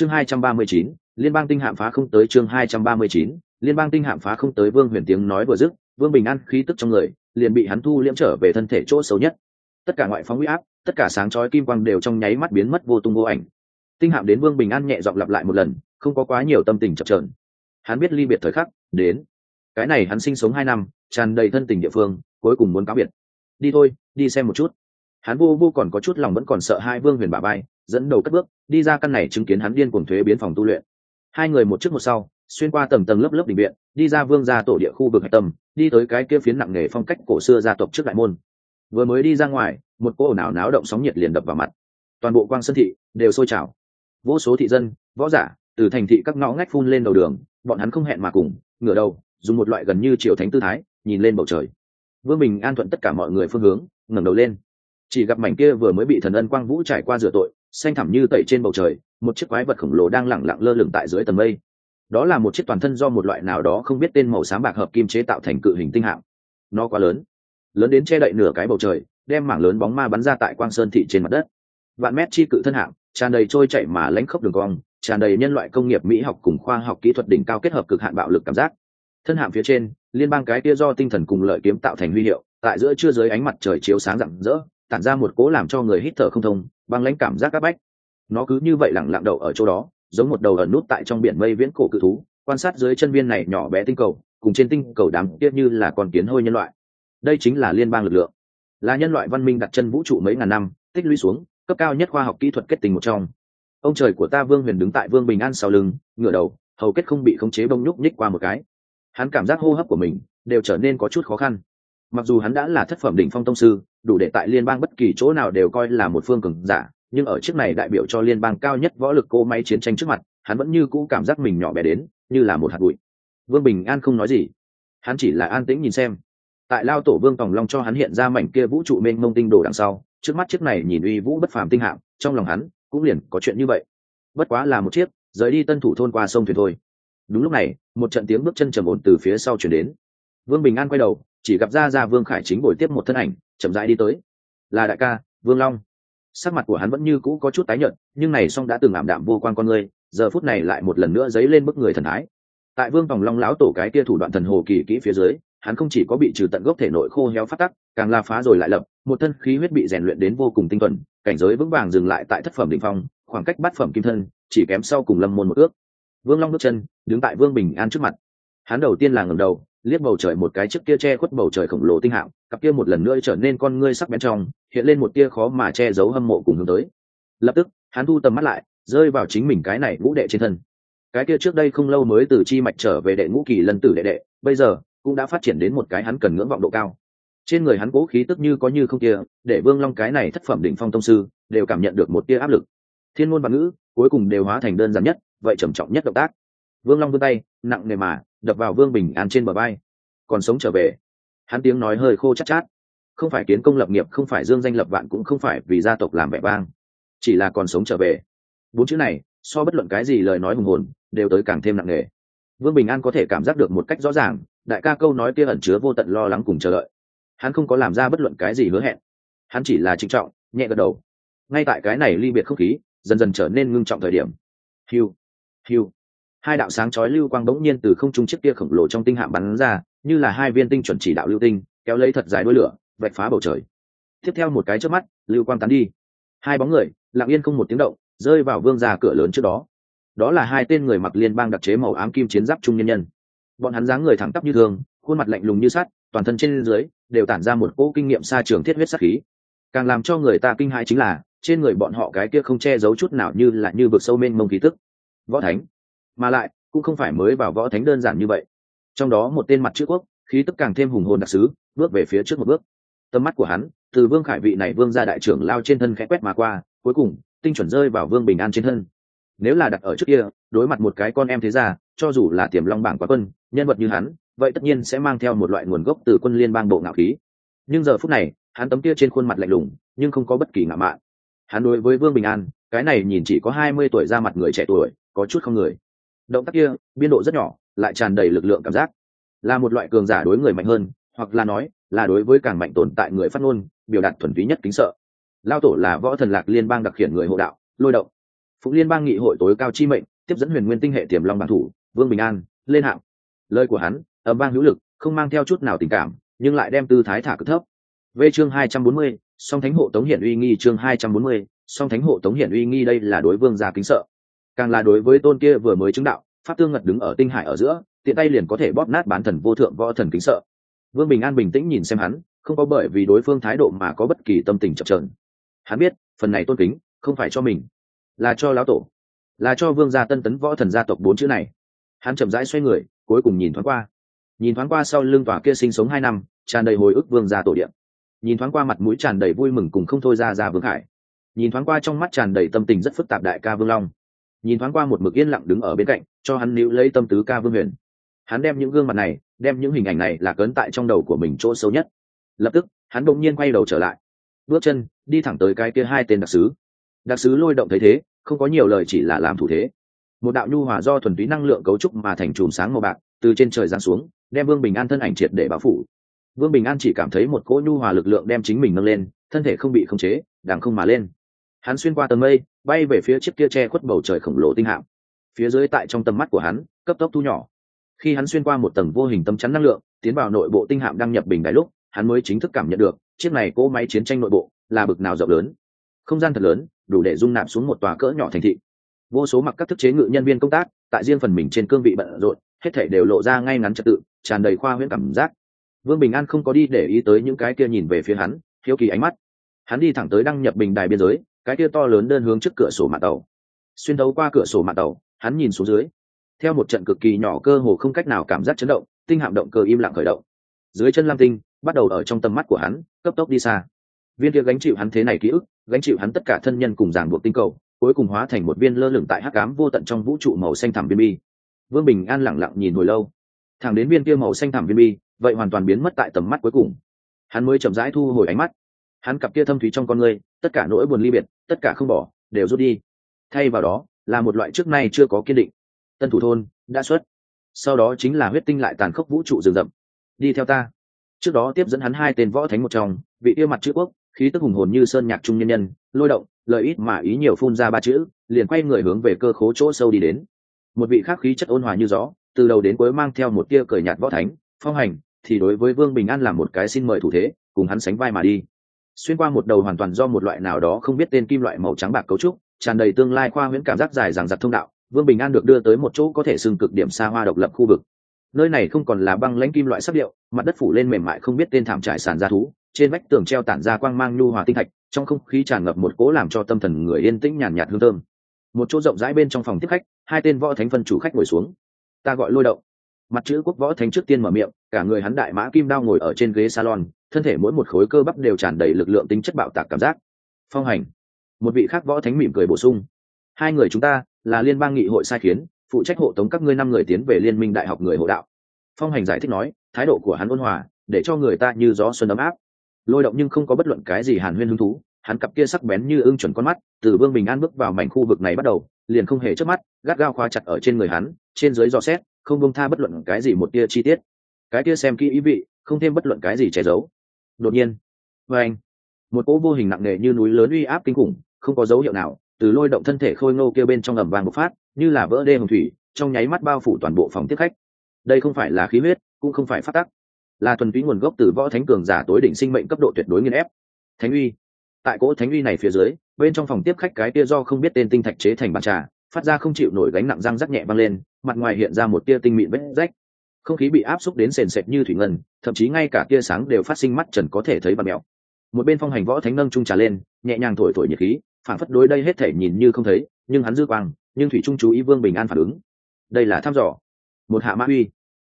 chương hai trăm ba mươi chín, liên bang tinh hạm phá không tới chương hai trăm ba mươi chín, liên bang tinh hạm phá không tới vương huyền tiếng nói vừa dứt, vương bình an khí tức trong người, liền bị hắn thu liễm trở về thân thể chỗ xấu nhất. Tất cả ngoại phóng huy áp, tất cả sáng chói kim quang đều trong nháy mắt biến mất vô tung vô ảnh. Tinh hạm đến vương bình an nhẹ giọng lặp lại một lần, không có quá nhiều tâm tình chập trờn hắn biết ly biệt thời khắc, đến. Cái này hắn sinh sống hai năm, tràn đầy thân tình địa phương, cuối cùng muốn cáo biệt. Đi thôi, đi xem một chút. Hắn vô vô còn có chút lòng vẫn còn sợ hai vương huyền bà bay dẫn đầu cất bước, đi ra căn này chứng kiến hắn điên cuồng thuế biến phòng tu luyện. Hai người một trước một sau, xuyên qua tầng tầng lớp lớp định viện, đi ra vương gia tổ địa khu vực hạch tâm, đi tới cái kia phiến nặng nề phong cách cổ xưa gia tộc trước đại môn. Vừa mới đi ra ngoài, một cô ồn ào náo động sóng nhiệt liền đập vào mặt. Toàn bộ quang sơn thị đều sôi trào. Vô số thị dân, võ giả từ thành thị các ngõ ngách phun lên đầu đường, bọn hắn không hẹn mà cùng, ngửa đầu, dùng một loại gần như triều thánh tư thái, nhìn lên bầu trời. Vương bình an thuận tất cả mọi người phương hướng, ngẩng đầu lên. Chỉ gặp mảnh kia vừa mới bị thần ân quang vũ trải qua rửa tội xanh thẳm như tẩy trên bầu trời, một chiếc quái vật khổng lồ đang lẳng lặng lơ lửng tại dưới tầng mây. Đó là một chiếc toàn thân do một loại nào đó không biết tên màu xám bạc hợp kim chế tạo thành cự hình tinh hạng nó quá lớn lớn đến che đậy nửa cái bầu trời, đem mảng lớn bóng ma bắn ra tại quang sơn thị trên mặt đất. Vạn mét chi cự thân hạng tràn đầy trôi chạy mà lánh khốc đường cong, tràn đầy nhân loại công nghiệp mỹ học cùng khoa học kỹ thuật đỉnh cao kết hợp cực hạn bạo lực cảm giác. Thân hạng phía trên, liên bang cái kia do tinh thần cùng lợi kiếm tạo thành huy hiệu, tại giữa trưa dưới ánh mặt trời chiếu sáng rạng rỡ, tản ra một cố làm cho người hít thở không thông băng lãnh cảm giác áp bách. Nó cứ như vậy lẳng lặng đậu ở chỗ đó, giống một đầu ẩn nút tại trong biển mây viễn cổ cự thú, quan sát dưới chân viên này nhỏ bé tinh cầu, cùng trên tinh cầu đám tiếc như là con kiến hôi nhân loại. Đây chính là liên bang lực lượng. Là nhân loại văn minh đặt chân vũ trụ mấy ngàn năm, tích lũy xuống, cấp cao nhất khoa học kỹ thuật kết tình một trong. Ông trời của ta vương huyền đứng tại vương bình an sau lưng, ngửa đầu, hầu kết không bị khống chế bông nhúc nhích qua một cái. Hắn cảm giác hô hấp của mình đều trở nên có chút khó khăn mặc dù hắn đã là thất phẩm đỉnh phong tông sư, đủ để tại liên bang bất kỳ chỗ nào đều coi là một phương cường giả, nhưng ở chiếc này đại biểu cho liên bang cao nhất võ lực cô máy chiến tranh trước mặt, hắn vẫn như cũ cảm giác mình nhỏ bé đến, như là một hạt bụi. Vương bình an không nói gì. Hắn chỉ là an tĩnh nhìn xem. Tại lao tổ vương tòng long cho hắn hiện ra mảnh kia vũ trụ mênh mông tinh đồ đằng sau, trước mắt chiếc này nhìn uy vũ bất phàm tinh hạng trong lòng hắn cũng liền có chuyện như vậy. Bất quá là một chiếc, rời đi tân thủ thôn qua sông thuyền thôi. Đúng lúc này, một trận tiếng bước chân trầm ổn từ phía sau chuyển đến. Vương bình an quay đầu chỉ gặp ra ra vương khải chính bồi tiếp một thân ảnh, chậm rãi đi tới. Là đại ca, vương long. Sắc mặt của hắn vẫn như cũ có chút tái nhợt, nhưng này song đã từng ảm đạm vô quan con người, giờ phút này lại một lần nữa dấy lên bức người thần thái tại vương vòng long lão tổ cái kia thủ đoạn thần hồ kỳ kỹ phía dưới, hắn không chỉ có bị trừ tận gốc thể nội khô héo phát tắc, càng la phá rồi lại lập, một thân khí huyết bị rèn luyện đến vô cùng tinh thuần, cảnh giới vững vàng dừng lại tại thất phẩm đ ỉ n h phong, khoảng cách bát phẩm kim thân, chỉ kém sau cùng lâm môn một ước. Vương long bước chân, đứng tại vương bình an trước mặt. Hắn đầu tiên là ngầm đầu liếc bầu trời một cái trước kia che khuất bầu trời khổng lồ tinh hạng cặp kia một lần nữa trở nên con ngươi sắc bén trong, hiện lên một tia khó mà che giấu hâm mộ cùng hướng tới. Lập tức, hắn thu tầm mắt lại, rơi vào chính mình cái này ngũ đệ trên thân. Cái kia trước đây không lâu mới từ chi mạch trở về đệ ngũ kỳ lần tử đệ đệ, bây giờ cũng đã phát triển đến một cái hắn cần ngưỡng vọng độ cao. Trên người hắn cố khí tức như có như không kia, để vương long cái này thất phẩm đỉnh phong tông sư đều cảm nhận được một tia áp lực. Thiên ngôn văn ngữ cuối cùng đều hóa thành đơn giản nhất, vậy trầm trọng nhất động tác. Vương long vươn tay, nặng nề mà đập vào vương bình an trên bờ bay còn sống trở về. Hắn tiếng nói hơi khô chát, chát. Không phải kiến công lập nghiệp không phải dương danh lập vạn cũng không phải vì gia tộc làm vẻ vang. Chỉ là còn sống trở về. Bốn chữ này so bất luận cái gì lời nói hùng hồn đều tới càng thêm nặng nề. Vương bình an có thể cảm giác được một cách rõ ràng đại ca câu nói kia ẩn chứa vô tận lo lắng cùng chờ đợi. Hắn không có làm ra bất luận cái gì hứa hẹn. Hắn chỉ là trinh trọng nhẹ gật đầu. Ngay tại cái này ly biệt không khí dần dần trở nên ngưng trọng thời điểm. Hiu hiu hai đạo sáng chói lưu quang bỗng nhiên từ không trung chiếc kia khổng lồ trong tinh hạm bắn ra, như là hai viên tinh chuẩn chỉ đạo lưu tinh, kéo lấy thật dài đuôi lửa, vạch phá bầu trời. Tiếp theo một cái trước mắt, lưu quang tán đi. Hai bóng người, lặng yên không một tiếng động, rơi vào vương ra cửa lớn trước đó. Đó là hai tên người mặc liên bang đặc chế màu ám kim chiến giáp trung nhân nhân. Bọn hắn dáng người thẳng tắp như thường, khuôn mặt lạnh lùng như sắt, toàn thân trên dưới đều tản ra một cỗ kinh nghiệm xa trường thiết huyết sắc khí. Càng làm cho người ta kinh hãi chính là, trên người bọn họ cái kia không che giấu chút nào như là như vực sâu mênh mông khí tức. Võ thánh mà lại, cũng không phải mới vào võ thánh đơn giản như vậy. Trong đó một tên mặt chữ quốc, khí tức càng thêm hùng hồn đặc sứ, bước về phía trước một bước. Tầm mắt của hắn, từ vương khải vị này vương ra đại trưởng lao trên thân khẽ quét mà qua, cuối cùng, tinh chuẩn rơi vào vương bình an trên thân. Nếu là đặt ở trước kia, đối mặt một cái con em thế ra cho dù là tiềm long bảng quá quân, nhân vật như hắn, vậy tất nhiên sẽ mang theo một loại nguồn gốc từ quân liên bang bộ ngạo khí. Nhưng giờ phút này, hắn tấm kia trên khuôn mặt lạnh lùng, nhưng không có bất kỳ ngạo mạn. Hắn đối với vương bình an, cái này nhìn chỉ có hai mươi tuổi ra mặt người trẻ tuổi, có chút không người động tác kia, biên độ rất nhỏ, lại tràn đầy lực lượng cảm giác. Là một loại cường giả đối người mạnh hơn, hoặc là nói, là đối với càng mạnh tồn tại người phát ngôn, biểu đạt thuần túy nhất kính sợ. Lao tổ là võ thần lạc liên bang đặc khiển người hộ đạo, lôi động. Phụng liên bang nghị hội tối cao chi mệnh, tiếp dẫn huyền nguyên tinh hệ tiềm long bản thủ, vương bình an, lên hạng. Lời của hắn, âm vang hữu lực, không mang theo chút nào tình cảm, nhưng lại đem tư thái thả cực thấp. V chương hai trăm bốn mươi, song thánh hộ tống hiển uy nghi chương hai trăm bốn mươi, song thánh hộ tống hiển uy nghi đây là đối vương gia kính sợ càng là đối với tôn kia vừa mới chứng đạo, pháp tương ngật đứng ở tinh hải ở giữa, tiện tay liền có thể bóp nát bán thần vô thượng võ thần kính sợ. Vương bình an bình tĩnh nhìn xem hắn, không có bởi vì đối phương thái độ mà có bất kỳ tâm tình chập trờn hắn biết, phần này tôn kính, không phải cho mình, là cho lão tổ, là cho vương gia tân tấn võ thần gia tộc bốn chữ này. Hắn chậm rãi xoay người, cuối cùng nhìn thoáng qua. Nhìn thoáng qua sau lưng tòa kia sinh sống hai năm, tràn đầy hồi ức vương gia tổ điện. Nhìn thoáng qua mặt mũi tràn đầy vui mừng cùng không thôi ra ra vương hải nhìn thoáng qua trong mắt tràn đầy tâm tình rất phức tạp đại ca vương long nhìn thoáng qua một mực yên lặng đứng ở bên cạnh, cho hắn níu lấy tâm tứ ca vương huyền. Hắn đem những gương mặt này, đem những hình ảnh này là cấn tại trong đầu của mình chỗ sâu nhất. Lập tức, hắn đ ỗ n g nhiên quay đầu trở lại. Bước chân, đi thẳng tới cái kia hai tên đặc sứ. Đặc sứ lôi động thấy thế, không có nhiều lời chỉ là làm thủ thế. Một đạo nhu hòa do thuần túy năng lượng cấu trúc mà thành chùm sáng màu bạc, từ trên trời giáng xuống, đem vương bình an thân ảnh triệt để báo phủ. Vương bình an chỉ cảm thấy một cỗ nhu hòa lực lượng đem chính mình nâng lên, thân thể không bị khống chế, đằng không mà lên. Hắn xuyên qua tầng mây bay về phía chiếc kia che khuất bầu trời khổng lồ tinh hạm. Phía dưới tại trong tầm mắt của hắn, cấp tốc thu nhỏ. Khi hắn xuyên qua một tầng vô hình tâm chắn năng lượng, tiến vào nội bộ tinh hạm đăng nhập bình đại lúc, hắn mới chính thức cảm nhận được, chiếc này cỗ máy chiến tranh nội bộ là bực nào rộng lớn. Không gian thật lớn, đủ để dung nạp xuống một tòa cỡ nhỏ thành thị. Vô số mặc các thức chế ngự nhân viên công tác, tại riêng phần mình trên cương vị bận rộn, hết thể đều lộ ra ngay ngắn trật tự, tràn đầy khoa huyễn cảm giác. Vương bình an không có đi để ý tới những cái kia nhìn về phía hắn thiếu kỳ ánh mắt. Hắn đi thẳng tới đăng nhập bình đài biên giới cái kia to lớn đơn hướng trước cửa sổ mạng tàu. Xuyên đấu qua cửa sổ mạng tàu, hắn nhìn xuống dưới. Theo một trận cực kỳ nhỏ cơ hồ không cách nào cảm giác chấn động, tinh hạm động cơ im lặng khởi động. Dưới chân lam tinh, bắt đầu ở trong tầm mắt của hắn, cấp tốc đi xa. Viên kia gánh chịu hắn thế này ký ức, gánh chịu hắn tất cả thân nhân cùng giảng buộc tinh cầu, cuối cùng hóa thành một viên lơ lửng tại hắc cám vô tận trong vũ trụ màu xanh thẳm viên bi. Vương bình an lẳng lặng nhìn hồi lâu. Thẳng đến viên kia màu xanh thẳm viên bi, vậy hoàn toàn biến mất tại tầm mắt cuối cùng. Hắn mới chậm rãi thu hồi ánh mắt hắn cặp kia thâm thúy trong con người tất cả nỗi buồn ly biệt, tất cả không bỏ, đều rút đi. Thay vào đó, là một loại trước nay chưa có kiên định. Tân thủ thôn, đã xuất. Sau đó chính là huyết tinh lại tàn khốc vũ trụ rừng rậm. Đi theo ta. Trước đó tiếp dẫn hắn hai tên võ thánh một trong, vị yêu mặt chữ quốc, khí tức hùng hồn như sơn nhạc trung nhân nhân, lôi động, lợi ít mà ý nhiều phun ra ba chữ, liền quay người hướng về cơ khố chỗ sâu đi đến. Một vị khác khí chất ôn hòa như gió, từ đầu đến cuối mang theo một tia cởi nhạt võ thánh, phong hành, thì đối với vương bình an làm một cái xin mời thủ thế, cùng hắn sánh vai mà đi xuyên qua một đầu hoàn toàn do một loại nào đó không biết tên kim loại màu trắng bạc cấu trúc, tràn đầy tương lai khoa huyễn cảm giác dài dằng dặc thông đạo, vương bình an được đưa tới một chỗ có thể xưng cực điểm xa hoa độc lập khu vực. Nơi này không còn là băng lãnh kim loại sắc điệu, mặt đất phủ lên mềm mại không biết tên thảm trải sàn ra thú, trên vách tường treo tản ra quang mang nhu hòa tinh thạch, trong không khí tràn ngập một cỗ làm cho tâm thần người yên tĩnh nhàn nhạt hương thơm. Một chỗ rộng rãi bên trong phòng tiếp khách, hai tên võ thánh phân chủ khách ngồi xuống. Ta gọi lôi động mặt chữ quốc võ thánh trước tiên mở miệng, cả người hắn đại mã kim đao ngồi ở trên ghế salon, thân thể mỗi một khối cơ bắp đều tràn đầy lực lượng tính chất bạo tạc cảm giác. Phong hành. Một vị khác võ thánh mỉm cười bổ sung. Hai người chúng ta là liên bang nghị hội sai khiến, phụ trách hộ tống các ngươi năm người tiến về liên minh đại học người hộ đạo. Phong hành giải thích nói, thái độ của hắn ôn hòa, để cho người ta như gió xuân ấm áp. Lôi động nhưng không có bất luận cái gì hàn huyên hứng thú, hắn cặp kia sắc bén như ưng chuẩn con mắt, từ vương bình an bước vào mảnh khu vực này bắt đầu, liền không hề chớp mắt, gắt gao khóa chặt ở trên người hắn, trên dưới dò xét không bông tha bất luận cái gì một tia chi tiết. Cái kia xem kỹ ý vị, không thêm bất luận cái gì che giấu. Đột nhiên vê anh, một cỗ vô hình nặng nề như núi lớn uy áp kinh khủng, không có dấu hiệu nào, từ lôi động thân thể khôi ngô kia bên trong ầm vàng bộc phát, như là vỡ đê hồng thủy, trong nháy mắt bao phủ toàn bộ phòng tiếp khách. Đây không phải là khí huyết, cũng không phải phát tắc, là thuần túy nguồn gốc từ võ thánh cường giả tối đỉnh sinh mệnh cấp độ tuyệt đối nghiên ép. Thánh uy. Tại cỗ thánh uy này phía dưới, bên trong phòng tiếp khách cái kia do không biết tên tinh thạch chế thành bàn trà phát ra không chịu nổi gánh nặng răng rắc nhẹ văng lên, mặt ngoài hiện ra một tia tinh mịn vết rách. Không khí bị áp xúc đến sền sệt như thủy ngân, thậm chí ngay cả tia sáng đều phát sinh mắt trần có thể thấy và mèo một bên phong hành võ thánh nâng trung trà lên, nhẹ nhàng thổi thổi nhiệt khí phản phất đối đây hết thể nhìn như không thấy, nhưng hắn dư quang, nhưng thủy trung chú ý vương bình an phản ứng. Đây là thăm dò. Một hạ mã uy.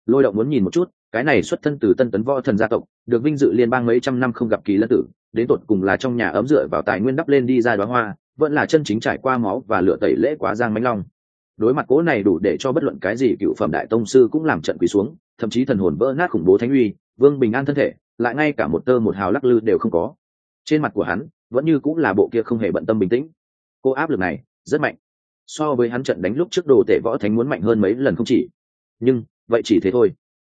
Lôi động muốn nhìn một chút cái này xuất thân từ tân tấn võ thần gia tộc, được vinh dự liên bang mấy trăm năm không gặp kỳ lân tử, đến tột cùng là trong nhà ấm dựa vào tài nguyên đắp lên đi ra đoá hoa, vẫn là chân chính trải qua máu và lựa tẩy lễ quá giang mánh long. Đối mặt cố này đủ để cho bất luận cái gì cựu phẩm đại tông sư cũng làm trận quỳ xuống, thậm chí thần hồn vỡ nát khủng bố thánh uy, vương bình an thân thể, lại ngay cả một tơ một hào lắc lư đều không có. Trên mặt của hắn, vẫn như cũng là bộ kia không hề bận tâm bình tĩnh. Cô áp lực này, rất mạnh. So với hắn trận đánh lúc trước đồ tể võ thánh muốn mạnh hơn mấy lần không chỉ. Nhưng, vậy chỉ thế thôi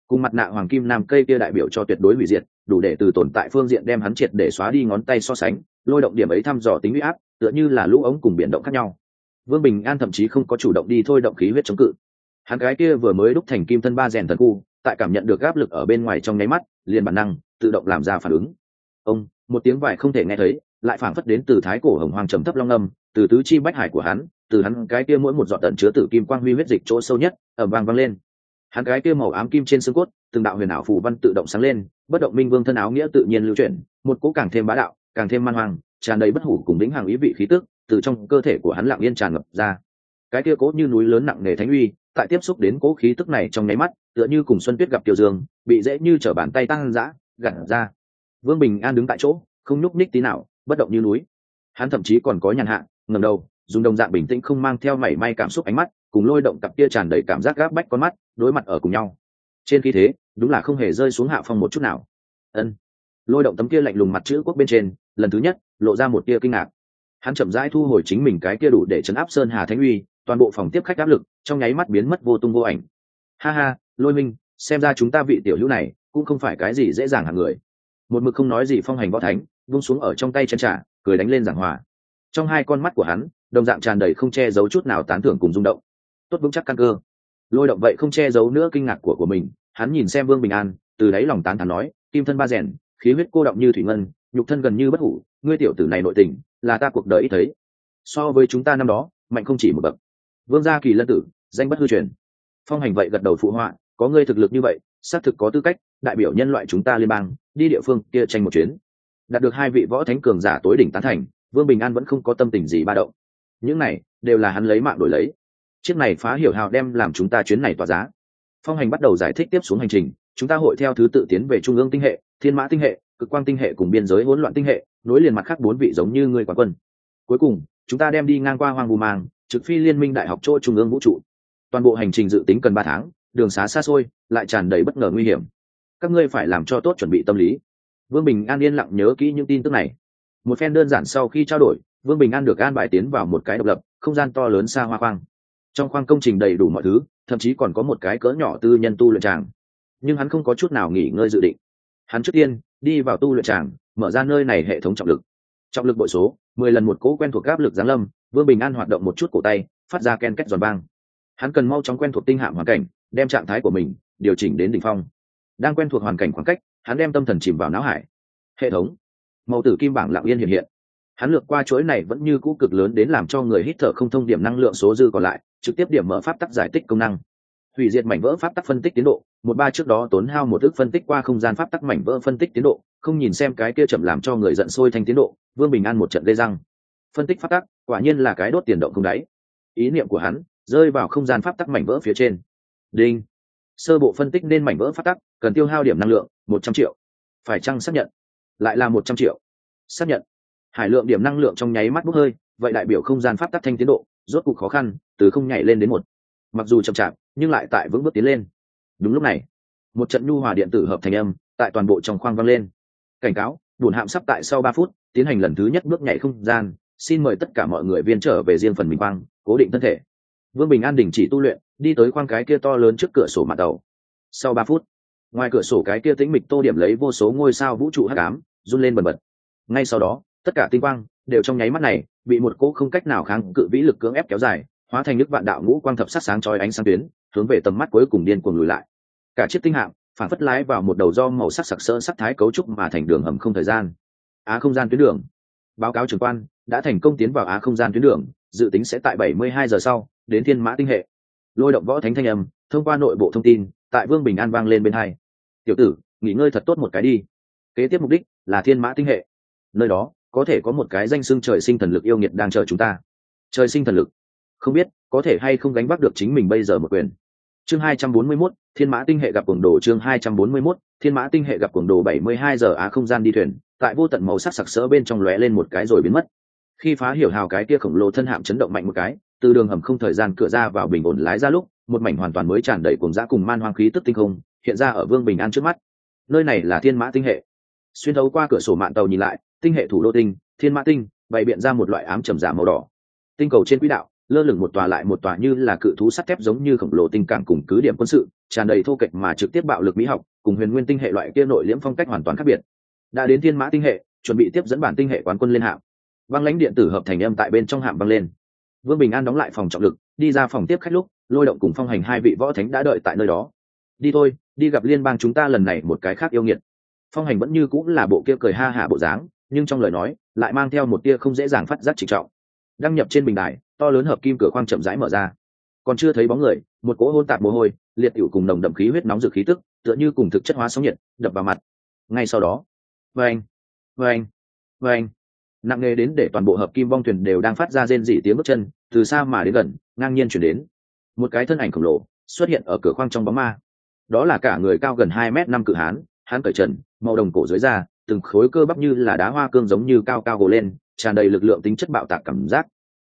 cùng mặt nạ hoàng kim nam cây kia đại biểu cho tuyệt đối hủy diệt, đủ để từ tồn tại phương diện đem hắn triệt để xóa đi ngón tay so sánh, lôi động điểm ấy thăm dò tính huy áp, tựa như là lũ ống cùng biển động khác nhau. Vương bình an thậm chí không có chủ động đi thôi động khí huyết chống cự. Hắn cái kia vừa mới đúc thành kim thân ba rèn thần cu tại cảm nhận được áp lực ở bên ngoài trong nháy mắt, liền bản năng, tự động làm ra phản ứng. Ông, một tiếng vải không thể nghe thấy, lại phảng phất đến từ thái cổ hồng hoàng trầm thấp long âm, từ tứ chi bách hải của hắn, từ hắn cái kia mỗi một giọt tận chứa tử kim quang huy huyết dịch chỗ sâu nhất ở vang vang lên hắn cái kia màu ám kim trên xương cốt, từng đạo huyền ảo phù văn tự động sáng lên, bất động minh vương thân áo nghĩa tự nhiên lưu chuyển, một cỗ càng thêm bá đạo, càng thêm man hoang, tràn đầy bất hủ cùng lĩnh hàng ý vị khí tức, từ trong cơ thể của hắn lặng yên tràn ngập ra. Cái kia cố như núi lớn nặng nề thánh uy, tại tiếp xúc đến cố khí tức này trong nháy mắt, tựa như cùng xuân tuyết gặp tiểu dương, bị dễ như trở bàn tay tăng dã gặt ra. Vương bình an đứng tại chỗ, không nhúc ních tí nào, bất động như núi. Hắn thậm chí còn có nhàn hạ ngầm đầu, dùng đồng dạng bình tĩnh không mang theo mảy may cảm xúc ánh mắt, cùng lôi động cặp kia tràn đầy cảm giác gáp bách con mắt đối mặt ở cùng nhau. Trên khi thế, đúng là không hề rơi xuống hạ phong một chút nào. Ân. Lôi động tấm kia lạnh lùng mặt chữ quốc bên trên, lần thứ nhất, lộ ra một tia kinh ngạc. Hắn chậm rãi thu hồi chính mình cái kia đủ để chấn áp sơn hà thánh uy, toàn bộ phòng tiếp khách áp lực, trong nháy mắt biến mất vô tung vô ảnh. Ha ha, lôi minh, xem ra chúng ta vị tiểu hữu này cũng không phải cái gì dễ dàng hàng người. Một mực không nói gì phong hành võ thánh, vung xuống ở trong tay chân trả cười đánh lên giảng hòa. Trong hai con mắt của hắn, đồng dạng tràn đầy không che giấu chút nào tán thưởng cùng rung động. Tốt vững chắc căn cơ lôi động vậy không che giấu nữa kinh ngạc của của mình. Hắn nhìn xem vương bình an, từ đáy lòng tán thán nói, kim thân ba rèn, khí huyết cô động như thủy ngân, nhục thân gần như bất hủ, ngươi tiểu tử này nội tình, là ta cuộc đời ít thấy. So với chúng ta năm đó, mạnh không chỉ một bậc. Vương gia kỳ lân tử, danh bất hư truyền. Phong hành vậy gật đầu phụ họa, có ngươi thực lực như vậy, xác thực có tư cách, đại biểu nhân loại chúng ta liên bang, đi địa phương kia tranh một chuyến. Đạt được hai vị võ thánh cường giả tối đỉnh tán thành, vương bình an vẫn không có tâm tình gì ba động. Những này đều là hắn lấy mạng đổi lấy chiếc này phá hiểu hào đem làm chúng ta chuyến này tỏa giá. Phong hành bắt đầu giải thích tiếp xuống hành trình, chúng ta hội theo thứ tự tiến về trung ương tinh hệ, thiên mã tinh hệ, cực quang tinh hệ cùng biên giới hỗn loạn tinh hệ, nối liền mặt khác bốn vị giống như người quán quân. Cuối cùng, chúng ta đem đi ngang qua hoang bù mang, trực phi liên minh đại học chỗ trung ương vũ trụ. Toàn bộ hành trình dự tính cần ba tháng, đường xá xa xôi, lại tràn đầy bất ngờ nguy hiểm. Các ngươi phải làm cho tốt chuẩn bị tâm lý. Vương bình an yên lặng nhớ kỹ những tin tức này. Một phen đơn giản sau khi trao đổi, vương bình an được an bài tiến vào một cái độc lập, không gian to lớn xa hoa khoang trong khoang công trình đầy đủ mọi thứ, thậm chí còn có một cái cỡ nhỏ tư nhân tu luyện tràng. Nhưng hắn không có chút nào nghỉ ngơi dự định. Hắn trước tiên đi vào tu luyện tràng, mở ra nơi này hệ thống trọng lực. Trọng lực bội số, mười lần một cỗ quen thuộc áp lực giáng lâm, vương bình an hoạt động một chút cổ tay, phát ra ken két giòn bang hắn cần mau chóng quen thuộc tinh hạm hoàn cảnh, đem trạng thái của mình điều chỉnh đến đ ỉ n h phong. Đang quen thuộc hoàn cảnh khoảng cách, hắn đem tâm thần chìm vào não hải. Hệ thống. Màu tử kim bảng lạng yên hiện hiện hắn lược qua chuỗi này vẫn như cũ cực lớn đến làm cho người hít thở không thông điểm năng lượng số dư còn lại, trực tiếp điểm mở pháp tắc giải tích công năng. Hủy diệt mảnh vỡ pháp tắc phân tích tiến độ, một ba trước đó tốn hao một ước phân tích qua không gian pháp tắc mảnh vỡ phân tích tiến độ, không nhìn xem cái kia chậm làm cho người giận sôi thành tiến độ, vương bình an một trận lê răng. Phân tích pháp tắc, quả nhiên là cái đốt tiền động không đáy. Ý niệm của hắn rơi vào không gian pháp tắc mảnh vỡ phía trên. Đinh. Sơ bộ phân tích nên mảnh vỡ pháp tắc, cần tiêu hao điểm năng lượng, một trăm triệu. Phải chăng xác nhận? Lại là một trăm triệu. Xác nhận hải lượng điểm năng lượng trong nháy mắt bốc hơi, vậy đại biểu không gian pháp tắc thanh tiến độ, rốt cuộc khó khăn, từ không nhảy lên đến một. Mặc dù chậm chạp, nhưng lại tại vững bước tiến lên. Đúng lúc này, một trận nhu hòa điện tử hợp thành âm, tại toàn bộ trong khoang vang lên. Cảnh cáo bùn hạm sắp tại sau ba phút, tiến hành lần thứ nhất bước nhảy không gian, xin mời tất cả mọi người viên trở về riêng phần mình quang cố định thân thể. Vương bình an đình chỉ tu luyện, đi tới khoang cái kia to lớn trước cửa sổ mặt tàu. Sau ba phút, ngoài cửa sổ cái kia tĩnh mịch tô điểm lấy vô số ngôi sao vũ trụ hắc ám, run lên bần bật. Ngay sau đó tất cả tinh quang đều trong nháy mắt này bị một cỗ không cách nào kháng cự vĩ lực cưỡng ép kéo dài, hóa thành nước vạn đạo ngũ quang thập sắc sáng chói ánh sáng tuyến, hướng về tầm mắt cuối cùng điên cuồng lùi lại. Cả chiếc tinh hạm phản phất lái vào một đầu do màu sắc sặc sỡ sắc thái cấu trúc mà thành đường hầm không thời gian. Á không gian tuyến đường. Báo cáo trưởng quan, đã thành công tiến vào á không gian tuyến đường, dự tính sẽ tại 72 giờ sau, đến thiên mã tinh hệ. Lôi động võ thánh thanh âm, thông qua nội bộ thông tin, tại vương bình an vang lên bên hai. Tiểu tử, nghỉ ngơi thật tốt một cái đi. Kế tiếp mục đích là thiên mã tinh hệ. Nơi đó có thể có một cái danh xưng trời sinh thần lực yêu nghiệt đang chờ chúng ta. Trời sinh thần lực. Không biết có thể hay không gánh vác được chính mình bây giờ một quyền. Chương 241, thiên mã tinh hệ gặp cuồng đồ chương 241, thiên mã tinh hệ gặp cuồng đồ 72 giờ á không gian đi thuyền tại vô tận màu sắc sặc sỡ bên trong lóe lên một cái rồi biến mất. Khi phá hiểu hào cái kia khổng lồ thân hạm chấn động mạnh một cái từ đường hầm không thời gian cửa ra vào bình ổn lái ra lúc một mảnh hoàn toàn mới tràn đầy cuồng dã cùng man hoang khí tức tinh không hiện ra ở vương bình an trước mắt. Nơi này là thiên mã tinh hệ. Xuyên thấu qua cửa sổ mạng tàu nhìn lại tinh hệ thủ đô tinh, thiên mã tinh, bày biện ra một loại ám trầm giả màu đỏ. Tinh cầu trên quỹ đạo, lơ lửng một tòa lại một tòa như là cự thú sắt thép giống như khổng lồ tinh cảng cùng cứ điểm quân sự, tràn đầy thô kệch mà trực tiếp bạo lực mỹ học, cùng huyền nguyên tinh hệ loại kia nội liễm phong cách hoàn toàn khác biệt. Đã đến thiên mã tinh hệ, chuẩn bị tiếp dẫn bản tinh hệ quán quân lên hạm. Băng lãnh điện tử hợp thành âm tại bên trong hạm băng lên. Vương bình an đóng lại phòng trọng lực, đi ra phòng tiếp khách lúc, lôi động cùng phong hành hai vị võ thánh đã đợi tại nơi đó. Đi thôi, đi gặp liên bang chúng ta lần này một cái khác yêu nghiệt. Phong hành vẫn như cũng là bộ kia cười ha hả bộ dáng nhưng trong lời nói lại mang theo một tia không dễ dàng phát giác trịnh trọng. Đăng nhập trên bình đài, to lớn hợp kim cửa khoang chậm rãi mở ra. Còn chưa thấy bóng người, một cỗ hôn tạp mồ hôi, liệt tiểu cùng nồng đậm khí huyết nóng rực khí tức, tựa như cùng thực chất hóa sóng nhiệt, đập vào mặt. Ngay sau đó vâng vâng vâng. Nặng nề đến để toàn bộ hợp kim bong thuyền đều đang phát ra rên rỉ tiếng bước chân, từ xa mà đến gần, ngang nhiên chuyển đến. Một cái thân ảnh khổng lồ xuất hiện ở cửa khoang trong bóng ma. Đó là cả người cao gần hai m năm cự hán hán cởi trần, màu đồng cổ dưới da từng khối cơ bắp như là đá hoa cương giống như cao cao gồ lên, tràn đầy lực lượng tính chất bạo tạc cảm giác.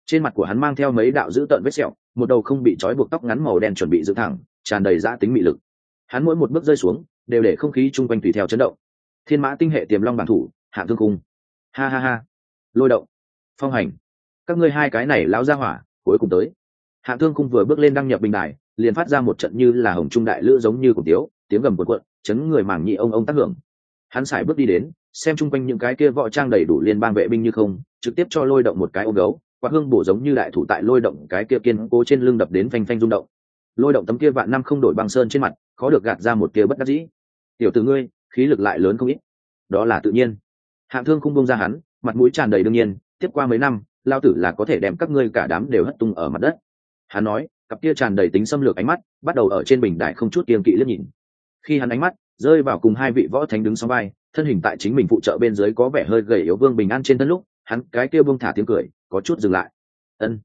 Trên mặt của hắn mang theo mấy đạo dữ tợn vết sẹo, một đầu không bị trói buộc tóc ngắn màu đen chuẩn bị dựng thẳng, tràn đầy giã tính mị lực. Hắn mỗi một bước rơi xuống, đều để không khí chung quanh tùy theo chấn động. Thiên mã tinh hệ tiềm long bản thủ, hạng thương cung. Ha ha ha. Lôi động. Phong hành. Các ngươi hai cái này lão ra hỏa, cuối cùng tới. Hạng thương cung vừa bước lên đăng nhập bình đài, liền phát ra một trận như là hồng trung đại lữ giống như cùng tiếu, tiếng gầm cuộn cuộn, chấn người mảng nhị ông ông tác hưởng hắn xài bước đi đến, xem chung quanh những cái kia võ trang đầy đủ liên bang vệ binh như không, trực tiếp cho lôi động một cái ôm gấu, quạt hương bổ giống như đại thủ tại lôi động cái kia kiên cố trên lưng đập đến phanh phanh rung động. Lôi động tấm kia vạn năm không đổi băng sơn trên mặt, khó được gạt ra một kia bất đắc dĩ. Tiểu từ ngươi, khí lực lại lớn không ít. Đó là tự nhiên. Hạng thương không bông ra hắn, mặt mũi tràn đầy đương nhiên, tiếp qua mấy năm lao tử là có thể đem các ngươi cả đám đều hất tung ở mặt đất. Hắn nói, cặp kia tràn đầy tính xâm lược ánh mắt, bắt đầu ở trên bình đại không chút kiên kỵ liếc nhìn. Khi hắn ánh mắt rơi vào cùng hai vị võ thánh đứng sau vai, thân hình tại chính mình phụ trợ bên dưới có vẻ hơi gầy yếu vương bình an trên thân lúc, hắn cái kia vương thả tiếng cười, có chút dừng lại. Ân.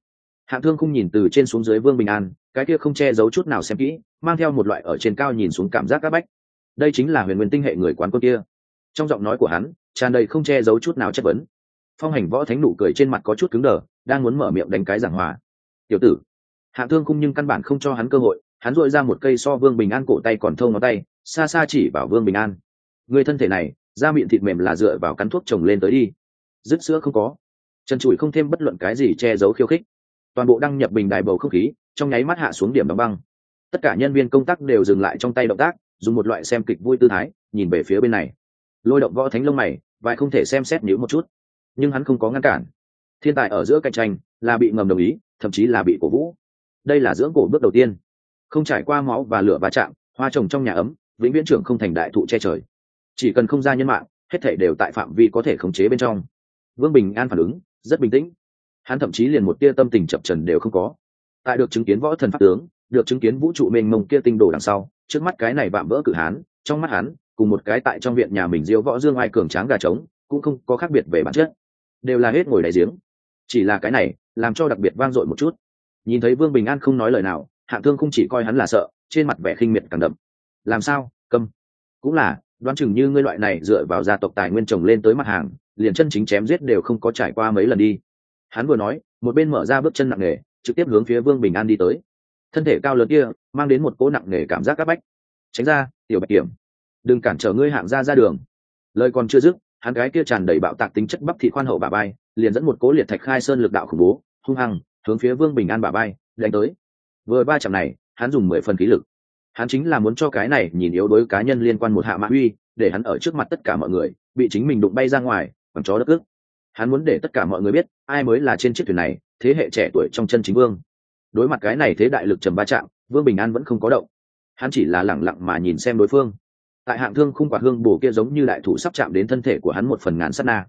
Hạng thương không nhìn từ trên xuống dưới vương bình an, cái kia không che giấu chút nào xem kỹ, mang theo một loại ở trên cao nhìn xuống cảm giác áp bách. Đây chính là huyền nguyên tinh hệ người quán quân kia. Trong giọng nói của hắn, tràn đầy không che giấu chút nào chất vấn. Phong hành võ thánh nụ cười trên mặt có chút cứng đờ, đang muốn mở miệng đánh cái giảng hòa. Tiểu tử. Hạng thương khung nhưng căn bản không cho hắn cơ hội, hắn dội ra một cây so vương bình an cổ tay còn thâu ngón tay xa xa chỉ vào vương bình an. Người thân thể này, da miệng thịt mềm là dựa vào cắn thuốc trồng lên tới đi. Dứt sữa không có. Trần trụi không thêm bất luận cái gì che giấu khiêu khích. Toàn bộ đăng nhập bình đài bầu không khí, trong nháy mắt hạ xuống điểm đóng băng. Tất cả nhân viên công tác đều dừng lại trong tay động tác, dùng một loại xem kịch vui tư thái, nhìn về phía bên này. Lôi động võ thánh lông mày, vài không thể xem xét nhữ một chút. Nhưng hắn không có ngăn cản. Thiên tài ở giữa cạnh tranh, là bị ngầm đồng ý, thậm chí là bị cổ vũ. Đây là dưỡng cổ bước đầu tiên. Không trải qua máu và lửa va chạm, hoa trồng trong nhà ấm vĩnh viễn trưởng không thành đại thụ che trời. Chỉ cần không ra nhân mạng, hết thể đều tại phạm vi có thể khống chế bên trong. Vương bình an phản ứng, rất bình tĩnh. Hắn thậm chí liền một tia tâm tình chập trần đều không có. Tại được chứng kiến võ thần pháp tướng, được chứng kiến vũ trụ mênh mông kia tinh đồ đằng sau, trước mắt cái này vạm vỡ cử hán, trong mắt hắn, cùng một cái tại trong viện nhà mình diêu võ dương ai cường tráng gà trống, cũng không có khác biệt về bản chất. Đều là hết ngồi đại giếng. Chỉ là cái này, làm cho đặc biệt vang dội một chút. Nhìn thấy vương bình an không nói lời nào Hạ thương không chỉ coi hắn là sợ, trên mặt vẻ khinh miệt càng đậm làm sao, câm. Cũng là, đoán chừng như ngươi loại này dựa vào gia tộc tài nguyên trồng lên tới mặt hàng, liền chân chính chém giết đều không có trải qua mấy lần đi. Hắn vừa nói, một bên mở ra bước chân nặng nề, trực tiếp hướng phía vương bình an đi tới. Thân thể cao lớn kia, mang đến một cỗ nặng nề cảm giác áp bách. Tránh ra, tiểu bạch kiểm. Đừng cản trở ngươi hạng ra ra đường. Lời còn chưa dứt, hắn gái kia tràn đầy bạo tạc tính chất bắp thị khoan hậu bà bay, liền dẫn một cố liệt thạch khai sơn lực đạo khủng bố, hung hăng, hướng phía vương bình an bà bay, đánh tới. Vừa ba chạm này, hắn dùng mười phần khí lực hắn chính là muốn cho cái này nhìn yếu đối cá nhân liên quan một hạ mã uy, để hắn ở trước mặt tất cả mọi người, bị chính mình đụng bay ra ngoài bằng chó đất ước hắn muốn để tất cả mọi người biết, ai mới là trên chiếc thuyền này, thế hệ trẻ tuổi trong chân chính vương. Đối mặt cái này thế đại lực trầm ba chạm, vương bình an vẫn không có động. Hắn chỉ là lẳng lặng mà nhìn xem đối phương. Tại hạng thương khung quạt hương bồ kia giống như đại thủ sắp chạm đến thân thể của hắn một phần ngàn sát na.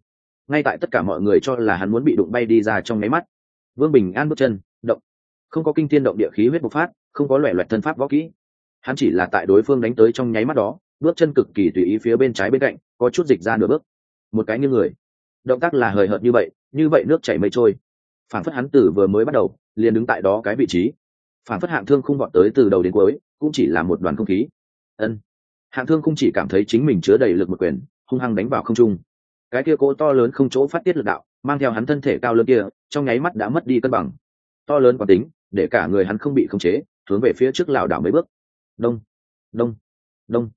Ngay tại tất cả mọi người cho là hắn muốn bị đụng bay đi ra trong máy mắt, vương bình an bước chân, động. Không có kinh thiên động địa khí huyết bộc phát, không có loẹ loẹt thân pháp võ kỹ hắn chỉ là tại đối phương đánh tới trong nháy mắt đó, bước chân cực kỳ tùy ý phía bên trái bên cạnh, có chút dịch ra nửa bước. Một cái như người. Động tác là hời hợt như vậy như vậy nước chảy mây trôi. Phản phất hắn tử vừa mới bắt đầu, liền đứng tại đó cái vị trí. Phản phất hạng thương không bọn tới từ đầu đến cuối, cũng chỉ là một đoàn không khí. Ân. Hạng thương không chỉ cảm thấy chính mình chứa đầy lực một quyền, hung hăng đánh vào không trung. Cái kia cỗ to lớn không chỗ phát tiết lực đạo, mang theo hắn thân thể cao lớn kia, trong nháy mắt đã mất đi cân bằng. To lớn quán tính, để cả người hắn không bị khống chế, hướng về phía trước lảo đảo mấy bước đông. Đông. Đông.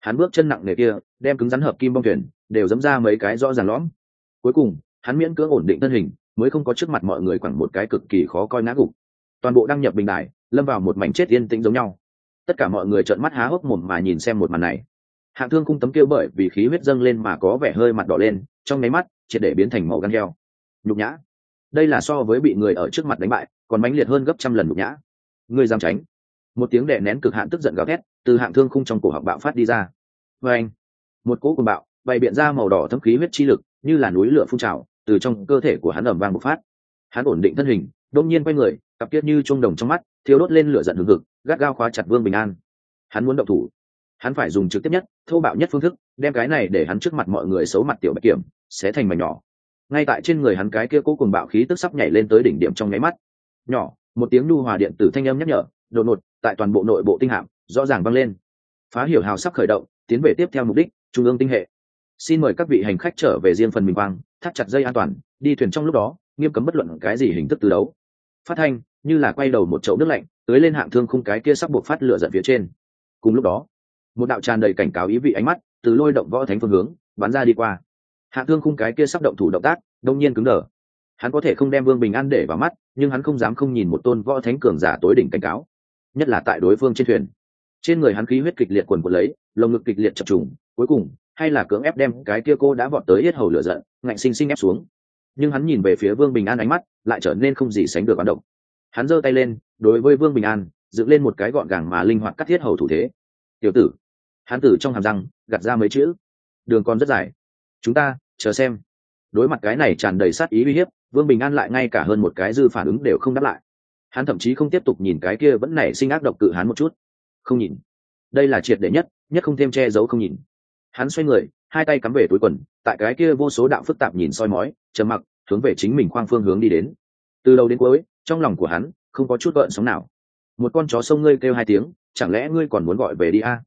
Hắn bước chân nặng nề kia, đem cứng rắn hợp kim bông thuyền, đều dẫm ra mấy cái rõ ràng lõm. Cuối cùng, hắn miễn cưỡng ổn định thân hình, mới không có trước mặt mọi người khoảng một cái cực kỳ khó coi ngã gục. Toàn bộ đăng nhập bình đại lâm vào một mảnh chết yên tĩnh giống nhau. Tất cả mọi người trợn mắt há hốc mồm mà nhìn xem một màn này. Hạng thương cung tấm kêu bởi vì khí huyết dâng lên mà có vẻ hơi mặt đỏ lên, trong nháy mắt, triệt để biến thành màu gan heo. Nhục nhã. Đây là so với bị người ở trước mặt đánh bại, còn mãnh liệt hơn gấp trăm lần nhục nhã. Ngươi dám tránh một tiếng đè nén cực hạn tức giận gào thét, từ hạng thương khung trong cổ họng bạo phát đi ra. Vê anh, một cỗ cuồng bạo, bày biện ra màu đỏ thâm khí huyết chi lực, như là núi lửa phun trào, từ trong cơ thể của hắn ẩm vang bộc phát. Hắn ổn định thân hình, đông nhiên quay người, cặp kiết như trung đồng trong mắt thiếu đốt lên lửa giận hừng hực, gắt gao khóa chặt vương bình an. Hắn muốn động thủ. Hắn phải dùng trực tiếp nhất, thô bạo nhất phương thức, đem cái này để hắn trước mặt mọi người xấu mặt tiểu bạch kiểm sẽ thành mảnh nhỏ. Ngay tại trên người hắn cái kia cố cùng bạo khí tức sắp nhảy lên tới đỉnh điểm trong nháy mắt. Nhỏ, một tiếng nu hòa điện tử thanh âm nhắc nhở đột ngột, tại toàn bộ nội bộ tinh hạm, rõ ràng vang lên. Phá hiểu hào sắp khởi động, tiến về tiếp theo mục đích, trung ương tinh hệ. Xin mời các vị hành khách trở về riêng phần mình quang, thắt chặt dây an toàn, đi thuyền trong lúc đó, nghiêm cấm bất luận cái gì hình thức từ đấu. Phát thanh, như là quay đầu một chậu nước lạnh tới lên hạng thương khung cái kia sắp buộc phát lửa giận phía trên. Cùng lúc đó, một đạo tràn đầy cảnh cáo ý vị ánh mắt, từ lôi động võ thánh phương hướng, bắn ra đi qua. Hạng thương khung cái kia sắp động thủ động tác, đông nhiên cứng đờ. Hắn có thể không đem vương bình an để vào mắt, nhưng hắn không dám không nhìn một tôn võ thánh cường giả tối đỉnh cảnh cáo nhất là tại đối phương trên thuyền. Trên người hắn khí huyết kịch liệt quần quần lấy, lồng ngực kịch liệt chập trùng, cuối cùng, hay là cưỡng ép đem cái kia cô đã vọt tới hết hầu lửa giận, ngạnh sinh sinh ép xuống. Nhưng hắn nhìn về phía vương bình an ánh mắt, lại trở nên không gì sánh được bán động hắn giơ tay lên, đối với vương bình an, dựng lên một cái gọn gàng mà linh hoạt cắt thiết hầu thủ thế. Tiểu tử. Hắn tử trong hàm răng gặt ra mấy chữ. Đường còn rất dài. Chúng ta, chờ xem. Đối mặt cái này tràn đầy sát ý uy hiếp, vương bình an lại ngay cả hơn một cái dư phản ứng đều không đáp lại hắn thậm chí không tiếp tục nhìn cái kia vẫn nảy sinh ác độc cự hắn một chút. Không nhìn. Đây là triệt để nhất nhất không thêm che giấu không nhìn. Hắn xoay người, hai tay cắm về túi quần, tại cái kia vô số đạo phức tạp nhìn soi mói, trầm mặc, hướng về chính mình khoang phương hướng đi đến. Từ đầu đến cuối, trong lòng của hắn không có chút gợn sóng nào. Một con chó sông ngươi kêu hai tiếng, chẳng lẽ ngươi còn muốn gọi về đi a?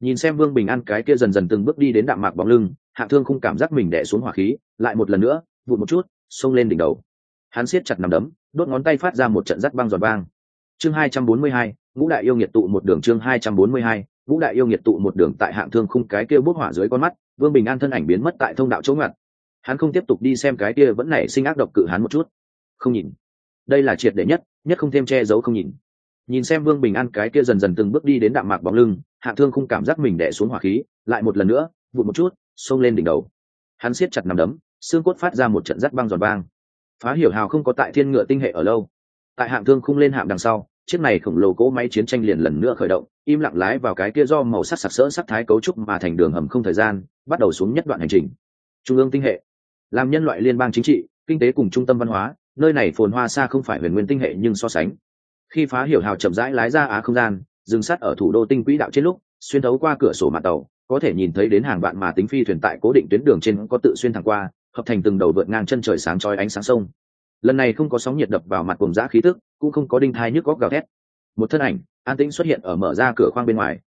Nhìn xem vương bình an cái kia dần dần từng bước đi đến đạm mạc bóng lưng, hạ thương không cảm giác mình đẻ xuống hỏa khí, lại một lần nữa, vụt một chút, xông lên đỉnh đầu. Hắn siết chặt nằm đấm đốt ngón tay phát ra một trận rắt băng giòn băng chương hai trăm bốn mươi hai, ngũ đại yêu nghiệt tụ một đường chương hai trăm bốn mươi hai, ngũ đại yêu nghiệt tụ một đường tại hạng thương khung cái kia bút hỏa dưới con mắt, vương bình an thân ảnh biến mất tại thông đạo chỗ ngặt. Hắn không tiếp tục đi xem cái kia vẫn nảy sinh ác độc cự hắn một chút. Không nhìn. Đây là triệt để nhất nhất không thêm che giấu không nhìn. Nhìn xem vương bình an cái kia dần dần từng bước đi đến đạm mạc bóng lưng, hạng thương không cảm giác mình đẻ xuống hỏa khí, lại một lần nữa, vụt một chút, xông lên đỉnh đầu. Hắn siết chặt nằm đấm, xương cốt phát ra một trận rắt băng giòn bang phá hiểu hào không có tại thiên ngựa tinh hệ ở lâu. Tại hạng thương khung lên hạm đằng sau, chiếc này khổng lồ cỗ máy chiến tranh liền lần nữa khởi động, im lặng lái vào cái kia do màu sắc sặc sỡ sắc thái cấu trúc mà thành đường hầm không thời gian, bắt đầu xuống nhất đoạn hành trình. Trung ương tinh hệ, làm nhân loại liên bang chính trị, kinh tế cùng trung tâm văn hóa, nơi này phồn hoa xa không phải huyền nguyên tinh hệ nhưng so sánh. Khi phá hiểu hào chậm rãi lái ra á không gian, dừng sát ở thủ đô tinh quỹ đạo trên lúc, xuyên thấu qua cửa sổ mặt tàu, có thể nhìn thấy đến hàng vạn mà tính phi thuyền tại cố định tuyến đường trên có tự xuyên thẳng qua hợp thành từng đầu vượt ngang chân trời sáng chói ánh sáng sông. Lần này không có sóng nhiệt đập vào mặt cùng giã khí tức, cũng không có đinh thai nhức góc gào thét. Một thân ảnh, an tĩnh xuất hiện ở mở ra cửa khoang bên ngoài.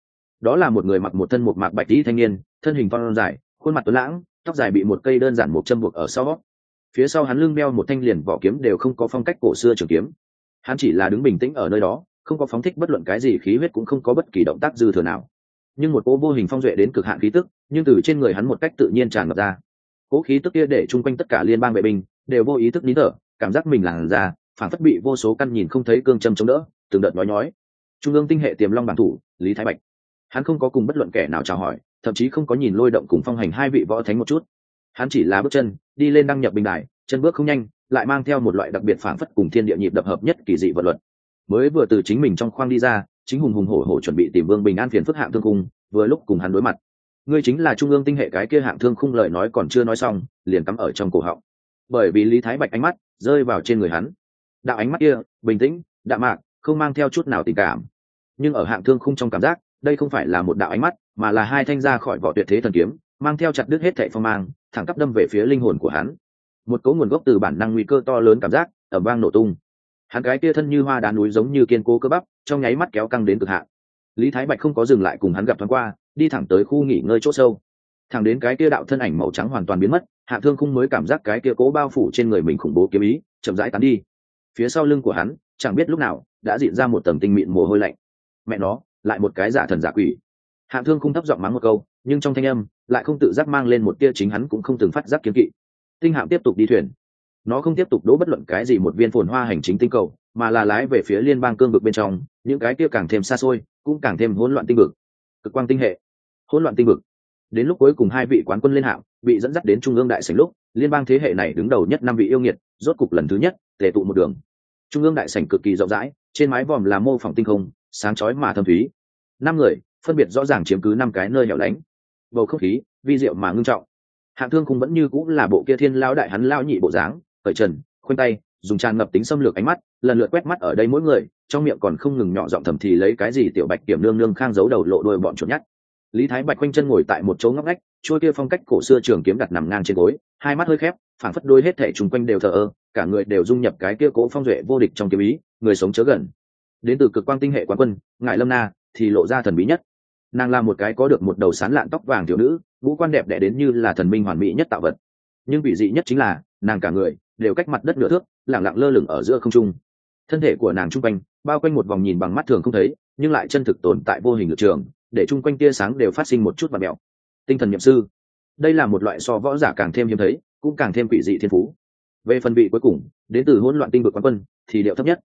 Đó là một người mặc một thân một mạc bạch tí thanh niên, thân hình phong dài, khuôn mặt tuấn lãng, tóc dài bị một cây đơn giản một châm buộc ở sau phía sau hắn lưng đeo một thanh liền vỏ kiếm đều không có phong cách cổ xưa trường kiếm. Hắn chỉ là đứng bình tĩnh ở nơi đó, không có phóng thích bất luận cái gì khí huyết cũng không có bất kỳ động tác dư thừa nào. Nhưng một ô vô hình phong duệ đến cực hạn khí tức, nhưng từ trên người hắn một cách tự nhiên tràn ngập ra cố khí tức kia để chung quanh tất cả liên bang vệ binh, đều vô ý thức nín thở, cảm giác mình làn ra phản phất bị vô số căn nhìn không thấy cương châm chống đỡ, từng đợt nói nhói. Trung ương tinh hệ tiềm long bản thủ, lý thái bạch. Hắn không có cùng bất luận kẻ nào chào hỏi, thậm chí không có nhìn lôi động cùng phong hành hai vị võ thánh một chút. Hắn chỉ là bước chân, đi lên đăng nhập bình đài, chân bước không nhanh, lại mang theo một loại đặc biệt phản phất cùng thiên địa nhịp đập hợp nhất kỳ dị vật luật. Mới vừa từ chính mình trong khoang đi ra, chính hùng hùng hổ hổ chuẩn bị tìm vương bình an phiền phức hạng thương cung, vừa lúc cùng hắn đối mặt ngươi chính là trung ương tinh hệ cái kia hạng thương khung lời nói còn chưa nói xong, liền cắm ở trong cổ họng. Bởi vì lý thái bạch ánh mắt rơi vào trên người hắn. Đạo ánh mắt kia, bình tĩnh, đạm mạc, không mang theo chút nào tình cảm. Nhưng ở hạng thương khung trong cảm giác, đây không phải là một đạo ánh mắt, mà là hai thanh ra khỏi vỏ tuyệt thế thần kiếm, mang theo chặt đứt hết thệ phong mang, thẳng tắp đâm về phía linh hồn của hắn. Một cấu nguồn gốc từ bản năng nguy cơ to lớn cảm giác ở vang nổ tung. Hắn cái kia thân như hoa đá núi giống như kiên cố cơ bắp, trong nháy mắt kéo căng đến cực hạn. Lý thái bạch không có dừng lại cùng hắn gặp thoáng qua đi thẳng tới khu nghỉ ngơi chỗ sâu. Thẳng đến cái kia đạo thân ảnh màu trắng hoàn toàn biến mất, hạ thương khung mới cảm giác cái kia cố bao phủ trên người mình khủng bố kiếm ý, chậm rãi tán đi. Phía sau lưng của hắn, chẳng biết lúc nào, đã diễn ra một tầng tinh mịn mồ hôi lạnh. Mẹ nó, lại một cái giả thần giả quỷ. Hạ thương khung thấp giọng mắng một câu, nhưng trong thanh âm, lại không tự giác mang lên một tia chính hắn cũng không từng phát giác kiếm kỵ. Tinh hạm tiếp tục đi thuyền. Nó không tiếp tục đỗ bất luận cái gì một viên phồn hoa hành chính tinh cầu, mà là lái về phía liên bang cương vực bên trong, những cái kia càng thêm xa xôi, cũng càng thêm hỗn loạn tinh vực. Cực quang tinh hệ hỗn loạn tinh vực. Đến lúc cuối cùng hai vị quán quân lên hạng bị dẫn dắt đến trung ương đại sảnh lúc, liên bang thế hệ này đứng đầu nhất năm vị yêu nghiệt, rốt cục lần thứ nhất, tề tụ một đường. Trung ương đại sảnh cực kỳ rộng rãi, trên mái vòm là mô phỏng tinh không, sáng chói mà thâm thúy. Năm người, phân biệt rõ ràng chiếm cứ năm cái nơi hẻo lánh. Bầu không khí, vi diệu mà ngưng trọng. Hạng thương cũng vẫn như cũng là bộ kia thiên lao đại hắn lao nhị bộ dáng, cởi trần, khoanh tay, dùng tràn ngập tính xâm lược ánh mắt, lần lượt quét mắt ở đây mỗi người, trong miệng còn không ngừng nhỏ giọng thầm thì lấy cái gì tiểu bạch kiểm nương nương khang giấu đầu lộ đôi bọn chuột nhắt lý thái bạch quanh chân ngồi tại một chỗ ngóc ngách trôi kia phong cách cổ xưa trường kiếm đặt nằm ngang trên gối, hai mắt hơi khép, phảng phất đôi hết thể chung quanh đều thờ ơ, cả người đều dung nhập cái kia cố phong duệ vô địch trong kiếm ý, người sống chớ gần. Đến từ cực quang tinh hệ quán quân ngại lâm na, thì lộ ra thần bí nhất. Nàng là một cái có được một đầu sán lạn tóc vàng thiếu nữ, ngũ quan đẹp đẽ đến như là thần minh hoàn mỹ nhất tạo vật. Nhưng vị dị nhất chính là, nàng cả người đều cách mặt đất nửa thước lẳng lặng lơ lửng ở giữa không trung. Thân thể của nàng trung quanh, bao quanh một vòng nhìn bằng mắt thường không thấy, nhưng lại chân thực tồn tại vô hình lực trường để chung quanh tia sáng đều phát sinh một chút và mẹo. Tinh thần nhậm sư. Đây là một loại so võ giả càng thêm hiếm thấy, cũng càng thêm quỷ dị thiên phú. Về phần vị cuối cùng, đến từ hỗn loạn tinh vực quán quân, thì điệu thấp nhất.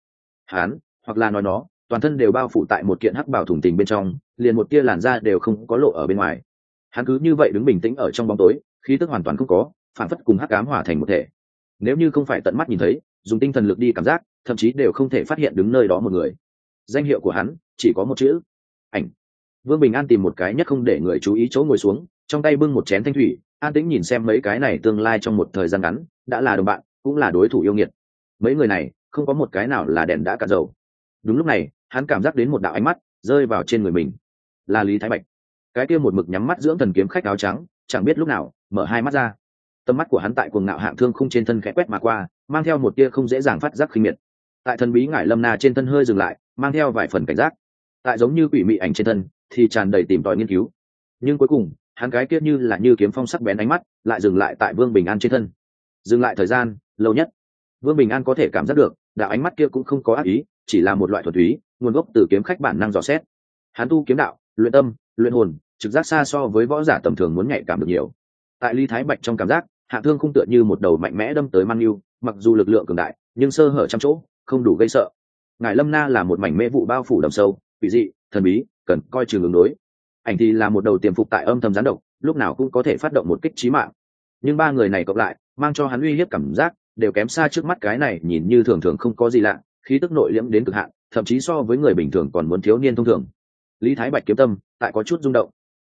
Hán, hoặc là nói nó, toàn thân đều bao phủ tại một kiện hắc bảo thủng tình bên trong, liền một tia làn da đều không có lộ ở bên ngoài. Hắn cứ như vậy đứng bình tĩnh ở trong bóng tối, khí tức hoàn toàn không có, phản phất cùng hắc ám hòa thành một thể. Nếu như không phải tận mắt nhìn thấy, dùng tinh thần lực đi cảm giác, thậm chí đều không thể phát hiện đứng nơi đó một người. Danh hiệu của hắn chỉ có một chữ. Ảnh vương bình an tìm một cái nhất không để người chú ý chỗ ngồi xuống, trong tay bưng một chén thanh thủy, an tĩnh nhìn xem mấy cái này tương lai trong một thời gian ngắn, đã là đồng bạn, cũng là đối thủ yêu nghiệt. Mấy người này, không có một cái nào là đèn đã cạn dầu. Đúng lúc này, hắn cảm giác đến một đạo ánh mắt rơi vào trên người mình. Là lý thái bạch. Cái kia một mực nhắm mắt dưỡng thần kiếm khách áo trắng, chẳng biết lúc nào, mở hai mắt ra. Tầm mắt của hắn tại cuồng ngạo hạng thương không trên thân khẽ quét mà qua, mang theo một tia không dễ dàng phát giác khinh miệt. Tại thần bí ngải lâm na trên thân hơi dừng lại, mang theo vài phần cảnh giác. Tại giống như quỷ mị ảnh trên thân thì tràn đầy tìm tòi nghiên cứu. Nhưng cuối cùng, hắn cái kia như là như kiếm phong sắc bén ánh mắt, lại dừng lại tại vương bình an trên thân. Dừng lại thời gian, lâu nhất. Vương bình an có thể cảm giác được đạo ánh mắt kia cũng không có ác ý, chỉ là một loại thuật túy, nguồn gốc từ kiếm khách bản năng dò xét. Hắn tu kiếm đạo, luyện tâm, luyện hồn, trực giác xa so với võ giả tầm thường muốn nhạy cảm được nhiều. Tại ly thái bạch trong cảm giác, hạ thương không tựa như một đầu mạnh mẽ đâm tới mang yêu mặc dù lực lượng cường đại, nhưng sơ hở trăm chỗ, không đủ gây sợ. Ngài lâm na là một mảnh mê vụ bao phủ đầm sâu, quỷ dị, thần bí cần coi chừng ứng đối. Ảnh thì là một đầu tiềm phục tại âm thầm gián độc, lúc nào cũng có thể phát động một kích trí mạng. Nhưng ba người này cộng lại, mang cho hắn uy hiếp cảm giác, đều kém xa trước mắt cái này, nhìn như thường thường không có gì lạ, khí tức nội liễm đến cực hạn, thậm chí so với người bình thường còn muốn thiếu niên thông thường. Lý thái bạch kiếm tâm, tại có chút rung động.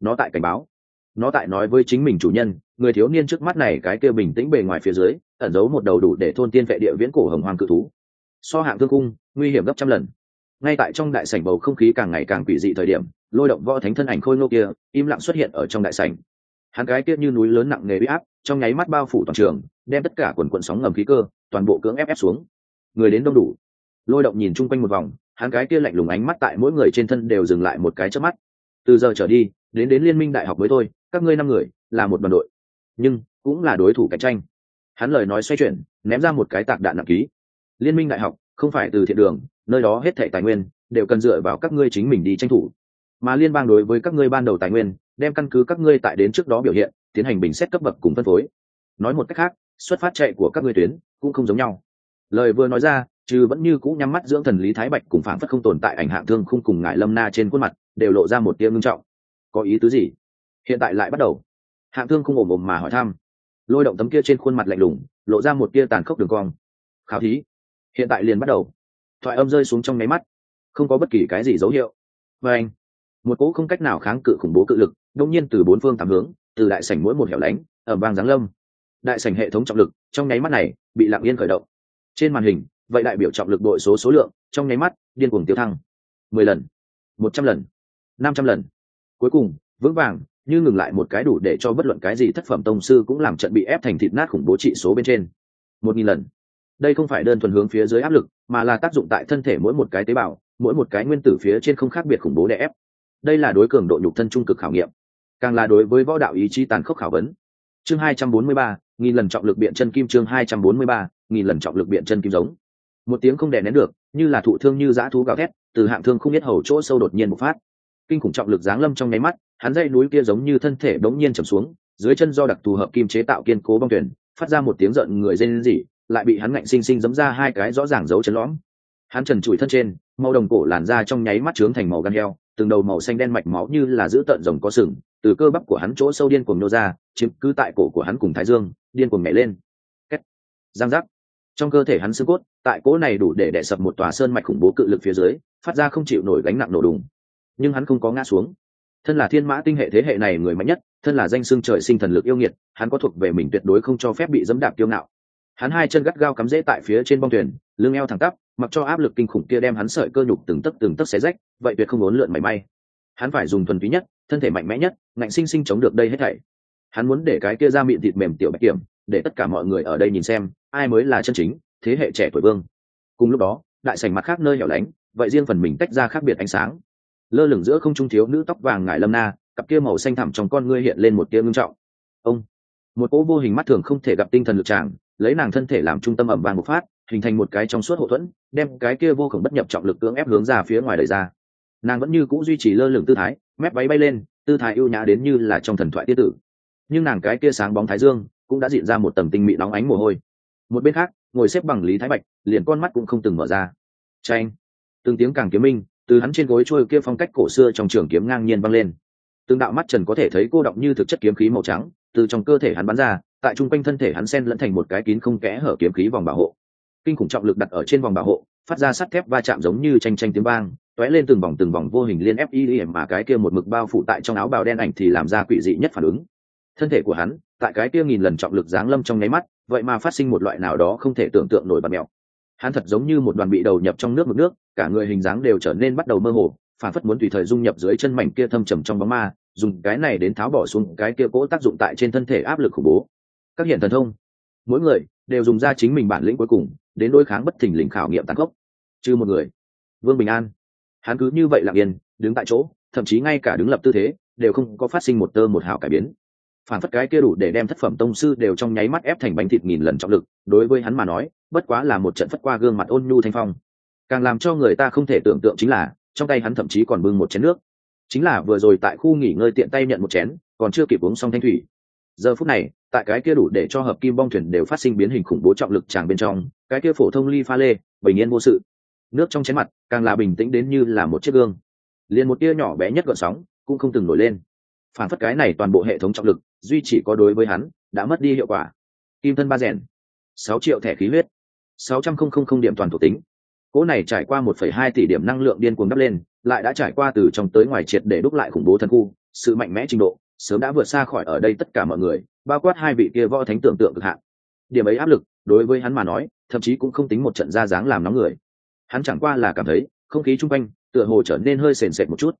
Nó tại cảnh báo. Nó tại nói với chính mình chủ nhân, người thiếu niên trước mắt này cái kia bình tĩnh bề ngoài phía dưới, ẩn giấu một đầu đủ để thôn tiên vệ địa viễn cổ hồng hoàng cự thú. So hạng thương cung, nguy hiểm gấp trăm lần ngay tại trong đại sảnh bầu không khí càng ngày càng quỷ dị thời điểm, lôi động võ thánh thân ảnh khôi ngô kia, im lặng xuất hiện ở trong đại sảnh. Hắn cái kia như núi lớn nặng nề bị áp, trong nháy mắt bao phủ toàn trường, đem tất cả quần quần sóng ngầm khí cơ, toàn bộ cưỡng ép ép xuống. Người đến đông đủ. Lôi động nhìn chung quanh một vòng, hắn cái kia lạnh lùng ánh mắt tại mỗi người trên thân đều dừng lại một cái chớp mắt. Từ giờ trở đi, đến đến liên minh đại học mới thôi, các ngươi năm người là một đoàn đội, nhưng cũng là đối thủ cạnh tranh. Hắn lời nói xoay chuyển, ném ra một cái tạc đạn nặng ký. Liên minh đại học không phải từ thiện đường nơi đó hết thảy tài nguyên đều cần dựa vào các ngươi chính mình đi tranh thủ. Mà liên bang đối với các ngươi ban đầu tài nguyên, đem căn cứ các ngươi tại đến trước đó biểu hiện, tiến hành bình xét cấp bậc cùng phân phối. Nói một cách khác, xuất phát chạy của các ngươi tuyến cũng không giống nhau. Lời vừa nói ra, chứ vẫn như cũ nhắm mắt dưỡng thần lý thái bạch cùng phản phất không tồn tại ảnh hạng thương không cùng ngại lâm na trên khuôn mặt, đều lộ ra một tia ngưng trọng. Có ý tứ gì? Hiện tại lại bắt đầu. Hạng thương không ồm ồm mà hỏi thăm. Lôi động tấm kia trên khuôn mặt lạnh lùng, lộ ra một tia tàn khốc đường cong. Khảo thí. Hiện tại liền bắt đầu thoại âm rơi xuống trong nháy mắt. Không có bất kỳ cái gì dấu hiệu. Và anh, một cỗ không cách nào kháng cự khủng bố cự lực đông nhiên từ bốn phương tám hướng, từ đại sảnh mỗi một hẻo lánh ở bang giáng lâm. Đại sảnh hệ thống trọng lực, trong nháy mắt này, bị lặng yên khởi động. Trên màn hình, vậy đại biểu trọng lực đội số số lượng, trong nháy mắt, điên cuồng tiêu thăng. Mười lần, một trăm lần, năm trăm lần. Cuối cùng, vững vàng, như ngừng lại một cái đủ để cho bất luận cái gì thất phẩm tông sư cũng làm trận bị ép thành thịt nát khủng bố trị số bên trên. Một nghìn lần đây không phải đơn thuần hướng phía dưới áp lực, mà là tác dụng tại thân thể mỗi một cái tế bào, mỗi một cái nguyên tử phía trên không khác biệt khủng bố đè ép. Đây là đối cường độ nhục thân trung cực khảo nghiệm, càng là đối với võ đạo ý chí tàn khốc khảo vấn. Chương hai trăm bốn mươi ba, nghìn lần trọng lực biện chân kim chương hai trăm bốn mươi ba, nghìn lần trọng lực biện chân kim giống. Một tiếng không đè nén được, như là thụ thương như dã thú gào thét, từ hạng thương không biết hầu chỗ sâu đột nhiên một phát. Kinh khủng trọng lực giáng lâm trong nháy mắt, hắn dây núi kia giống như thân thể đống nhiên trầm xuống, dưới chân do đặc thù hợp kim chế tạo kiên cố bong tuyển phát ra một tiếng giận người rên dị lại bị hắn ngạnh sinh sinh giấm ra hai cái rõ ràng dấu chấn lõm. Hắn trần trụi thân trên màu đồng cổ làn da trong nháy mắt trướng thành màu gan heo từng đầu màu xanh đen mạch máu như là giữ tận rồng có sừng từ cơ bắp của hắn chỗ sâu điên cuồng nô ra chiếm cứ tại cổ của hắn cùng thái dương điên cuồng nhảy lên. Két, giang giác. Trong cơ thể hắn xương cốt tại cỗ này đủ để đè sập một tòa sơn mạch khủng bố cự lực phía dưới phát ra không chịu nổi gánh nặng nổ đùng. Nhưng hắn không có ngã xuống. Thân là thiên mã tinh hệ thế hệ này người mạnh nhất thân là danh xưng trời sinh thần lực yêu nghiệt hắn có thuộc về mình tuyệt đối không cho phép bị dẫm đạp kiêu ngạo hắn hai chân gắt gao cắm rễ tại phía trên bong thuyền, lưng eo thẳng tắp, mặc cho áp lực kinh khủng kia đem hắn sợi cơ nhục từng tấc từng tấc xé rách, vậy tuyệt không muốn lượn mảy may. Hắn phải dùng thuần túy nhất, thân thể mạnh mẽ nhất, ngạnh sinh sinh chống được đây hết thảy. Hắn muốn để cái kia ra miệng thịt mềm tiểu bạch kiểm, để tất cả mọi người ở đây nhìn xem, ai mới là chân chính, thế hệ trẻ tuổi vương. Cùng lúc đó, đại sảnh mặt khác nơi hẻo lánh, vậy riêng phần mình tách ra khác biệt ánh sáng. Lơ lửng giữa không trung thiếu nữ tóc vàng ngải lâm na, cặp kia màu xanh thẳm trong con ngươi hiện lên một tia ngưng trọng. Ông, một cỗ vô hình mắt thường không thể gặp tinh thần lực tràng lấy nàng thân thể làm trung tâm ẩm vàng một phát, hình thành một cái trong suốt hậu thuẫn, đem cái kia vô khổng bất nhập trọng lực cưỡng ép hướng ra phía ngoài đời ra. Nàng vẫn như c ũ duy trì lơ lửng tư thái, mép váy bay lên, tư thái ưu nhã đến như là trong thần thoại tiết tử. Nhưng nàng cái kia sáng bóng thái dương cũng đã diện ra một tầm tinh mị nóng ánh mồ hôi. Một bên khác, ngồi xếp bằng lý thái bạch, liền con mắt cũng không từng mở ra. Tranh từng tiếng càng kiếm minh, từ hắn trên gối trôi kia phong cách cổ xưa trong trường kiếm ngang nhiên văng lên. Từng đạo mắt trần có thể thấy cô động như thực chất kiếm khí màu trắng, từ trong cơ thể hắn bắn ra tại trung quanh thân thể hắn sen lẫn thành một cái kín không kẽ hở kiếm khí vòng bảo hộ. Kinh khủng trọng lực đặt ở trên vòng bảo hộ, phát ra sắt thép va chạm giống như tranh tranh tiếng vang, tóe lên từng vòng từng vòng vô hình liên ép y mà cái kia một mực bao phủ tại trong áo bào đen ảnh thì làm ra quỷ dị nhất phản ứng. Thân thể của hắn, tại cái kia nghìn lần trọng lực giáng lâm trong nháy mắt, vậy mà phát sinh một loại nào đó không thể tưởng tượng nổi bật mèo hắn thật giống như một đoàn bị đầu nhập trong nước mực nước, cả người hình dáng đều trở nên bắt đầu mơ hồ, phản phất muốn tùy thời dung nhập dưới chân mảnh kia thâm trầm trong bóng ma, dùng cái này đến tháo bỏ xuống cái kia cỗ tác dụng tại trên thân thể áp lực khủng bố các hiện thần thông. Mỗi người đều dùng ra chính mình bản lĩnh cuối cùng, đến đối kháng bất thình lình khảo nghiệm tàn khốc. Trừ một người, vương bình an, hắn cứ như vậy lặng yên, đứng tại chỗ, thậm chí ngay cả đứng lập tư thế, đều không có phát sinh một tơ một hào cải biến. Phản phất cái kia đủ để đem thất phẩm tông sư đều trong nháy mắt ép thành bánh thịt nghìn lần trọng lực, đối với hắn mà nói, bất quá là một trận phất qua gương mặt ôn nhu thanh phong. Càng làm cho người ta không thể tưởng tượng chính là, trong tay hắn thậm chí còn bưng một chén nước. Chính là vừa rồi tại khu nghỉ ngơi tiện tay nhận một chén, còn chưa kịp uống xong thanh thủy. Giờ phút này tại cái kia đủ để cho hợp kim bong thuyền đều phát sinh biến hình khủng bố trọng lực tràng bên trong, cái kia phổ thông ly pha lê, bình yên vô sự. Nước trong chén mặt, càng là bình tĩnh đến như là một chiếc gương. Liền một tia nhỏ bé nhất gợn sóng cũng không từng nổi lên. Phản phất cái này toàn bộ hệ thống trọng lực, duy chỉ có đối với hắn, đã mất đi hiệu quả. Kim thân ba rèn, sáu triệu thẻ khí huyết, sáu trăm không không không điểm toàn thuộc tính. Cỗ này trải qua một phẩy hai tỷ điểm năng lượng điên cuồng đắp lên, lại đã trải qua từ trong tới ngoài triệt để đúc lại khủng bố thần khu, sự mạnh mẽ trình độ sớm đã vượt xa khỏi ở đây tất cả mọi người, bao quát hai vị kia võ thánh tưởng tượng cực hạn. Điểm ấy áp lực, đối với hắn mà nói, thậm chí cũng không tính một trận ra dáng làm nóng người. Hắn chẳng qua là cảm thấy, không khí chung quanh, tựa hồ trở nên hơi sền sệt một chút.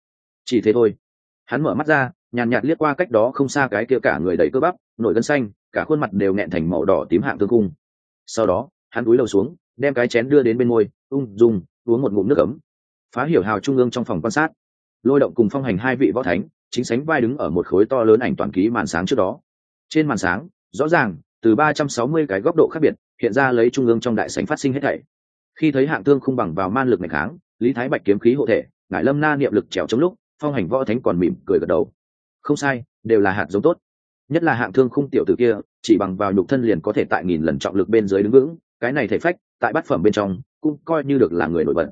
Chỉ thế thôi. Hắn mở mắt ra, nhàn nhạt liếc qua cách đó không xa cái kia cả người đầy cơ bắp, nổi gân xanh, cả khuôn mặt đều nghẹn thành màu đỏ tím hạng thương cung. Sau đó, hắn cúi đầu xuống, đem cái chén đưa đến bên môi, ung dung, uống một ngụm nước ấm. Phá hiểu hào trung ương trong phòng quan sát. Lôi động cùng phong hành hai vị võ thánh chính sánh vai đứng ở một khối to lớn ảnh toàn ký màn sáng trước đó. Trên màn sáng, rõ ràng, từ ba trăm sáu mươi cái góc độ khác biệt, hiện ra lấy trung ương trong đại sảnh phát sinh hết thảy. Khi thấy hạng thương không bằng vào man lực ngày kháng lý thái bạch kiếm khí hộ thể, ngải lâm na niệm lực trèo trong lúc, phong hành võ thánh còn mỉm cười gật đầu. Không sai, đều là hạt giống tốt. Nhất là hạng thương khung tiểu tử kia, chỉ bằng vào nhục thân liền có thể tại nghìn lần trọng lực bên dưới đứng vững, cái này thể phách, tại bát phẩm bên trong, cũng coi như được là người nổi bật.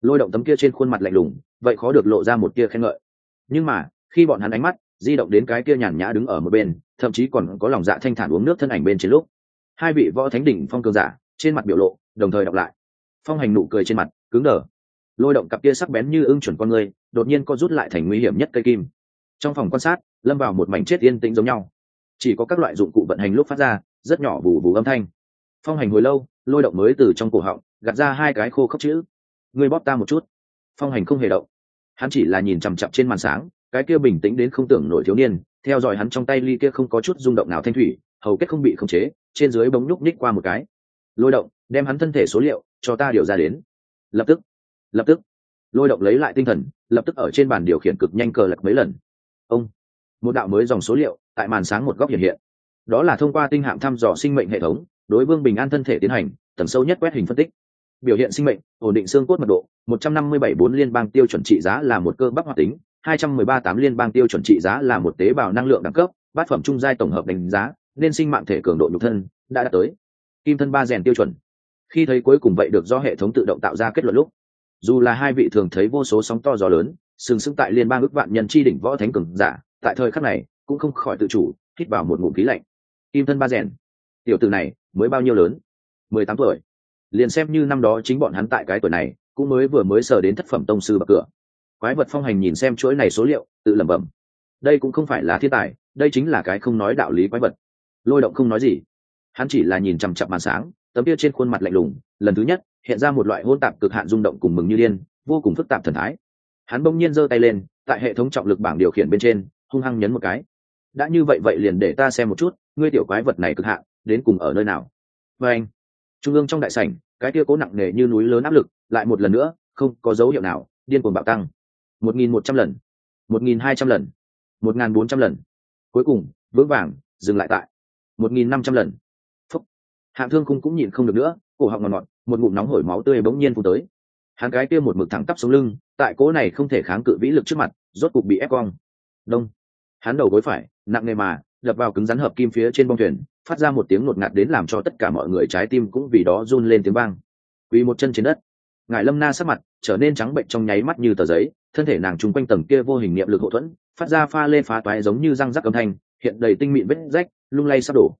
Lôi động tấm kia trên khuôn mặt lạnh lùng, vậy khó được lộ ra một tia khen ngợi. Nhưng mà khi bọn hắn ánh mắt di động đến cái kia nhàn nhã đứng ở một bên, thậm chí còn có lòng dạ thanh thản uống nước thân ảnh bên trên lúc. Hai vị võ thánh đỉnh phong cường giả trên mặt biểu lộ đồng thời đọc lại. Phong hành nụ cười trên mặt, cứng đờ. Lôi động cặp kia sắc bén như ưng chuẩn con người, đột nhiên co rút lại thành nguy hiểm nhất cây kim. Trong phòng quan sát, lâm vào một mảnh chết yên tĩnh giống nhau. Chỉ có các loại dụng cụ vận hành lúc phát ra, rất nhỏ bù bù âm thanh. Phong hành hồi lâu, lôi động mới từ trong cổ họng, gạt ra hai cái khô khốc chữ. Ngươi bóp ta một chút. Phong hành không hề động. Hắn chỉ là nhìn chằm chặp trên màn sáng cái kia bình tĩnh đến không tưởng nổi thiếu niên, theo dõi hắn trong tay ly kia không có chút rung động nào thanh thủy, hầu kết không bị khống chế, trên dưới bóng nhúc ních qua một cái. Lôi động, đem hắn thân thể số liệu cho ta điều ra đến. Lập tức lập tức. Lôi động lấy lại tinh thần, lập tức ở trên bàn điều khiển cực nhanh cờ lật mấy lần. Ông, một đạo mới dòng số liệu tại màn sáng một góc hiện hiện. Đó là thông qua tinh hạm thăm dò sinh mệnh hệ thống, đối vương bình an thân thể tiến hành, tầng sâu nhất quét hình phân tích. Biểu hiện sinh mệnh, ổn định xương cốt mật độ 157.4 liên bang tiêu chuẩn trị giá là một cơ bắp hoạt tính. 213 tám liên bang tiêu chuẩn trị giá là một tế bào năng lượng đẳng cấp, bát phẩm trung giai tổng hợp đánh giá, nên sinh mạng thể cường độ nhục thân, đã đạt tới kim thân ba rèn tiêu chuẩn. Khi thấy cuối cùng vậy được do hệ thống tự động tạo ra kết luận lúc, dù là hai vị thường thấy vô số sóng to gió lớn, sừng sững tại liên bang ước vạn nhân chi đỉnh võ thánh cường giả, tại thời khắc này cũng không khỏi tự chủ, hít vào một ngụm khí lạnh. Kim thân ba rèn, tiểu tử này mới bao nhiêu lớn? mười tám tuổi. Liền xem như năm đó chính bọn hắn tại cái tuổi này, cũng mới vừa mới sở đến thất phẩm tông sư bậc cửa quái vật phong hành nhìn xem chuỗi này số liệu, tự lẩm bẩm. Đây cũng không phải là thiên tài, đây chính là cái không nói đạo lý quái vật. Lôi động không nói gì. Hắn chỉ là nhìn chằm chặp màn sáng, tấm kia trên khuôn mặt lạnh lùng, lần thứ nhất, hiện ra một loại hôn tạp cực hạn rung động cùng mừng như điên, vô cùng phức tạp thần thái. Hắn bỗng nhiên giơ tay lên, tại hệ thống trọng lực bảng điều khiển bên trên, hung hăng nhấn một cái. Đã như vậy vậy liền để ta xem một chút, ngươi tiểu quái vật này cực hạn, đến cùng ở nơi nào? Và anh, trung ương trong đại sảnh, cái kia cố nặng nề như núi lớn áp lực, lại một lần nữa, không có dấu hiệu nào, điên cuồng bạo tăng một nghìn một trăm lần. Một nghìn hai trăm lần. Một nghìn bốn trăm lần. Cuối cùng, vững vàng, dừng lại tại. Một nghìn năm trăm lần. Phúc. Hạng thương khung cũng nhịn không được nữa, cổ họng ngọt ngọt, một ngụm nóng hổi máu tươi bỗng nhiên phụ tới. Hắn gái kia một mực thẳng tắp xuống lưng, tại cỗ này không thể kháng cự vĩ lực trước mặt, rốt cục bị ép cong. Đông. Hắn đầu gối phải, nặng nề mà, đập vào cứng rắn hợp kim phía trên bông thuyền, phát ra một tiếng ngột ngạt đến làm cho tất cả mọi người trái tim cũng vì đó run lên tiếng vang. Vì một chân trên đất. Ngài lâm na sắc mặt, trở nên trắng bệnh trong nháy mắt như tờ giấy thân thể nàng chung quanh tầng kia vô hình niệm lực hậu thuẫn, phát ra pha lê phá toái giống như răng rắc âm thanh, hiện đầy tinh mịn vết rách, lung lay sắp đổ.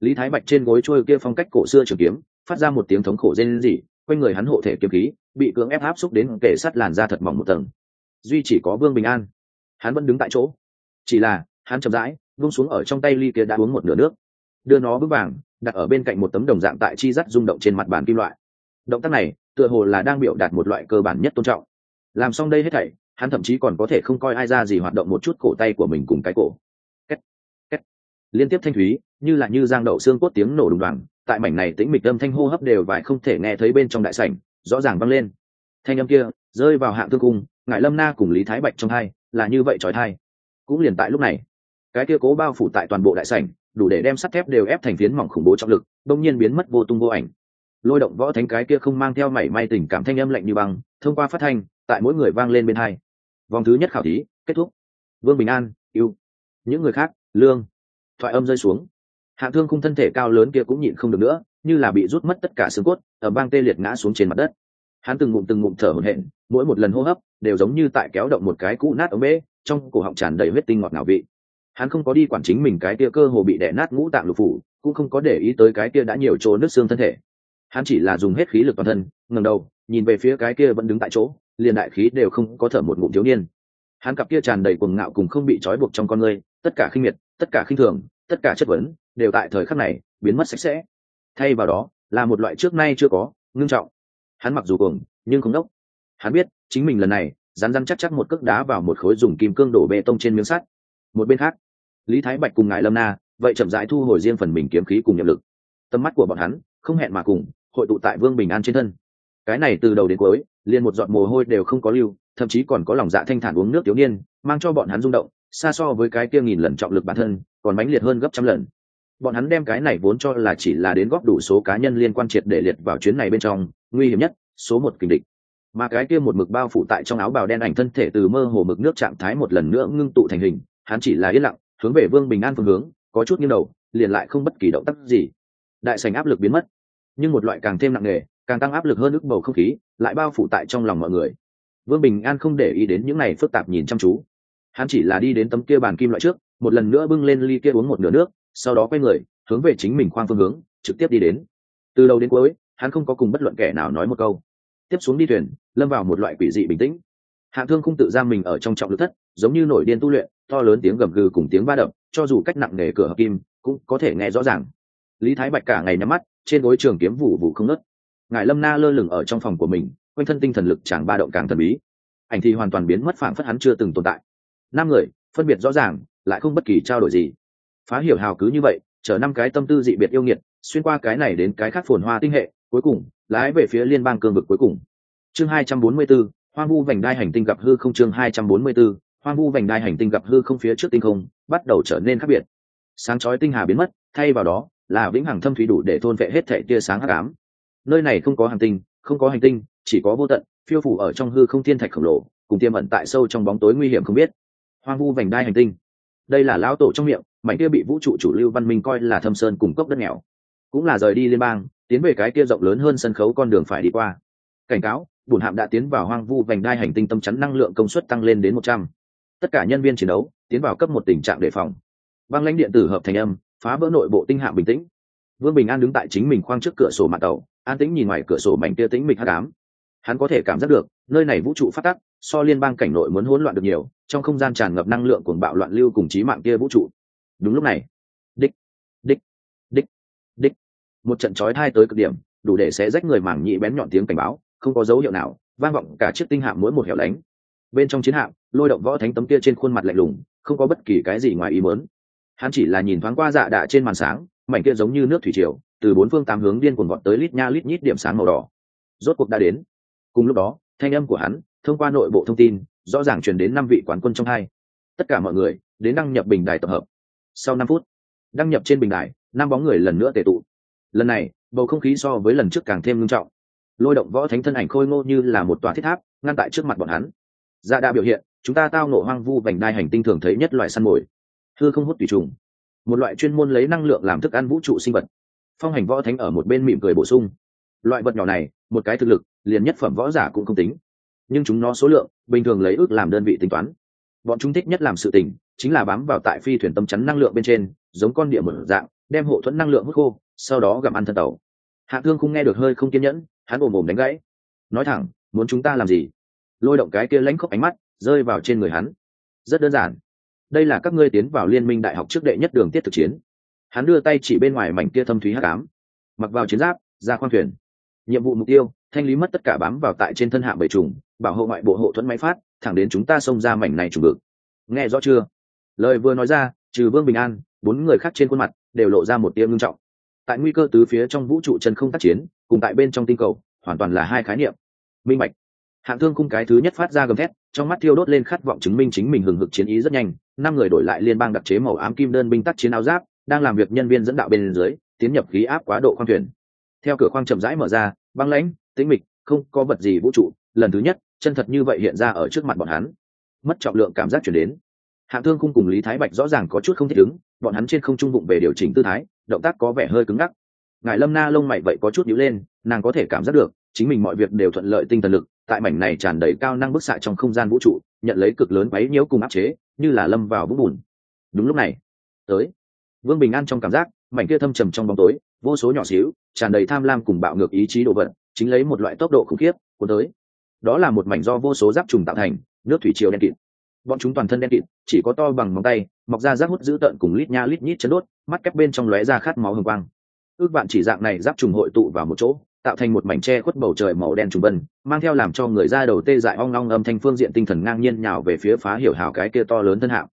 Lý thái bạch trên gối trôi kia phong cách cổ xưa trường kiếm, phát ra một tiếng thống khổ rên rỉ, quanh người hắn hộ thể kiếm khí, bị cưỡng ép áp xúc đến kể sắt làn da thật mỏng một tầng. Duy chỉ có vương bình an. Hắn vẫn đứng tại chỗ. Chỉ là, hắn chậm rãi vung xuống ở trong tay ly kia đã uống một nửa nước. Đưa nó vững vàng, đặt ở bên cạnh một tấm đồng dạng tại chi dắt rung động trên mặt bàn kim loại. Động tác này, tựa hồ là đang biểu đạt một loại cơ bản nhất tôn trọng làm xong đây hết thảy, hắn thậm chí còn có thể không coi ai ra gì hoạt động một chút cổ tay của mình cùng cái cổ Kết. Kết. liên tiếp thanh thúy, như là như giang đậu xương cốt tiếng nổ đùng đoàng, tại mảnh này tĩnh mịch âm thanh hô hấp đều vài không thể nghe thấy bên trong đại sảnh, rõ ràng vang lên thanh âm kia, rơi vào hạng thương cung ngại lâm na cùng lý thái bạch trong hai, là như vậy trói thai cũng liền tại lúc này, cái kia cố bao phủ tại toàn bộ đại sảnh, đủ để đem sắt thép đều ép thành phiến mỏng khủng bố trọng lực đông nhiên biến mất vô tung vô ảnh lôi động võ thánh cái kia không mang theo mảy may tình cảm thanh âm lạnh như băng, thông qua phát thanh tại mỗi người vang lên bên hai. Vòng thứ nhất khảo thí, kết thúc. Vương bình an yêu những người khác, lương. Thoại âm rơi xuống. Hạng thương khung thân thể cao lớn kia cũng nhịn không được nữa, như là bị rút mất tất cả xương cốt ở bang tê liệt ngã xuống trên mặt đất. Hắn từng ngụm từng ngụm thở hổn hển, mỗi một lần hô hấp đều giống như tại kéo động một cái cũ nát ống bê, trong cổ họng tràn đầy huyết tinh ngọt ngào vị. Hắn không có đi quản chính mình cái kia cơ hồ bị đẻ nát ngũ tạng lục phủ, cũng không có để ý tới cái kia đã nhiều chỗ nước xương thân thể. Hắn chỉ là dùng hết khí lực toàn thân, ngẩng đầu, nhìn về phía cái kia vẫn đứng tại chỗ liền đại khí đều không có thở một ngụm thiếu niên. Hắn cặp kia tràn đầy cuồng ngạo cùng không bị trói buộc trong con người tất cả khinh miệt, tất cả khinh thường, tất cả chất vấn, đều tại thời khắc này biến mất sạch sẽ. Thay vào đó, là một loại trước nay chưa có, ngưng trọng. Hắn mặc dù cuồng, nhưng không đốc. Hắn biết, chính mình lần này, rắn rắn chắc chắc một cước đá vào một khối dùng kim cương đổ bê tông trên miếng sắt. Một bên khác, lý thái bạch cùng ngài lâm na, vậy chậm rãi thu hồi riêng phần mình kiếm khí cùng nhiệm lực. Tầm mắt của bọn hắn không hẹn mà cùng, hội tụ tại vương bình an trên thân cái này từ đầu đến cuối, liền một giọt mồ hôi đều không có lưu, thậm chí còn có lòng dạ thanh thản uống nước thiếu niên, mang cho bọn hắn rung động, xa so với cái kia nghìn lần trọng lực bản thân, còn mãnh liệt hơn gấp trăm lần. Bọn hắn đem cái này vốn cho là chỉ là đến góp đủ số cá nhân liên quan triệt để liệt vào chuyến này bên trong, nguy hiểm nhất, số một kình địch. Mà cái kia một mực bao phủ tại trong áo bào đen ảnh thân thể từ mơ hồ mực nước trạng thái một lần nữa ngưng tụ thành hình, hắn chỉ là yên lặng, hướng về vương bình an phương hướng, có chút nghiêng đầu, liền lại không bất kỳ động tác gì. Đại sành áp lực biến mất, nhưng một loại càng thêm nặng nề càng tăng áp lực hơn ức bầu không khí, lại bao phủ tại trong lòng mọi người. Vương bình an không để ý đến những này phức tạp nhìn chăm chú. Hắn chỉ là đi đến tấm kia bàn kim loại trước, một lần nữa bưng lên ly kia uống một nửa nước, sau đó quay người, hướng về chính mình khoang phương hướng, trực tiếp đi đến. Từ đầu đến cuối, hắn không có cùng bất luận kẻ nào nói một câu. Tiếp xuống đi thuyền, lâm vào một loại quỷ dị bình tĩnh. Hạng thương không tự giam mình ở trong trọng lực thất, giống như nổi điên tu luyện, to lớn tiếng gầm gừ cùng tiếng va đập, cho dù cách nặng nề cửa hợp kim, cũng có thể nghe rõ ràng. Lý thái bạch cả ngày nhắm mắt, trên gối trường kiếm vụ vụ không nớt ngài lâm na lơ lửng ở trong phòng của mình quanh thân tinh thần lực chẳng ba động càng thần bí. Ảnh thì hoàn toàn biến mất phảng phất hắn chưa từng tồn tại. Năm người phân biệt rõ ràng lại không bất kỳ trao đổi gì. Phá hiểu hào cứ như vậy chở năm cái tâm tư dị biệt yêu nghiệt xuyên qua cái này đến cái khác phồn hoa tinh hệ cuối cùng lái về phía liên bang cương vực cuối cùng. Chương 244, hoang vu vành đai hành tinh gặp hư không chương 244, hoang vu vành đai hành tinh gặp hư không phía trước tinh không bắt đầu trở nên khác biệt. Sáng chói tinh hà biến mất thay vào đó là vĩnh hằng thâm thủy đủ để thôn vệ hết thệ tia sáng hắc ám nơi này không có hành tinh, không có hành tinh, chỉ có vô tận, phiêu phủ ở trong hư không thiên thạch khổng lồ, cùng tiềm ẩn tại sâu trong bóng tối nguy hiểm không biết. Hoang vu vành đai hành tinh. Đây là lão tổ trong miệng, mảnh kia bị vũ trụ chủ lưu văn minh coi là thâm sơn cùng cốc đất nghèo. Cũng là rời đi liên bang, tiến về cái kia rộng lớn hơn sân khấu con đường phải đi qua. Cảnh cáo bùn hạm đã tiến vào hoang vu vành đai hành tinh tâm chắn năng lượng công suất tăng lên đến một trăm. Tất cả nhân viên chiến đấu, tiến vào cấp một tình trạng đề phòng. Băng lãnh điện tử hợp thành âm, phá vỡ nội bộ tinh hạm bình tĩnh. Vương bình an đứng tại chính mình khoang trước cửa sổ mặt tàu an tĩnh nhìn ngoài cửa sổ mảnh kia tĩnh mịch hắc ám. Hắn có thể cảm giác được, nơi này vũ trụ phát tắc, so liên bang cảnh nội muốn hỗn loạn được nhiều, trong không gian tràn ngập năng lượng cuồng bạo loạn lưu cùng trí mạng kia vũ trụ. Đúng lúc này, đích đích đích đích. Một trận chói thai tới cực điểm, đủ để xé rách người mảng nhị bén nhọn tiếng cảnh báo, không có dấu hiệu nào, vang vọng cả chiếc tinh hạm mỗi một hẻo lánh. Bên trong chiến hạm, lôi động võ thánh tấm kia trên khuôn mặt lạnh lùng, không có bất kỳ cái gì ngoài ý mớn hắn chỉ là nhìn thoáng qua dạ đạ trên màn sáng mảnh kia giống như nước thủy triều, từ bốn phương tám hướng điên cuồng vọt tới lít nha lít nhít điểm sáng màu đỏ. Rốt cuộc đã đến. Cùng lúc đó, thanh âm của hắn, thông qua nội bộ thông tin, rõ ràng truyền đến năm vị quán quân trong hai. Tất cả mọi người, đến đăng nhập bình đài tập hợp. Sau năm phút, đăng nhập trên bình đài, năm bóng người lần nữa tề tụ. Lần này, bầu không khí so với lần trước càng thêm nghiêm trọng. Lôi động võ thánh thân ảnh khôi ngô như là một tòa thiết tháp, ngăn tại trước mặt bọn hắn. Dạ đã biểu hiện, chúng ta tao nộ hoang vu vành đai hành tinh thường thấy nhất loại săn mồi. Thưa không hút tùy trùng một loại chuyên môn lấy năng lượng làm thức ăn vũ trụ sinh vật. Phong hành võ thánh ở một bên mỉm cười bổ sung. Loại vật nhỏ này, một cái thực lực, liền nhất phẩm võ giả cũng không tính. Nhưng chúng nó số lượng, bình thường lấy ước làm đơn vị tính toán. Bọn chúng thích nhất làm sự tình, chính là bám vào tại phi thuyền tâm chắn năng lượng bên trên, giống con địa mở dạng, đem hộ thuẫn năng lượng hút khô, sau đó gặm ăn thân tàu. Hạ thương không nghe được hơi không kiên nhẫn, hắn ồm ồm đánh gãy. Nói thẳng, muốn chúng ta làm gì? Lôi động cái kia lãnh khóc ánh mắt, rơi vào trên người hắn. Rất đơn giản đây là các ngươi tiến vào liên minh đại học trước đệ nhất đường tiết thực chiến. Hắn đưa tay chỉ bên ngoài mảnh kia thâm thúy hắc ám. Mặc vào chiến giáp, ra khoang thuyền. Nhiệm vụ mục tiêu, thanh lý mất tất cả bám vào tại trên thân hạ bầy trùng, bảo hộ ngoại bộ hộ thuẫn máy phát, thẳng đến chúng ta xông ra mảnh này trùng vực. Nghe rõ chưa? Lời vừa nói ra, trừ vương bình an, bốn người khác trên khuôn mặt đều lộ ra một tia ngưng trọng. Tại nguy cơ tứ phía trong vũ trụ chân không tác chiến, cùng tại bên trong tinh cầu, hoàn toàn là hai khái niệm. Minh bạch hạng thương cung cái thứ nhất phát ra gầm thét, trong mắt thiêu đốt lên khát vọng chứng minh chính mình hừng hực chiến ý rất nhanh. Năm người đổi lại liên bang đặc chế màu ám kim đơn binh tác chiến áo giáp, đang làm việc nhân viên dẫn đạo bên dưới, tiến nhập khí áp quá độ khoang thuyền. Theo cửa khoang chậm rãi mở ra, băng lãnh, tĩnh mịch, không có vật gì vũ trụ, lần thứ nhất, chân thật như vậy hiện ra ở trước mặt bọn hắn. Mất trọng lượng cảm giác chuyển đến. Hạng thương cung cùng lý thái bạch rõ ràng có chút không thích ứng, bọn hắn trên không trung bụng về điều chỉnh tư thái, động tác có vẻ hơi cứng ngắc. Ngài lâm na lông mày vậy có chút nhữ lên, nàng có thể cảm giác được chính mình mọi việc đều thuận lợi tinh thần lực, tại mảnh này tràn đầy cao năng bức xạ trong không gian vũ trụ, nhận lấy cực lớn quấy nhiễu cùng áp chế, như là lâm vào vũng bùn. Đúng lúc này, tới, vương bình an trong cảm giác, mảnh kia thâm trầm trong bóng tối, vô số nhỏ xíu, tràn đầy tham lam cùng bạo ngược ý chí đồ vật, chính lấy một loại tốc độ khủng khiếp, cuốn tới. Đó là một mảnh do vô số giáp trùng tạo thành, nước thủy triều đen kịt. Bọn chúng toàn thân đen kịt, chỉ có to bằng móng tay, mọc ra rác hút dữ tợn cùng lít nha lít nhít chấn đốt, mắt kép bên trong lóe ra khát máu hồng quang. Ước bạn chỉ dạng này giáp trùng hội tụ vào một chỗ tạo thành một mảnh tre khuất bầu trời màu đen trùng vân mang theo làm cho người ra đầu tê dại ong ong âm thanh phương diện tinh thần ngang nhiên nhào về phía phá hiểu hào cái kia to lớn thân hạng.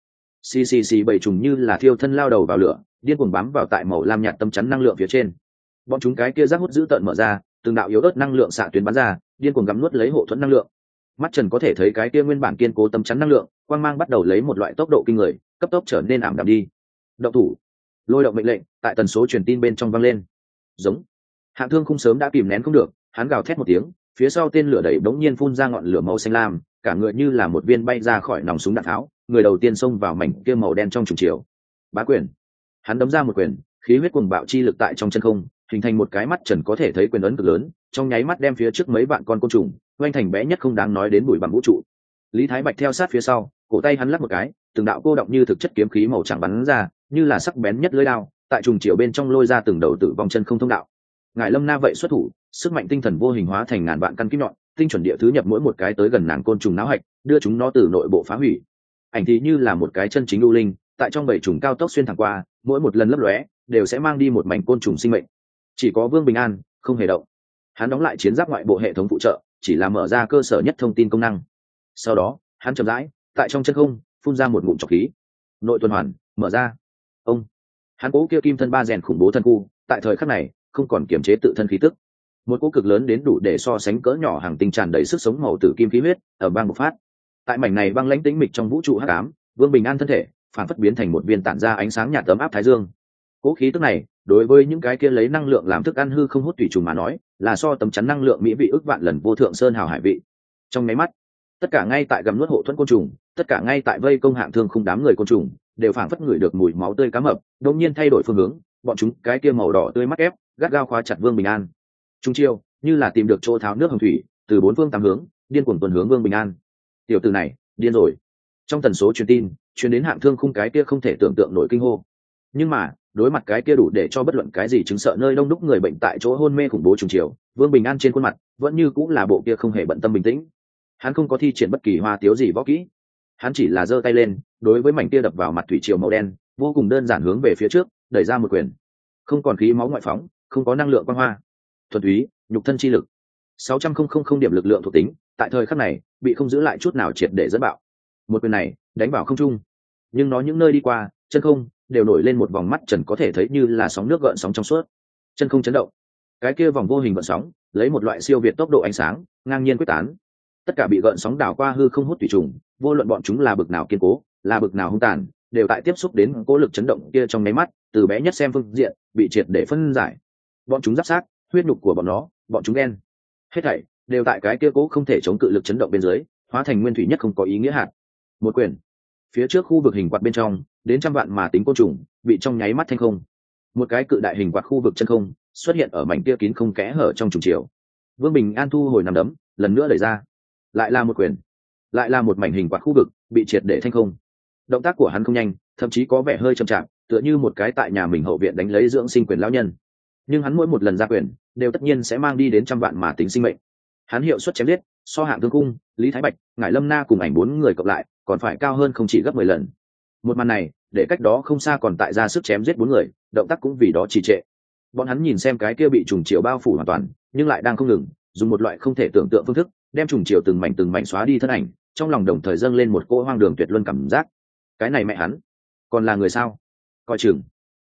Ccc bảy trùng như là thiêu thân lao đầu vào lửa, điên cuồng bám vào tại màu lam nhạt tâm chắn năng lượng phía trên. Bọn chúng cái kia rác hút dữ tợn mở ra, từng đạo yếu ớt năng lượng xạ tuyến bắn ra, điên cuồng gắm nuốt lấy hộ thuẫn năng lượng. Mắt trần có thể thấy cái kia nguyên bản kiên cố tâm chắn năng lượng, quang mang bắt đầu lấy một loại tốc độ kinh người, cấp tốc trở nên ảm đạm đi. Động thủ. Lôi động mệnh lệnh, tại tần số truyền tin bên trong vang lên. Giống hạng thương không sớm đã kìm nén không được, hắn gào thét một tiếng, phía sau tên lửa đẩy bỗng nhiên phun ra ngọn lửa màu xanh lam, cả người như là một viên bay ra khỏi nòng súng đạn tháo, người đầu tiên xông vào mảnh kia màu đen trong trùng chiều. Bá quyền. Hắn đấm ra một quyền, khí huyết cuồng bạo chi lực tại trong chân không, hình thành một cái mắt trần có thể thấy quyền ấn cực lớn, trong nháy mắt đem phía trước mấy vạn con côn trùng, oanh thành bé nhất không đáng nói đến bụi bằng vũ trụ. Lý thái bạch theo sát phía sau, cổ tay hắn lắp một cái, từng đạo cô động như thực chất kiếm khí màu trắng bắn ra, như là sắc bén nhất lưỡi đao, tại trùng chiều bên trong lôi ra từng đầu tử vong chân không thông đạo ngài lâm na vậy xuất thủ, sức mạnh tinh thần vô hình hóa thành ngàn vạn căn kim nhọn, tinh chuẩn địa thứ nhập mỗi một cái tới gần nàng côn trùng náo hạch, đưa chúng nó từ nội bộ phá hủy. Ảnh thì như là một cái chân chính lưu linh, tại trong bảy trùng cao tốc xuyên thẳng qua, mỗi một lần lấp lóe, đều sẽ mang đi một mảnh côn trùng sinh mệnh. Chỉ có vương bình an, không hề động. Hắn đóng lại chiến giáp ngoại bộ hệ thống phụ trợ, chỉ là mở ra cơ sở nhất thông tin công năng. Sau đó, hắn chậm rãi, tại trong chân không, phun ra một ngụm trọc khí. Nội tuần hoàn, mở ra. Ông. Hắn cố kia kim thân ba rèn khủng bố thân cu tại thời khắc này không còn kiềm chế tự thân khí tức. Một cỗ cực lớn đến đủ để so sánh cỡ nhỏ hàng tinh tràn đầy sức sống màu tử kim khí huyết ở bang bộc phát. Tại mảnh này băng lãnh tĩnh mịch trong vũ trụ hắc ám, vương bình an thân thể phản phất biến thành một viên tản ra ánh sáng nhạt tấm áp thái dương. Cỗ khí tức này, đối với những cái kia lấy năng lượng làm thức ăn hư không hút thủy trùng mà nói, là so tấm chắn năng lượng mỹ vị ước vạn lần vô thượng sơn hào hải vị. Trong máy mắt, tất cả ngay tại gầm nuốt hộ thuẫn côn trùng, tất cả ngay tại vây công hạng thương không đám người côn trùng, đều phảng phất ngửi được mùi máu tươi cá mập, đột nhiên thay đổi phương hướng, bọn chúng cái kia màu đỏ tươi mắt ép gắt gao khóa chặt vương bình an. Trung chiêu, như là tìm được chỗ tháo nước hồng thủy, từ bốn phương tám hướng, điên cuồng tuần hướng vương bình an. Tiểu từ này, điên rồi. Trong tần số truyền tin, truyền đến hạng thương khung cái kia không thể tưởng tượng nổi kinh hô. Nhưng mà, đối mặt cái kia đủ để cho bất luận cái gì chứng sợ nơi đông đúc người bệnh tại chỗ hôn mê khủng bố trùng chiều, vương bình an trên khuôn mặt, vẫn như cũng là bộ kia không hề bận tâm bình tĩnh. Hắn không có thi triển bất kỳ hoa tiếu gì võ kỹ. Hắn chỉ là giơ tay lên, đối với mảnh kia đập vào mặt thủy triều màu đen, vô cùng đơn giản hướng về phía trước, đẩy ra một quyền. Không còn khí máu ngoại phóng không có năng lượng quang hoa. Thuần túy, nhục thân chi lực. Sáu trăm không không không điểm lực lượng thuộc tính, tại thời khắc này, bị không giữ lại chút nào triệt để dẫn bạo. Một quyền này, đánh vào không trung. Nhưng nó những nơi đi qua, chân không, đều nổi lên một vòng mắt trần có thể thấy như là sóng nước gợn sóng trong suốt. Chân không chấn động. Cái kia vòng vô hình gợn sóng, lấy một loại siêu việt tốc độ ánh sáng, ngang nhiên quyết tán. Tất cả bị gợn sóng đảo qua hư không hút tùy trùng, vô luận bọn chúng là bực nào kiên cố, là bực nào hung tàn, đều tại tiếp xúc đến cố lực chấn động kia trong nháy mắt, từ bé nhất xem phương diện, bị triệt để phân giải bọn chúng giáp sát, huyết nhục của bọn nó, bọn chúng đen. Hết thảy đều tại cái kia cố không thể chống cự lực chấn động bên dưới, hóa thành nguyên thủy nhất không có ý nghĩa hạt. Một quyền. Phía trước khu vực hình quạt bên trong, đến trăm vạn mà tính côn trùng, bị trong nháy mắt thanh không. Một cái cự đại hình quạt khu vực chân không, xuất hiện ở mảnh kia kín không kẽ hở trong trùng chiều. Vương bình an thu hồi nằm đấm, lần nữa đẩy ra. Lại là một quyền. Lại là một mảnh hình quạt khu vực, bị triệt để thanh không. Động tác của hắn không nhanh, thậm chí có vẻ hơi chậm chạp, tựa như một cái tại nhà mình hậu viện đánh lấy dưỡng sinh quyền lão nhân nhưng hắn mỗi một lần ra quyền đều tất nhiên sẽ mang đi đến trăm vạn mà tính sinh mệnh. Hắn hiệu suất chém giết, so hạng thương cung, lý thái bạch, ngải lâm na cùng ảnh bốn người cộng lại, còn phải cao hơn không chỉ gấp mười lần. Một màn này, để cách đó không xa còn tại ra sức chém giết bốn người, động tác cũng vì đó trì trệ. Bọn hắn nhìn xem cái kia bị trùng chiều bao phủ hoàn toàn, nhưng lại đang không ngừng, dùng một loại không thể tưởng tượng phương thức, đem trùng chiều từng mảnh từng mảnh xóa đi thân ảnh, trong lòng đồng thời dâng lên một cỗ hoang đường tuyệt luân cảm giác. Cái này mẹ hắn, còn là người sao? Coi chừng.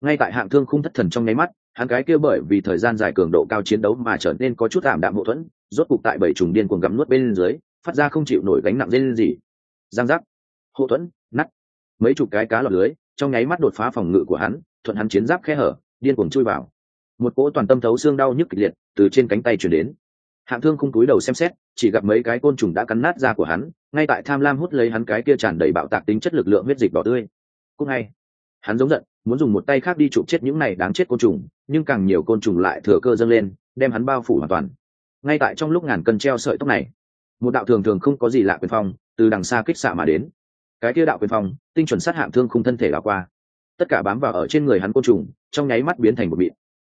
Ngay tại hạng thương khung thất thần trong nháy mắt hắn cái kia bởi vì thời gian dài cường độ cao chiến đấu mà trở nên có chút ảm đạm hậu thuẫn, rốt cục tại bảy trùng điên cuồng gắm nuốt bên dưới, phát ra không chịu nổi gánh nặng lên gì giang giác, hậu thuẫn nắt mấy chục cái cá lọt lưới, trong nháy mắt đột phá phòng ngự của hắn, thuận hắn chiến giáp khe hở, điên cuồng chui vào. Một cỗ toàn tâm thấu xương đau nhức kịch liệt từ trên cánh tay chuyển đến. Hạng thương không túi đầu xem xét, chỉ gặp mấy cái côn trùng đã cắn nát da của hắn, ngay tại tham lam hút lấy hắn cái kia tràn đầy bạo tạc tính chất lực lượng huyết dịch đỏ tươi. Cũng ngay, hắn giống giận muốn dùng một tay khác đi chụp chết những này đáng chết côn trùng, nhưng càng nhiều côn trùng lại thừa cơ dâng lên, đem hắn bao phủ hoàn toàn. Ngay tại trong lúc ngàn cân treo sợi tóc này, một đạo thường thường không có gì lạ quyền phong từ đằng xa kích xạ mà đến. Cái kia đạo quyền phong, tinh chuẩn sát hạng thương khung thân thể đảo qua. Tất cả bám vào ở trên người hắn côn trùng, trong nháy mắt biến thành một mịn.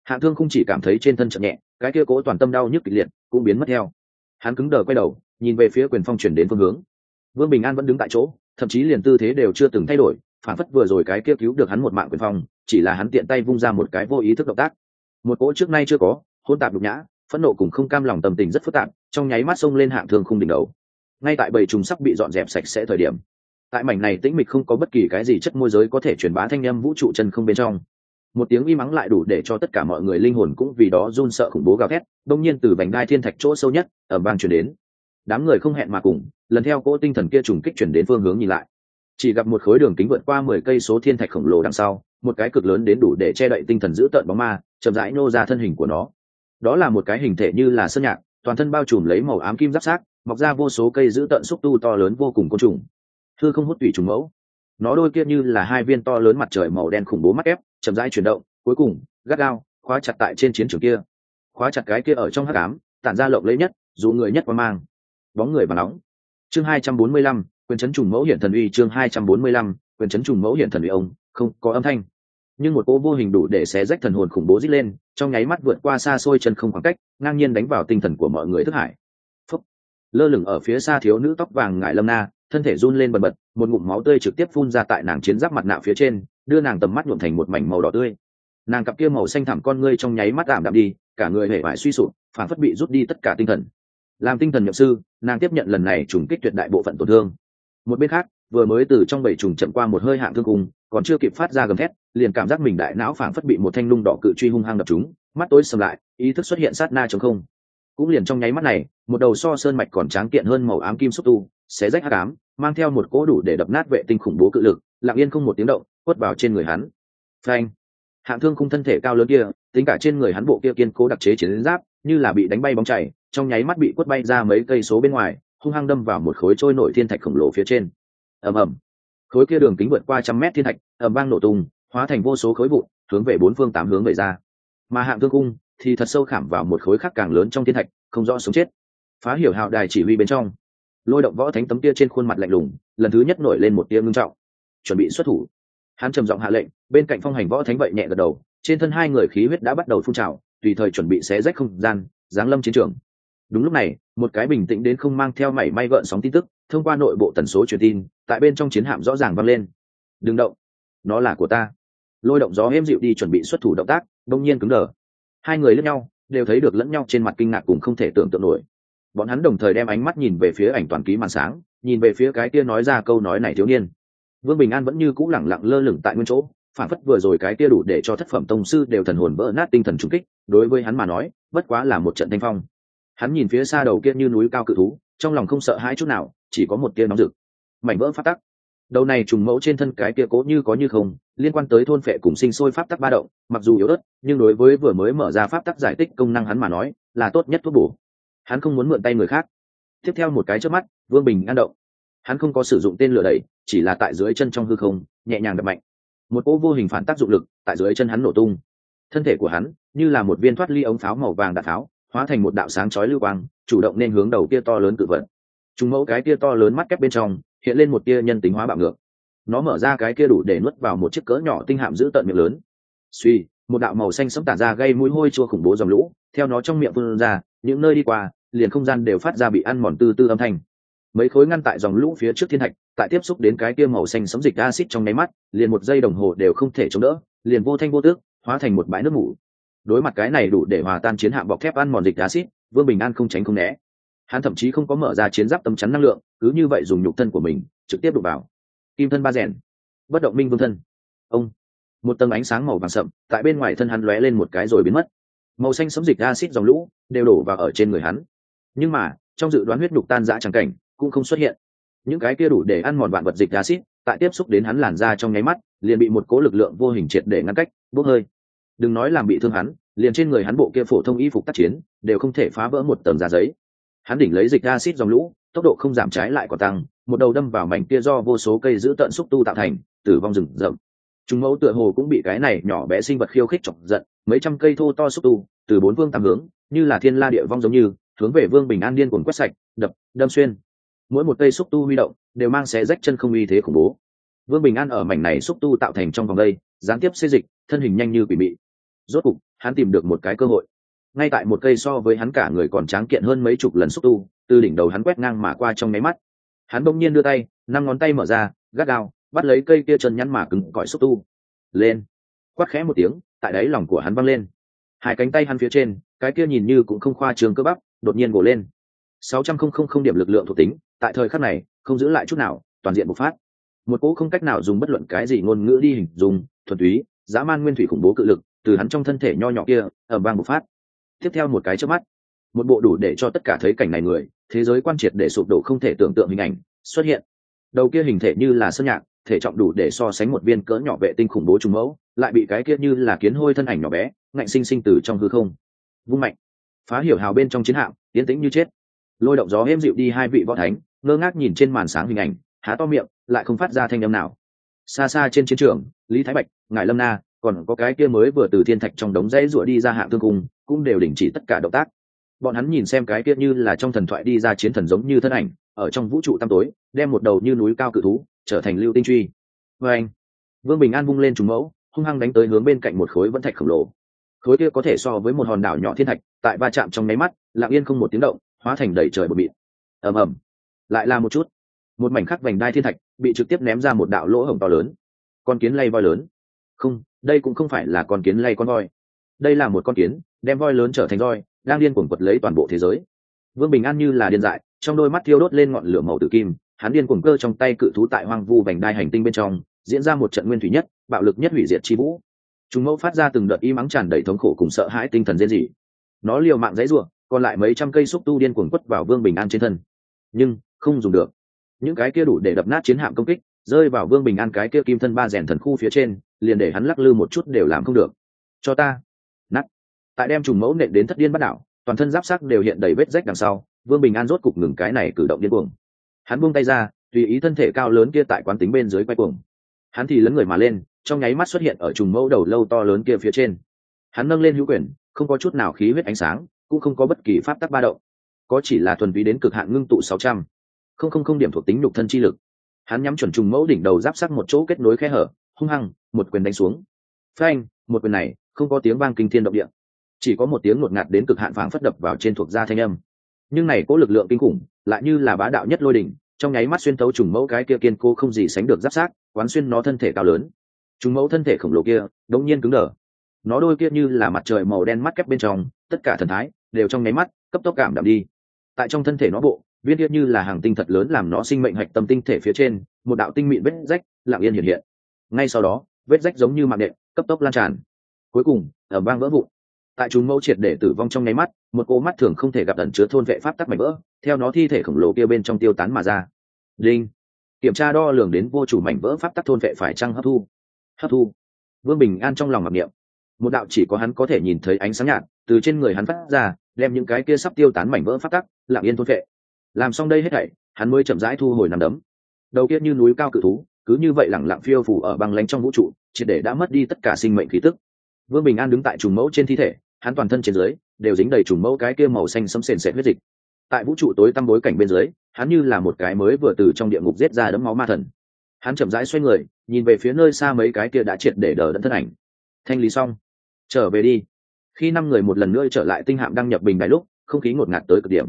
Hạng thương không chỉ cảm thấy trên thân chậm nhẹ, cái kia cố toàn tâm đau nhức kịch liệt cũng biến mất theo. Hắn cứng đờ quay đầu, nhìn về phía quyền phong chuyển đến phương hướng. Vương bình an vẫn đứng tại chỗ, thậm chí liền tư thế đều chưa từng thay đổi phản phất vừa rồi cái kia cứu được hắn một mạng quyền phong, chỉ là hắn tiện tay vung ra một cái vô ý thức động tác. Một cỗ trước nay chưa có hôn tạp đục nhã, phẫn nộ cùng không cam lòng tâm tình rất phức tạp, trong nháy mắt xông lên hạng thương khung đỉnh đầu. Ngay tại bầy trùng sắp bị dọn dẹp sạch sẽ thời điểm, tại mảnh này tĩnh mịch không có bất kỳ cái gì chất môi giới có thể truyền bá thanh âm vũ trụ chân không bên trong. Một tiếng y mắng lại đủ để cho tất cả mọi người linh hồn cũng vì đó run sợ khủng bố gào thét, đông nhiên từ vành đai thiên thạch chỗ sâu nhất ở bang chuyển đến. Đám người không hẹn mà cùng, lần theo cỗ tinh thần kia trùng kích chuyển đến phương hướng nhìn lại chỉ gặp một khối đường kính vượt qua mười cây số thiên thạch khổng lồ đằng sau, một cái cực lớn đến đủ để che đậy tinh thần giữ tợn bóng ma, chậm rãi nô ra thân hình của nó. Đó là một cái hình thể như là sơn nhạc, toàn thân bao trùm lấy màu ám kim giáp sát, mọc ra vô số cây giữ tợn xúc tu to lớn vô cùng côn trùng. Thư không hút tủy trùng mẫu. Nó đôi kia như là hai viên to lớn mặt trời màu đen khủng bố mắt ép, chậm rãi chuyển động, cuối cùng, gắt gao, khóa chặt tại trên chiến trường kia. Khóa chặt cái kia ở trong hắc ám, tản ra lộng lấy nhất dù người nhất qua mang. Bóng người bằng nóng. Chương hai trăm bốn mươi lăm quyền chấn trùng mẫu hiện thần uy chương hai trăm bốn mươi lăm, quyền chấn trùng mẫu hiện thần uy ông, không, có âm thanh. Nhưng một cỗ vô hình đủ để xé rách thần hồn khủng bố dít lên, trong nháy mắt vượt qua xa xôi chân không khoảng cách, ngang nhiên đánh vào tinh thần của mọi người thức hải. Phúc. lơ lửng ở phía xa thiếu nữ tóc vàng ngải lâm na, thân thể run lên bần bật, một ngụm máu tươi trực tiếp phun ra tại nàng chiến giáp mặt nạ phía trên, đưa nàng tầm mắt nhuộm thành một mảnh màu đỏ tươi. Nàng cặp kia màu xanh thẳm con ngươi trong nháy mắt ảm đạm đi, cả người hể vải suy sụp, phản phất bị rút đi tất cả tinh thần. Làm tinh thần nhậm sư, nàng tiếp nhận lần này trùng kích tuyệt đại bộ phận tổn thương một bên khác, vừa mới từ trong bảy trùng chậm qua một hơi hạng thương cùng còn chưa kịp phát ra gầm thét, liền cảm giác mình đại não phảng phất bị một thanh lung đỏ cự truy hung hăng đập chúng mắt tối sầm lại, ý thức xuất hiện sát na chống không. Cũng liền trong nháy mắt này, một đầu so sơn mạch còn tráng kiện hơn màu ám kim xúc tu, xé rách hắc ám, mang theo một cỗ đủ để đập nát vệ tinh khủng bố cự lực, lặng yên không một tiếng động, quất vào trên người hắn. Phanh! Hạng thương khung thân thể cao lớn kia, tính cả trên người hắn bộ kia kiên cố đặc chế chiến giáp, như là bị đánh bay bóng chảy, trong nháy mắt bị quất bay ra mấy cây số bên ngoài hung hăng đâm vào một khối trôi nổi thiên thạch khổng lồ phía trên. Ầm ầm. Khối kia đường kính vượt qua trăm mét thiên thạch, ầm vang nổ tung, hóa thành vô số khối vụn, hướng về bốn phương tám hướng về ra. Mà hạng thương cung thì thật sâu khảm vào một khối khác càng lớn trong thiên thạch, không rõ sống chết. Phá hiểu hạo đài chỉ huy bên trong, lôi động võ thánh tấm tia trên khuôn mặt lạnh lùng, lần thứ nhất nổi lên một tia ngưng trọng. Chuẩn bị xuất thủ. Hắn trầm giọng hạ lệnh, bên cạnh phong hành võ thánh vậy nhẹ gật đầu, trên thân hai người khí huyết đã bắt đầu phun trào, tùy thời chuẩn bị xé rách không gian, giáng lâm chiến trường đúng lúc này, một cái bình tĩnh đến không mang theo mảy may gợn sóng tin tức, thông qua nội bộ tần số truyền tin, tại bên trong chiến hạm rõ ràng vang lên. Đừng động, nó là của ta. Lôi động gió êm dịu đi chuẩn bị xuất thủ động tác đông nhiên cứng đờ. Hai người lẫn nhau, đều thấy được lẫn nhau trên mặt kinh ngạc cùng không thể tưởng tượng nổi. Bọn hắn đồng thời đem ánh mắt nhìn về phía ảnh toàn ký màn sáng, nhìn về phía cái kia nói ra câu nói này thiếu niên. Vương bình an vẫn như c ũ lẳng lặng lơ lửng tại nguyên chỗ, phản phất vừa rồi cái kia đủ để cho thất phẩm tông sư đều thần hồn vỡ nát tinh thần trung kích, đối với hắn mà nói, bất quá là một trận thanh phong hắn nhìn phía xa đầu kia như núi cao cự thú, trong lòng không sợ hãi chút nào, chỉ có một tia nóng rực. Mảnh vỡ phát tắc. Đầu này trùng mẫu trên thân cái kia cố như có như không, liên quan tới thôn phệ cùng sinh sôi pháp tắc ba động, mặc dù yếu ớt, nhưng đối với vừa mới mở ra pháp tắc giải tích công năng hắn mà nói, là tốt nhất thuốc bổ. Hắn không muốn mượn tay người khác. Tiếp theo một cái trước mắt, vương bình an động. Hắn không có sử dụng tên lửa đẩy, chỉ là tại dưới chân trong hư không, nhẹ nhàng đập mạnh. Một ô vô hình phản tác dụng lực, tại dưới chân hắn nổ tung. Thân thể của hắn, như là một viên thoát ly ống pháo màu vàng đạn pháo hóa thành một đạo sáng chói lưu quang, chủ động nên hướng đầu kia to lớn cự vật. Chúng mẫu cái kia to lớn mắt kép bên trong, hiện lên một tia nhân tính hóa bạo ngược. Nó mở ra cái kia đủ để nuốt vào một chiếc cỡ nhỏ tinh hạm giữ tận miệng lớn. Suy, một đạo màu xanh sẫm tản ra gây mũi hôi chua khủng bố dòng lũ, theo nó trong miệng vươn ra, những nơi đi qua, liền không gian đều phát ra bị ăn mòn tư tư âm thanh. Mấy khối ngăn tại dòng lũ phía trước thiên thạch, tại tiếp xúc đến cái kia màu xanh sẫm dịch acid trong nháy mắt, liền một giây đồng hồ đều không thể chống đỡ, liền vô thanh vô tước hóa thành một bãi nước mủ đối mặt cái này đủ để hòa tan chiến hạm bọc thép ăn mòn dịch acid, vương bình an không tránh không né. Hắn thậm chí không có mở ra chiến giáp tấm chắn năng lượng, cứ như vậy dùng nhục thân của mình, trực tiếp đụng vào. Kim thân ba rèn. Bất động minh vương thân. Ông. Một tầng ánh sáng màu vàng sậm, tại bên ngoài thân hắn lóe lên một cái rồi biến mất. Màu xanh sấm dịch acid dòng lũ, đều đổ vào ở trên người hắn. Nhưng mà, trong dự đoán huyết nhục tan dã trắng cảnh, cũng không xuất hiện. Những cái kia đủ để ăn mòn vạn vật dịch acid, tại tiếp xúc đến hắn làn da trong nháy mắt, liền bị một cố lực lượng vô hình triệt để ngăn cách, bốc hơi đừng nói làm bị thương hắn, liền trên người hắn bộ kia phổ thông y phục tác chiến, đều không thể phá vỡ một tầng da giấy. Hắn đỉnh lấy dịch acid dòng lũ, tốc độ không giảm trái lại còn tăng, một đầu đâm vào mảnh kia do vô số cây giữ tận xúc tu tạo thành, tử vong rừng rậm. Chúng mẫu tựa hồ cũng bị cái này nhỏ bé sinh vật khiêu khích chọc giận, mấy trăm cây thô to xúc tu, từ bốn phương tám hướng, như là thiên la địa vong giống như, hướng về vương bình an điên cuồng quét sạch, đập, đâm xuyên. Mỗi một cây xúc tu huy động, đều mang xé rách chân không uy thế khủng bố. Vương bình an ở mảnh này xúc tu tạo thành trong vòng đây, gián tiếp xê dịch, thân hình nhanh như quỷ mị rốt cục, hắn tìm được một cái cơ hội. Ngay tại một cây so với hắn cả người còn tráng kiện hơn mấy chục lần xúc tu, từ đỉnh đầu hắn quét ngang mà qua trong máy mắt. Hắn bỗng nhiên đưa tay, năm ngón tay mở ra, gắt gao, bắt lấy cây kia chân nhắn mà cứng cỏi xúc tu. Lên. Quát khẽ một tiếng, tại đáy lòng của hắn văng lên. Hai cánh tay hắn phía trên, cái kia nhìn như cũng không khoa trường cơ bắp, đột nhiên bổ lên. Sáu trăm không không không điểm lực lượng thuộc tính, tại thời khắc này, không giữ lại chút nào, toàn diện bộc phát. Một cỗ không cách nào dùng bất luận cái gì ngôn ngữ đi hình dùng thuần túy, dã man nguyên thủy khủng bố cự lực từ hắn trong thân thể nho nhỏ kia ở bang một phát. Tiếp theo một cái trước mắt, một bộ đủ để cho tất cả thấy cảnh này người, thế giới quan triệt để sụp đổ không thể tưởng tượng hình ảnh xuất hiện. Đầu kia hình thể như là sơn nhạc, thể trọng đủ để so sánh một viên cỡ nhỏ vệ tinh khủng bố trùng mẫu, lại bị cái kia như là kiến hôi thân ảnh nhỏ bé, ngạnh sinh sinh từ trong hư không, vung mạnh, phá hiểu hào bên trong chiến hạm tiến tĩnh như chết. Lôi động gió êm dịu đi hai vị võ thánh, ngơ ngác nhìn trên màn sáng hình ảnh, há to miệng, lại không phát ra thanh âm nào. Xa xa trên chiến trường, lý thái bạch ngài lâm na còn có cái kia mới vừa từ thiên thạch trong đống rẫy rủa đi ra hạng thương cung, cũng đều đình chỉ tất cả động tác. Bọn hắn nhìn xem cái kia như là trong thần thoại đi ra chiến thần giống như thân ảnh, ở trong vũ trụ tăm tối, đem một đầu như núi cao cự thú, trở thành lưu tinh truy. Vê anh, vương bình an vung lên trùng mẫu, hung hăng đánh tới hướng bên cạnh một khối vẫn thạch khổng lồ. Khối kia có thể so với một hòn đảo nhỏ thiên thạch, tại va chạm trong nháy mắt, lặng yên không một tiếng động, hóa thành đầy trời bột mịn. Ầm ầm. Lại là một chút. Một mảnh khắc vành đai thiên thạch bị trực tiếp ném ra một đạo lỗ hổng to lớn. Con kiến lay voi lớn. Không đây cũng không phải là con kiến lay con voi. Đây là một con kiến, đem voi lớn trở thành roi đang điên cuồng quật lấy toàn bộ thế giới. Vương bình an như là điên dại, trong đôi mắt thiêu đốt lên ngọn lửa màu tử kim, hắn điên cuồng cơ trong tay cự thú tại hoang vu vành đai hành tinh bên trong, diễn ra một trận nguyên thủy nhất, bạo lực nhất hủy diệt chi vũ. Chúng mẫu phát ra từng đợt y mắng tràn đầy thống khổ cùng sợ hãi tinh thần riêng dị nó liều mạng dãy ruộng còn lại mấy trăm cây xúc tu điên cuồng quất vào vương bình an trên thân. Nhưng, không dùng được. Những cái kia đủ để đập nát chiến hạm công kích, rơi vào vương bình an cái kia kim thân ba rèn thần khu phía trên liền để hắn lắc lư một chút đều làm không được. Cho ta. Nắt tại đem trùng mẫu nện đến thất điên bắt đảo, toàn thân giáp sắc đều hiện đầy vết rách đằng sau, vương bình an rốt cục ngừng cái này cử động điên cuồng. Hắn buông tay ra, tùy ý thân thể cao lớn kia tại quán tính bên dưới quay cuồng. Hắn thì lấn người mà lên, trong nháy mắt xuất hiện ở trùng mẫu đầu lâu to lớn kia phía trên. Hắn nâng lên hữu quyền, không có chút nào khí huyết ánh sáng, cũng không có bất kỳ pháp tắc ba động. Có chỉ là thuần túy đến cực hạn ngưng tụ sáu trăm. Không không không điểm thuộc tính nhục thân chi lực. Hắn nhắm chuẩn trùng mẫu đỉnh đầu giáp sắc một chỗ kết nối khe hở, hung hăng một quyền đánh xuống. Phanh, một quyền này, không có tiếng vang kinh thiên động địa. Chỉ có một tiếng ngột ngạt đến cực hạn phảng phất đập vào trên thuộc da thanh âm. Nhưng này có lực lượng kinh khủng, lại như là bá đạo nhất lôi đỉnh, trong nháy mắt xuyên thấu trùng mẫu cái kia kiên cố không gì sánh được giáp sát, quán xuyên nó thân thể cao lớn. Trùng mẫu thân thể khổng lồ kia, đống nhiên cứng đờ. Nó đôi kia như là mặt trời màu đen mắt kép bên trong, tất cả thần thái, đều trong nháy mắt, cấp tốc cảm đạm đi. Tại trong thân thể nó bộ, viên kia như là hàng tinh thật lớn làm nó sinh mệnh hạch tâm tinh thể phía trên, một đạo tinh mịn vết rách, lặng yên hiện hiện. Ngay sau đó vết rách giống như mạng đệm cấp tốc lan tràn. Cuối cùng ở bang vỡ vụn. Tại chúng mẫu triệt để tử vong trong nháy mắt, một cô mắt thường không thể gặp ẩn chứa thôn vệ pháp tắc mảnh vỡ, theo nó thi thể khổng lồ kia bên trong tiêu tán mà ra. Linh kiểm tra đo lường đến vô chủ mảnh vỡ pháp tắc thôn vệ phải trăng hấp thu. Hấp thu. Vương bình an trong lòng mặc niệm. Một đạo chỉ có hắn có thể nhìn thấy ánh sáng nhạt, từ trên người hắn phát ra, đem những cái kia sắp tiêu tán mảnh vỡ pháp tắc, lặng yên thôn vệ. Làm xong đây hết thảy, hắn mới chậm rãi thu hồi nằm đấm. Đầu kia như núi cao cự thú cứ như vậy lẳng lặng phiêu phủ ở băng lánh trong vũ trụ, triệt để đã mất đi tất cả sinh mệnh khí tức. Vương bình an đứng tại trùng mẫu trên thi thể, hắn toàn thân trên dưới đều dính đầy trùng mẫu cái kia màu xanh sấm sền sệt huyết dịch. Tại vũ trụ tối tăm bối cảnh bên dưới, hắn như là một cái mới vừa từ trong địa ngục giết ra đấm máu ma thần. Hắn chậm rãi xoay người, nhìn về phía nơi xa mấy cái kia đã triệt để đờ đẫn thân ảnh. Thanh lý xong trở về đi. Khi năm người một lần nữa trở lại tinh hạm đăng nhập bình đài lúc, không khí ngột ngạt tới cực điểm.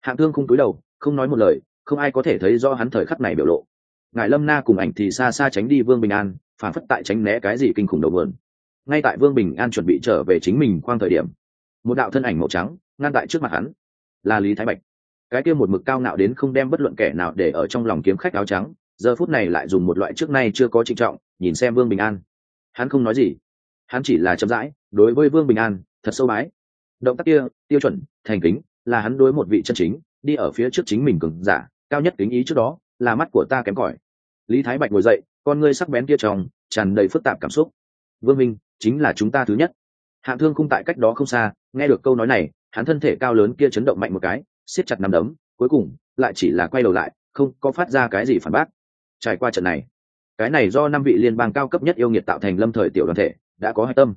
Hạng thương không cúi đầu, không nói một lời, không ai có thể thấy do hắn thời khắc này biểu lộ ngài lâm na cùng ảnh thì xa xa tránh đi vương bình an, phản phất tại tránh né cái gì kinh khủng đầu vườn. Ngay tại vương bình an chuẩn bị trở về chính mình khoang thời điểm, một đạo thân ảnh màu trắng ngăn tại trước mặt hắn. Là lý thái bạch. Cái kia một mực cao nạo đến không đem bất luận kẻ nào để ở trong lòng kiếm khách áo trắng, giờ phút này lại dùng một loại trước nay chưa có trịnh trọng, nhìn xem vương bình an. Hắn không nói gì. Hắn chỉ là chậm rãi, đối với vương bình an, thật sâu bái. Động tác kia, tiêu chuẩn, thành kính, là hắn đối một vị chân chính, đi ở phía trước chính mình cường giả, cao nhất kính ý trước đó là mắt của ta kém cỏi. Lý thái bạch ngồi dậy, con ngươi sắc bén kia tròng tràn đầy phức tạp cảm xúc. Vương minh, chính là chúng ta thứ nhất. Hạng thương khung tại cách đó không xa, nghe được câu nói này, hắn thân thể cao lớn kia chấn động mạnh một cái, siết chặt nắm đấm, cuối cùng, lại chỉ là quay đầu lại, không có phát ra cái gì phản bác. Trải qua trận này, cái này do năm vị liên bang cao cấp nhất yêu nghiệt tạo thành lâm thời tiểu đoàn thể, đã có hạch tâm.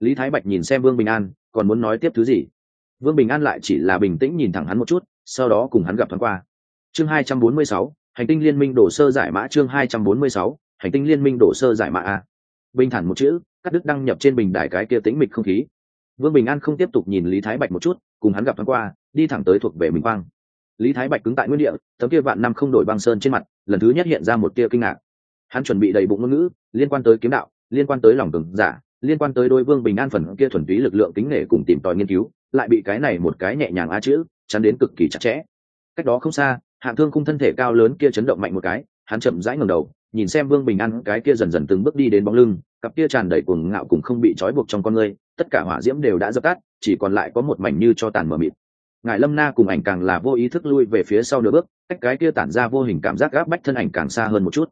Lý thái bạch nhìn xem vương bình an, còn muốn nói tiếp thứ gì? Vương bình an lại chỉ là bình tĩnh nhìn thẳng hắn một chút, sau đó cùng hắn gặp thoáng qua. Chương hai trăm bốn mươi sáu hành tinh liên minh đổ sơ giải mã chương hai trăm bốn mươi sáu, hành tinh liên minh đổ sơ giải mã a. Bình thản một chữ, cắt đứt đăng nhập trên bình đài cái kia tĩnh mịch không khí. Vương bình an không tiếp tục nhìn lý thái bạch một chút, cùng hắn gặp thoáng qua, đi thẳng tới thuộc về mình quang. Lý thái bạch cứng tại nguyên địa, tấm kia vạn năm không đổi băng sơn trên mặt, lần thứ nhất hiện ra một tia kinh ngạc. Hắn chuẩn bị đầy bụng ngôn ngữ, liên quan tới kiếm đạo, liên quan tới lòng cường giả, liên quan tới đôi vương bình an phần kia thuần túy lực lượng kính nể cùng tìm tòi nghiên cứu, lại bị cái này một cái nhẹ nhàng á chữ, chắn đến cực kỳ chặt chẽ. Cách đó không xa hạng thương khung thân thể cao lớn kia chấn động mạnh một cái, hắn chậm rãi ngầm đầu, nhìn xem vương bình an cái kia dần dần từng bước đi đến bóng lưng, cặp kia tràn đầy cuồng ngạo cùng không bị trói buộc trong con người tất cả hỏa diễm đều đã dập tắt, chỉ còn lại có một mảnh như cho tàn mờ mịt. Ngài lâm na cùng ảnh càng là vô ý thức lui về phía sau nửa bước, cách cái kia tản ra vô hình cảm giác gáp bách thân ảnh càng xa hơn một chút.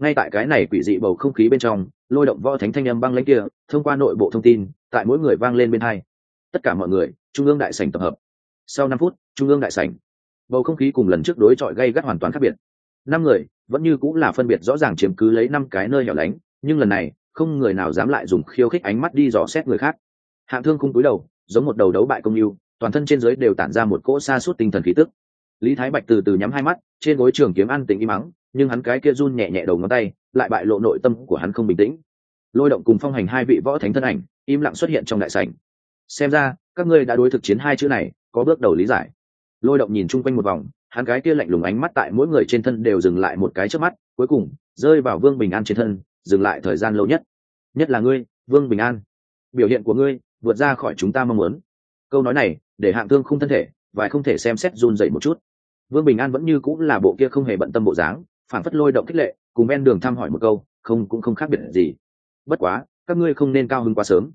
Ngay tại cái này quỷ dị bầu không khí bên trong, lôi động võ thánh thanh âm băng lãnh kia, thông qua nội bộ thông tin, tại mỗi người vang lên bên hai. Tất cả mọi người, trung ương đại sảnh tập hợp. Sau năm phút, trung ương đại sảnh bầu không khí cùng lần trước đối chọi gây gắt hoàn toàn khác biệt. Năm người, vẫn như cũng là phân biệt rõ ràng chiếm cứ lấy năm cái nơi nhỏ lánh, nhưng lần này, không người nào dám lại dùng khiêu khích ánh mắt đi dò xét người khác. Hạng thương không cúi đầu, giống một đầu đấu bại công yêu, toàn thân trên giới đều tản ra một cỗ xa suốt tinh thần khí tức. Lý thái bạch từ từ nhắm hai mắt, trên gối trường kiếm ăn tĩnh im mắng nhưng hắn cái kia run nhẹ nhẹ đầu ngón tay, lại bại lộ nội tâm của hắn không bình tĩnh. Lôi động cùng phong hành hai vị võ thánh thân ảnh, im lặng xuất hiện trong đại sảnh. Xem ra, các ngươi đã đối thực chiến hai chữ này, có bước đầu lý giải lôi động nhìn chung quanh một vòng, hắn cái kia lạnh lùng ánh mắt tại mỗi người trên thân đều dừng lại một cái trước mắt, cuối cùng, rơi vào vương bình an trên thân, dừng lại thời gian lâu nhất. Nhất là ngươi, vương bình an. Biểu hiện của ngươi, vượt ra khỏi chúng ta mong muốn. Câu nói này, để hạng thương không thân thể và không thể xem xét run dậy một chút. Vương bình an vẫn như cũng là bộ kia không hề bận tâm bộ dáng phản phất lôi động khích lệ, cùng ven đường thăm hỏi một câu, không, cũng không khác biệt gì. Bất quá, các ngươi không nên cao hơn quá sớm.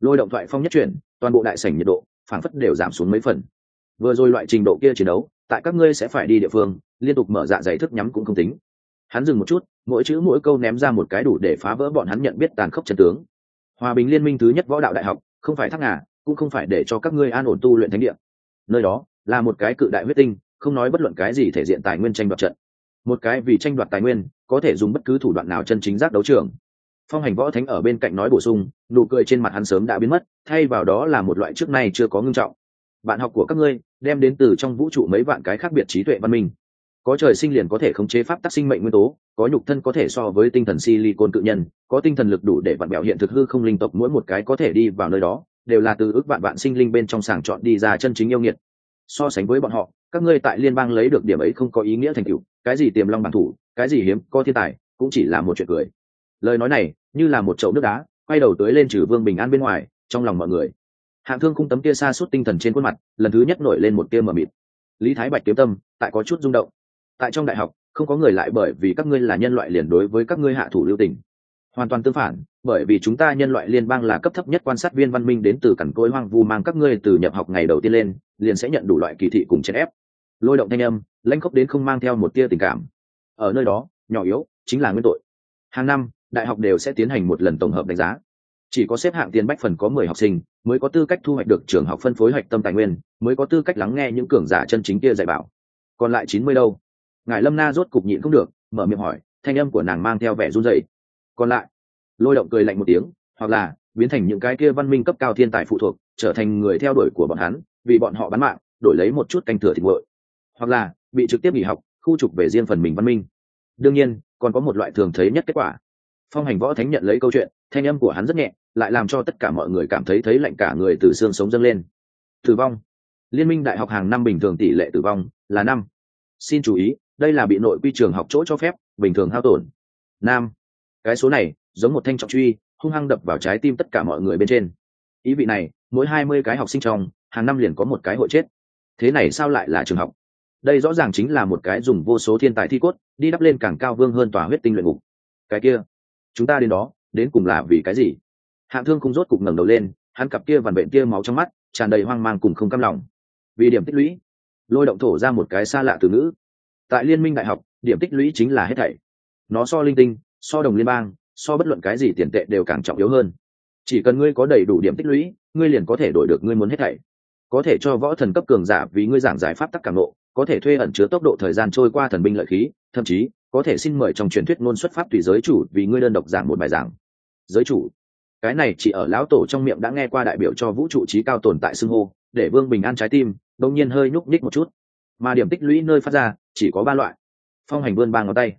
Lôi động thoại phong nhất chuyển, toàn bộ đại sảnh nhiệt độ phản phất đều giảm xuống mấy phần vừa rồi loại trình độ kia chiến đấu, tại các ngươi sẽ phải đi địa phương, liên tục mở dạ dày thức nhắm cũng không tính. Hắn dừng một chút, mỗi chữ mỗi câu ném ra một cái đủ để phá vỡ bọn hắn nhận biết tàn khốc trần tướng. Hòa bình liên minh thứ nhất võ đạo đại học, không phải thắc ngà, cũng không phải để cho các ngươi an ổn tu luyện thánh địa. Nơi đó, là một cái cự đại huyết tinh, không nói bất luận cái gì thể diện tài nguyên tranh đoạt trận. Một cái vì tranh đoạt tài nguyên, có thể dùng bất cứ thủ đoạn nào chân chính giác đấu trường. Phong hành võ thánh ở bên cạnh nói bổ sung, nụ cười trên mặt hắn sớm đã biến mất, thay vào đó là một loại trước nay chưa có ngưng trọng. Bạn học của các ngươi đem đến từ trong vũ trụ mấy vạn cái khác biệt trí tuệ văn minh. Có trời sinh liền có thể khống chế pháp tắc sinh mệnh nguyên tố, có nhục thân có thể so với tinh thần silicon cự nhân, có tinh thần lực đủ để vặn bẹo hiện thực hư không linh tộc mỗi một cái có thể đi vào nơi đó, đều là từ ước vạn vạn sinh linh bên trong sàng chọn đi ra chân chính yêu nghiệt. So sánh với bọn họ, các ngươi tại liên bang lấy được điểm ấy không có ý nghĩa thành tựu, cái gì tiềm long bản thủ, cái gì hiếm, có thiên tài, cũng chỉ là một chuyện cười. Lời nói này, như là một chậu nước đá, quay đầu tới lên trừ vương bình an bên ngoài, trong lòng mọi người hạng thương cung tấm kia xa suốt tinh thần trên khuôn mặt, lần thứ nhất nổi lên một tia mờ mịt. Lý thái bạch kiếm tâm, tại có chút rung động. Tại trong đại học, không có người lại bởi vì các ngươi là nhân loại liền đối với các ngươi hạ thủ lưu tình. Hoàn toàn tương phản, bởi vì chúng ta nhân loại liên bang là cấp thấp nhất quan sát viên văn minh đến từ cằn cối hoang vu mang các ngươi từ nhập học ngày đầu tiên lên, liền sẽ nhận đủ loại kỳ thị cùng chèn ép. Lôi động thanh âm, lãnh khốc đến không mang theo một tia tình cảm. Ở nơi đó, nhỏ yếu, chính là nguyên tội. Hàng năm, đại học đều sẽ tiến hành một lần tổng hợp đánh giá chỉ có xếp hạng tiền bách phần có mười học sinh, mới có tư cách thu hoạch được trường học phân phối hoạch tâm tài nguyên, mới có tư cách lắng nghe những cường giả chân chính kia dạy bảo. Còn lại chín mươi đâu? Ngài lâm na rốt cục nhịn không được, mở miệng hỏi, thanh âm của nàng mang theo vẻ run rẩy. Còn lại, lôi động cười lạnh một tiếng, hoặc là, biến thành những cái kia văn minh cấp cao thiên tài phụ thuộc, trở thành người theo đuổi của bọn hắn, vì bọn họ bán mạng, đổi lấy một chút canh thừa thịt nguội. Hoặc là, bị trực tiếp nghỉ học, khu trục về riêng phần mình văn minh. Đương nhiên, còn có một loại thường thấy nhất kết quả. Phong hành võ thánh nhận lấy câu chuyện, thanh âm của hắn rất nhẹ lại làm cho tất cả mọi người cảm thấy thấy lạnh cả người từ xương sống dâng lên. Tử vong. Liên minh đại học hàng năm bình thường tỷ lệ tử vong là năm. Xin chú ý, đây là bị nội quy trường học chỗ cho phép, bình thường hao tổn. Nam. Cái số này, giống một thanh trọng truy, hung hăng đập vào trái tim tất cả mọi người bên trên. Ý vị này, mỗi hai mươi cái học sinh trong, hàng năm liền có một cái hội chết. Thế này sao lại là trường học? Đây rõ ràng chính là một cái dùng vô số thiên tài thi cốt, đi đắp lên càng cao vương hơn tòa huyết tinh luyện ngục. Cái kia, chúng ta đến đó, đến cùng là vì cái gì? Hạng thương không rốt cục ngẩng đầu lên, hắn cặp kia vằn bệnh kia máu trong mắt, tràn đầy hoang mang cùng không cam lòng. Vì điểm tích lũy, lôi động thổ ra một cái xa lạ từ ngữ. Tại liên minh đại học, điểm tích lũy chính là hết thảy. Nó so linh tinh, so đồng liên bang, so bất luận cái gì tiền tệ đều càng trọng yếu hơn. Chỉ cần ngươi có đầy đủ điểm tích lũy, ngươi liền có thể đổi được ngươi muốn hết thảy. Có thể cho võ thần cấp cường giả vì ngươi giảng giải pháp tắc càng nộ có thể thuê ẩn chứa tốc độ thời gian trôi qua thần binh lợi khí, thậm chí có thể xin mời trong truyền thuyết ngôn xuất pháp tùy giới chủ vì ngươi đơn độc giảng một bài giảng. Giới chủ cái này chỉ ở lão tổ trong miệng đã nghe qua đại biểu cho vũ trụ trí cao tồn tại xưng hô, để vương bình an trái tim, đông nhiên hơi nhúc nhích một chút. Mà điểm tích lũy nơi phát ra, chỉ có ba loại. Phong hành vươn ba ngón tay.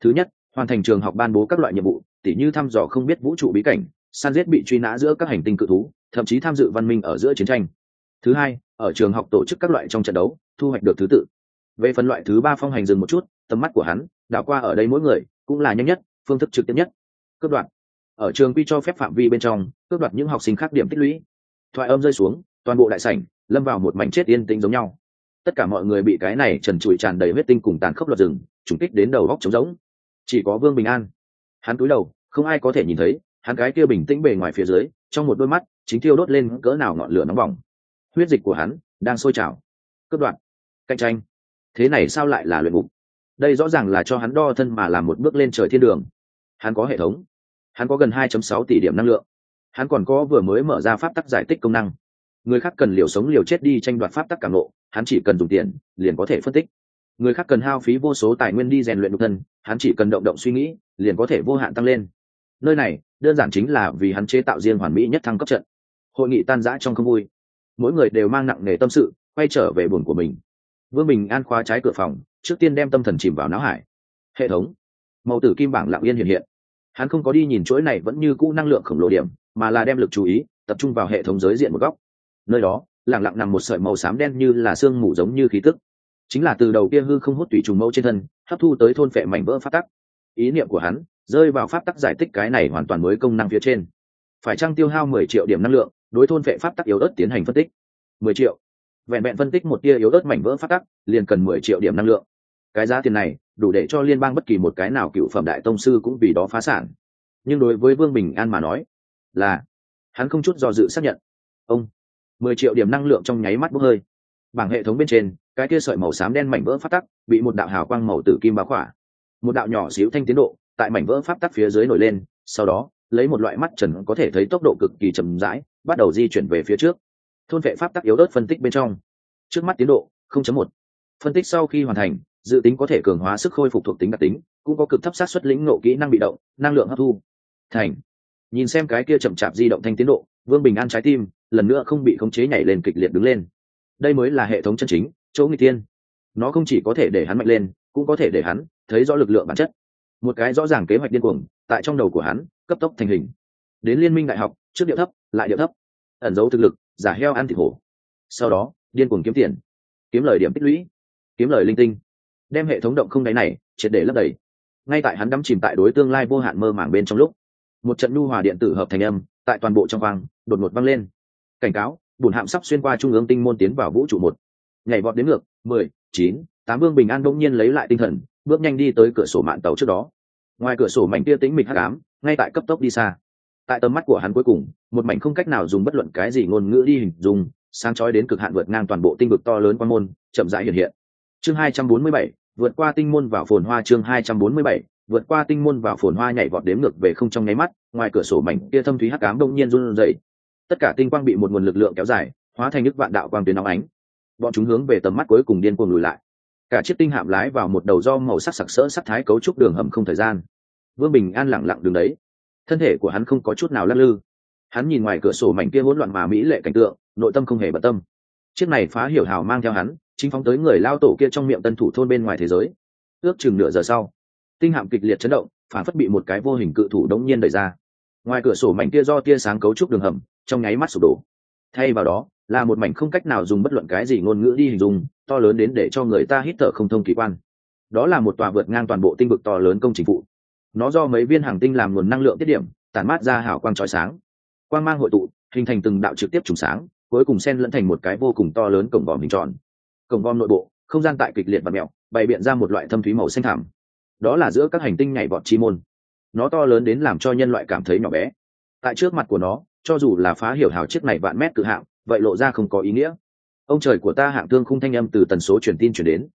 Thứ nhất, hoàn thành trường học ban bố các loại nhiệm vụ, tỉ như thăm dò không biết vũ trụ bí cảnh, san giết bị truy nã giữa các hành tinh cự thú, thậm chí tham dự văn minh ở giữa chiến tranh. Thứ hai, ở trường học tổ chức các loại trong trận đấu, thu hoạch được thứ tự. Về phần loại thứ ba phong hành dừng một chút, tầm mắt của hắn, đảo qua ở đây mỗi người, cũng là nhanh nhất, phương thức trực tiếp nhất. Cấp đoạn ở trường quy cho phép phạm vi bên trong cướp đoạt những học sinh khác điểm tích lũy. Thoại âm rơi xuống toàn bộ đại sảnh lâm vào một mảnh chết yên tĩnh giống nhau. Tất cả mọi người bị cái này trần trụi tràn đầy huyết tinh cùng tàn khốc luật rừng trùng kích đến đầu góc trống rỗng. Chỉ có vương bình an. Hắn cúi đầu không ai có thể nhìn thấy hắn cái kia bình tĩnh bề ngoài phía dưới trong một đôi mắt chính thiêu đốt lên cỡ nào ngọn lửa nóng bỏng. Huyết dịch của hắn đang sôi trào. Cướp đoạt, cạnh tranh. Thế này sao lại là luyện ngục? Đây rõ ràng là cho hắn đo thân mà làm một bước lên trời thiên đường. Hắn có hệ thống hắn có gần 2.6 tỷ điểm năng lượng. Hắn còn có vừa mới mở ra pháp tắc giải tích công năng. Người khác cần liều sống liều chết đi tranh đoạt pháp tắc cảm ngộ, hắn chỉ cần dùng tiền liền có thể phân tích. Người khác cần hao phí vô số tài nguyên đi rèn luyện nhục thân hắn chỉ cần động động suy nghĩ liền có thể vô hạn tăng lên. Nơi này đơn giản chính là vì hắn chế tạo riêng hoàn mỹ nhất thăng cấp trận. Hội nghị tan rã trong không vui. Mỗi người đều mang nặng nề tâm sự quay trở về buồn của mình. Vương bình an khóa trái cửa phòng trước tiên đem tâm thần chìm vào não hải. Hệ thống. Màu tử kim bảng lặng yên hiện hiện hắn không có đi nhìn chuỗi này vẫn như cũ năng lượng khổng lồ điểm, mà là đem lực chú ý tập trung vào hệ thống giới diện một góc. Nơi đó lẳng lặng nằm một sợi màu xám đen như là sương mù giống như khí tức. Chính là từ đầu kia hư không hút tùy trùng mẫu trên thân, hấp thu tới thôn phệ mảnh vỡ phát tắc. Ý niệm của hắn rơi vào pháp tắc giải thích cái này hoàn toàn mới công năng phía trên. Phải chăng tiêu hao mười triệu điểm năng lượng, đối thôn phệ pháp tắc yếu ớt tiến hành phân tích? mười triệu. Vẹn vẹn phân tích một tia yếu ớt mảnh vỡ pháp tắc, liền cần mười triệu điểm năng lượng cái giá tiền này đủ để cho liên bang bất kỳ một cái nào cựu phẩm đại tông sư cũng vì đó phá sản. Nhưng đối với vương bình an mà nói, là hắn không chút do dự xác nhận. Ông, mười triệu điểm năng lượng trong nháy mắt bốc hơi. Bảng hệ thống bên trên, cái kia sợi màu xám đen mảnh vỡ phát tắc bị một đạo hào quang màu tử kim báo khỏa. Một đạo nhỏ xíu thanh tiến độ, tại mảnh vỡ pháp tắc phía dưới nổi lên, sau đó, lấy một loại mắt trần có thể thấy tốc độ cực kỳ chậm rãi, bắt đầu di chuyển về phía trước. Thôn vệ pháp tắc yếu đớt phân tích bên trong. Trước mắt tiến độ 0.1 phân tích sau khi hoàn thành, dự tính có thể cường hóa sức khôi phục thuộc tính đặc tính, cũng có cực thấp sát xuất lĩnh nộ kỹ năng bị động, năng lượng hấp thu. Thành. Nhìn xem cái kia chậm chạp di động thanh tiến độ, vương bình an trái tim, lần nữa không bị khống chế nhảy lên kịch liệt đứng lên. Đây mới là hệ thống chân chính, chỗ người tiên nó không chỉ có thể để hắn mạnh lên, cũng có thể để hắn thấy rõ lực lượng bản chất. Một cái rõ ràng kế hoạch điên cuồng, tại trong đầu của hắn, cấp tốc thành hình. Đến liên minh đại học, trước điệu thấp, lại điệu thấp. Ẩn giấu thực lực, giả heo ăn thịt hổ. Sau đó, điên cuồng kiếm tiền. Kiếm lời điểm tích lũy kiếm lời linh tinh, đem hệ thống động không đáy này triệt để lấp đầy. Ngay tại hắn đắm chìm tại đối tương lai vô hạn mơ màng bên trong lúc, một trận nhu hòa điện tử hợp thành âm tại toàn bộ trong vang đột ngột văng lên. Cảnh cáo bùn hạm sắp xuyên qua trung ương tinh môn tiến vào vũ trụ một. Nhảy vọt đến ngược, mười, chín, tám vương bình an bỗng nhiên lấy lại tinh thần, bước nhanh đi tới cửa sổ mạng tàu trước đó. Ngoài cửa sổ mảnh tia tĩnh mịch hắc ám, ngay tại cấp tốc đi xa. Tại tầm mắt của hắn cuối cùng, một mảnh không cách nào dùng bất luận cái gì ngôn ngữ đi hình dung, sáng chói đến cực hạn vượt ngang toàn bộ tinh vực to lớn quan môn, chậm rãi hiện hiện chương hai trăm bốn mươi bảy, vượt qua tinh môn vào phồn hoa chương hai trăm bốn mươi bảy, vượt qua tinh môn vào phồn hoa nhảy vọt đếm ngược về không trong nháy mắt, ngoài cửa sổ mảnh kia thâm thúy hắc ám đông nhiên run rẩy. Tất cả tinh quang bị một nguồn lực lượng kéo dài, hóa thành nước vạn đạo quang tuyến nóng ánh. Bọn chúng hướng về tầm mắt cuối cùng điên cuồng lùi lại. Cả chiếc tinh hạm lái vào một đầu do màu sắc sặc sỡ sắc thái cấu trúc đường hầm không thời gian. Vương bình an lặng lặng đường đấy. Thân thể của hắn không có chút nào lắc lư. Hắn nhìn ngoài cửa sổ mảnh kia hỗn loạn mà mỹ lệ cảnh tượng, nội tâm không hề bận tâm. Chiếc này phá hiểu hào mang theo hắn chính phóng tới người lao tổ kia trong miệng tân thủ thôn bên ngoài thế giới. Ước chừng nửa giờ sau, tinh hạm kịch liệt chấn động, phản phất bị một cái vô hình cự thủ đống nhiên đẩy ra. Ngoài cửa sổ mảnh kia do tia sáng cấu trúc đường hầm, trong nháy mắt sụp đổ. Thay vào đó, là một mảnh không cách nào dùng bất luận cái gì ngôn ngữ đi hình dung, to lớn đến để cho người ta hít thở không thông kỳ quan. Đó là một tòa vượt ngang toàn bộ tinh vực to lớn công trình phụ. Nó do mấy viên hàng tinh làm nguồn năng lượng tiết điểm, tản mát ra hào quang trói sáng. Quang mang hội tụ, hình thành từng đạo trực tiếp trùng sáng, cuối cùng sen lẫn thành một cái vô cùng to lớn cổng vòm hình tròn cổng vòm nội bộ, không gian tại kịch liệt và mẹo, bày biện ra một loại thâm thúy màu xanh thảm đó là giữa các hành tinh nhảy vọt chi môn. Nó to lớn đến làm cho nhân loại cảm thấy nhỏ bé. Tại trước mặt của nó, cho dù là phá hiểu hào chiếc này vạn mét cự hạng, vậy lộ ra không có ý nghĩa. Ông trời của ta hạng thương khung thanh âm từ tần số truyền tin chuyển đến.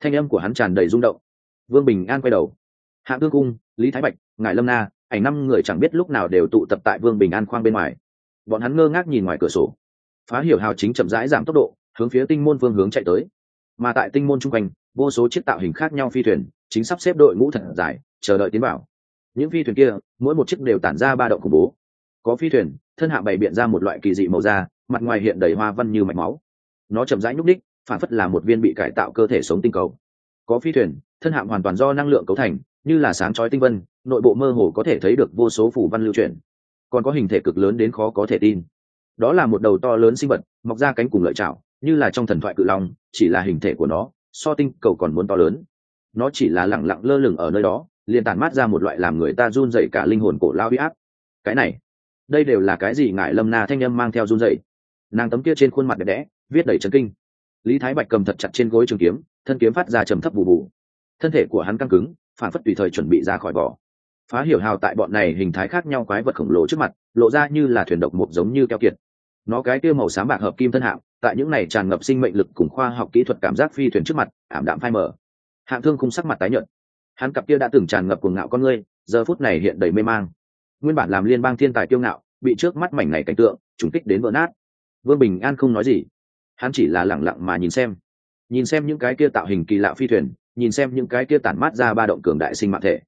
Thanh âm của hắn tràn đầy rung động. Vương bình an quay đầu. Hạng thương cung lý thái bạch ngài lâm na, ảnh năm người chẳng biết lúc nào đều tụ tập tại vương bình an khoang bên ngoài. Bọn hắn ngơ ngác nhìn ngoài cửa sổ. Phá hiểu hào chính chậm rãi giảm tốc độ hướng phía tinh môn phương hướng chạy tới. Mà tại tinh môn chung quanh, vô số chiếc tạo hình khác nhau phi thuyền chính sắp xếp đội ngũ thật dài, chờ đợi tiến vào. Những phi thuyền kia, mỗi một chiếc đều tản ra ba động khủng bố. Có phi thuyền, thân hạ bày biện ra một loại kỳ dị màu da, mặt ngoài hiện đầy hoa văn như mạch máu. Nó chậm rãi nhúc đích phản phất là một viên bị cải tạo cơ thể sống tinh cầu. Có phi thuyền, thân hạng hoàn toàn do năng lượng cấu thành, như là sáng chói tinh vân, nội bộ mơ hồ có thể thấy được vô số phủ văn lưu chuyển. Còn có hình thể cực lớn đến khó có thể tin. Đó là một đầu to lớn sinh vật, mọc ra cánh cùng lợi chảo như là trong thần thoại cự long, chỉ là hình thể của nó, so tinh cầu còn muốn to lớn. Nó chỉ là lẳng lặng lơ lửng ở nơi đó, liền tản mát ra một loại làm người ta run dậy cả linh hồn cổ lao huy áp. Cái này, đây đều là cái gì ngại lâm na thanh â m mang theo run dậy nàng tấm kia trên khuôn mặt đẹp đẽ, viết đầy trấn kinh. Lý thái bạch cầm thật chặt trên gối trường kiếm, thân kiếm phát ra trầm thấp bù bù. Thân thể của hắn căng cứng, phản phất tùy thời chuẩn bị ra khỏi vỏ. Phá hiểu hào tại bọn này hình thái khác nhau quái vật khổng lồ trước mặt, lộ ra như là thuyền độc mộc giống như keo kiệt. Nó cái kia màu xám bạc hợp kim thân hạng tại những này tràn ngập sinh mệnh lực cùng khoa học kỹ thuật cảm giác phi thuyền trước mặt, ảm đạm phai mờ. Hạng thương không sắc mặt tái nhợt. Hắn cặp kia đã từng tràn ngập cuồng ngạo con ngươi, giờ phút này hiện đầy mê mang. Nguyên bản làm liên bang thiên tài kiêu ngạo, bị trước mắt mảnh này cảnh tượng trùng kích đến vỡ nát. Vương bình an không nói gì. Hắn chỉ là lẳng lặng mà nhìn xem. Nhìn xem những cái kia tạo hình kỳ lạ phi thuyền, nhìn xem những cái kia tản mát ra ba động cường đại sinh mạng thể.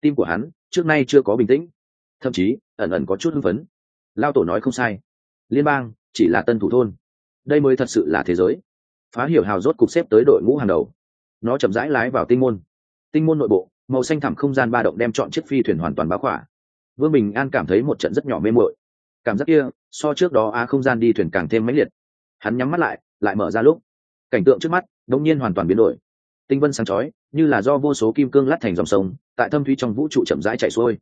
Tim của hắn trước nay chưa có bình tĩnh, thậm chí ẩn ẩn có chút hưng phấn. Lao tổ nói không sai. Liên bang chỉ là tân thủ thôn đây mới thật sự là thế giới. Phá hiểu hào rốt cục xếp tới đội ngũ hàng đầu. Nó chậm rãi lái vào tinh môn. Tinh môn nội bộ, màu xanh thẳm không gian ba động đem chọn chiếc phi thuyền hoàn toàn báo khỏa. Vương bình an cảm thấy một trận rất nhỏ mê mội cảm giác kia, so trước đó á không gian đi thuyền càng thêm mãnh liệt. Hắn nhắm mắt lại lại mở ra lúc. Cảnh tượng trước mắt, đống nhiên hoàn toàn biến đổi. Tinh vân sáng chói, như là do vô số kim cương lát thành dòng sông, tại thâm thúy trong vũ trụ chậm rãi chạy xuôi.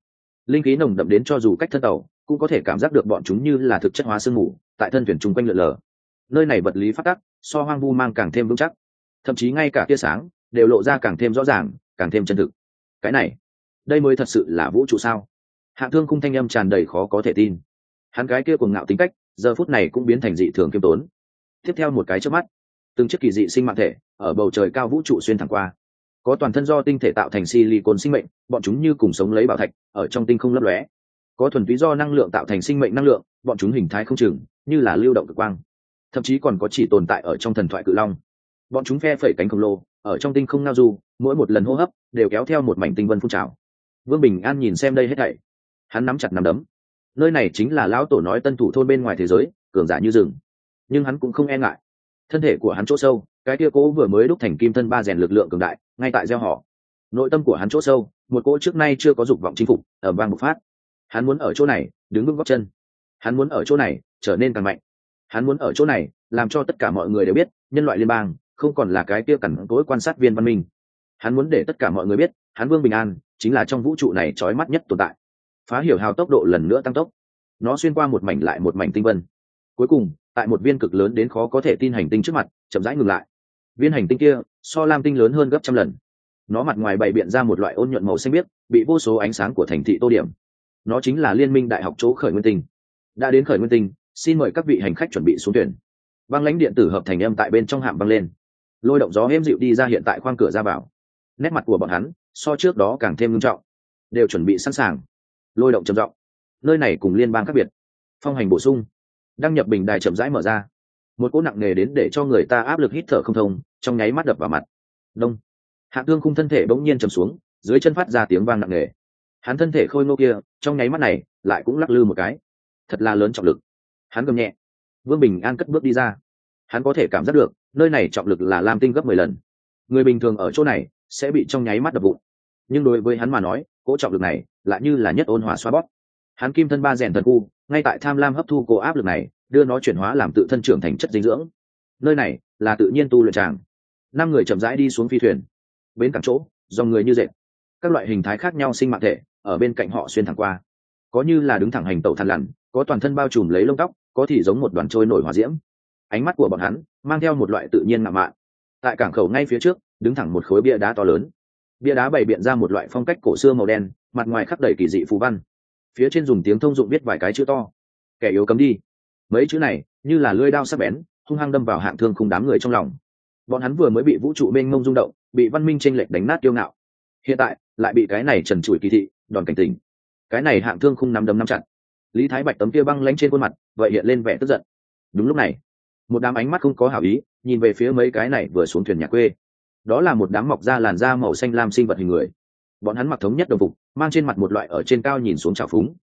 Linh khí nồng đậm đến cho dù cách thân tàu, cũng có thể cảm giác được bọn chúng như là thực chất hóa sương mù, tại thân thuyền chung quanh lượn lờ nơi này vật lý phát tắc, so hoang vu mang càng thêm vững chắc. Thậm chí ngay cả tia sáng đều lộ ra càng thêm rõ ràng, càng thêm chân thực. Cái này, đây mới thật sự là vũ trụ sao? Hạ thương khung thanh âm tràn đầy khó có thể tin. Hắn cái kia cùng ngạo tính cách, giờ phút này cũng biến thành dị thường kiêm tốn. Tiếp theo một cái trước mắt, từng chiếc kỳ dị sinh mạng thể ở bầu trời cao vũ trụ xuyên thẳng qua. Có toàn thân do tinh thể tạo thành silicon sinh mệnh, bọn chúng như cùng sống lấy bảo thạch, ở trong tinh không lấp lóe. Có thuần túy do năng lượng tạo thành sinh mệnh năng lượng, bọn chúng hình thái không chừng, như là lưu động cực quang thậm chí còn có chỉ tồn tại ở trong thần thoại cự long. Bọn chúng phe phẩy cánh khổng lồ, ở trong tinh không ngao du, mỗi một lần hô hấp đều kéo theo một mảnh tinh vân phun trào. Vương bình an nhìn xem đây hết thảy. Hắn nắm chặt nắm đấm. Nơi này chính là lão tổ nói tân thủ thôn bên ngoài thế giới, cường giả như rừng. Nhưng hắn cũng không e ngại. Thân thể của hắn chỗ sâu, cái kia cố vừa mới đúc thành kim thân ba rèn lực lượng cường đại, ngay tại gieo họ. Nội tâm của hắn chỗ sâu, một cỗ trước nay chưa có dục vọng chinh phục ở bang bộc phát. Hắn muốn ở chỗ này, đứng vững góc chân. Hắn muốn ở chỗ này, trở nên càng mạnh hắn muốn ở chỗ này, làm cho tất cả mọi người đều biết, nhân loại liên bang không còn là cái kia cẩn tối quan sát viên văn minh. Hắn muốn để tất cả mọi người biết, hắn vương bình an chính là trong vũ trụ này trói mắt nhất tồn tại. Phá hiểu hào tốc độ lần nữa tăng tốc. Nó xuyên qua một mảnh lại một mảnh tinh vân. Cuối cùng, tại một viên cực lớn đến khó có thể tin hành tinh trước mặt, chậm rãi ngừng lại. Viên hành tinh kia, so lam tinh lớn hơn gấp trăm lần. Nó mặt ngoài bày biện ra một loại ôn nhuận màu xanh biếc, bị vô số ánh sáng của thành thị tô điểm. Nó chính là liên minh đại học chỗ khởi nguyên tinh. Đã đến khởi nguyên tinh xin mời các vị hành khách chuẩn bị xuống tuyển băng lãnh điện tử hợp thành âm tại bên trong hạm băng lên. Lôi động gió êm dịu đi ra hiện tại khoang cửa ra vào. Nét mặt của bọn hắn, so trước đó càng thêm nghiêm trọng. Đều chuẩn bị sẵn sàng. Lôi động trầm trọng nơi này cùng liên bang khác biệt. Phong hành bổ sung. Đăng nhập bình đài chậm rãi mở ra. Một cỗ nặng nề đến để cho người ta áp lực hít thở không thông, trong nháy mắt đập vào mặt. Đông. Hạ thương khung thân thể bỗng nhiên trầm xuống, dưới chân phát ra tiếng vang nặng nề. Hắn thân thể khôi ngô kia, trong nháy mắt này, lại cũng lắc lư một cái. Thật là lớn trọng lực hắn gầm nhẹ. Vương bình an cất bước đi ra. Hắn có thể cảm giác được, nơi này trọng lực là lam tinh gấp mười lần. Người bình thường ở chỗ này sẽ bị trong nháy mắt đập vụn. Nhưng đối với hắn mà nói, cỗ trọng lực này lại như là nhất ôn hòa xoa bóp. Hắn kim thân ba rèn thần khu, ngay tại tham lam hấp thu cỗ áp lực này, đưa nó chuyển hóa làm tự thân trưởng thành chất dinh dưỡng. Nơi này là tự nhiên tu luyện tràng. Năm người chậm rãi đi xuống phi thuyền. Bến cảng chỗ, dòng người như dệt. Các loại hình thái khác nhau sinh mạng thể, ở bên cạnh họ xuyên thẳng qua. Có như là đứng thẳng hành tẩu thằn lằn, có toàn thân bao trùm lấy lông tóc có thì giống một đoàn trôi nổi hòa diễm. Ánh mắt của bọn hắn mang theo một loại tự nhiên ngạo mạn. Tại cảng khẩu ngay phía trước, đứng thẳng một khối bia đá to lớn. Bia đá bày biện ra một loại phong cách cổ xưa màu đen, mặt ngoài khắc đầy kỳ dị phú văn. Phía trên dùng tiếng thông dụng viết vài cái chữ to. Kẻ yếu cấm đi. Mấy chữ này, như là lưỡi đao sắc bén, hung hăng đâm vào hạng thương khung đám người trong lòng. Bọn hắn vừa mới bị vũ trụ mênh mông rung động, bị văn minh tranh lệch đánh nát kiêu ngạo. Hiện tại, lại bị cái này trần trụi kỳ thị, đòn cảnh tình cái này hạng thương khung nắm đấm nắm chặt. Lý thái bạch tấm kia băng lánh trên khuôn mặt vậy hiện lên vẻ tức giận. Đúng lúc này, một đám ánh mắt không có hảo ý, nhìn về phía mấy cái này vừa xuống thuyền nhà quê. Đó là một đám mọc da làn da màu xanh lam sinh vật hình người. Bọn hắn mặc thống nhất đồng phục, mang trên mặt một loại ở trên cao nhìn xuống trào phúng.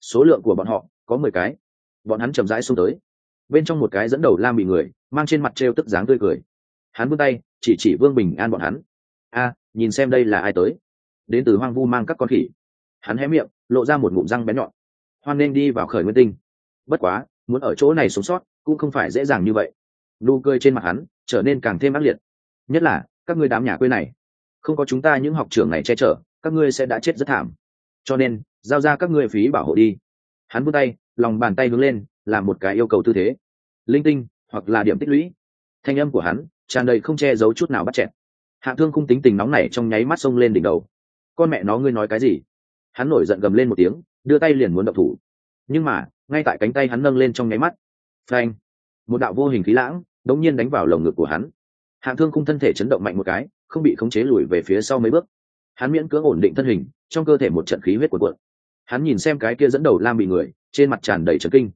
Số lượng của bọn họ có mười cái. Bọn hắn chậm rãi xuống tới. Bên trong một cái dẫn đầu lam bị người, mang trên mặt t r e o tức dáng tươi cười. Hắn vươn tay, chỉ chỉ vương bình an bọn hắn. A, nhìn xem đây là ai tới. Đến từ hoang vu mang các con khỉ. Hắn hé miệng, lộ ra một ngụm răng bén nhọn. Hoan nên đi vào khởi nguyên tinh bất quá, muốn ở chỗ này sống sót cũng không phải dễ dàng như vậy. Nụ cười trên mặt hắn trở nên càng thêm ác liệt. Nhất là, các ngươi đám nhà quê này, không có chúng ta những học trưởng này che chở, các ngươi sẽ đã chết rất thảm. Cho nên, giao ra các ngươi phí bảo hộ đi. Hắn vươn tay, lòng bàn tay hướng lên làm một cái yêu cầu tư thế. Linh tinh, hoặc là điểm tích lũy. Thanh âm của hắn tràn đầy không che giấu chút nào bắt chẹt. Hạ thương không tính tình nóng này trong nháy mắt xông lên đỉnh đầu. Con mẹ nó, ngươi nói cái gì? Hắn nổi giận gầm lên một tiếng, đưa tay liền muốn đập thủ nhưng mà, ngay tại cánh tay hắn nâng lên trong nháy mắt. Phanh! Một đạo vô hình khí lãng, đống nhiên đánh vào lồng ngực của hắn. Hạng thương khung thân thể chấn động mạnh một cái, không bị khống chế lùi về phía sau mấy bước. Hắn miễn cưỡng ổn định thân hình, trong cơ thể một trận khí huyết cuộn cuộn. Hắn nhìn xem cái kia dẫn đầu lam bị người, trên mặt tràn đầy trấn kinh.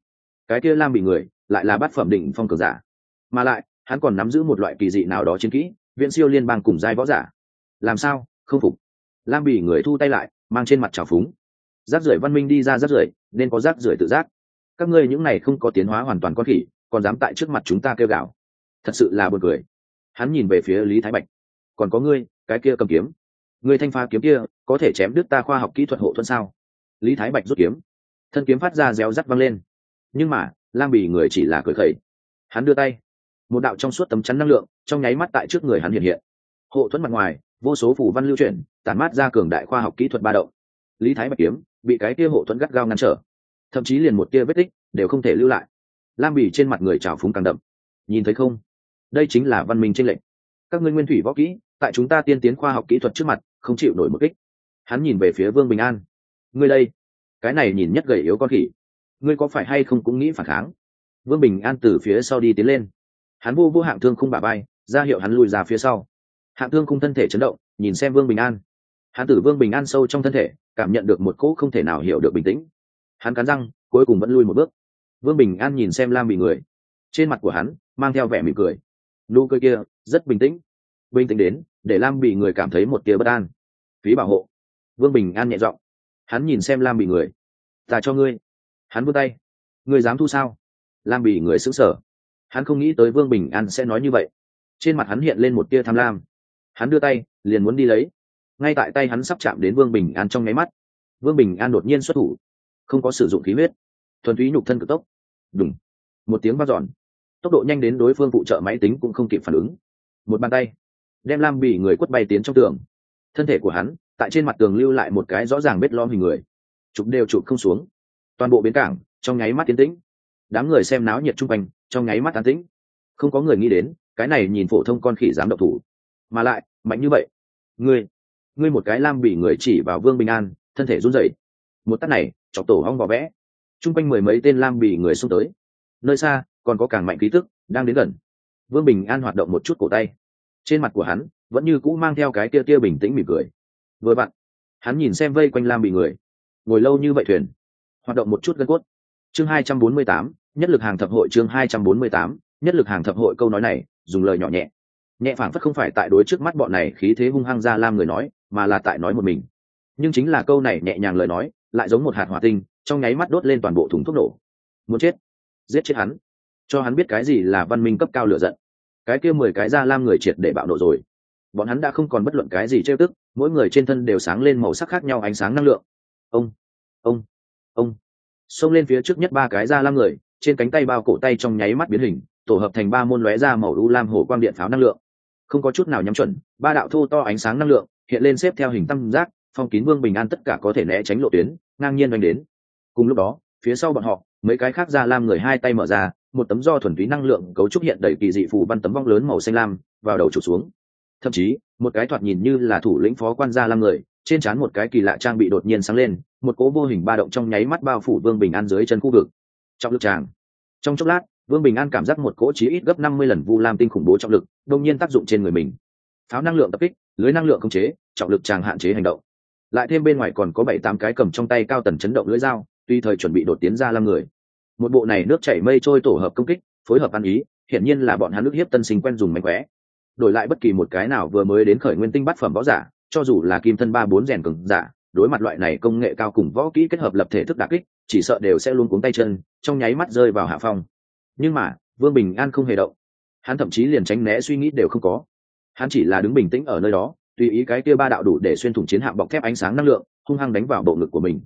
Cái kia lam bị người, lại là bát phẩm định phong cường giả. Mà lại, hắn còn nắm giữ một loại kỳ dị nào đó chiến kỹ viện siêu liên bang cùng giai võ giả. Làm sao? Không phục. Lam bị người thu tay lại, mang trên mặt trào phúng rác rưởi văn minh đi ra rác rưởi, nên có rác rưởi tự giác. Các ngươi những này không có tiến hóa hoàn toàn con khỉ, còn dám tại trước mặt chúng ta kêu gào. Thật sự là buồn cười. Hắn nhìn về phía lý thái bạch. Còn có ngươi, cái kia cầm kiếm. Ngươi thanh pha kiếm kia, có thể chém đứt ta khoa học kỹ thuật hộ thuẫn sao? Lý thái bạch rút kiếm. Thân kiếm phát ra réo rắt văng lên. Nhưng mà, lang bì người chỉ là cười khẩy. Hắn đưa tay. Một đạo trong suốt tấm chắn năng lượng, trong nháy mắt tại trước người hắn hiện hiện. Hộ thuẫn mặt ngoài, vô số phủ văn lưu chuyển, tản mát ra cường đại khoa học kỹ thuật ba động lý thái bạch kiếm bị cái kia hộ thuẫn gắt gao ngăn trở. Thậm chí liền một tia vết tích đều không thể lưu lại. Lam bì trên mặt người trào phúng càng đậm. Nhìn thấy không? Đây chính là văn minh tranh lệch. Các ngươi nguyên thủy võ kỹ, tại chúng ta tiên tiến khoa học kỹ thuật trước mặt, không chịu nổi một kích. Hắn nhìn về phía vương bình an. Ngươi đây, cái này nhìn nhất gầy yếu con khỉ. Ngươi có phải hay không cũng nghĩ phản kháng? Vương bình an từ phía sau đi tiến lên. Hắn vô vô hạng thương không bà bay ra hiệu hắn lùi ra phía sau. Hạng thương không thân thể chấn động, nhìn xem vương bình an hắn tử vương bình an sâu trong thân thể, cảm nhận được một cỗ không thể nào hiểu được bình tĩnh. Hắn cắn răng, cuối cùng vẫn lui một bước. Vương bình an nhìn xem lam bị người. Trên mặt của hắn, mang theo vẻ mỉm cười. Nụ cười kia, rất bình tĩnh. Bình tĩnh đến, để lam bị người cảm thấy một tia bất an. Phí bảo hộ. Vương bình an nhẹ giọng. Hắn nhìn xem lam bị người. Ta cho ngươi. Hắn vươn tay. Ngươi dám thu sao? Lam bị người xứng sở hắn không nghĩ tới vương bình an sẽ nói như vậy. Trên mặt hắn hiện lên một tia tham lam. Hắn đưa tay, liền muốn đi lấy ngay tại tay hắn sắp chạm đến vương bình an trong nháy mắt, vương bình an đột nhiên xuất thủ, không có sử dụng khí huyết, thuần túy nhục thân cực tốc. Đúng một tiếng vang dọn, tốc độ nhanh đến đối phương phụ trợ máy tính cũng không kịp phản ứng. Một bàn tay, đem lam bị người quất bay tiến trong tường. Thân thể của hắn, tại trên mặt tường lưu lại một cái rõ ràng vết lom hình người, chụp đều chụp không xuống. Toàn bộ bến cảng, trong nháy mắt tiến tĩnh. Đám người xem náo nhiệt chung quanh, trong nháy mắt tán tĩnh. Không có người nghĩ đến, cái này nhìn phổ thông con khỉ dám độc thủ. Mà lại, mạnh như vậy. Ngươi ngươi một cái lam bị người chỉ vào vương bình an, thân thể run rẩy. Một tắt này, chọc tổ hong vỏ vẽ. Chung quanh mười mấy tên lam bị người xông tới. Nơi xa, còn có càng mạnh khí tức, đang đến gần. Vương bình an hoạt động một chút cổ tay. Trên mặt của hắn, vẫn như cũ mang theo cái tia tia bình tĩnh mỉm cười. Vừa vặn, hắn nhìn xem vây quanh lam bị người. Ngồi lâu như vậy thuyền. Hoạt động một chút gân cốt. Chương hai trăm bốn mươi tám, nhất lực hàng thập hội chương hai trăm bốn mươi tám, nhất lực hàng thập hội câu nói này, dùng lời nhỏ nhẹ. Nhẹ phảng phất không phải tại đối trước mắt bọn này khí thế hung hăng ra lam người nói mà là tại nói một mình. Nhưng chính là câu này nhẹ nhàng lời nói, lại giống một hạt hỏa tinh, trong nháy mắt đốt lên toàn bộ thùng thuốc nổ. Muốn chết. Giết chết hắn. Cho hắn biết cái gì là văn minh cấp cao lựa giận. Cái kia mười cái ra lam người triệt để bạo nổ rồi. Bọn hắn đã không còn bất luận cái gì trêu tức, mỗi người trên thân đều sáng lên màu sắc khác nhau ánh sáng năng lượng. Ông ông ông. Xông lên phía trước nhất ba cái ra lam người, trên cánh tay bao cổ tay trong nháy mắt biến hình, tổ hợp thành ba môn lóe ra màu u lam hồ quang điện pháo năng lượng. Không có chút nào nhắm chuẩn, ba đạo thô to ánh sáng năng lượng hiện lên xếp theo hình tam giác, phong kín vương bình an tất cả có thể né tránh lộ tuyến, ngang nhiên đánh đến. Cùng lúc đó, phía sau bọn họ, mấy cái khác ra lam người hai tay mở ra, một tấm do thuần túy năng lượng cấu trúc hiện đầy kỳ dị phù văn tấm vong lớn màu xanh lam, vào đầu trục xuống. Thậm chí, một cái thoạt nhìn như là thủ lĩnh phó quan gia lam người, trên trán một cái kỳ lạ trang bị đột nhiên sáng lên, một cố vô hình ba động trong nháy mắt bao phủ vương bình an dưới chân khu vực. Trọng lực tràng. Trong chốc lát, vương bình an cảm giác một cỗ chí ít gấp năm mươi lần vu lam tinh khủng bố trọng lực đông nhiên tác dụng trên người mình. Pháo năng lượng tập kích lưới năng lượng không chế, trọng lực chàng hạn chế hành động. Lại thêm bên ngoài còn có bảy tám cái cầm trong tay cao tần chấn động lưỡi dao, tuy thời chuẩn bị đột tiến ra lăng người. Một bộ này nước chảy mây trôi tổ hợp công kích, phối hợp ăn ý, hiển nhiên là bọn hắn nước hiếp tân sinh quen dùng mánh khóe. Đổi lại bất kỳ một cái nào vừa mới đến khởi nguyên tinh bát phẩm võ giả, cho dù là kim thân ba bốn rèn cường giả, đối mặt loại này công nghệ cao cùng võ kỹ kết hợp lập thể thức đà kích, chỉ sợ đều sẽ luôn cuống tay chân, trong nháy mắt rơi vào hạ phong. Nhưng mà, vương bình an không hề động. Hắn thậm chí liền tránh né suy nghĩ đều không có hắn chỉ là đứng bình tĩnh ở nơi đó, tùy ý cái kia ba đạo đủ để xuyên thủng chiến hạm bọc thép ánh sáng năng lượng, hung hăng đánh vào bộ ngực của mình.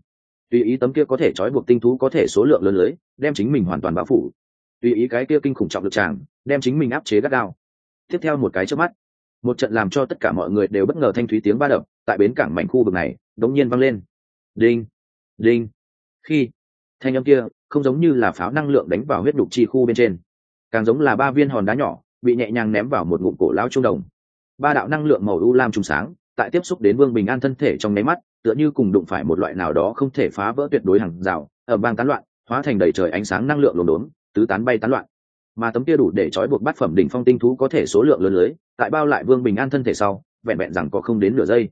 Tùy ý tấm kia có thể trói buộc tinh thú có thể số lượng lớn lưới, đem chính mình hoàn toàn bao phủ. Tùy ý cái kia kinh khủng trọng lực tràng, đem chính mình áp chế gắt gao. Tiếp theo một cái trước mắt, một trận làm cho tất cả mọi người đều bất ngờ thanh thúy tiếng ba đập tại bến cảng mảnh khu vực này đống nhiên vang lên. Đinh đinh. Khi, thanh âm kia không giống như là pháo năng lượng đánh vào huyết đục chi khu bên trên, càng giống là ba viên hòn đá nhỏ bị nhẹ nhàng ném vào một ngụm cổ lao trung đồng ba đạo năng lượng màu u lam trùng sáng, tại tiếp xúc đến vương bình an thân thể trong nháy mắt, tựa như cùng đụng phải một loại nào đó không thể phá vỡ tuyệt đối hàng rào ở bang tán loạn, hóa thành đầy trời ánh sáng năng lượng lồn đốn tứ tán bay tán loạn. Mà tấm kia đủ để trói buộc bát phẩm đỉnh phong tinh thú có thể số lượng lớn lưới, tại bao lại vương bình an thân thể sau, vẹn vẹn rằng có không đến nửa giây.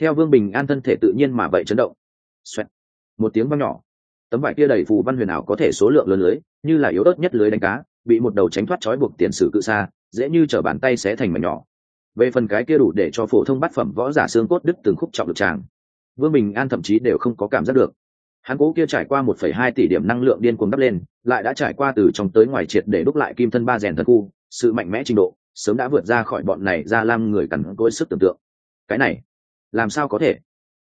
Theo vương bình an thân thể tự nhiên mà vậy chấn động. Xoẹt. một tiếng vang nhỏ. Tấm vải kia đầy phù văn huyền ảo có thể số lượng lớn lưới, như là yếu ớt nhất lưới đánh cá, bị một đầu tránh thoát trói buộc tiền sử cự xa dễ như chở bàn tay xé thành mảnh nhỏ về phần cái kia đủ để cho phổ thông bát phẩm võ giả xương cốt đứt từng khúc trọng lực tràng, vương bình an thậm chí đều không có cảm giác được. Hắn cố kia trải qua một phẩy hai tỷ điểm năng lượng điên cuồng đắp lên, lại đã trải qua từ trong tới ngoài triệt để đúc lại kim thân ba rèn thân khu, sự mạnh mẽ trình độ, sớm đã vượt ra khỏi bọn này ra lam người cẩn cối sức tưởng tượng. Cái này, làm sao có thể?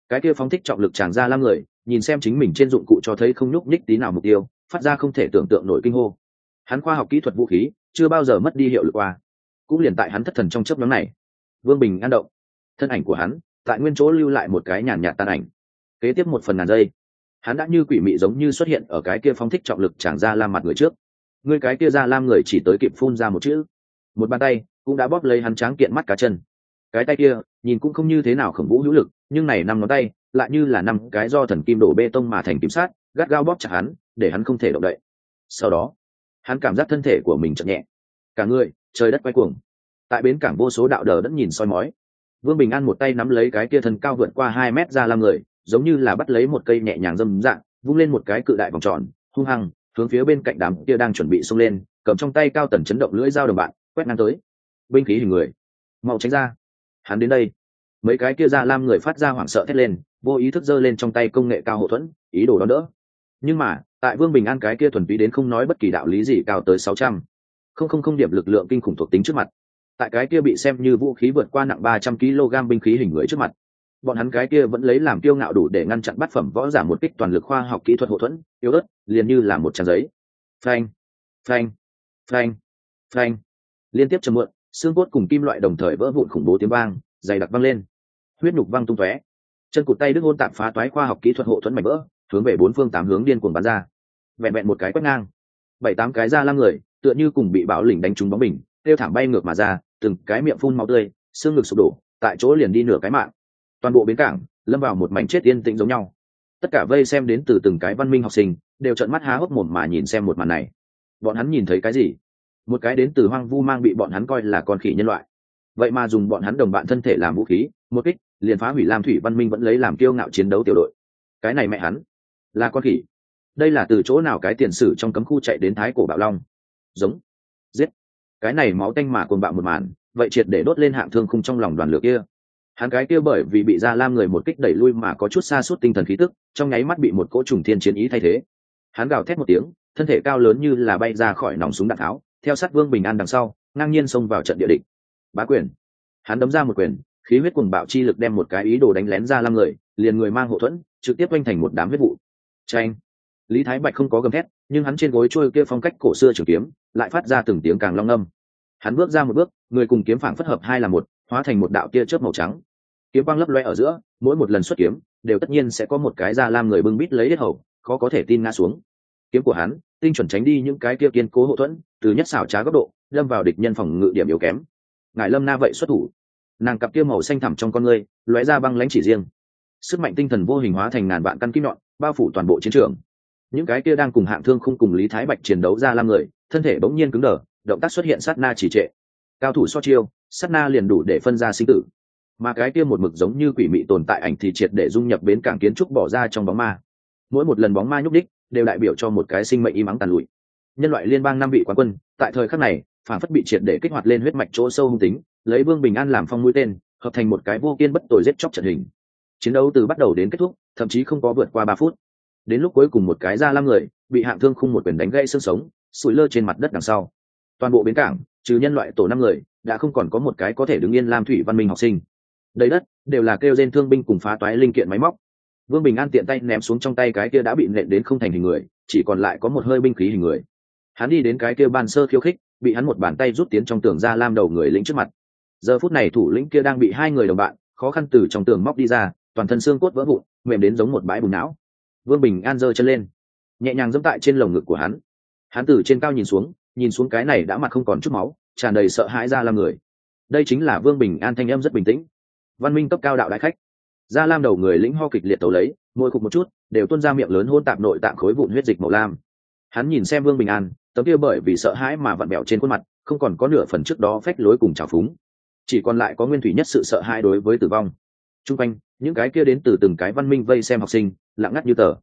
Cái kia phóng thích trọng lực tràn ra lam người, nhìn xem chính mình trên dụng cụ cho thấy không nhúc nhích tí nào mục tiêu, phát ra không thể tưởng tượng nổi kinh hô. Hắn khoa học kỹ thuật vũ khí, chưa bao giờ mất đi hiệu lực qua. Cũng liền tại hắn thất thần trong chớp nhóm này vương bình an động. Thân ảnh của hắn, tại nguyên chỗ lưu lại một cái nhàn nhạt tan ảnh. Kế tiếp một phần ngàn giây, hắn đã như quỷ mị giống như xuất hiện ở cái kia phong thích trọng lực tràn ra la mặt người trước. Người cái kia ra lam người chỉ tới kịp phun ra một chữ. Một bàn tay cũng đã bóp lấy hắn tráng kiện mắt cá chân. Cái tay kia, nhìn cũng không như thế nào khổng vũ hữu lực, nhưng này năm ngón tay lại như là năm cái do thần kim đổ bê tông mà thành kiếm sát, gắt gao bóp chặt hắn, để hắn không thể động đậy. Sau đó, hắn cảm giác thân thể của mình chậm nhẹ. Cả người, trời đất quay cuồng tại bến cảng vô số đạo đờ đẫn nhìn soi mói. Vương bình an một tay nắm lấy cái kia thân cao vượt qua hai mét ra lam người, giống như là bắt lấy một cây nhẹ nhàng dâm dạng, vung lên một cái cự đại vòng tròn, hung hăng, hướng phía bên cạnh đám kia đang chuẩn bị xông lên, cầm trong tay cao tần chấn động lưỡi dao đồng bạn, quét ngang tới. Binh khí hình người. Mau tránh ra. Hắn đến đây. Mấy cái kia ra lam người phát ra hoảng sợ thét lên, vô ý thức giơ lên trong tay công nghệ cao hậu thuẫn, ý đồ đón đỡ. Nhưng mà, tại vương bình an cái kia thuần túy đến không nói bất kỳ đạo lý gì cao tới sáu trăm. Không không không điểm lực lượng kinh khủng thuộc tính trước mặt tại cái kia bị xem như vũ khí vượt qua nặng ba trăm kg binh khí hình người trước mặt. Bọn hắn cái kia vẫn lấy làm kiêu ngạo đủ để ngăn chặn bát phẩm võ giả một kích toàn lực khoa học kỹ thuật hậu thuẫn, yếu ớt, liền như là một trang giấy. Phanh phanh phanh phanh. Liên tiếp chầm mượn xương cốt cùng kim loại đồng thời vỡ vụn khủng bố tiếng vang, dày đặc văng lên. Huyết nhục văng tung tóe. Chân cụt tay đức ôn tạm phá toái khoa học kỹ thuật hộ thuẫn mảnh vỡ, hướng về bốn phương tám hướng điên cuồng bắn ra. Vẹn vẹn một cái quét ngang. Bảy tám cái ra lăng người, tựa như cùng bị bão lỉnh đánh trúng bóng bình, tiêu thảm bay ngược mà ra từng cái miệng phun máu tươi, xương ngực sụp đổ, tại chỗ liền đi nửa cái mạng. Toàn bộ bến cảng, lâm vào một mảnh chết yên tĩnh giống nhau. Tất cả vây xem đến từ từng cái văn minh học sinh, đều trợn mắt há hốc mồm mà nhìn xem một màn này. Bọn hắn nhìn thấy cái gì? Một cái đến từ hoang vu mang bị bọn hắn coi là con khỉ nhân loại. Vậy mà dùng bọn hắn đồng bạn thân thể làm vũ khí, một kích, liền phá hủy lam thủy văn minh vẫn lấy làm kiêu ngạo chiến đấu tiểu đội. Cái này mẹ hắn, là con khỉ. Đây là từ chỗ nào cái tiền sử trong cấm khu chạy đến thái cổ bạo long? Giống. Giết cái này máu tanh mà cuồng bạo một màn, vậy triệt để đốt lên hạng thương khung trong lòng đoàn lửa kia. Hắn cái kia bởi vì bị gia lam người một kích đẩy lui mà có chút xa suốt tinh thần khí tức, trong nháy mắt bị một cỗ trùng thiên chiến ý thay thế. Hắn gào thét một tiếng, thân thể cao lớn như là bay ra khỏi nòng súng đạn tháo, theo sát vương bình an đằng sau, ngang nhiên xông vào trận địa địch. Bá quyền. Hắn đấm ra một quyền, khí huyết cuồng bạo chi lực đem một cái ý đồ đánh lén ra lam người, liền người mang hậu thuẫn, trực tiếp oanh thành một đám huyết vụ. Tranh lý thái bạch không có gầm thét nhưng hắn trên gối trôi kia phong cách cổ xưa trường kiếm lại phát ra từng tiếng càng long âm. Hắn bước ra một bước, người cùng kiếm phảng phất hợp hai là một, hóa thành một đạo tia chớp màu trắng. Kiếm quang lấp loe ở giữa, mỗi một lần xuất kiếm, đều tất nhiên sẽ có một cái da lam người bưng bít lấy hết hầu, khó có thể tin ngã xuống. Kiếm của hắn, tinh chuẩn tránh đi những cái kia kiên cố hậu thuẫn, từ nhất xảo trá góc độ lâm vào địch nhân phòng ngự điểm yếu kém. Ngài lâm na vậy xuất thủ. Nàng cặp kia màu xanh thẳm trong con người lóe ra băng lãnh chỉ riêng. Sức mạnh tinh thần vô hình hóa thành ngàn vạn căn kim nhọn, bao phủ toàn bộ chiến trường những cái kia đang cùng hạng thương không cùng lý thái bạch chiến đấu ra lam người, thân thể bỗng nhiên cứng đờ, động tác xuất hiện sát na chỉ trệ. Cao thủ so chiêu, sát na liền đủ để phân ra sinh tử. Mà cái kia một mực giống như quỷ mị tồn tại ảnh thì triệt để dung nhập bến cảng kiến trúc bỏ ra trong bóng ma. Mỗi một lần bóng ma nhúc đích đều đại biểu cho một cái sinh mệnh im ắng tàn lụi. Nhân loại liên bang năm vị quán quân, tại thời khắc này, phản phất bị triệt để kích hoạt lên huyết mạch chỗ sâu hung tính, lấy vương bình an làm phong mũi tên, hợp thành một cái vô kiên bất tồi giết chóc trận hình. Chiến đấu từ bắt đầu đến kết thúc, thậm chí không có vượt qua ba phút đến lúc cuối cùng một cái ra lăm người, bị hạng thương khung một quyền đánh gãy xương sống sụi lơ trên mặt đất đằng sau. Toàn bộ bến cảng, trừ nhân loại tổ năm người, đã không còn có một cái có thể đứng yên làm thủy văn minh học sinh. Đầy đất, đều là kêu gen thương binh cùng phá toái linh kiện máy móc. Vương bình an tiện tay ném xuống trong tay cái kia đã bị nện đến không thành hình người, chỉ còn lại có một hơi binh khí hình người. Hắn đi đến cái kia ban sơ khiêu khích, bị hắn một bàn tay rút tiến trong tường ra lam đầu người lính trước mặt. Giờ phút này thủ lĩnh kia đang bị hai người đồng bạn, khó khăn từ trong tường móc đi ra, toàn thân xương cốt vỡ vụn, mềm đến giống một bãi bùn não vương bình an giơ chân lên, nhẹ nhàng dẫm tại trên lồng ngực của hắn. Hắn từ trên cao nhìn xuống nhìn xuống cái này đã mặt không còn chút máu, tràn đầy sợ hãi ra lam người. Đây chính là vương bình an thanh em rất bình tĩnh. Văn minh cấp cao đạo đại khách. Gia lam đầu người lĩnh ho kịch liệt tấu lấy, môi cục một chút, đều tuôn ra miệng lớn hôn tạp nội tạng khối vụn huyết dịch màu lam. Hắn nhìn xem vương bình an, tấm kia bởi vì sợ hãi mà vặn bẹo trên khuôn mặt, không còn có nửa phần trước đó phách lối cùng trào phúng. Chỉ còn lại có nguyên thủy nhất sự sợ hãi đối với tử vong. T r u n g quanh, những cái kia đến từ từng cái văn minh vây xem học sinh lặng ngắt như tờ.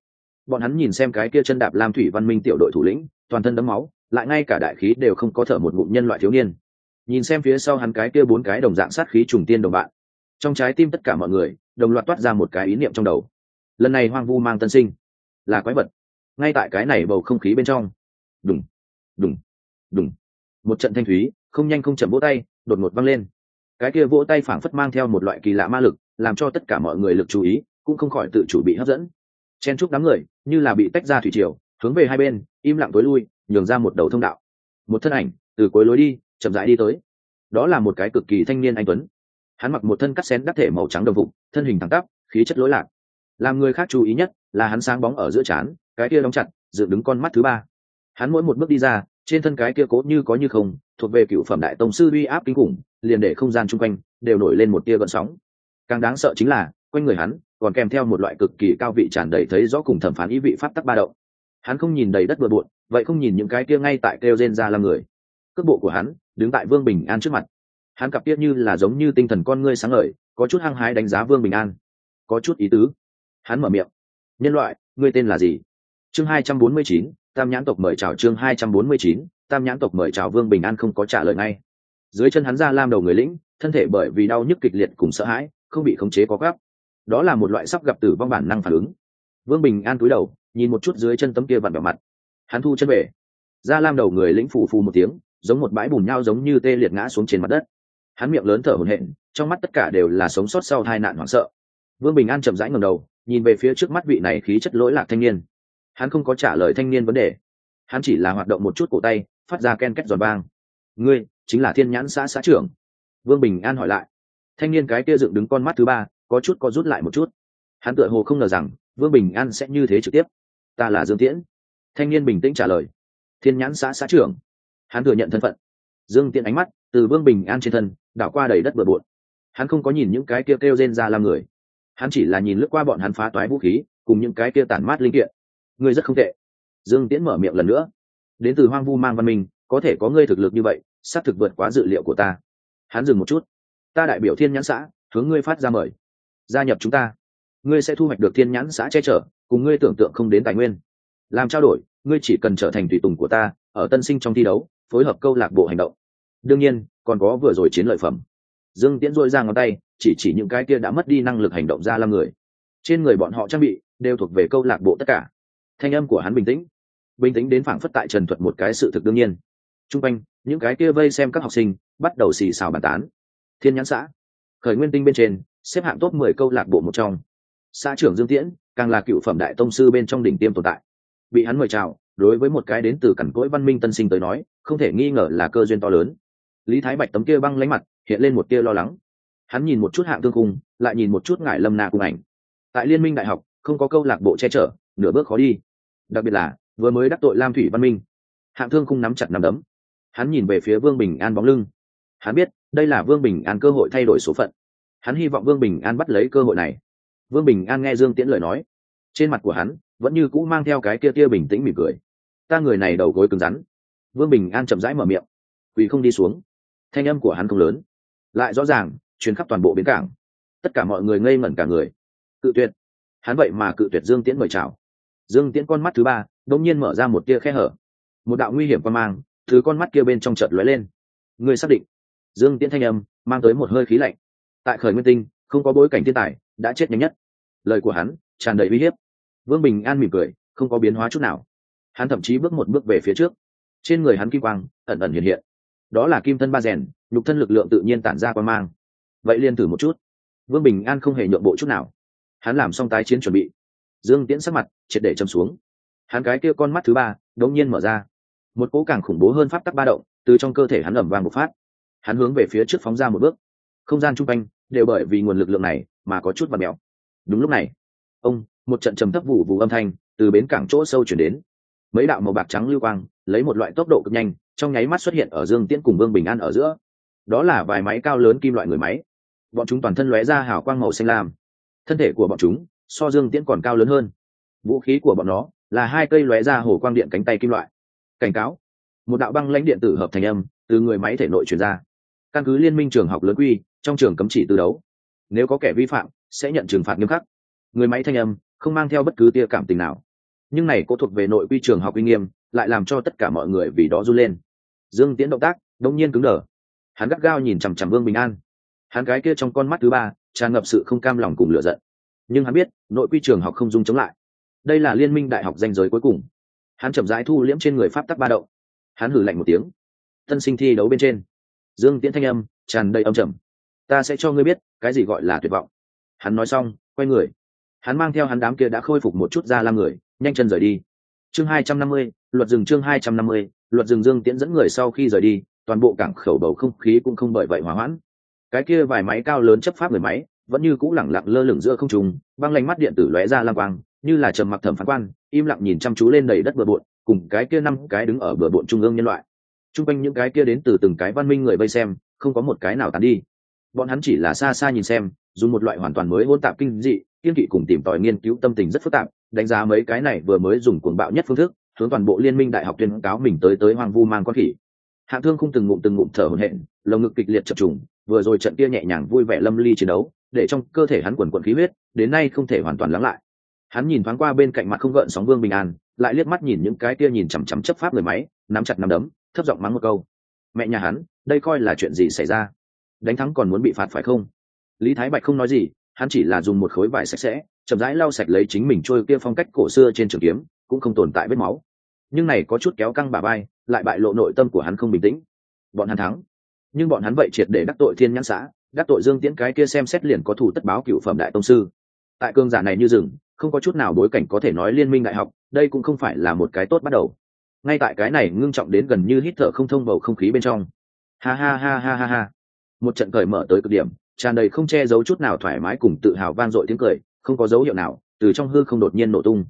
Bọn hắn nhìn xem cái kia chân đạp lam thủy văn minh tiểu đội thủ lĩnh, toàn thân đấm máu, lại ngay cả đại khí đều không có thở một ngụm nhân loại thiếu niên. Nhìn xem phía sau hắn cái kia bốn cái đồng dạng sát khí trùng tiên đồng bạn, trong trái tim tất cả mọi người, đồng loạt toát ra một cái ý niệm trong đầu. Lần này hoang vu mang tân sinh, là quái vật. Ngay tại cái này bầu không khí bên trong. Đùng đùng đùng. Một trận thanh thúy, không nhanh không chậm vỗ tay, đột ngột văng lên. Cái kia vỗ tay phảng phất mang theo một loại kỳ lạ ma lực, làm cho tất cả mọi người lực chú ý, cũng không khỏi tự chủ bị hấp dẫn chen chúc đám người, như là bị tách ra thủy triều, hướng về hai bên, im lặng tối lui, nhường ra một đầu thông đạo. Một thân ảnh, từ cuối lối đi, chậm rãi đi tới. Đó là một cái cực kỳ thanh niên anh tuấn. Hắn mặc một thân cắt xén đắc thể màu trắng đồng vụ thân hình thẳng tắp, khí chất lối lạc. Làm người khác chú ý nhất là hắn sáng bóng ở giữa trán, cái kia đóng chặt, dựng đứng con mắt thứ ba. Hắn mỗi một bước đi ra, trên thân cái kia cố như có như không, thuộc về cựu phẩm đại tông sư uy áp kinh khủng, liền để không gian chung quanh đều nổi lên một tia gợn sóng. Càng đáng sợ chính là, quanh người hắn còn kèm theo một loại cực kỳ cao vị tràn đầy thấy rõ cùng thẩm phán ý vị pháp tắc ba động. Hắn không nhìn đầy đất bừa bộn, vậy không nhìn những cái kia ngay tại kêu rên ra là người. Cước bộ của hắn đứng tại vương bình an trước mặt. Hắn cặp tiết như là giống như tinh thần con ngươi sáng ngời, có chút hăng hái đánh giá vương bình an. Có chút ý tứ. Hắn mở miệng. Nhân loại, ngươi tên là gì? Chương hai trăm bốn mươi chín, tam nhãn tộc mời chào chương hai trăm bốn mươi chín, tam nhãn tộc mời chào vương bình an không có trả lời ngay. Dưới chân hắn ra lam đầu người lĩnh, thân thể bởi vì đau nhức kịch liệt cùng sợ hãi, không bị khống chế có gấp đó là một loại sắp gặp tử vong bản năng phản ứng. Vương bình an cúi đầu, nhìn một chút dưới chân tấm kia vặn vào mặt. Hắn thu chân về. Da lam đầu người lĩnh phù phù một tiếng, giống một bãi bùn nhau giống như tê liệt ngã xuống trên mặt đất. Hắn miệng lớn thở hổn hển, trong mắt tất cả đều là sống sót sau tai nạn hoảng sợ. Vương bình an chậm rãi ngầm đầu, nhìn về phía trước mắt vị này khí chất lỗi lạc thanh niên. Hắn không có trả lời thanh niên vấn đề. Hắn chỉ là hoạt động một chút cổ tay, phát ra ken két giòn vang. Ngươi chính là thiên nhãn xã xã trưởng. Vương bình an hỏi lại. Thanh niên cái kia dựng đứng con mắt thứ ba có chút có rút lại một chút. Hắn tựa hồ không ngờ rằng, vương bình an sẽ như thế trực tiếp. Ta là dương tiễn. Thanh niên bình tĩnh trả lời. Thiên nhãn xã xã trưởng. Hắn thừa nhận thân phận. Dương tiễn ánh mắt từ vương bình an trên thân, đảo qua đầy đất bừa bộn. Hắn không có nhìn những cái kia kêu rên ra làm người. Hắn chỉ là nhìn lướt qua bọn hắn phá toái vũ khí, cùng những cái kia tản mát linh kiện. Ngươi rất không tệ. Dương tiễn mở miệng lần nữa. Đến từ hoang vu mang văn minh, có thể có ngươi thực lực như vậy, xác thực vượt quá dự liệu của ta. Hắn dừng một chút. Ta đại biểu thiên nhãn xã, hướng ngươi phát ra mời gia nhập chúng ta. Ngươi sẽ thu hoạch được thiên nhãn xã che chở, cùng ngươi tưởng tượng không đến tài nguyên. Làm trao đổi, ngươi chỉ cần trở thành tùy tùng của ta, ở tân sinh trong thi đấu, phối hợp câu lạc bộ hành động. Đương nhiên, còn có vừa rồi chiến lợi phẩm. Dương tiễn dôi ra ngón tay, chỉ chỉ những cái kia đã mất đi năng lực hành động ra làm người. Trên người bọn họ trang bị, đều thuộc về câu lạc bộ tất cả. Thanh âm của hắn bình tĩnh. Bình tĩnh đến phảng phất tại trần thuật một cái sự thực đương nhiên. T r u n g quanh, những cái kia vây xem các học sinh, bắt đầu xì xào bàn tán. Thiên nhãn xã khởi nguyên tinh bên trên, xếp hạng top mười câu lạc bộ một trong. Xã trưởng dương tiễn, càng là cựu phẩm đại tông sư bên trong đỉnh tiêm tồn tại. Bị hắn mời chào, đối với một cái đến từ cẩn cỗi văn minh tân sinh tới nói, không thể nghi ngờ là cơ duyên to lớn. Lý thái bạch tấm kia băng lánh mặt, hiện lên một tia lo lắng. Hắn nhìn một chút hạng thương cung lại nhìn một chút ngải lâm na cùng ảnh. Tại liên minh đại học, không có câu lạc bộ che chở, nửa bước khó đi. Đặc biệt là, vừa mới đắc tội lam thủy văn minh. Hạng thương cung nắm chặt nắm đấm. Hắn nhìn về phía vương bình an bóng lưng. Hắn biết đây là vương bình an cơ hội thay đổi số phận. Hắn hy vọng vương bình an bắt lấy cơ hội này. Vương bình an nghe dương tiễn lời nói. Trên mặt của hắn vẫn như cũ mang theo cái kia kia bình tĩnh mỉm cười. Ta người này đầu gối cứng rắn. Vương bình an chậm rãi mở miệng. Quỳ không đi xuống. Thanh âm của hắn không lớn. Lại rõ ràng chuyến khắp toàn bộ bến cảng. Tất cả mọi người ngây ngẩn cả người. Cự tuyệt. Hắn vậy mà cự tuyệt dương tiễn mời chào. Dương tiễn con mắt thứ ba đông nhiên mở ra một tia khe hở. Một đạo nguy hiểm quan mang thứ con mắt kia bên trong chợt lóe lên. Người xác định dương tiễn thanh âm mang tới một hơi khí lạnh. Tại khởi nguyên tinh, không có bối cảnh thiên tài, đã chết nhanh nhất. Lời của hắn tràn đầy uy hiếp. Vương bình an mỉm cười, không có biến hóa chút nào. Hắn thậm chí bước một bước về phía trước. Trên người hắn kim quang ẩn ẩn hiện hiện. Đó là kim thân ba rèn, nhục thân lực lượng tự nhiên tản ra qua mang. Vậy liền thử một chút. Vương bình an không hề nhượng bộ chút nào. Hắn làm xong tái chiến chuẩn bị. Dương tiễn sắc mặt triệt để châm xuống. Hắn cái kia con mắt thứ ba đống nhiên mở ra. Một cỗ càng khủng bố hơn pháp tắc ba động từ trong cơ thể hắn ẩm vàng một phát hắn hướng về phía trước phóng ra một bước. Không gian chung quanh đều bởi vì nguồn lực lượng này mà có chút và mèo đúng lúc này, ông, một trận trầm thấp vụ vụ âm thanh từ bến cảng chỗ sâu chuyển đến. Mấy đạo màu bạc trắng lưu quang lấy một loại tốc độ cực nhanh, trong nháy mắt xuất hiện ở dương tiễn cùng vương bình an ở giữa. Đó là vài máy cao lớn kim loại người máy. Bọn chúng toàn thân lóe ra hào quang màu xanh lam. Thân thể của bọn chúng so dương tiễn còn cao lớn hơn. Vũ khí của bọn nó là hai cây lóe ra hồ quang điện cánh tay kim loại. Cảnh cáo, một đạo băng lãnh điện tử hợp thành âm từ người máy thể nội truyền ra căn cứ liên minh trường học lớn quy, trong trường cấm chỉ tư đấu. Nếu có kẻ vi phạm, sẽ nhận trừng phạt nghiêm khắc. Người máy thanh âm, không mang theo bất cứ tia cảm tình nào. Nhưng này có thuộc về nội quy trường học uy nghiêm, lại làm cho tất cả mọi người vì đó run lên. Dương tiễn động tác, đông nhiên cứng đờ. Hắn gắt gao nhìn chằm chằm vương bình an. Hắn cái kia trong con mắt thứ ba, tràn ngập sự không cam lòng cùng lựa giận. Nhưng hắn biết, nội quy trường học không dung chống lại. Đây là liên minh đại học danh giới cuối cùng. Hắn chậm rãi thu liễm trên người pháp tắc ba đậu hắn hử lạnh một tiếng. Tân sinh thi đấu bên trên dương tiễn thanh âm tràn đầy âm trầm. Ta sẽ cho ngươi biết cái gì gọi là tuyệt vọng. Hắn nói xong, quay người. Hắn mang theo hắn đám kia đã khôi phục một chút ra làm người, nhanh chân rời đi. Chương hai trăm năm mươi, luật rừng chương hai trăm năm mươi, luật rừng dương tiễn dẫn người sau khi rời đi, toàn bộ cảng khẩu bầu không khí cũng không bởi vậy hỏa hoãn. Cái kia vài máy cao lớn chấp pháp người máy, vẫn như cũ lẳng lặng lơ lửng giữa không trung, băng lanh mắt điện tử lóe ra lang quang, như là trầm mặc thẩm phán quan, im lặng nhìn chăm chú lên đầy đất bừa bộn, cùng cái kia năm cái đứng ở bừa bộn trung ương nhân loại chung quanh những cái kia đến từ từng cái văn minh người vây xem, không có một cái nào tán đi. Bọn hắn chỉ là xa xa nhìn xem, dùng một loại hoàn toàn mới hôn tạp kinh dị, kiên kỵ cùng tìm tòi nghiên cứu tâm tình rất phức tạp, đánh giá mấy cái này vừa mới dùng cuồng bạo nhất phương thức, hướng toàn bộ liên minh đại học tuyên cáo mình tới tới hoang vu mang con khỉ hạng thương không từng ngụm từng ngụm thở hổn hển, lồng ngực kịch liệt chập trùng, vừa rồi trận kia nhẹ nhàng vui vẻ lâm ly chiến đấu, để trong cơ thể hắn quần quần khí huyết, đến nay không thể hoàn toàn lắng lại. Hắn nhìn thoáng qua bên cạnh mặt không gợn sóng vương bình an, lại liếc mắt nhìn những cái kia nhìn chằm chằm chấp pháp người máy, nắm chặt nắm đấm thấp giọng mắng một câu. Mẹ nhà hắn, đây coi là chuyện gì xảy ra? Đánh thắng còn muốn bị phạt phải không? Lý thái bạch không nói gì, hắn chỉ là dùng một khối vải sạch sẽ, chậm rãi lau sạch lấy chính mình trôi kia phong cách cổ xưa trên trường kiếm, cũng không tồn tại vết máu. Nhưng này có chút kéo căng bà bay lại bại lộ nội tâm của hắn không bình tĩnh. Bọn hắn thắng. Nhưng bọn hắn vậy triệt để đắc tội thiên nhãn xã, đắc tội dương tiễn cái kia xem xét liền có thủ tất báo cựu phẩm đại tông sư. Tại cương giả này như rừng, không có chút nào bối cảnh có thể nói liên minh đại học, đây cũng không phải là một cái tốt bắt đầu ngay tại cái này ngưng trọng đến gần như hít thở không thông bầu không khí bên trong. Ha ha ha ha ha ha. Một trận cởi mở tới cực điểm, tràn đầy không che giấu chút nào thoải mái cùng tự hào van dội tiếng cười, không có dấu hiệu nào, từ trong hư không đột nhiên nổ tung.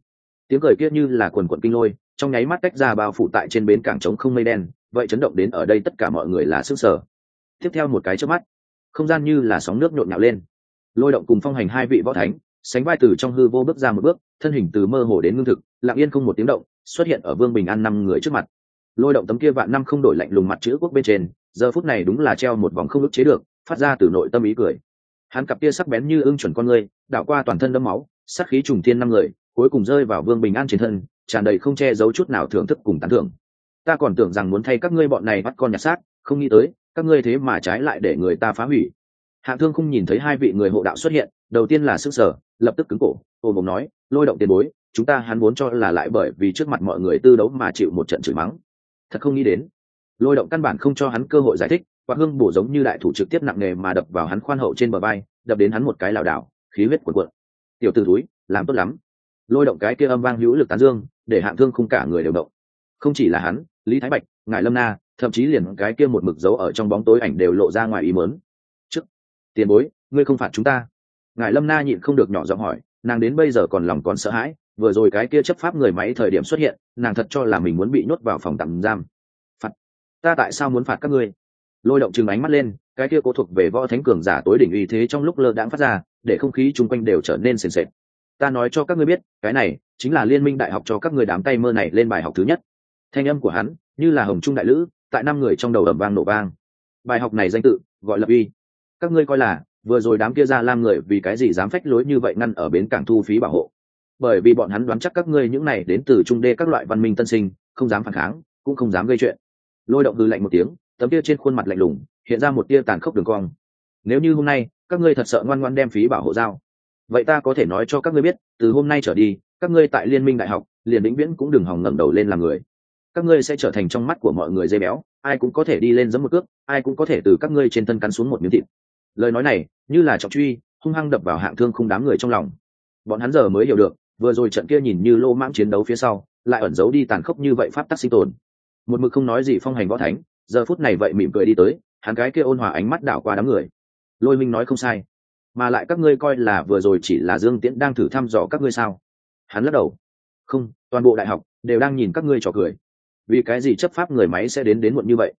Tiếng cười kia như là quần quận kinh lôi, trong nháy mắt tách ra bao phủ tại trên bến cảng trống không mây đen, vậy chấn động đến ở đây tất cả mọi người là sức sở. Tiếp theo một cái trước mắt, không gian như là sóng nước nhộn nhạo lên. Lôi động cùng phong hành hai vị võ thánh, sánh vai từ trong hư vô bước ra một bước, thân hình từ mơ hồ đến ngưng thực, lặng yên không một tiếng động xuất hiện ở vương bình an năm người trước mặt. Lôi động tấm kia vạn năm không đổi lạnh lùng mặt chữ quốc bên trên, giờ phút này đúng là treo một vòng không ức chế được, phát ra từ nội tâm ý cười. Hắn cặp kia sắc bén như ưng chuẩn con người, đảo qua toàn thân đẫm máu sắc khí trùng thiên năm người, cuối cùng rơi vào vương bình an trên thân, tràn đầy không che giấu chút nào thưởng thức cùng tán thưởng. Ta còn tưởng rằng muốn thay các ngươi bọn này bắt con nhặt xác, không nghĩ tới, các ngươi thế mà trái lại để người ta phá hủy. Hạng thương không nhìn thấy hai vị người hộ đạo xuất hiện, đầu tiên là sức sở lập tức cứng cổ ôm mộng nói, lôi động tiền bối chúng ta hắn muốn cho là lại bởi vì trước mặt mọi người tư đấu mà chịu một trận chửi mắng. Thật không nghĩ đến. Lôi động căn bản không cho hắn cơ hội giải thích và hương bổ giống như đại thủ trực tiếp nặng nề mà đập vào hắn khoan hậu trên bờ vai, đập đến hắn một cái lảo đảo, khí huyết cuộn cuộn. Tiểu t túi làm tốt lắm. Lôi động cái kia âm vang hữu lực tán dương, để hạng thương không cả người đều động. Không chỉ là hắn, lý thái bạch, ngài lâm na, thậm chí liền cái kia một mực dấu ở trong bóng tối ảnh đều lộ ra ngoài ý mớn trước, tiền bối, ngươi không phạt chúng ta. Ngài lâm na nhịn không được nhỏ giọng hỏi, nàng đến bây giờ còn lòng còn sợ hãi vừa rồi cái kia chấp pháp người máy thời điểm xuất hiện, nàng thật cho là mình muốn bị nhốt vào phòng tạm giam. Phạt. Ta tại sao muốn phạt các ngươi? Lôi động chừng ánh mắt lên, cái kia cố thuộc về võ thánh cường giả tối đỉnh uy thế trong lúc lơ đãng phát ra, để không khí chung quanh đều trở nên sền sệt. Ta nói cho các ngươi biết, cái này chính là liên minh đại học cho các người đám tay mơ này lên bài học thứ nhất. Thanh âm của hắn, như là hồng trung đại lữ, tại năm người trong đầu ẩm vang nổ vang. Bài học này danh tự, gọi là uy. Các ngươi coi là, vừa rồi đám kia ra lam người vì cái gì dám phách lối như vậy ngăn ở bến cảng thu phí bảo hộ bởi vì bọn hắn đoán chắc các ngươi những này đến từ trung đê các loại văn minh tân sinh, không dám phản kháng, cũng không dám gây chuyện. Lôi động hư lạnh một tiếng, tấm kia trên khuôn mặt lạnh lùng, hiện ra một tia tàn khốc đường cong. Nếu như hôm nay, các ngươi thật sợ ngoan ngoan đem phí bảo hộ giao, vậy ta có thể nói cho các ngươi biết, từ hôm nay trở đi, các ngươi tại liên minh đại học, liền vĩnh viễn cũng đừng hòng ngẩng đầu lên làm người. Các ngươi sẽ trở thành trong mắt của mọi người dây béo, ai cũng có thể đi lên giấm một cước, ai cũng có thể từ các ngươi trên thân cắn xuống một miếng thịt. Lời nói này, như là trọng truy, hung hăng đập vào hạng thương không đám người trong lòng. Bọn hắn giờ mới hiểu được vừa rồi trận kia nhìn như lô mãng chiến đấu phía sau, lại ẩn giấu đi tàn khốc như vậy pháp tắc sinh tồn. Một mực không nói gì phong hành võ thánh, giờ phút này vậy mỉm cười đi tới, hắn cái kia ôn hòa ánh mắt đảo qua đám người. Lôi minh nói không sai, mà lại các ngươi coi là vừa rồi chỉ là dương tiễn đang thử thăm dò các ngươi sao? Hắn lắc đầu. Không, toàn bộ đại học đều đang nhìn các ngươi trò cười. Vì cái gì chấp pháp người máy sẽ đến đến muộn như vậy?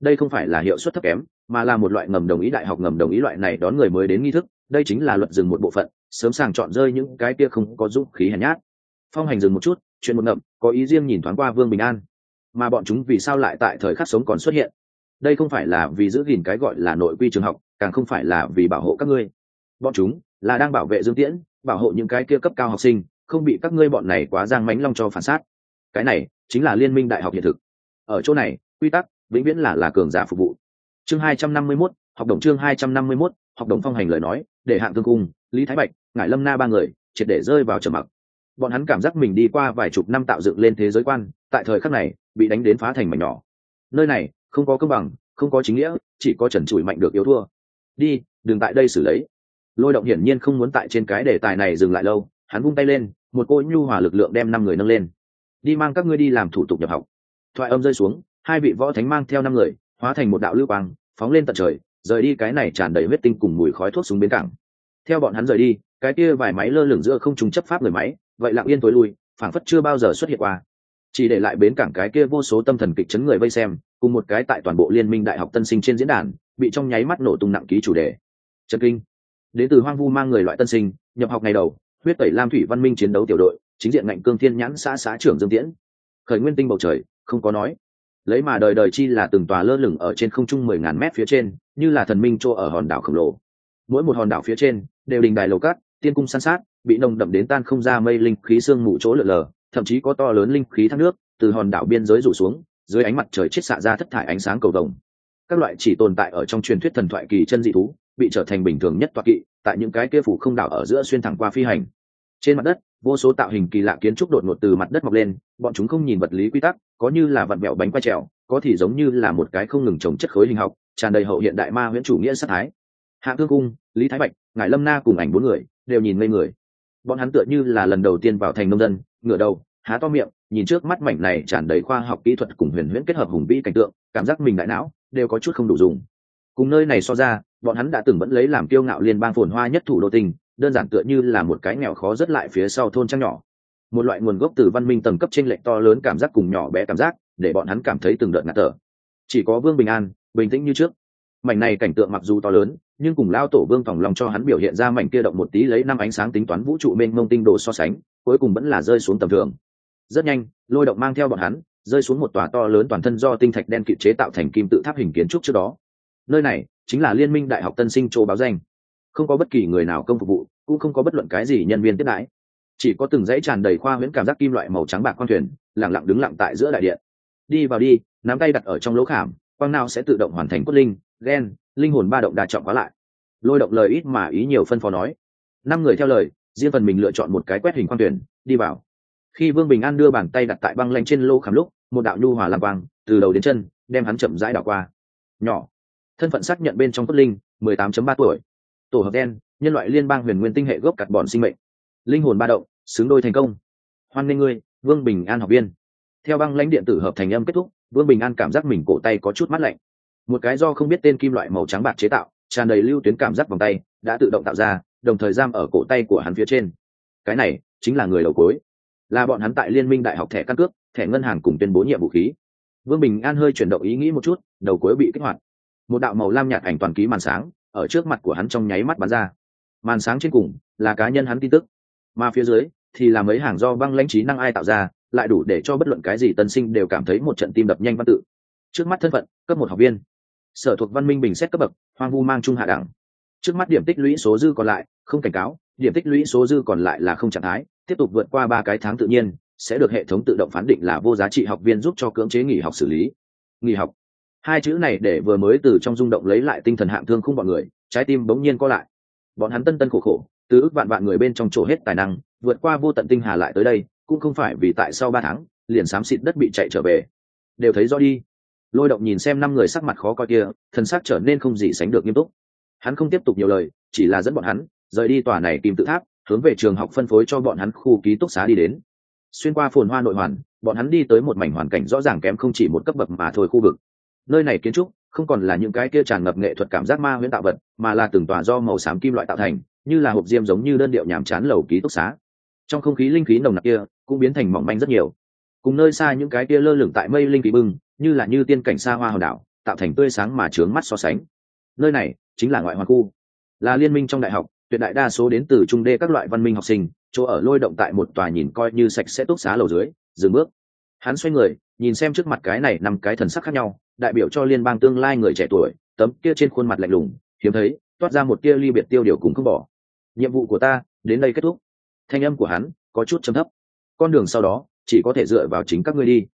Đây không phải là hiệu suất thấp kém, mà là một loại ngầm đồng ý đại học ngầm đồng ý loại này đón người mới đến nghi thức, đây chính là luật dừng một bộ phận sớm sàng chọn rơi những cái kia không có dũng khí hèn nhát. Phong hành dừng một chút chuyện một ngậm có ý riêng nhìn thoáng qua vương bình an. Mà bọn chúng vì sao lại tại thời khắc sống còn xuất hiện? Đây không phải là vì giữ gìn cái gọi là nội quy trường học càng không phải là vì bảo hộ các ngươi. Bọn chúng là đang bảo vệ dương tiễn bảo hộ những cái kia cấp cao học sinh không bị các ngươi bọn này quá giang mánh long cho phản sát. Cái này chính là liên minh đại học hiện thực. Ở chỗ này quy tắc vĩnh viễn là là cường giả phục vụ. Chương hai trăm năm mươi 251, học đồng chương hai trăm năm mươi 251, học đồng phong hành lời nói để hạng thương cung lý thái bạch, ngải lâm na ba người, triệt để rơi vào trầm mặc. Bọn hắn cảm giác mình đi qua vài chục năm tạo dựng lên thế giới quan, tại thời khắc này, bị đánh đến phá thành mảnh nhỏ. Nơi này, không có công bằng, không có chính nghĩa, chỉ có trần trụi mạnh được yếu thua. Đi, đừng tại đây xử lấy. Lôi động hiển nhiên không muốn tại trên cái đề tài này dừng lại lâu, hắn vung tay lên, một cô nhu hòa lực lượng đem năm người nâng lên. Đi mang các ngươi đi làm thủ tục nhập học. Thoại âm rơi xuống, hai vị võ thánh mang theo năm người, hóa thành một đạo lưu quang, phóng lên tận trời, rời đi cái này tràn đầy huyết tinh cùng mùi khói thuốc xuống bến cảng theo bọn hắn rời đi, cái kia vài máy lơ lửng giữa không trùng chấp pháp người máy, vậy lặng yên tối lui, phảng phất chưa bao giờ xuất hiện qua. Chỉ để lại bến cảng cái kia vô số tâm thần kịch chấn người vây xem, cùng một cái tại toàn bộ liên minh đại học tân sinh trên diễn đàn, bị trong nháy mắt nổ tung nặng ký chủ đề. Trần kinh. Đến từ hoang vu mang người loại tân sinh, nhập học ngày đầu, huyết tẩy lam thủy văn minh chiến đấu tiểu đội, chính diện ngạnh cương thiên nhãn xã xã trưởng dương tiễn. Khởi nguyên tinh bầu trời, không có nói. Lấy mà đời đời chi là từng tòa lơ lửng ở trên không trung mười ngàn mét phía trên, như là thần minh chỗ ở hòn đảo khổng lồ. Mỗi một hòn đảo phía trên đều đình đài lầu cát, tiên cung san sát, bị nồng đậm đến tan không ra mây linh khí sương mù chỗ lở lờ, thậm chí có to lớn linh khí thác nước từ hòn đảo biên giới rủ xuống, dưới ánh mặt trời chết xạ ra thất thải ánh sáng cầu vồng. Các loại chỉ tồn tại ở trong truyền thuyết thần thoại kỳ chân dị thú, bị trở thành bình thường nhất toa kỵ, tại những cái kia phủ không đảo ở giữa xuyên thẳng qua phi hành. Trên mặt đất, vô số tạo hình kỳ lạ kiến trúc đột ngột từ mặt đất mọc lên, bọn chúng không nhìn vật lý quy tắc, có như là vặn mẹo bánh quay trèo, có thì giống như là một cái không ngừng trồng chất khối hình học, tràn đầy hậu hiện đại ma huyễn chủ nghĩa sát thái. Hạ thương cung, lý thái bạch ngài lâm na cùng ảnh bốn người đều nhìn ngây người. Bọn hắn tựa như là lần đầu tiên vào thành nông dân, ngửa đầu, há to miệng, nhìn trước mắt mảnh này tràn đầy khoa học kỹ thuật cùng huyền huyễn kết hợp hùng vĩ cảnh tượng, cảm giác mình đại não đều có chút không đủ dùng. Cùng nơi này so ra, bọn hắn đã từng vẫn lấy làm kiêu ngạo liên bang phồn hoa nhất thủ đô tình đơn giản tựa như là một cái nghèo khó rất lại phía sau thôn trang nhỏ. Một loại nguồn gốc từ văn minh tầng cấp trên lệch to lớn cảm giác cùng nhỏ bé cảm giác, để bọn hắn cảm thấy từng đợt ngạt thở. Chỉ có vương bình an bình tĩnh như trước. Mảnh này cảnh tượng mặc dù to lớn nhưng cùng lao tổ vương phòng lòng cho hắn biểu hiện ra mảnh kia động một tí lấy năm ánh sáng tính toán vũ trụ mênh mông tinh đồ so sánh, cuối cùng vẫn là rơi xuống tầm thường. Rất nhanh, lôi động mang theo bọn hắn, rơi xuống một tòa to lớn toàn thân do tinh thạch đen kịp chế tạo thành kim tự tháp hình kiến trúc trước đó. Nơi này chính là liên minh đại học tân sinh châu báo danh. Không có bất kỳ người nào công phục vụ, cũng không có bất luận cái gì nhân viên tiếp đãi. Chỉ có từng dãy tràn đầy khoa huyễn cảm giác kim loại màu trắng bạc quan thuyền lẳng lặng đứng lặng tại giữa đại điện. Đi vào đi, nắm tay đặt ở trong lỗ khảm, quang nào sẽ tự động hoàn thành cốt linh, gen linh hồn ba động đa trọng quá lại. Lôi động lời ít mà ý nhiều phân phó nói. Năm người theo lời, riêng phần mình lựa chọn một cái quét hình quan tuyển, đi vào. Khi vương bình an đưa bàn tay đặt tại băng lanh trên lô khảm lúc, một đạo nhu hòa làm quang từ đầu đến chân đem hắn chậm rãi đảo qua. Nhỏ. Thân phận xác nhận bên trong cốt linh, mười tám ba tuổi. Tổ hợp đen, nhân loại liên bang huyền nguyên tinh hệ gốc cặt bọn sinh mệnh. Linh hồn ba động, xứng đôi thành công. Hoan nghênh ngươi, vương bình an học viên. Theo băng lãnh điện tử hợp thành âm kết thúc, vương bình an cảm giác mình cổ tay có chút mắt lạnh một cái do không biết tên kim loại màu trắng bạc chế tạo, tràn đầy lưu tuyến cảm giác vòng tay, đã tự động tạo ra, đồng thời giam ở cổ tay của hắn phía trên. Cái này chính là người đầu cối là bọn hắn tại liên minh đại học thẻ căn cước, thẻ ngân hàng cùng tuyên bố nhiệm vũ khí. Vương bình an hơi chuyển động ý nghĩ một chút, đầu cối bị kích hoạt. Một đạo màu lam nhạt ảnh toàn ký màn sáng, ở trước mặt của hắn trong nháy mắt bắn ra. Màn sáng trên cùng, là cá nhân hắn tin tức. Mà phía dưới, thì là mấy hàng do băng lãnh trí năng ai tạo ra, lại đủ để cho bất luận cái gì tân sinh đều cảm thấy một trận tim đập nhanh văn tự. Trước mắt thân phận, cấp một học viên sở thuộc văn minh bình xét cấp bậc, hoang vu mang trung hạ đẳng. Trước mắt điểm tích lũy số dư còn lại, không cảnh cáo, điểm tích lũy số dư còn lại là không trạng thái, tiếp tục vượt qua ba cái tháng tự nhiên, sẽ được hệ thống tự động phán định là vô giá trị học viên giúp cho cưỡng chế nghỉ học xử lý. Nghỉ học. Hai chữ này để vừa mới từ trong rung động lấy lại tinh thần hạng thương không bọn người, trái tim bỗng nhiên co lại. Bọn hắn tân tân khổ khổ, từ ước vạn vạn người bên trong chỗ hết tài năng, vượt qua vô tận tinh hà lại tới đây, cũng không phải vì tại sau ba tháng, liền xám xịt đất bị chạy trở về. Đều thấy rõ đi lôi động nhìn xem năm người sắc mặt khó coi kia thân xác trở nên không gì sánh được nghiêm túc. Hắn không tiếp tục nhiều lời, chỉ là dẫn bọn hắn, rời đi tòa này kim tự tháp, hướng về trường học phân phối cho bọn hắn khu ký túc xá đi đến. Xuyên qua phồn hoa nội hoàn, bọn hắn đi tới một mảnh hoàn cảnh rõ ràng kém không chỉ một cấp bậc mà thôi khu vực. Nơi này kiến trúc, không còn là những cái kia tràn ngập nghệ thuật cảm giác ma huyễn tạo vật, mà là từng tòa do màu xám kim loại tạo thành, như là hộp diêm giống như đơn điệu nhàm chán lầu ký túc xá. Trong không khí linh khí nồng nặc kia, cũng biến thành mỏng manh rất nhiều. Cùng nơi xa những cái kia lơ lửng tại mây linh khí bưng như là như tiên cảnh xa hoa hòn đảo, tạo thành tươi sáng mà trướng mắt so sánh. Nơi này chính là ngoại hoàng khu, là liên minh trong đại học, tuyệt đại đa số đến từ trung đê các loại văn minh học sinh, chỗ ở lôi động tại một tòa nhìn coi như sạch sẽ túc xá lầu dưới, dừng bước. Hắn xoay người, nhìn xem trước mặt cái này năm cái thần sắc khác nhau, đại biểu cho liên bang tương lai người trẻ tuổi, tấm kia trên khuôn mặt lạnh lùng, hiếm thấy, toát ra một kia ly biệt tiêu điều cùng không bỏ. Nhiệm vụ của ta, đến đây kết thúc. Thanh âm của hắn có chút chấm thấp. Con đường sau đó, chỉ có thể dựa vào chính các ngươi đi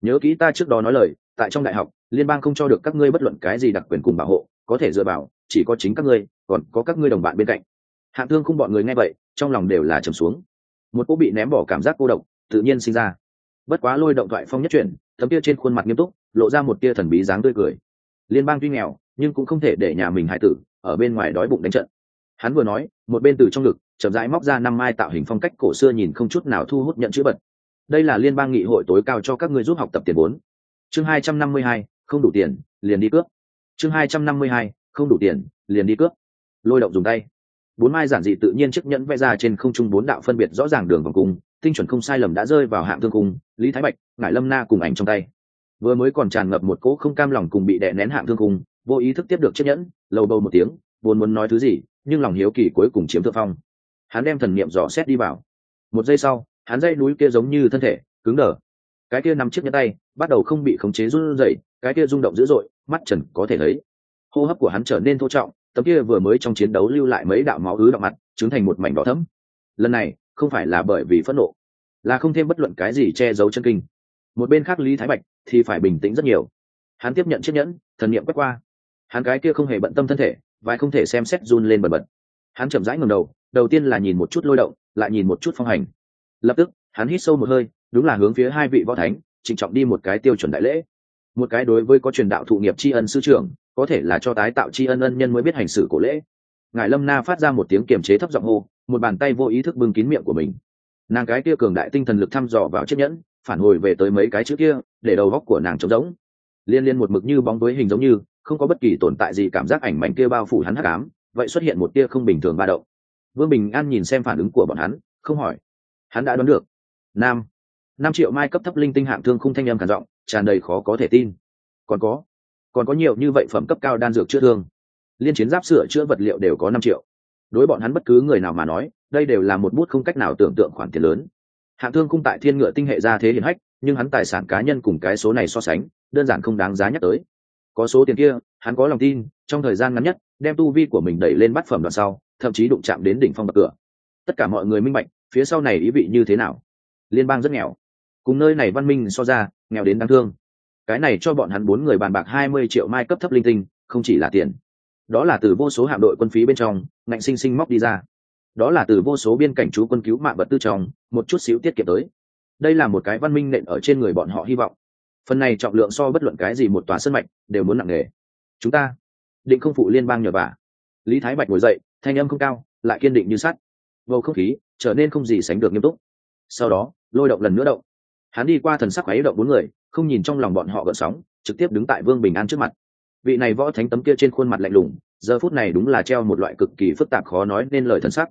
nhớ kỹ ta trước đó nói lời, tại trong đại học, liên bang không cho được các ngươi bất luận cái gì đặc quyền cùng bảo hộ, có thể dựa vào, chỉ có chính các ngươi, còn có các ngươi đồng bạn bên cạnh. Hạng thương không bọn người nghe vậy, trong lòng đều là trầm xuống. Một cô bị ném bỏ cảm giác cô độc, tự nhiên sinh ra. Bất quá lôi động thoại phong nhất chuyển tấm tia trên khuôn mặt nghiêm túc, lộ ra một tia thần bí dáng tươi cười. Liên bang tuy nghèo, nhưng cũng không thể để nhà mình hại tử, ở bên ngoài đói bụng đánh trận. Hắn vừa nói, một bên từ trong ngực, chậm rãi móc ra năm mai tạo hình phong cách cổ xưa nhìn không chút nào thu hút nhận chữ bật đây là liên bang nghị hội tối cao cho các ngươi giúp học tập tiền vốn. Chương hai trăm năm mươi hai, không đủ tiền, liền đi cướp. Chương hai trăm năm mươi hai, không đủ tiền, liền đi cướp. Lôi động dùng tay. Bốn mai giản dị tự nhiên chiếc nhẫn vẽ ra trên không trung bốn đạo phân biệt rõ ràng đường vòng cung, tinh chuẩn không sai lầm đã rơi vào hạng thương cung, lý thái bạch, ngải lâm na cùng ảnh trong tay. Vừa mới còn tràn ngập một cỗ không cam lòng cùng bị đè nén hạng thương cung, vô ý thức tiếp được chiếc nhẫn, lầu bầu một tiếng, vốn muốn nói thứ gì, nhưng lòng hiếu kỳ cuối cùng chiếm thượng phong. Hắn đem thần niệm dò xét đi vào. Một giây sau hắn dây núi kia giống như thân thể, cứng đờ. Cái kia nằm chiếc nhẫn tay, bắt đầu không bị khống chế run rẩy, cái kia rung động dữ dội, mắt trần có thể thấy. Hô hấp của hắn trở nên thô trọng, tấm kia vừa mới trong chiến đấu lưu lại mấy đạo máu ứ đọng mặt, chứng thành một mảnh đỏ thẫm. Lần này, không phải là bởi vì phẫn nộ, là không thêm bất luận cái gì che giấu chân kinh. Một bên khác lý thái bạch thì phải bình tĩnh rất nhiều. Hắn tiếp nhận chiếc nhẫn, thần niệm quét qua. Hắn cái kia không hề bận tâm thân thể và không thể xem xét run lên bần bật. Hắn chậm rãi ngầm đầu đầu tiên là nhìn một chút lôi động, lại nhìn một chút phong hành lập tức, hắn hít sâu một hơi, đúng là hướng phía hai vị võ thánh, trịnh trọng đi một cái tiêu chuẩn đại lễ. Một cái đối với có truyền đạo thụ nghiệp tri ân sư trưởng, có thể là cho tái tạo tri ân ân nhân mới biết hành xử cổ lễ. Ngài lâm na phát ra một tiếng kiềm chế thấp giọng hô, một bàn tay vô ý thức bưng kín miệng của mình. Nàng cái kia cường đại tinh thần lực thăm dò vào chiếc nhẫn, phản hồi về tới mấy cái chữ kia, để đầu góc của nàng trống rỗng. Liên liên một mực như bóng với hình giống như, không có bất kỳ tồn tại gì cảm giác ảnh mảnh kia bao phủ hắn hắc ám, vậy xuất hiện một tia không bình thường ba động. Vương bình an nhìn xem phản ứng của bọn hắn, không hỏi hắn đã đoán được. Nam. Năm triệu mai cấp thấp linh tinh hạng thương khung thanh âm khản giọng, tràn đầy khó có thể tin. Còn có. Còn có nhiều như vậy phẩm cấp cao đan dược chữa thương. Liên chiến giáp sửa chữa vật liệu đều có năm triệu. Đối bọn hắn bất cứ người nào mà nói, đây đều là một bút không cách nào tưởng tượng khoản tiền lớn. Hạng thương khung tại thiên ngựa tinh hệ ra thế hiển hách, nhưng hắn tài sản cá nhân cùng cái số này so sánh, đơn giản không đáng giá nhắc tới. Có số tiền kia, hắn có lòng tin, trong thời gian ngắn nhất, đem tu vi của mình đẩy lên bát phẩm đoạn sau, thậm chí đụng chạm đến đỉnh phong bậc cửa. Tất cả mọi người minh bạch phía sau này ý vị như thế nào? Liên bang rất nghèo. Cùng nơi này văn minh so ra, nghèo đến đáng thương. Cái này cho bọn hắn bốn người bàn bạc hai mươi triệu mai cấp thấp linh tinh, không chỉ là tiền. Đó là từ vô số hạm đội quân phí bên trong, ngạnh sinh sinh móc đi ra. Đó là từ vô số biên cảnh chú quân cứu mạng vật tư trong, một chút xíu tiết kiệm tới. Đây là một cái văn minh nện ở trên người bọn họ hy vọng. Phần này trọng lượng so bất luận cái gì một tòa sân mạch, đều muốn nặng nề. Chúng ta, định không phụ liên bang nhờ vả. Lý thái bạch ngồi dậy, thanh âm không cao, lại kiên định như sắt bầu không khí trở nên không gì sánh được nghiêm túc. Sau đó, lôi động lần nữa động. Hắn đi qua thần sắc khuấy động bốn người, không nhìn trong lòng bọn họ gợn sóng, trực tiếp đứng tại vương bình an trước mặt. Vị này võ thánh tấm kia trên khuôn mặt lạnh lùng, giờ phút này đúng là treo một loại cực kỳ phức tạp khó nói nên lời thần sắc.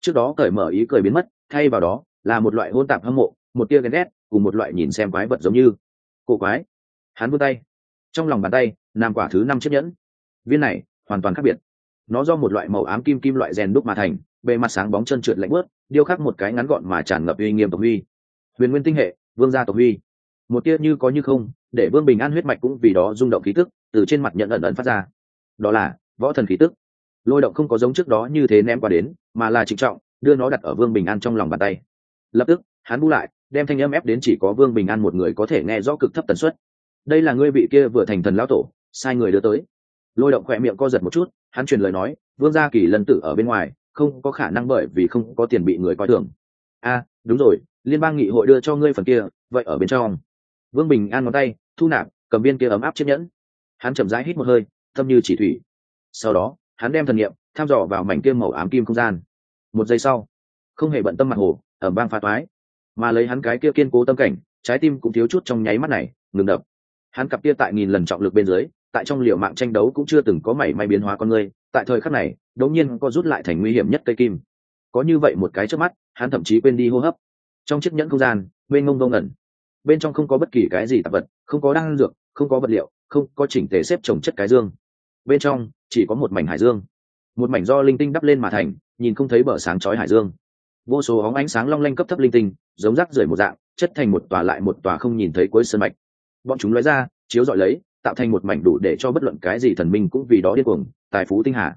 Trước đó cởi mở ý cười biến mất, thay vào đó là một loại hôn tạp hâm mộ, một tia ghen ghét, cùng một loại nhìn xem quái vật giống như cổ quái. Hắn vươn tay, trong lòng bàn tay nằm quả thứ năm chiếc nhẫn. Viên này hoàn toàn khác biệt. Nó do một loại màu ám kim kim loại rèn đúc mà thành bề mặt sáng bóng chân trượt lạnh bớt, điêu khắc một cái ngắn gọn mà tràn ngập uy nghiêm tộc huy. Huyền nguyên tinh hệ, vương gia tộc huy. Một tia như có như không, để vương bình an huyết mạch cũng vì đó rung động khí tức, từ trên mặt nhận ẩn ẩn phát ra. Đó là, võ thần khí tức. Lôi động không có giống trước đó như thế ném qua đến, mà là trịnh trọng, đưa nó đặt ở vương bình an trong lòng bàn tay. Lập tức, hắn bu lại, đem thanh âm ép đến chỉ có vương bình an một người có thể nghe rõ cực thấp tần suất. Đây là ngươi vị kia vừa thành thần lão tổ, sai người đưa tới. Lôi động khỏe miệng co giật một chút, hắn truyền lời nói, vương gia kỳ lân tử ở bên ngoài không có khả năng bởi vì không có tiền bị người coi thường. A đúng rồi, liên bang nghị hội đưa cho ngươi phần kia, vậy ở bên trong. Vương bình an ngón tay, thu nạp, cầm viên kia ấm áp chiếc nhẫn. Hắn chậm rãi hít một hơi, thâm như chỉ thủy. Sau đó, hắn đem thần nghiệm tham dò vào mảnh kia màu ám kim không gian. Một giây sau, không hề bận tâm mặt hồ ở bang phá toái. Mà lấy hắn cái kia kiên cố tâm cảnh, trái tim cũng thiếu chút trong nháy mắt này, ngừng đập. Hắn cặp kia tại nghìn lần trọng lực bên dưới, tại trong liệu mạng tranh đấu cũng chưa từng có mảy may biến hóa con người, tại thời khắc này đột nhiên có rút lại thành nguy hiểm nhất cây kim. Có như vậy một cái chớp mắt, hắn thậm chí quên đi hô hấp. Trong chiếc nhẫn không gian, bên ngông ngông ẩn. Bên trong không có bất kỳ cái gì tạp vật, không có đan dược, không có vật liệu, không có chỉnh tề xếp trồng chất cái dương. Bên trong, chỉ có một mảnh hải dương. Một mảnh do linh tinh đắp lên mà thành, nhìn không thấy bờ sáng chói hải dương. Vô số óng ánh sáng long lanh cấp thấp linh tinh, giống rác rưởi một dạng, chất thành một tòa lại một tòa không nhìn thấy cuối sơn mạch. Bọn chúng lóe ra, chiếu rọi lấy, tạo thành một mảnh đủ để cho bất luận cái gì thần minh cũng vì đó điên cuồng, tài phú tinh hà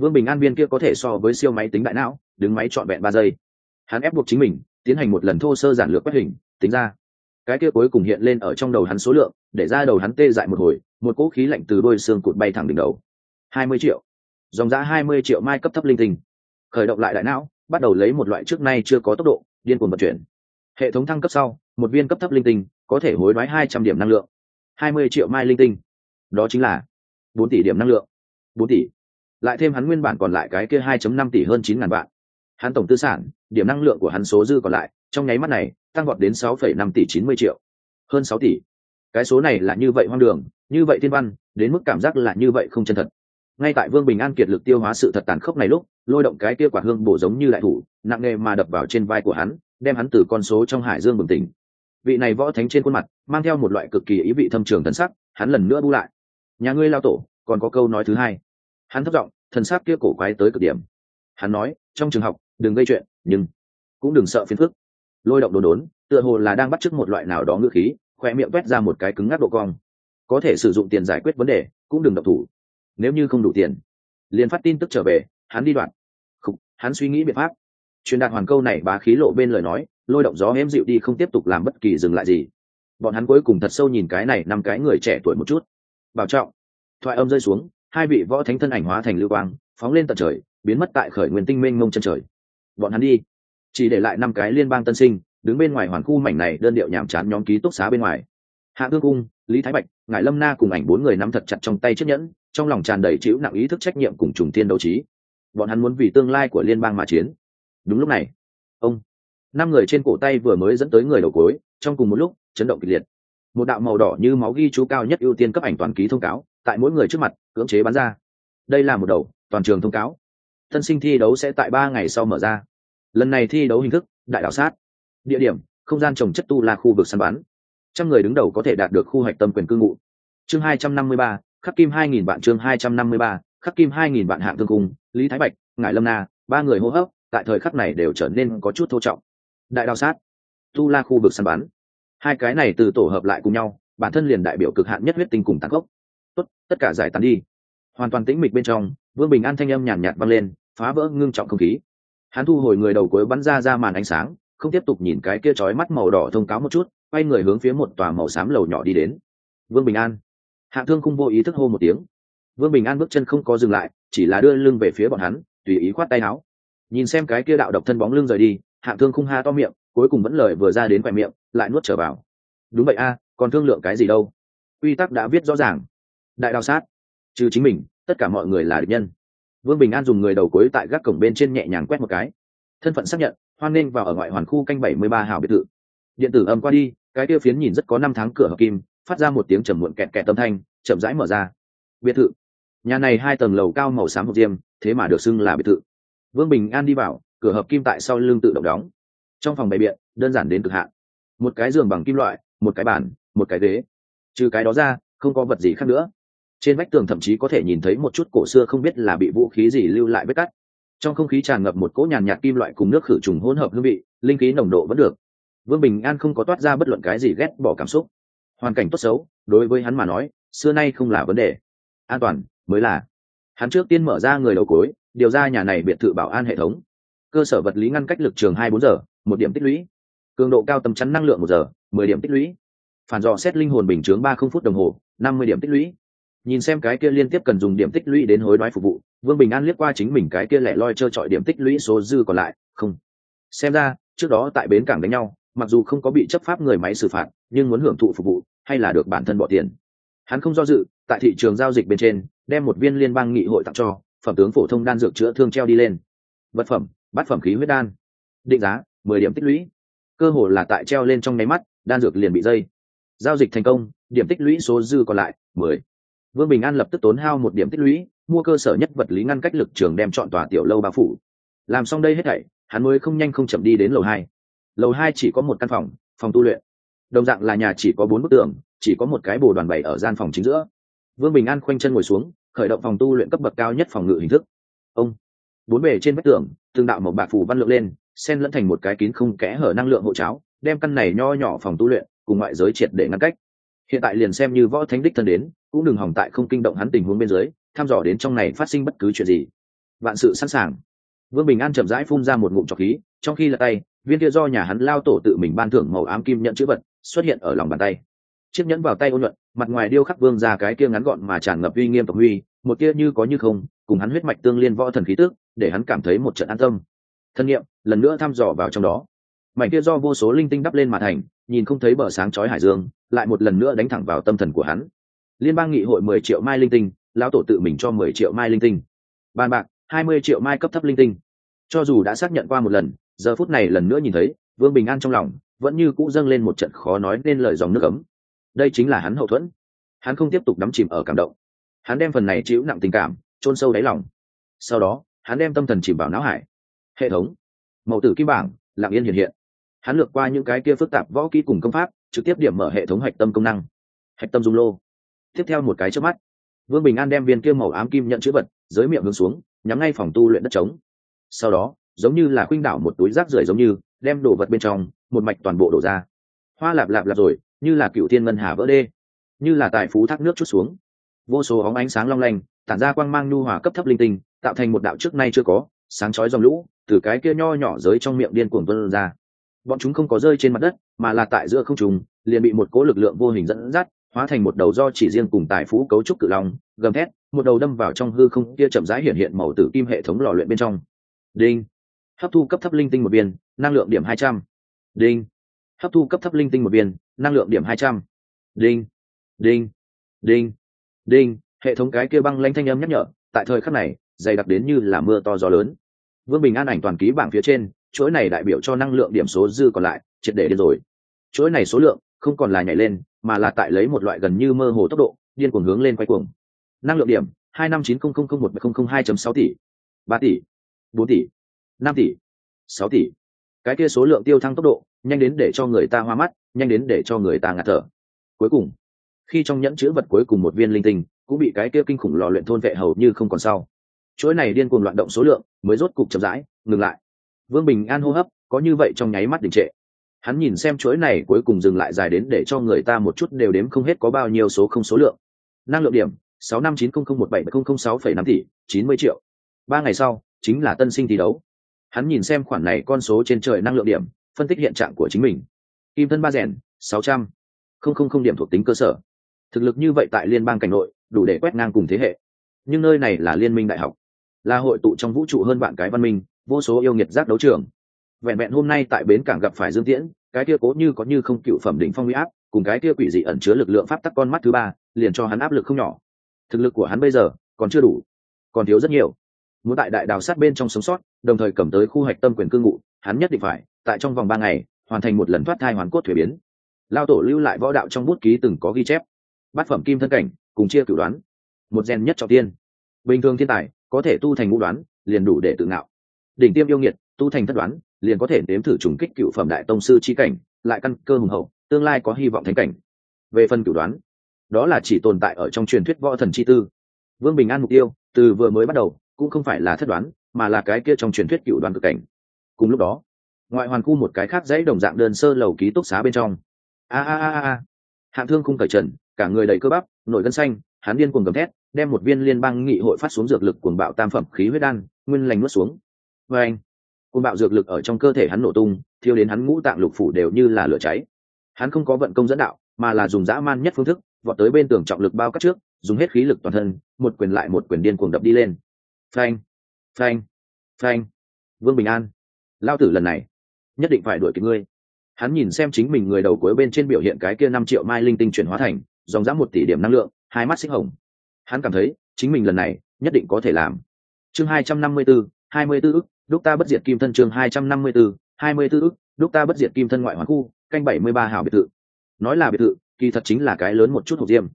vương bình an viên kia có thể so với siêu máy tính đại não, đứng máy trọn vẹn ba giây. Hắn ép buộc chính mình, tiến hành một lần thô sơ giản lược quét hình, tính ra. Cái kia cuối cùng hiện lên ở trong đầu hắn số lượng, để ra đầu hắn tê dại một hồi, một cỗ khí lạnh từ đôi xương cụt bay thẳng đỉnh đầu. Hai mươi triệu. Dòng giá hai mươi triệu mai cấp thấp linh tinh. Khởi động lại đại não, bắt đầu lấy một loại trước nay chưa có tốc độ, điên cuồng vận chuyển. Hệ thống thăng cấp sau, một viên cấp thấp linh tinh, có thể hối đoái hai trăm điểm năng lượng. Hai mươi triệu mai linh tinh. Đó chính là bốn tỷ điểm năng lượng. Bốn tỷ lại thêm hắn nguyên bản còn lại cái kia hai năm tỷ hơn 9 ngàn vạn. Hắn tổng tư sản, điểm năng lượng của hắn số dư còn lại, trong nháy mắt này, tăng vọt đến sáu phẩy năm tỷ chín mươi triệu. Hơn 6 tỷ. Cái số này là như vậy hoang đường, như vậy thiên văn, đến mức cảm giác là như vậy không chân thật. Ngay tại vương bình an kiệt lực tiêu hóa sự thật tàn khốc này lúc, lôi động cái kia quả hương bổ giống như lại thủ, nặng nề mà đập vào trên vai của hắn, đem hắn từ con số trong hải dương bừng tỉnh. Vị này võ thánh trên khuôn mặt, mang theo một loại cực kỳ ý vị thâm trường thần sắc, hắn lần nữa bu lại. Nhà ngươi lao tổ, còn có câu nói thứ hai hắn thất giọng thần sắc kia cổ quái tới cực điểm. Hắn nói trong trường học đừng gây chuyện nhưng cũng đừng sợ phiền phức. Lôi động đồn đốn tựa hồ là đang bắt chước một loại nào đó ngữ khí khoe miệng quét ra một cái cứng ngắc độ cong. Có thể sử dụng tiền giải quyết vấn đề cũng đừng độc thủ. Nếu như không đủ tiền liền phát tin tức trở về hắn đi đoạn. Không, hắn suy nghĩ biện pháp. Truyền đạt hoàn câu này bá khí lộ bên lời nói lôi động gió em dịu đi không tiếp tục làm bất kỳ dừng lại gì. Bọn hắn cuối cùng thật sâu nhìn cái này năm cái người trẻ tuổi một chút. Bảo trọng thoại âm rơi xuống hai vị võ thánh thân ảnh hóa thành lưu quang, phóng lên tận trời, biến mất tại khởi nguyên tinh mênh mông chân trời. Bọn hắn đi. Chỉ để lại năm cái liên bang tân sinh, đứng bên ngoài hoàn khu mảnh này đơn điệu nhảm chán nhóm ký túc xá bên ngoài. Hạ ương cung, lý thái bạch ngài lâm na cùng ảnh bốn người nắm thật chặt trong tay chiếc nhẫn, trong lòng tràn đầy chịu nặng ý thức trách nhiệm cùng trùng tiên đấu trí. Bọn hắn muốn vì tương lai của liên bang mà chiến. Đúng lúc này, ông, năm người trên cổ tay vừa mới dẫn tới người đầu cối trong cùng một lúc, chấn động kịch liệt. Một đạo màu đỏ như máu ghi chú cao nhất ưu tiên cấp ảnh toàn ký thông cáo, tại mỗi người trước mặt cưỡng chế bắn ra. Đây là một đầu, toàn trường thông cáo. Tân sinh thi đấu sẽ tại ba ngày sau mở ra. Lần này thi đấu hình thức, đại đảo sát. Địa điểm, không gian trồng chất tu là khu vực săn bắn. Trăm người đứng đầu có thể đạt được khu hoạch tâm quyền cư ngụ. Chương hai trăm năm mươi ba, khắc kim hai nghìn vạn chương hai trăm năm mươi ba, khắc kim hai nghìn vạn hạng thương cung lý thái bạch, ngải lâm na, ba người hô hấp, tại thời khắc này đều trở nên có chút thô trọng. Đại đảo sát, tu la khu vực săn bắn. Hai cái này từ tổ hợp lại cùng nhau, bản thân liền đại biểu cực hạn nhất huyết tinh cùng tàn gốc tốt, tất cả giải tán đi. Hoàn toàn tĩnh mịch bên trong, vương bình an thanh âm nhàn nhạt vang lên, phá vỡ ngưng trọng không khí. Hắn thu hồi người đầu cuối bắn ra ra màn ánh sáng, không tiếp tục nhìn cái kia chói mắt màu đỏ thông cáo một chút, quay người hướng phía một tòa màu xám lầu nhỏ đi đến. Vương bình an. Hạ thương không vô ý thức hô một tiếng. Vương bình an bước chân không có dừng lại, chỉ là đưa lưng về phía bọn hắn, tùy ý khoát tay áo. Nhìn xem cái kia đạo độc thân bóng lưng rời đi, hạ thương không ha to miệng, cuối cùng vẫn lời vừa ra đến quẹ miệng, lại nuốt trở vào. Đúng vậy a, còn thương lượng cái gì đâu? Quy tắc đã viết rõ ràng đại đao sát. Trừ chính mình, tất cả mọi người là địch nhân. Vương bình an dùng người đầu cuối tại gác cổng bên trên nhẹ nhàng quét một cái. Thân phận xác nhận, hoan nghênh vào ở ngoại hoàn khu canh bảy mươi ba hào biệt thự. Điện tử âm qua đi, cái kia phiến nhìn rất có năm tháng cửa hợp kim, phát ra một tiếng trầm muộn kẹt kẹt tâm thanh, chậm rãi mở ra. Biệt thự. Nhà này hai tầng lầu cao màu xám hộp diêm, thế mà được xưng là biệt thự. Vương bình an đi vào, cửa hợp kim tại sau lưng tự động đóng. Trong phòng bày biện, đơn giản đến cực hạn. Một cái giường bằng kim loại, một cái bàn, một cái ghế. Trừ cái đó ra, không có vật gì khác nữa trên vách tường thậm chí có thể nhìn thấy một chút cổ xưa không biết là bị vũ khí gì lưu lại vết cắt. Trong không khí tràn ngập một cỗ nhàn nhạt kim loại cùng nước khử trùng hỗn hợp hương vị, linh khí nồng độ vẫn được. Vương bình an không có toát ra bất luận cái gì ghét bỏ cảm xúc. Hoàn cảnh tốt xấu, đối với hắn mà nói, xưa nay không là vấn đề. An toàn mới là. Hắn trước tiên mở ra người đầu cối, điều ra nhà này biệt thự bảo an hệ thống. Cơ sở vật lý ngăn cách lực trường hai bốn giờ, một điểm tích lũy. Cường độ cao tầm chắn năng lượng một giờ, mười điểm tích lũy. Phản dò xét linh hồn bình chướng ba không phút đồng hồ, năm mươi điểm tích lũy nhìn xem cái kia liên tiếp cần dùng điểm tích lũy đến hối đoái phục vụ, vương bình an liếc qua chính mình cái kia lẻ loi trơ trọi điểm tích lũy số dư còn lại, không. Xem ra, trước đó tại bến cảng đánh nhau, mặc dù không có bị chấp pháp người máy xử phạt, nhưng muốn hưởng thụ phục vụ, hay là được bản thân bỏ tiền. Hắn không do dự, tại thị trường giao dịch bên trên, đem một viên liên bang nghị hội tặng cho, phẩm tướng phổ thông đan dược chữa thương treo đi lên. Vật phẩm, bát phẩm khí huyết đan. Định giá, mười điểm tích lũy. Cơ hội là tại treo lên trong nháy mắt, đan dược liền bị dây. Giao dịch thành công, điểm tích lũy số dư còn lại, mười vương bình an lập tức tốn hao một điểm tích lũy, mua cơ sở nhất vật lý ngăn cách lực trường đem chọn tòa tiểu lâu bao phủ. Làm xong đây hết thảy, hắn mới không nhanh không chậm đi đến lầu hai. Lầu hai chỉ có một căn phòng phòng tu luyện. Đồng dạng là nhà chỉ có bốn bức tường, chỉ có một cái bồ đoàn bày ở gian phòng chính giữa. Vương bình an khoanh chân ngồi xuống, khởi động phòng tu luyện cấp bậc cao nhất phòng ngự hình thức. Ông. Bốn bề trên vách tường tương đạo một bạc phủ văn lượng lên, xen lẫn thành một cái kín không kẽ hở năng lượng hộ cháo, đem căn này nho nhỏ phòng tu luyện cùng ngoại giới triệt để ngăn cách. Hiện tại liền xem như võ thánh đích thân đến cũng đừng hỏng tại không kinh động hắn tình huống bên dưới, thăm dò đến trong này phát sinh bất cứ chuyện gì. Vạn sự sẵn sàng. Vương bình an chậm rãi phun ra một ngụm trọc khí, trong khi là tay, viên kia do nhà hắn lao tổ tự mình ban thưởng màu ám kim nhận chữ vật, xuất hiện ở lòng bàn tay. Chiếc nhẫn vào tay ôn nhuận, mặt ngoài điêu khắc vương ra cái kia ngắn gọn mà tràn ngập uy nghiêm tộc huy, một kia như có như không, cùng hắn huyết mạch tương liên võ thần khí tước để hắn cảm thấy một trận an tâm. Thân nhiệm, lần nữa thăm dò vào trong đó. Mảnh kia do vô số linh tinh đắp lên mà thành, nhìn không thấy bờ sáng chói hải dương, lại một lần nữa đánh thẳng vào tâm thần của hắn liên bang nghị hội mười triệu mai linh tinh, lão tổ tự mình cho mười triệu mai linh tinh. Bàn bạc, hai mươi triệu mai cấp thấp linh tinh. Cho dù đã xác nhận qua một lần, giờ phút này lần nữa nhìn thấy, vương bình an trong lòng vẫn như cũ dâng lên một trận khó nói nên lời dòng nước ấm. Đây chính là hắn hậu thuẫn. Hắn không tiếp tục đắm chìm ở cảm động. Hắn đem phần này chịu nặng tình cảm, chôn sâu đáy lòng. Sau đó, hắn đem tâm thần chìm vào não hải. Hệ thống, mẫu tử kim bảng lạng yên hiện hiện. Hắn lược qua những cái kia phức tạp võ kỹ cùng công pháp, trực tiếp điểm mở hệ thống hạch tâm công năng. Hạch tâm dung lô tiếp theo một cái trước mắt. Vương bình an đem viên kia màu ám kim nhận chữ vật dưới miệng hướng xuống, nhắm ngay phòng tu luyện đất trống. Sau đó, giống như là khuynh đảo một túi rác rưởi giống như, đem đồ vật bên trong, một mạch toàn bộ đổ ra. Hoa lạp lạp lạp rồi, như là cựu thiên ngân hà vỡ đê, như là tài phú thác nước chút xuống. Vô số óng ánh sáng long lanh, tản ra quang mang nhu hòa cấp thấp linh tinh, tạo thành một đạo trước nay chưa có, sáng chói dòng lũ, từ cái kia nho nhỏ dưới trong miệng điên cuồng vươn ra. Bọn chúng không có rơi trên mặt đất, mà là tại giữa không trùng liền bị một cố lực lượng vô hình dẫn dắt hóa thành một đầu do chỉ riêng cùng tài phú cấu trúc cự long, gầm thét, một đầu đâm vào trong hư không kia chậm rãi hiện hiện màu tử kim hệ thống lò luyện bên trong. Đinh! Hấp thu cấp thấp linh tinh một viên, năng lượng điểm hai trăm. Đinh! Hấp thu cấp thấp linh tinh một viên, năng lượng điểm hai trăm. Đinh! Đinh! Đinh! Đinh! Hệ thống cái kia băng lanh thanh âm nhắc nhở, tại thời khắc này, dày đặc đến như là mưa to gió lớn. Vương bình an ảnh toàn ký bảng phía trên, chuỗi này đại biểu cho năng lượng điểm số dư còn lại, triệt để đến rồi. Chuỗi này số lượng, không còn là nhảy lên mà là tại lấy một loại gần như mơ hồ tốc độ, điên cuồng hướng lên quay cuồng. Năng lượng điểm, hai năm chín không không không một không không hai sáu tỷ. Ba tỷ. Bốn tỷ. Năm tỷ. Sáu tỷ. Cái kia số lượng tiêu thăng tốc độ, nhanh đến để cho người ta hoa mắt, nhanh đến để cho người ta ngạt thở. Cuối cùng, khi trong nhẫn chữ vật cuối cùng một viên linh tinh, cũng bị cái kia kinh khủng lò luyện thôn vệ hầu như không còn sau. Chuỗi này điên cuồng loạn động số lượng mới rốt cục chậm rãi, ngừng lại. Vương bình an hô hấp, có như vậy trong nháy mắt đình trệ hắn nhìn xem chuỗi này cuối cùng dừng lại dài đến để cho người ta một chút đều đếm không hết có bao nhiêu số không số lượng. Năng lượng điểm, sáu năm chín không không một bảy không không sáu phẩy năm tỷ, chín mươi triệu. Ba ngày sau, chính là tân sinh thi đấu. Hắn nhìn xem khoản này con số trên trời năng lượng điểm, phân tích hiện trạng của chính mình. Kim thân ba rèn, sáu trăm không không không điểm thuộc tính cơ sở. Thực lực như vậy tại liên bang cảnh nội, đủ để quét ngang cùng thế hệ. Nhưng nơi này là liên minh đại học. Là hội tụ trong vũ trụ hơn bạn cái văn minh, vô số yêu nghiệt giác đấu trường vẹn vẹn hôm nay tại bến cảng gặp phải dương tiễn, cái kia cố như có như không cựu phẩm đỉnh phong huy áp, cùng cái kia quỷ dị ẩn chứa lực lượng pháp tắc con mắt thứ ba, liền cho hắn áp lực không nhỏ. Thực lực của hắn bây giờ còn chưa đủ, còn thiếu rất nhiều. Muốn tại đại đào sát bên trong sống sót, đồng thời cầm tới khu hạch tâm quyền cư ngụ, hắn nhất định phải, tại trong vòng ba ngày, hoàn thành một lần thoát thai hoàn cốt thuế biến. Lao tổ lưu lại võ đạo trong bút ký từng có ghi chép. Bát phẩm kim thân cảnh, cùng chia cửu đoán. Một gen nhất trọng tiên. Bình thường thiên tài, có thể tu thành ngũ đoán, liền đủ để tự ngạo. Đỉnh tiêm yêu nghiệt, tu thành thất đoán liền có thể nếm thử trùng kích cựu phẩm đại tông sư chi cảnh, lại căn cơ hùng hậu, tương lai có hy vọng thành cảnh. Về phần cửu đoán, đó là chỉ tồn tại ở trong truyền thuyết võ thần chi tư. Vương bình an mục tiêu, từ vừa mới bắt đầu, cũng không phải là thất đoán, mà là cái kia trong truyền thuyết cựu đoán cực cảnh. Cùng lúc đó, ngoại hoàn khu một cái khác dãy đồng dạng đơn sơ lầu ký túc xá bên trong. A a a a hạng thương khung cởi trần, cả người đầy cơ bắp, nổi gân xanh, hắn điên cuồng gầm thét, đem một viên liên bang nghị hội phát xuống dược lực cuồng bạo tam phẩm khí huyết đan, nguyên lành nuốt xuống. Vê anh cùng bạo dược lực ở trong cơ thể hắn nổ tung, thiêu đến hắn ngũ tạng lục phủ đều như là lửa cháy. Hắn không có vận công dẫn đạo, mà là dùng dã man nhất phương thức, vọt tới bên tường trọng lực bao cắt trước, dùng hết khí lực toàn thân, một quyền lại một quyền điên cuồng đập đi lên. Phanh phanh phanh. Vương bình an, lao tử lần này, nhất định phải đuổi kịp ngươi. Hắn nhìn xem chính mình người đầu cuối bên trên biểu hiện cái kia năm triệu mai linh tinh chuyển hóa thành, dòng dã một tỷ điểm năng lượng, hai mắt xích hồng. Hắn cảm thấy, chính mình lần này, nhất định có thể làm. Chương hai trăm năm mươi bốn hai mươi tư ức đúc ta bất diệt kim thân chương hai trăm năm mươi bốn hai mươi tư ức, đúc ta bất diệt kim thân ngoại hoàn khu, canh bảy mươi ba hảo biệt thự. Nói là biệt thự, kỳ thật chính là cái lớn một chút hộp diêm.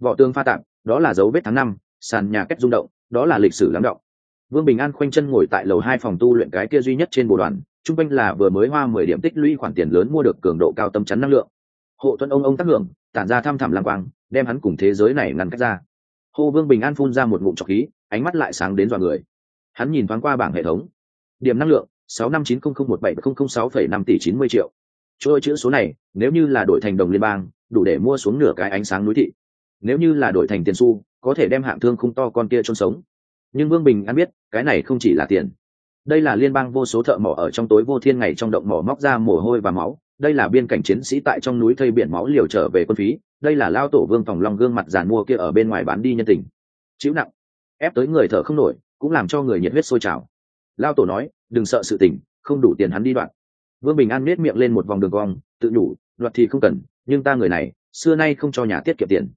Vỏ tương pha tạm đó là dấu vết tháng năm, sàn nhà cách rung động, đó là lịch sử lắng động. Vương bình an khoanh chân ngồi tại lầu hai phòng tu luyện cái kia duy nhất trên bộ đoàn t r u n g quanh là vừa mới hoa mười điểm tích lũy khoản tiền lớn mua được cường độ cao tâm chắn năng lượng. Hộ thuận ông ông tác hưởng, tản ra thăm thẳm lang quang, đem hắn cùng thế giới này ngăn cách ra. Hô vương bình an phun ra một ngụm trọc khí, ánh mắt lại sáng đến dọa người. Hắn nhìn thoáng qua bảng hệ thống điểm năng lượng, sáu năm chín không không một bảy không không sáu phẩy năm tỷ chín mươi triệu. Chỗ chữ số này, nếu như là đổi thành đồng liên bang, đủ để mua xuống nửa cái ánh sáng núi thị. Nếu như là đổi thành tiền xu, có thể đem hạng thương không to con kia chôn sống. Nhưng vương bình an biết, cái này không chỉ là tiền. Đây là liên bang vô số thợ mỏ ở trong tối vô thiên ngày trong động mỏ móc ra mồ hôi và máu. Đây là biên cảnh chiến sĩ tại trong núi thây biển máu liều trở về quân phí. Đây là lao tổ vương phòng long gương mặt giàn mua kia ở bên ngoài bán đi nhân tình. Chịu nặng, ép tới người thở không nổi, cũng làm cho người nhiệt huyết sôi trào lao tổ nói, đừng sợ sự tình, không đủ tiền hắn đi đoạn. Vương bình an nết miệng lên một vòng đường cong, tự đủ luật thì không cần, nhưng ta người này, xưa nay không cho nhà tiết kiệm tiền.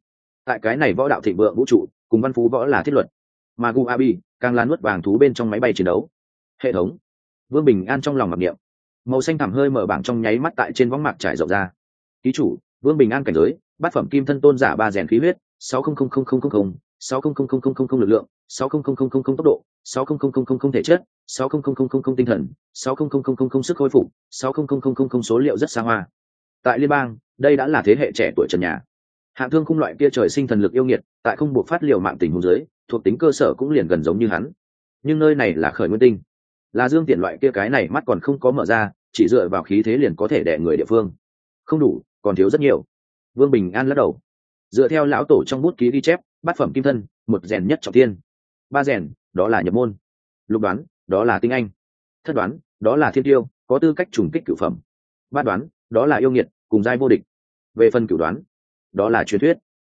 Tại cái này võ đạo thịnh vượng vũ trụ, cùng văn phú võ là thiết luật. Mà gu abi, càng là nuốt vàng thú bên trong máy bay chiến đấu. Hệ thống. Vương bình an trong lòng mặc niệm. Màu xanh thẳm hơi mở bảng trong nháy mắt tại trên võng mạc trải rộng ra. Ký chủ, vương bình an cảnh giới, bát phẩm kim thân tôn giả ba rèn khí huyết, sáu không không không không không không sáu không không không không không lực lượng sáu không không không không không tốc độ sáu không không không không không thể chất sáu không không không không không tinh thần sáu không không không không không sức khôi phục sáu không không không không không số liệu rất xa hoa tại liên bang đây đã là thế hệ trẻ tuổi trần nhà hạng thương khung loại kia trời sinh thần lực yêu nghiệt tại không buộc phát liều mạng tình huống giới thuộc tính cơ sở cũng liền gần giống như hắn nhưng nơi này là khởi nguyên tinh là dương tiện loại kia cái này mắt còn không có mở ra chỉ dựa vào khí thế liền có thể đẻ người địa phương không đủ còn thiếu rất nhiều vương bình an lắc đầu dựa theo lão tổ trong bút ký ghi chép bát phẩm kim thân, một rèn nhất trọng tiên ba rèn, đó là nhập môn. Lục đoán, đó là tinh anh. Thất đoán, đó là thiên tiêu, có tư cách trùng kích cửu phẩm. Bát đoán, đó là yêu nghiệt, cùng giai vô địch. Về phần cửu đoán, đó là truyền thuyết.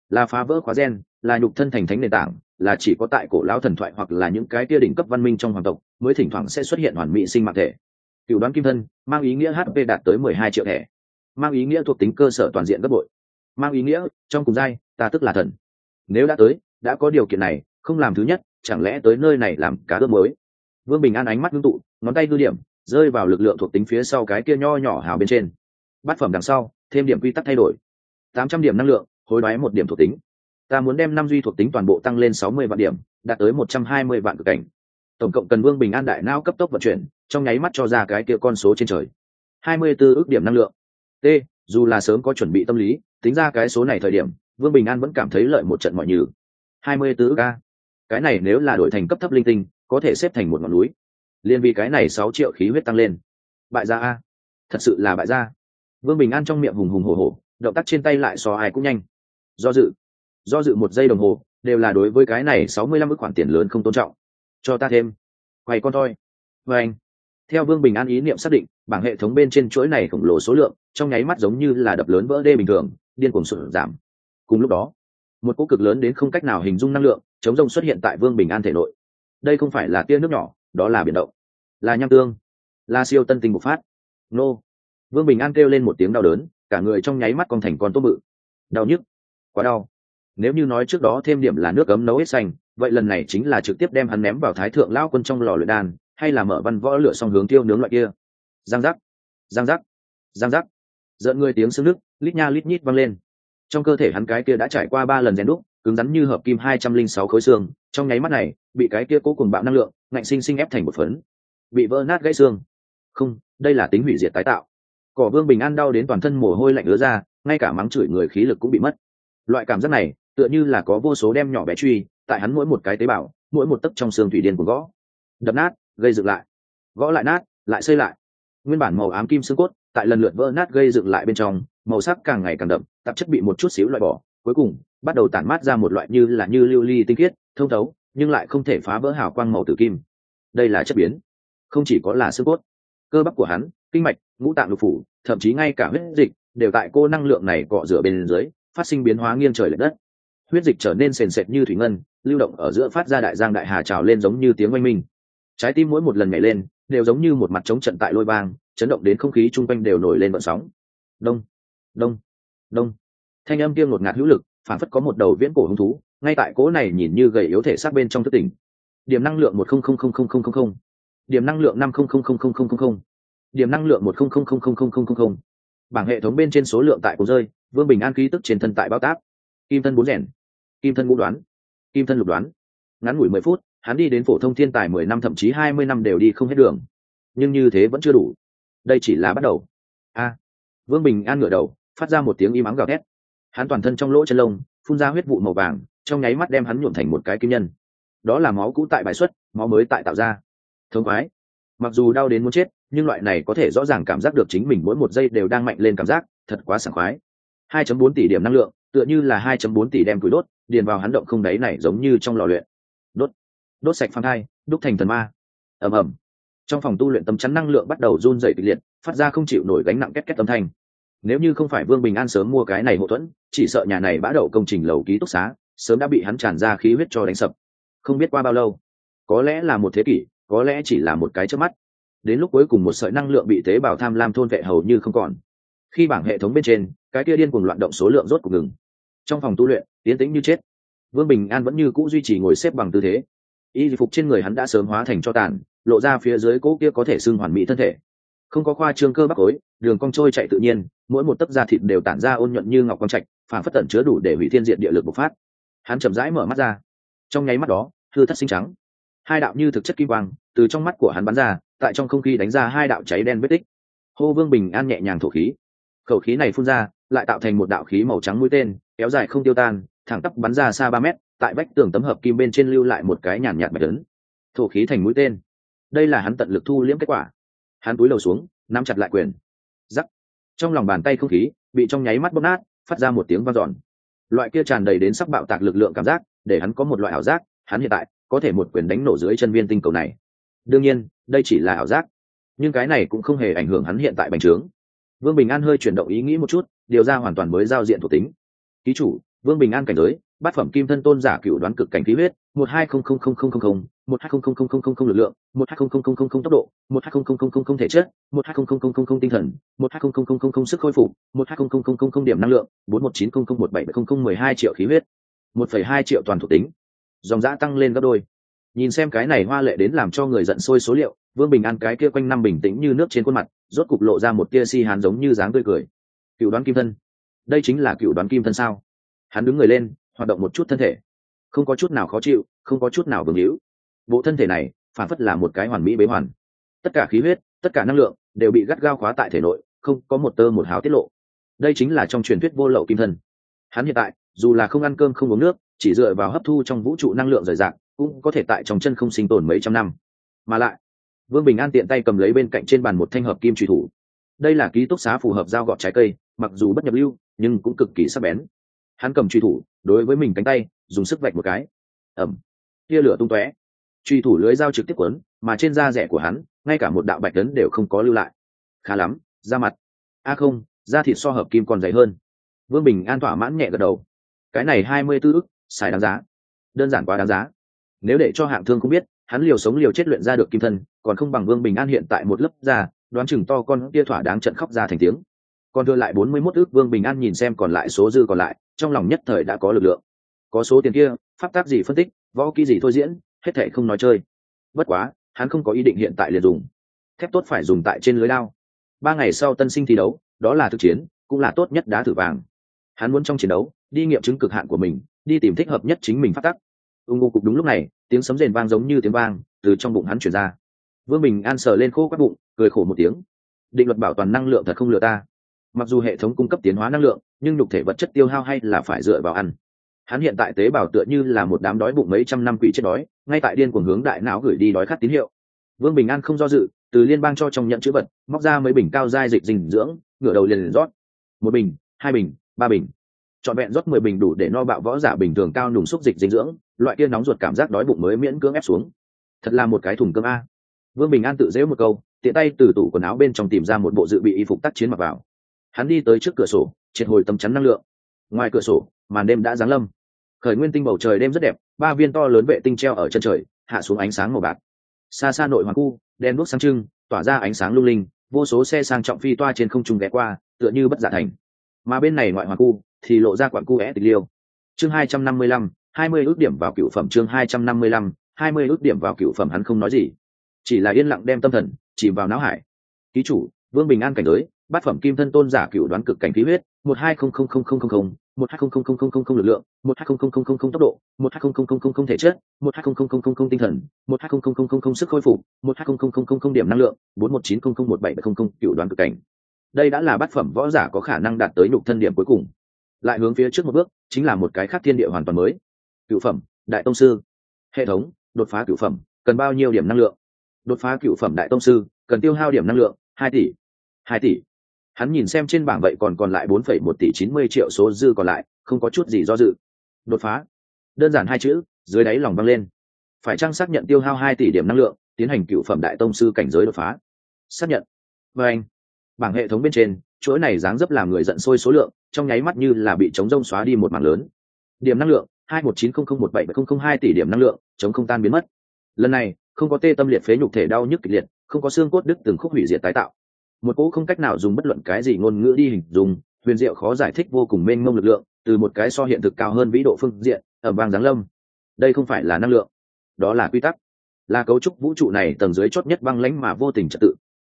Là phá vỡ khóa gen, là nhục thân thành thánh nền tảng, là chỉ có tại cổ lão thần thoại hoặc là những cái tia đỉnh cấp văn minh trong hoàng tộc mới thỉnh thoảng sẽ xuất hiện hoàn mỹ sinh mạng thể. Cựu đoán kim thân, mang ý nghĩa hp đạt tới mười hai triệu thẻ. Mang ý nghĩa thuộc tính cơ sở toàn diện gấp bội. Mang ý nghĩa, trong cùng giai, ta tức là thần nếu đã tới, đã có điều kiện này, không làm thứ nhất, chẳng lẽ tới nơi này làm cá ước mới? Vương bình an ánh mắt ngưng tụ, ngón tay hư điểm, rơi vào lực lượng thuộc tính phía sau cái kia nho nhỏ hào bên trên. Bát phẩm đằng sau, thêm điểm quy tắc thay đổi. Tám trăm điểm năng lượng, hối đoái một điểm thuộc tính. Ta muốn đem năm duy thuộc tính toàn bộ tăng lên sáu mươi vạn điểm, đạt tới một trăm hai mươi vạn cực cảnh. Tổng cộng cần vương bình an đại não cấp tốc vận chuyển, trong nháy mắt cho ra cái kia con số trên trời. Hai mươi 24 ước điểm năng lượng. T, dù là sớm có chuẩn bị tâm lý, tính ra cái số này thời điểm vương bình an vẫn cảm thấy lợi một trận mọi nhừ. Hai mươi tứ ca cái này nếu là đổi thành cấp thấp linh tinh, có thể xếp thành một ngọn núi. Liên vì cái này sáu triệu khí huyết tăng lên. Bại gia a. Thật sự là bại gia. Vương bình an trong miệng hùng hùng hổ hổ, động tác trên tay lại so ai cũng nhanh. Do dự. Do dự một giây đồng hồ, đều là đối với cái này sáu mươi lăm ước khoản tiền lớn không tôn trọng. Cho ta thêm. Quay con thôi và anh. Theo vương bình an ý niệm xác định, bảng hệ thống bên trên chuỗi này khổng lồ số lượng, trong nháy mắt giống như là đập lớn vỡ đê bình thường, điên cuồng sụt giảm cùng lúc đó, một cỗ cực lớn đến không cách nào hình dung năng lượng, chống rông xuất hiện tại vương bình an thể nội. Đây không phải là tia nước nhỏ, đó là biển động, là nham tương, là siêu tân tinh bộc phát. Nô. Vương bình an kêu lên một tiếng đau đớn, cả người trong nháy mắt con thành con tốt bự. Đau nhức, quá đau. Nếu như nói trước đó thêm điểm là nước ấm nấu hết xanh vậy lần này chính là trực tiếp đem hắn ném vào thái thượng lao quân trong lò luyện đan, hay là mở văn võ lửa xong hướng tiêu nướng loại kia. Giang giác giang giác giang giác. Giận người tiếng xương nước, lít nha lít nhít văng lên trong cơ thể hắn cái kia đã trải qua ba lần rèn đúc, cứng rắn như hợp kim hai trăm linh sáu khối xương, trong nháy mắt này, bị cái kia cố cùng bạo năng lượng, ngạnh sinh sinh ép thành một phấn, bị vỡ nát gãy xương. Không, đây là tính hủy diệt tái tạo. Cỏ vương bình an đau đến toàn thân mồ hôi lạnh ứa ra, ngay cả mắng chửi người khí lực cũng bị mất. Loại cảm giác này, tựa như là có vô số đem nhỏ bé truy, tại hắn mỗi một cái tế bào, mỗi một tấc trong xương thủy điên của gõ. Đập nát, gây dựng lại. Gõ lại nát, lại xây lại nguyên bản màu ám kim xương cốt tại lần lượt vỡ nát gây dựng lại bên trong, màu sắc càng ngày càng đậm, tạp chất bị một chút xíu loại bỏ, cuối cùng bắt đầu tản mát ra một loại như là như lưu ly tinh khiết, thông thấu, nhưng lại không thể phá vỡ hào quang màu tử kim. Đây là chất biến, không chỉ có là xương cốt. Cơ bắp của hắn, kinh mạch, ngũ tạng lục phủ, thậm chí ngay cả huyết dịch đều tại cô năng lượng này cọ rửa bên dưới, phát sinh biến hóa nghiêng trời l ệ đất. Huyết dịch trở nên sền sệt như thủy ngân, lưu động ở giữa phát ra đại giang đại hà trào lên giống như tiếng oanh minh. Trái tim mỗi một lần nhảy lên đều giống như một mặt trống trận tại lôi vang chấn động đến không khí chung quanh đều nổi lên vận sóng đông đông đông thanh âm kia ngột ngạt hữu lực phản phất có một đầu viễn cổ hứng thú ngay tại cố này nhìn như gầy yếu thể sát bên trong thức tỉnh điểm năng lượng một không không không không không không không điểm năng lượng năm không không không không không không không điểm năng lượng một không không không không không không không không bảng hệ thống bên trên số lượng tại cổ rơi vương bình an ký tức trên thân tại bao tác kim thân bốn rèn kim thân ngũ đoán kim thân lục đoán ngắn ngủi mười phút hắn đi đến phổ thông thiên tài mười năm, thậm chí hai mươi năm đều đi không hết đường. Nhưng như thế vẫn chưa đủ. Đây chỉ là bắt đầu. A. Vương bình an ngửa đầu, phát ra một tiếng im ắng gào thét. Hắn toàn thân trong lỗ chân lông, phun ra huyết vụ màu vàng, trong nháy mắt đem hắn nhuộm thành một cái kim nhân. Đó là máu cũ tại bài xuất, máu mới tại tạo ra. Thống khoái. Mặc dù đau đến muốn chết, nhưng loại này có thể rõ ràng cảm giác được chính mình mỗi một giây đều đang mạnh lên cảm giác, thật quá sảng khoái. 2.4 tỷ điểm năng lượng, tựa như là 2.4 tỷ đem củi đốt, điền vào hắn động không đáy này giống như trong lò luyện đốt sạch phang thai, đúc thành thần ma. Ầm ầm. Trong phòng tu luyện tấm chắn năng lượng bắt đầu run dày kịch liệt, phát ra không chịu nổi gánh nặng két két âm thanh. Nếu như không phải vương bình an sớm mua cái này hậu thuẫn, chỉ sợ nhà này bã đậu công trình lầu ký túc xá, sớm đã bị hắn tràn ra khí huyết cho đánh sập. Không biết qua bao lâu, có lẽ là một thế kỷ, có lẽ chỉ là một cái trước mắt. Đến lúc cuối cùng một sợi năng lượng bị tế bào tham lam thôn vệ hầu như không còn. Khi bảng hệ thống bên trên, cái kia điên cùng loạn động số lượng rốt cuộc ngừng. Trong phòng tu luyện, tiến tĩnh như chết. Vương bình an vẫn như c ũ duy trì ngồi xếp bằng tư thế y phục trên người hắn đã sớm hóa thành cho tàn, lộ ra phía dưới cỗ kia có thể xưng hoàn mỹ thân thể. Không có khoa trương cơ bắc khối đường cong trôi chạy tự nhiên, mỗi một tấc da thịt đều tản ra ôn nhuận như ngọc quang trạch, phản phất tận chứa đủ để hủy thiên diện địa lực bộc phát. Hắn chậm rãi mở mắt ra. Trong nháy mắt đó thư thất sinh trắng. Hai đạo như thực chất kim quang từ trong mắt của hắn bắn ra, tại trong không khí đánh ra hai đạo cháy đen vết tích. Hô vương bình an nhẹ nhàng thổ khí. Khẩu khí này phun ra, lại tạo thành một đạo khí màu trắng mũi tên, kéo dài không tiêu tan, thẳng tắp bắn ra xa ba mét tại vách tường tấm hợp kim bên trên lưu lại một cái nhàn nhạt bạch lớn thổ khí thành mũi tên. Đây là hắn tận lực thu liễm kết quả. Hắn túi lầu xuống, nắm chặt lại quyền. Giắc trong lòng bàn tay không khí, bị trong nháy mắt bóp nát, phát ra một tiếng vang dọn. Loại kia tràn đầy đến sắc bạo tạc lực lượng cảm giác, để hắn có một loại ảo giác, hắn hiện tại có thể một quyền đánh nổ dưới chân viên tinh cầu này. Đương nhiên, đây chỉ là ảo giác. Nhưng cái này cũng không hề ảnh hưởng hắn hiện tại bành trướng. Vương bình an hơi chuyển động ý nghĩ một chút, điều ra hoàn toàn mới giao diện thuộc tính. Ký chủ, vương bình an cảnh giới bát phẩm kim thân tôn giả cựu đoán cực cảnh khí huyết một hai không không không không không không một hai không không không không không không lực lượng một hai không không không không không tốc độ một hai không không không không không thể chất một hai không không không không không tinh thần một hai không không không không không sức khôi phục một hai không không không không điểm năng lượng bốn một chín không không một bảy không không mười hai triệu khí huyết một phẩy hai triệu toàn thuộc tính dòng giã tăng lên gấp đôi nhìn xem cái này hoa lệ đến làm cho người giận sôi số liệu vương bình an cái kia quanh năm bình tĩnh như nước trên khuôn mặt rốt cục lộ ra một tia si hán giống như dáng tươi cười cựu đoán kim thân đây chính là cựu đoán kim thân sao hắn đứng người lên hoạt động một chút thân thể. Không có chút nào khó chịu, không có chút nào vương hữu. Bộ thân thể này, phản phất là một cái hoàn mỹ bế hoàn. Tất cả khí huyết, tất cả năng lượng đều bị gắt gao khóa tại thể nội, không có một tơ một hào tiết lộ. Đây chính là trong truyền thuyết vô lậu kim thân. Hắn hiện tại, dù là không ăn cơm không uống nước, chỉ dựa vào hấp thu trong vũ trụ năng lượng rời rạc, cũng có thể tại trong chân không sinh tồn mấy trăm năm. Mà lại, vương bình an tiện tay cầm lấy bên cạnh trên bàn một thanh hợp kim truy thủ. Đây là ký túc xá phù hợp giao gọt trái cây, mặc dù bất nhập lưu, nhưng cũng cực kỳ sắc bén hắn cầm truy thủ, đối với mình cánh tay, dùng sức vạch một cái. Ẩm tia lửa tung tóe. Truy thủ lưới dao trực tiếp quấn mà trên da rẻ của hắn, ngay cả một đạo bạch tấn đều không có lưu lại. Khá lắm, da mặt. A không, da thịt so hợp kim còn dày hơn. Vương bình an thỏa mãn nhẹ gật đầu. Cái này hai mươi tư ức, xài đáng giá. Đơn giản quá đáng giá. Nếu để cho hạng thương không biết, hắn liều sống liều chết luyện ra được kim thân, còn không bằng vương bình an hiện tại một lớp da, đoán chừng to con kia thỏa đáng trận khóc ra thành tiếng. Còn thừa lại bốn mươi mốt ước vương bình an nhìn xem còn lại số dư còn lại trong lòng nhất thời đã có lực lượng. Có số tiền kia, pháp tác gì phân tích, võ kỹ gì thôi diễn, hết thệ không nói chơi. Bất quá, hắn không có ý định hiện tại liền dùng. Thép tốt phải dùng tại trên lưới lao ba ngày sau tân sinh thi đấu, đó là thực chiến, cũng là tốt nhất đá thử vàng. Hắn muốn trong chiến đấu, đi nghiệm chứng cực hạn của mình, đi tìm thích hợp nhất chính mình phát tắc ung ngô cục đúng lúc này, tiếng sấm rền vang giống như tiếng vang, từ trong bụng hắn chuyển ra. Vương bình an sờ lên khô các bụng, cười khổ một tiếng. Định luật bảo toàn năng lượng thật không lừa ta mặc dù hệ thống cung cấp tiến hóa năng lượng, nhưng nhục thể vật chất tiêu hao hay là phải dựa vào ăn. Hắn hiện tại tế bào tựa như là một đám đói bụng mấy trăm năm quỷ chết đói, ngay tại điên cuồng hướng đại não gửi đi đói khát tín hiệu. Vương bình an không do dự, từ liên bang cho trong nhận chữ vật, móc ra mấy bình cao dai dịch dinh dưỡng, ngửa đầu liền rót. Một bình, hai bình, ba bình. Trọn vẹn rót mười bình đủ để no bạo võ giả bình thường cao nùng xúc dịch dinh dưỡng, loại kia nóng ruột cảm giác đói bụng mới miễn cưỡng ép xuống. Thật là một cái thùng cơm a. Vương bình an tự dễu một câu, tiện tay từ tủ quần áo bên trong tìm ra một bộ dự bị y phục tác chiến mặc vào hắn đi tới trước cửa sổ, triệt hồi tấm chắn năng lượng. Ngoài cửa sổ, màn đêm đã giáng lâm. Khởi nguyên tinh bầu trời đêm rất đẹp, ba viên to lớn vệ tinh treo ở chân trời, hạ xuống ánh sáng màu bạc. Xa xa nội hoàng khu đen đuốc sáng trưng, tỏa ra ánh sáng lung linh, vô số xe sang trọng phi toa trên không trung ghé qua, tựa như bất giả thành. Mà bên này ngoại hoàng khu thì lộ ra quặng khu é tịch liêu. Chương hai trăm năm mươi lăm, hai mươi ước điểm vào cựu phẩm chương hai trăm năm mươi lăm, hai mươi ước điểm vào cựu phẩm hắn không nói gì. Chỉ là yên lặng đem tâm thần chìm vào não hải. Ký chủ, vương bình an cảnh giới bát phẩm kim thân tôn giả cựu đoán cực cảnh khí huyết một hai không không không không không không một hai không không không không không không lực lượng một hai không không không không không tốc độ một hai không không không không không thể chất một hai không không không không không tinh thần một hai không không không không không sức khôi phục một hai không không không không không điểm năng lượng bốn một chín không không một bảy không không cựu đoán cực cảnh đây đã là bát phẩm võ giả có khả năng đạt tới nhục thân điểm cuối cùng lại hướng phía trước một bước chính là một cái khác thiên địa hoàn toàn mới cựu phẩm đại tông sư hệ thống đột phá cựu phẩm cần bao nhiêu điểm năng lượng đột phá cựu phẩm đại tông sư cần tiêu hao điểm năng lượng hai tỷ hai tỷ hắn nhìn xem trên bảng vậy còn còn lại bốn phẩy một tỷ chín mươi triệu số dư còn lại, không có chút gì do dự. Đột phá. Đơn giản hai chữ, dưới đáy lòng băng lên. Phải chăng xác nhận tiêu hao hai tỷ điểm năng lượng, tiến hành cựu phẩm đại tông sư cảnh giới đột phá? Xác nhận. Và anh, bảng hệ thống bên trên, chuỗi này dáng dấp làm người giận sôi số lượng, trong nháy mắt như là bị chống rông xóa đi một mảng lớn. Điểm năng lượng, hai một chín không không một bảy không không hai tỷ điểm năng lượng, chống không tan biến mất. Lần này, không có tê tâm liệt phế nhục thể đau nhức kịch liệt, không có xương cốt đứt từng khúc hủy diệt tái tạo một cỗ không cách nào dùng bất luận cái gì ngôn ngữ đi hình dung, huyền diệu khó giải thích vô cùng mênh mông lực lượng, từ một cái so hiện thực cao hơn vĩ độ phương diện ở vàng giáng lâm. Đây không phải là năng lượng, đó là quy tắc. Là cấu trúc vũ trụ này tầng dưới chót nhất băng lãnh mà vô tình trật tự.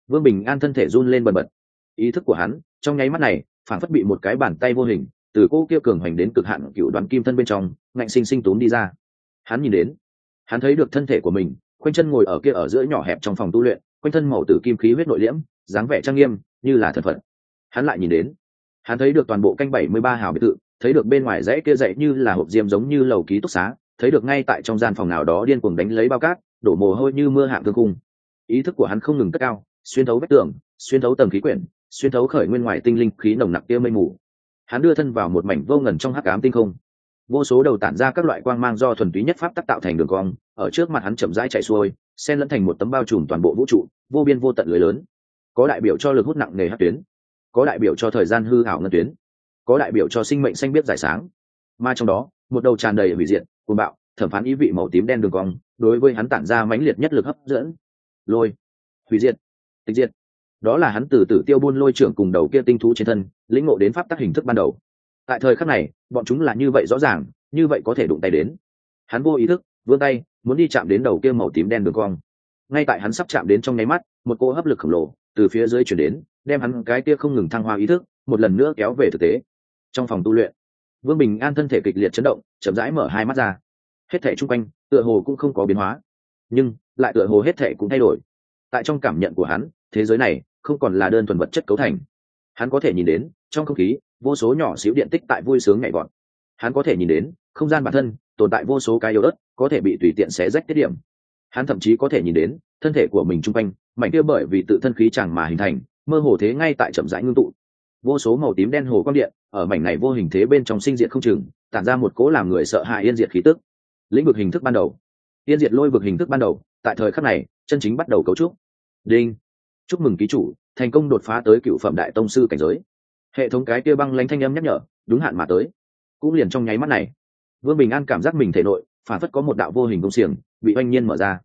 Vương bình an thân thể run lên bần bật. Ý thức của hắn, trong nháy mắt này, phản phất bị một cái bàn tay vô hình, từ cô kia cường hoành đến cực hạn cựu đoàn kim thân bên trong, ngạnh sinh sinh tốn đi ra. Hắn nhìn đến, hắn thấy được thân thể của mình quanh chân ngồi ở kia ở giữa nhỏ hẹp trong phòng tu luyện, quanh thân màu tử kim khí huyết nội liễm dáng vẻ trang nghiêm, như là thần phật. Hắn lại nhìn đến. Hắn thấy được toàn bộ canh bảy mươi ba hào biệt thự, thấy được bên ngoài dãy kia dậy như là hộp diêm giống như lầu ký túc xá, thấy được ngay tại trong gian phòng nào đó điên cuồng đánh lấy bao cát, đổ mồ hôi như mưa hạng thương cung ý thức của hắn không ngừng cất cao, xuyên thấu vách tường, xuyên thấu tầng khí quyển, xuyên thấu khởi nguyên ngoài tinh linh khí nồng nặc kia mây mù. Hắn đưa thân vào một mảnh vô ngần trong hắc ám tinh không. Vô số đầu tản ra các loại quang mang do thuần túy nhất pháp tác tạo thành đường cong, ở trước mặt hắn chậm rãi chạy xuôi sen lẫn thành một tấm bao trùm toàn bộ vũ trụ, vô biên vô tận lưới lớn có đại biểu cho lực hút nặng nề hát tuyến, có đại biểu cho thời gian hư hảo ngân tuyến, có đại biểu cho sinh mệnh xanh biết giải sáng. Mà trong đó, một đầu tràn đầy hủy diệt, cuồng bạo, thẩm phán ý vị màu tím đen đường cong, đối với hắn tản ra mãnh liệt nhất lực hấp dẫn. Lôi, hủy diệt, tịch diệt. Đó là hắn từ tử tiêu buôn lôi trưởng cùng đầu kia tinh thú trên thân, lĩnh ngộ đến pháp tắc hình thức ban đầu. Tại thời khắc này, bọn chúng là như vậy rõ ràng, như vậy có thể đụng tay đến. Hắn vô ý thức, vươn tay, muốn đi chạm đến đầu kia màu tím đen đường cong. Ngay tại hắn sắp chạm đến trong nháy mắt, một cỗ hấp lực khổng lồ từ phía dưới chuyển đến, đem hắn cái kia không ngừng thăng hoa ý thức, một lần nữa kéo về thực tế. Trong phòng tu luyện, vương bình an thân thể kịch liệt chấn động, chậm rãi mở hai mắt ra. Hết thể chung quanh, tựa hồ cũng không có biến hóa. Nhưng, lại tựa hồ hết thể cũng thay đổi. Tại trong cảm nhận của hắn, thế giới này không còn là đơn thuần vật chất cấu thành. Hắn có thể nhìn đến, trong không khí, vô số nhỏ xíu điện tích tại vui sướng nhảy vọt. Hắn có thể nhìn đến, không gian bản thân, tồn tại vô số cái yếu ớt, có thể bị tùy tiện xé rách tiết điểm. Hắn thậm chí có thể nhìn đến, thân thể của mình chung quanh mảnh kia bởi vì tự thân khí chẳng mà hình thành, mơ hồ thế ngay tại chậm rãi ngưng tụ. Vô số màu tím đen hồ quang điện, ở mảnh này vô hình thế bên trong sinh diệt không chừng, tản ra một cố làm người sợ hãi yên diệt khí tức. Lĩnh vực hình thức ban đầu. Yên diệt lôi vực hình thức ban đầu, tại thời khắc này, chân chính bắt đầu cấu trúc. Đinh. Chúc mừng ký chủ, thành công đột phá tới cựu phẩm đại tông sư cảnh giới. Hệ thống cái kia băng lãnh thanh âm nhắc nhở, đúng hạn mà tới. Cũng liền trong nháy mắt này, vương bình an cảm giác mình thể nội, phản phất có một đạo vô hình công xiềng, bị oanh nhiên mở ra.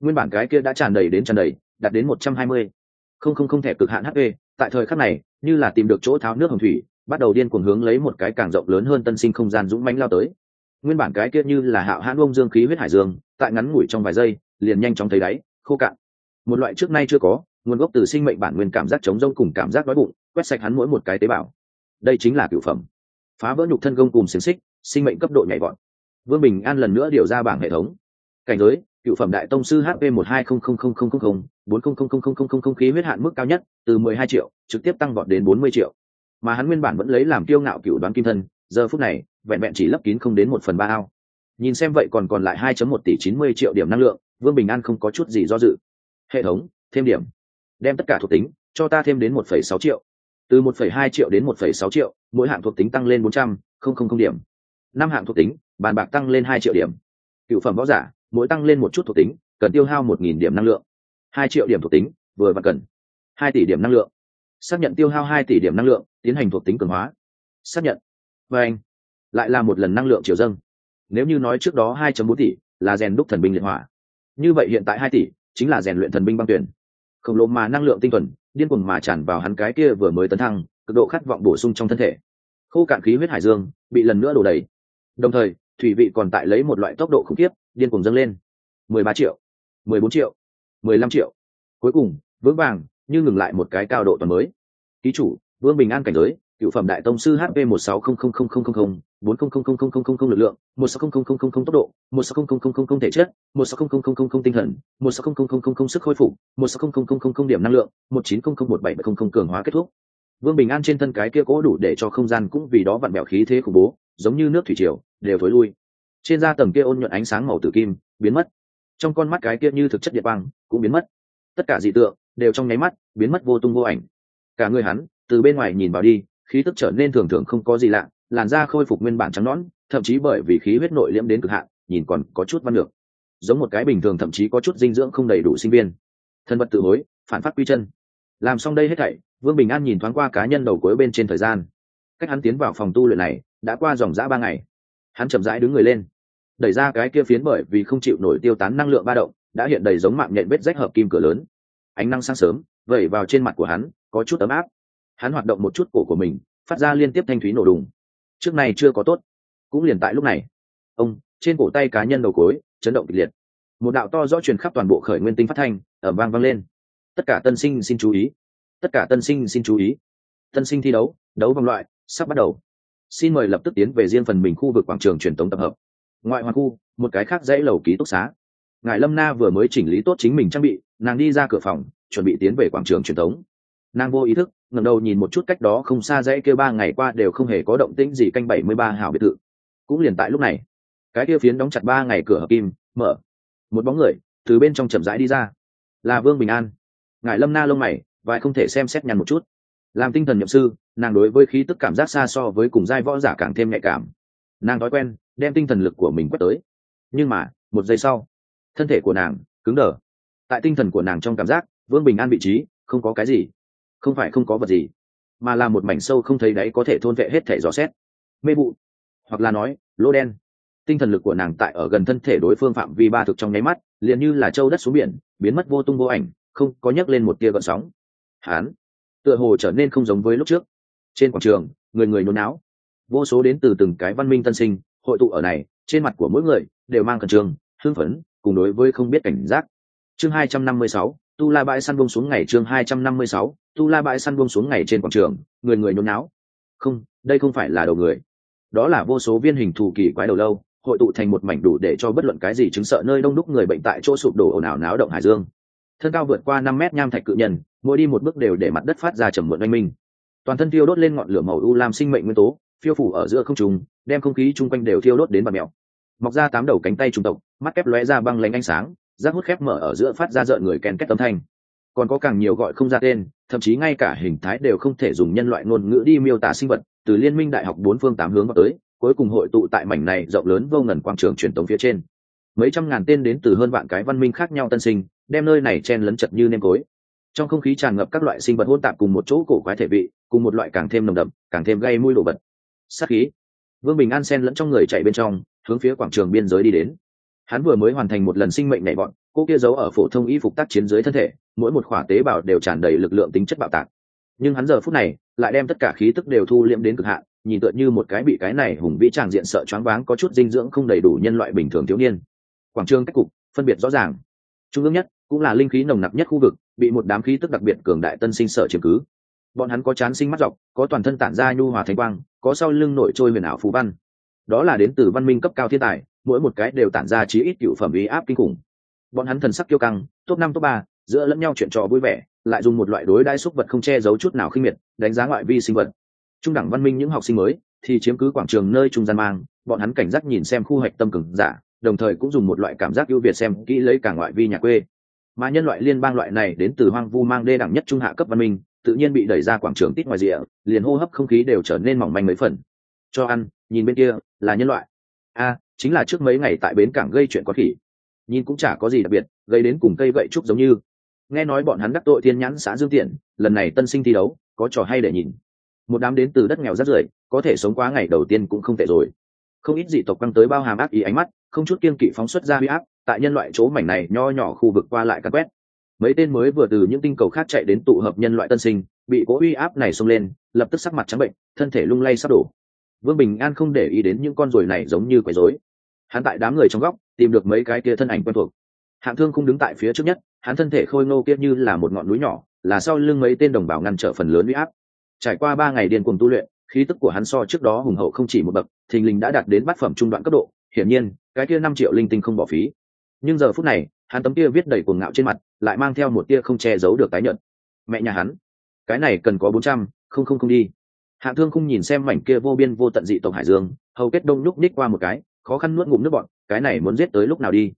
Nguyên bản cái kia đã tràn đầy đến tràn đầy đạt đến một trăm hai mươi. Không không không thể cực hạn hp tại thời khắc này, như là tìm được chỗ tháo nước hồng thủy, bắt đầu điên cuồng hướng lấy một cái càng rộng lớn hơn tân sinh không gian dũng mãnh lao tới. Nguyên bản cái kia như là hạo hãn bông dương khí huyết hải dương, tại ngắn ngủi trong vài giây, liền nhanh chóng thấy đáy, khô cạn. Một loại trước nay chưa có, nguồn gốc từ sinh mệnh bản nguyên cảm giác chống rông cùng cảm giác đói bụng, quét sạch hắn mỗi một cái tế bào. Đây chính là cựu phẩm. Phá vỡ nhục thân công cùng xiềng xích, sinh mệnh cấp độ nhảy vọt. Vương bình an lần nữa điều ra bảng hệ thống. Cảnh giới cựu phẩm đại tông sư hp một hai không không không không không không bốn không không không không không không không khí huyết hạn mức cao nhất từ mười hai triệu trực tiếp tăng vọt đến bốn mươi triệu mà hắn nguyên bản vẫn lấy làm kiêu ngạo cựu đoán kim thân giờ phút này vẹn vẹn chỉ lấp kín không đến một phần ba ao nhìn xem vậy còn còn lại hai chấm một tỷ chín mươi triệu điểm năng lượng vương bình an không có chút gì do dự hệ thống thêm điểm đem tất cả thuộc tính cho ta thêm đến một phẩy sáu triệu từ một phẩy hai triệu đến một phẩy sáu triệu mỗi hạng thuộc tính tăng lên bốn trăm không không không điểm năm hạng thuộc tính bàn bạc tăng lên hai triệu điểm cựu phẩm võ giả mỗi tăng lên một chút thuộc tính, cần tiêu hao một nghìn điểm năng lượng. Hai triệu điểm thuộc tính, vừa và cần. Hai tỷ điểm năng lượng. Xác nhận tiêu hao hai tỷ điểm năng lượng, tiến hành thuộc tính cường hóa. Xác nhận. Và anh, lại là một lần năng lượng chiều dâng. Nếu như nói trước đó hai bốn tỷ là rèn đúc thần binh liệt hỏa. Như vậy hiện tại hai tỷ chính là rèn luyện thần binh băng tuyển. Khổng lồ mà năng lượng tinh thuần, điên cuồng mà tràn vào hắn cái kia vừa mới tấn thăng, cực độ khát vọng bổ sung trong thân thể. Khô cạn khí huyết hải dương bị lần nữa đổ đầy. Đồng thời, thủy vị còn tại lấy một loại tốc độ khủng khiếp điên cuồng dâng lên mười ba triệu mười bốn triệu mười lăm triệu cuối cùng vững vàng như ngừng lại một cái cao độ toàn mới ký chủ vương bình an cảnh giới cựu phẩm đại tông sư hp một sáu không không không không không không bốn không không không không không không không lực lượng một sáu không không không không không tốc độ một sáu không không không không không thể chất một sáu không không không không không tinh thần một sáu không không không không không sức khôi phục một sáu không không không không không điểm năng lượng một chín không không một bảy bảy không không cường hóa kết thúc vương bình an trên thân cái kia cố đủ để cho không gian cũng vì đó vặn bẹo khí thế khủng bố giống như nước thủy triều đều thối lui trên da tầng kia ôn nhuận ánh sáng màu tử kim biến mất. Trong con mắt cái kia như thực chất địa băng cũng biến mất. Tất cả dị tượng đều trong nháy mắt biến mất vô tung vô ảnh. Cả người hắn từ bên ngoài nhìn vào đi, khí tức trở nên thường thường không có gì lạ, làn da khôi phục nguyên bản trắng nõn, thậm chí bởi vì khí huyết nội liễm đến cực hạn, nhìn còn có chút văn được giống một cái bình thường thậm chí có chút dinh dưỡng không đầy đủ sinh viên. Thân vật tự hối, phản phát quy chân. Làm xong đây hết thảy, vương bình an nhìn thoáng qua cá nhân đầu cuối bên trên thời gian. Cách hắn tiến vào phòng tu luyện này đã qua dòng dã ba ngày hắn chậm rãi đứng người lên. Đẩy ra cái kia phiến bởi vì không chịu nổi tiêu tán năng lượng ba động, đã hiện đầy giống mạng nhện vết rách hợp kim cửa lớn. Ánh năng sáng sớm, vẩy vào trên mặt của hắn, có chút ấm áp. Hắn hoạt động một chút cổ của mình, phát ra liên tiếp thanh thúy nổ đùng. Trước này chưa có tốt. Cũng liền tại lúc này, ông, trên cổ tay cá nhân đầu cối, chấn động kịch liệt. Một đạo to rõ truyền khắp toàn bộ khởi nguyên tinh phát thanh ở vang vang lên. Tất cả tân sinh xin chú ý. Tất cả tân sinh xin chú ý. Tân sinh thi đấu đấu vòng loại, sắp bắt đầu xin mời lập tức tiến về riêng phần mình khu vực quảng trường truyền thống tập hợp. Ngoại hoàng khu, một cái khác dãy lầu ký túc xá. Ngài lâm na vừa mới chỉnh lý tốt chính mình trang bị, nàng đi ra cửa phòng, chuẩn bị tiến về quảng trường truyền thống nàng vô ý thức, ngẩng đầu nhìn một chút cách đó không xa dãy kia ba ngày qua đều không hề có động tĩnh gì canh bảy mươi ba hào biệt thự. Cũng liền tại lúc này, cái kia phiến đóng chặt ba ngày cửa hợp kim, mở. Một bóng người, từ bên trong chậm rãi đi ra. Là vương bình an. Ngài lâm na lông mày, vài không thể xem xét nhằn một chút làm tinh thần nhậm sư, nàng đối với khí tức cảm giác xa so với cùng giai võ giả càng thêm nhạy cảm. Nàng thói quen, đem tinh thần lực của mình quét tới. Nhưng mà, một giây sau, thân thể của nàng cứng đờ. Tại tinh thần của nàng trong cảm giác, vương bình an vị trí, không có cái gì. Không phải không có vật gì, mà là một mảnh sâu không thấy đáy có thể thôn vệ hết thể gió xét. Mê vụ, hoặc là nói lỗ đen. Tinh thần lực của nàng tại ở gần thân thể đối phương phạm vi ba thực trong nháy mắt, liền như là châu đất xuống biển, biến mất vô tung vô ảnh, không có nhấc lên một tia gợn sóng. Hán tựa hồ trở nên không giống với lúc trước. Trên quảng trường, người người nôn não vô số đến từ từng cái văn minh tân sinh, hội tụ ở này, trên mặt của mỗi người đều mang khẩn trương, hưng phấn, cùng đối với không biết cảnh giác. Chương hai trăm năm mươi sáu, tu la bãi săn bông xuống ngày chương hai trăm năm mươi sáu, tu la bãi săn bông xuống ngày trên quảng trường, người người nôn não không, đây không phải là đầu người. Đó là vô số viên hình thù kỳ quái đầu lâu, hội tụ thành một mảnh đủ để cho bất luận cái gì chứng sợ nơi đông đúc người bệnh tại chỗ sụp đổ ồn ào náo động hải dương thân cao vượt qua năm mét nham thạch cự nhân, mỗi đi một bước đều để mặt đất phát ra trầm muộn oanh minh. Toàn thân thiêu đốt lên ngọn lửa màu u lam sinh mệnh nguyên tố, phiêu phủ ở giữa không trùng đem không khí chung quanh đều thiêu đốt đến bạt mèo. Mọc ra tám đầu cánh tay trung tộc, mắt kép lóe ra băng lánh ánh sáng, rác hút khép mở ở giữa phát ra rợn người kèn két tấm thanh. Còn có càng nhiều gọi không ra tên, thậm chí ngay cả hình thái đều không thể dùng nhân loại ngôn ngữ đi miêu tả sinh vật, từ liên minh đại học bốn phương tám hướng vào tới, cuối cùng hội tụ tại mảnh này rộng lớn vô ngần quảng trường truyền tống phía trên. Mấy trăm ngàn tên đến từ hơn vạn cái văn minh khác nhau tân sinh đem nơi này chen lấn chật như nêm cối. Trong không khí tràn ngập các loại sinh vật hôn tạp cùng một chỗ cổ quái thể vị, cùng một loại càng thêm nồng đậm, càng thêm gây mùi đổ bật sát khí. Vương bình an sen lẫn trong người chạy bên trong, hướng phía quảng trường biên giới đi đến. Hắn vừa mới hoàn thành một lần sinh mệnh nhảy bọn, cô kia giấu ở phổ thông y phục tác chiến dưới thân thể, mỗi một khỏa tế bào đều tràn đầy lực lượng tính chất bạo tạc. Nhưng hắn giờ phút này, lại đem tất cả khí tức đều thu liễm đến cực hạn, nhìn tựa như một cái bị cái này hùng vĩ tràng diện sợ choáng váng có chút dinh dưỡng không đầy đủ nhân loại bình thường thiếu niên. Quảng trường cách cục, phân biệt rõ ràng. Trung ương nhất cũng là linh khí nồng nặc nhất khu vực, bị một đám khí tức đặc biệt cường đại tân sinh sở chiếm cứ. Bọn hắn có chán sinh mắt dọc, có toàn thân tản ra nhu hòa thánh quang, có sau lưng nổi trôi huyền ảo phú văn. Đó là đến từ văn minh cấp cao thiên tài, mỗi một cái đều tản ra chí ít cựu phẩm ý áp kinh khủng. Bọn hắn thần sắc kiêu căng, top năm, top ba, giữa lẫn nhau chuyện trò vui vẻ, lại dùng một loại đối đai xúc vật không che giấu chút nào khinh miệt, đánh giá ngoại vi sinh vật. Trung đẳng văn minh những học sinh mới, thì chiếm cứ quảng trường nơi trung gian mang, bọn hắn cảnh giác nhìn xem khu hạch tâm cường giả, đồng thời cũng dùng một loại cảm giác ưu việt xem, kỹ lấy cả ngoại vi nhà quê mà nhân loại liên bang loại này đến từ hoang vu mang đê đẳng nhất trung hạ cấp văn minh, tự nhiên bị đẩy ra quảng trường tít ngoài rìa, liền hô hấp không khí đều trở nên mỏng manh mấy phần. Cho ăn, nhìn bên kia, là nhân loại. A, chính là trước mấy ngày tại bến cảng gây chuyện có khỉ. Nhìn cũng chả có gì đặc biệt, gây đến cùng cây gậy trúc giống như. Nghe nói bọn hắn đắc tội thiên nhãn xã dương tiện, lần này tân sinh thi đấu, có trò hay để nhìn. Một đám đến từ đất nghèo rất rưởi, có thể sống quá ngày đầu tiên cũng không tệ rồi. Không ít dị tộc căng tới bao hàm ác ý ánh mắt, không chút kiên kỵ phóng xuất ra huy áp tại nhân loại chỗ mảnh này nho nhỏ khu vực qua lại cắt quét. Mấy tên mới vừa từ những tinh cầu khác chạy đến tụ hợp nhân loại tân sinh, bị cố uy áp này xông lên, lập tức sắc mặt trắng bệnh, thân thể lung lay sắp đổ. Vương bình an không để ý đến những con ruồi này giống như quấy rối. Hắn tại đám người trong góc, tìm được mấy cái kia thân ảnh quen thuộc. Hạng thương không đứng tại phía trước nhất, hắn thân thể khôi ngô kia như là một ngọn núi nhỏ, là sau lưng mấy tên đồng bào ngăn trở phần lớn uy áp. Trải qua ba ngày điên cuồng tu luyện, khí tức của hắn so trước đó hùng hậu không chỉ một bậc, thình lình đã đạt đến bát phẩm trung đoạn cấp độ. Hiển nhiên, cái kia năm triệu linh tinh không bỏ phí nhưng giờ phút này, hắn tấm kia viết đầy cuồng ngạo trên mặt, lại mang theo một tia không che giấu được tái nhận mẹ nhà hắn, cái này cần có bốn trăm, không không không đi. Hạ thương không nhìn xem mảnh kia vô biên vô tận dị tộc hải dương, hầu kết đông nhúc ních qua một cái, khó khăn nuốt ngụm nước bọn cái này muốn giết tới lúc nào đi?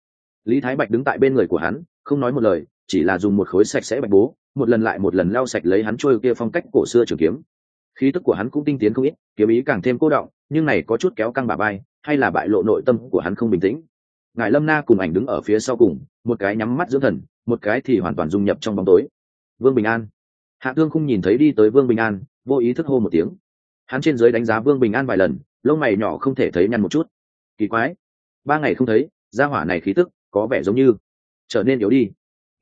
Lý thái bạch đứng tại bên người của hắn, không nói một lời, chỉ là dùng một khối sạch sẽ bạch bố, một lần lại một lần lau sạch lấy hắn trôi kia phong cách cổ xưa trường kiếm. Khí tức của hắn cũng tinh tiến không ít, kiếm ý càng thêm cô động, nhưng này có chút kéo căng bà bay hay là bại lộ nội tâm của hắn không bình tĩnh? Ngài lâm na cùng ảnh đứng ở phía sau cùng, một cái nhắm mắt dưỡng thần, một cái thì hoàn toàn dung nhập trong bóng tối. Vương bình an. Hạ tương không nhìn thấy đi tới vương bình an, vô ý thức hô một tiếng. Hắn trên giới đánh giá vương bình an vài lần, lông mày nhỏ không thể thấy nhăn một chút. Kỳ quái. Ba ngày không thấy, gia hỏa này khí tức có vẻ giống như trở nên yếu đi.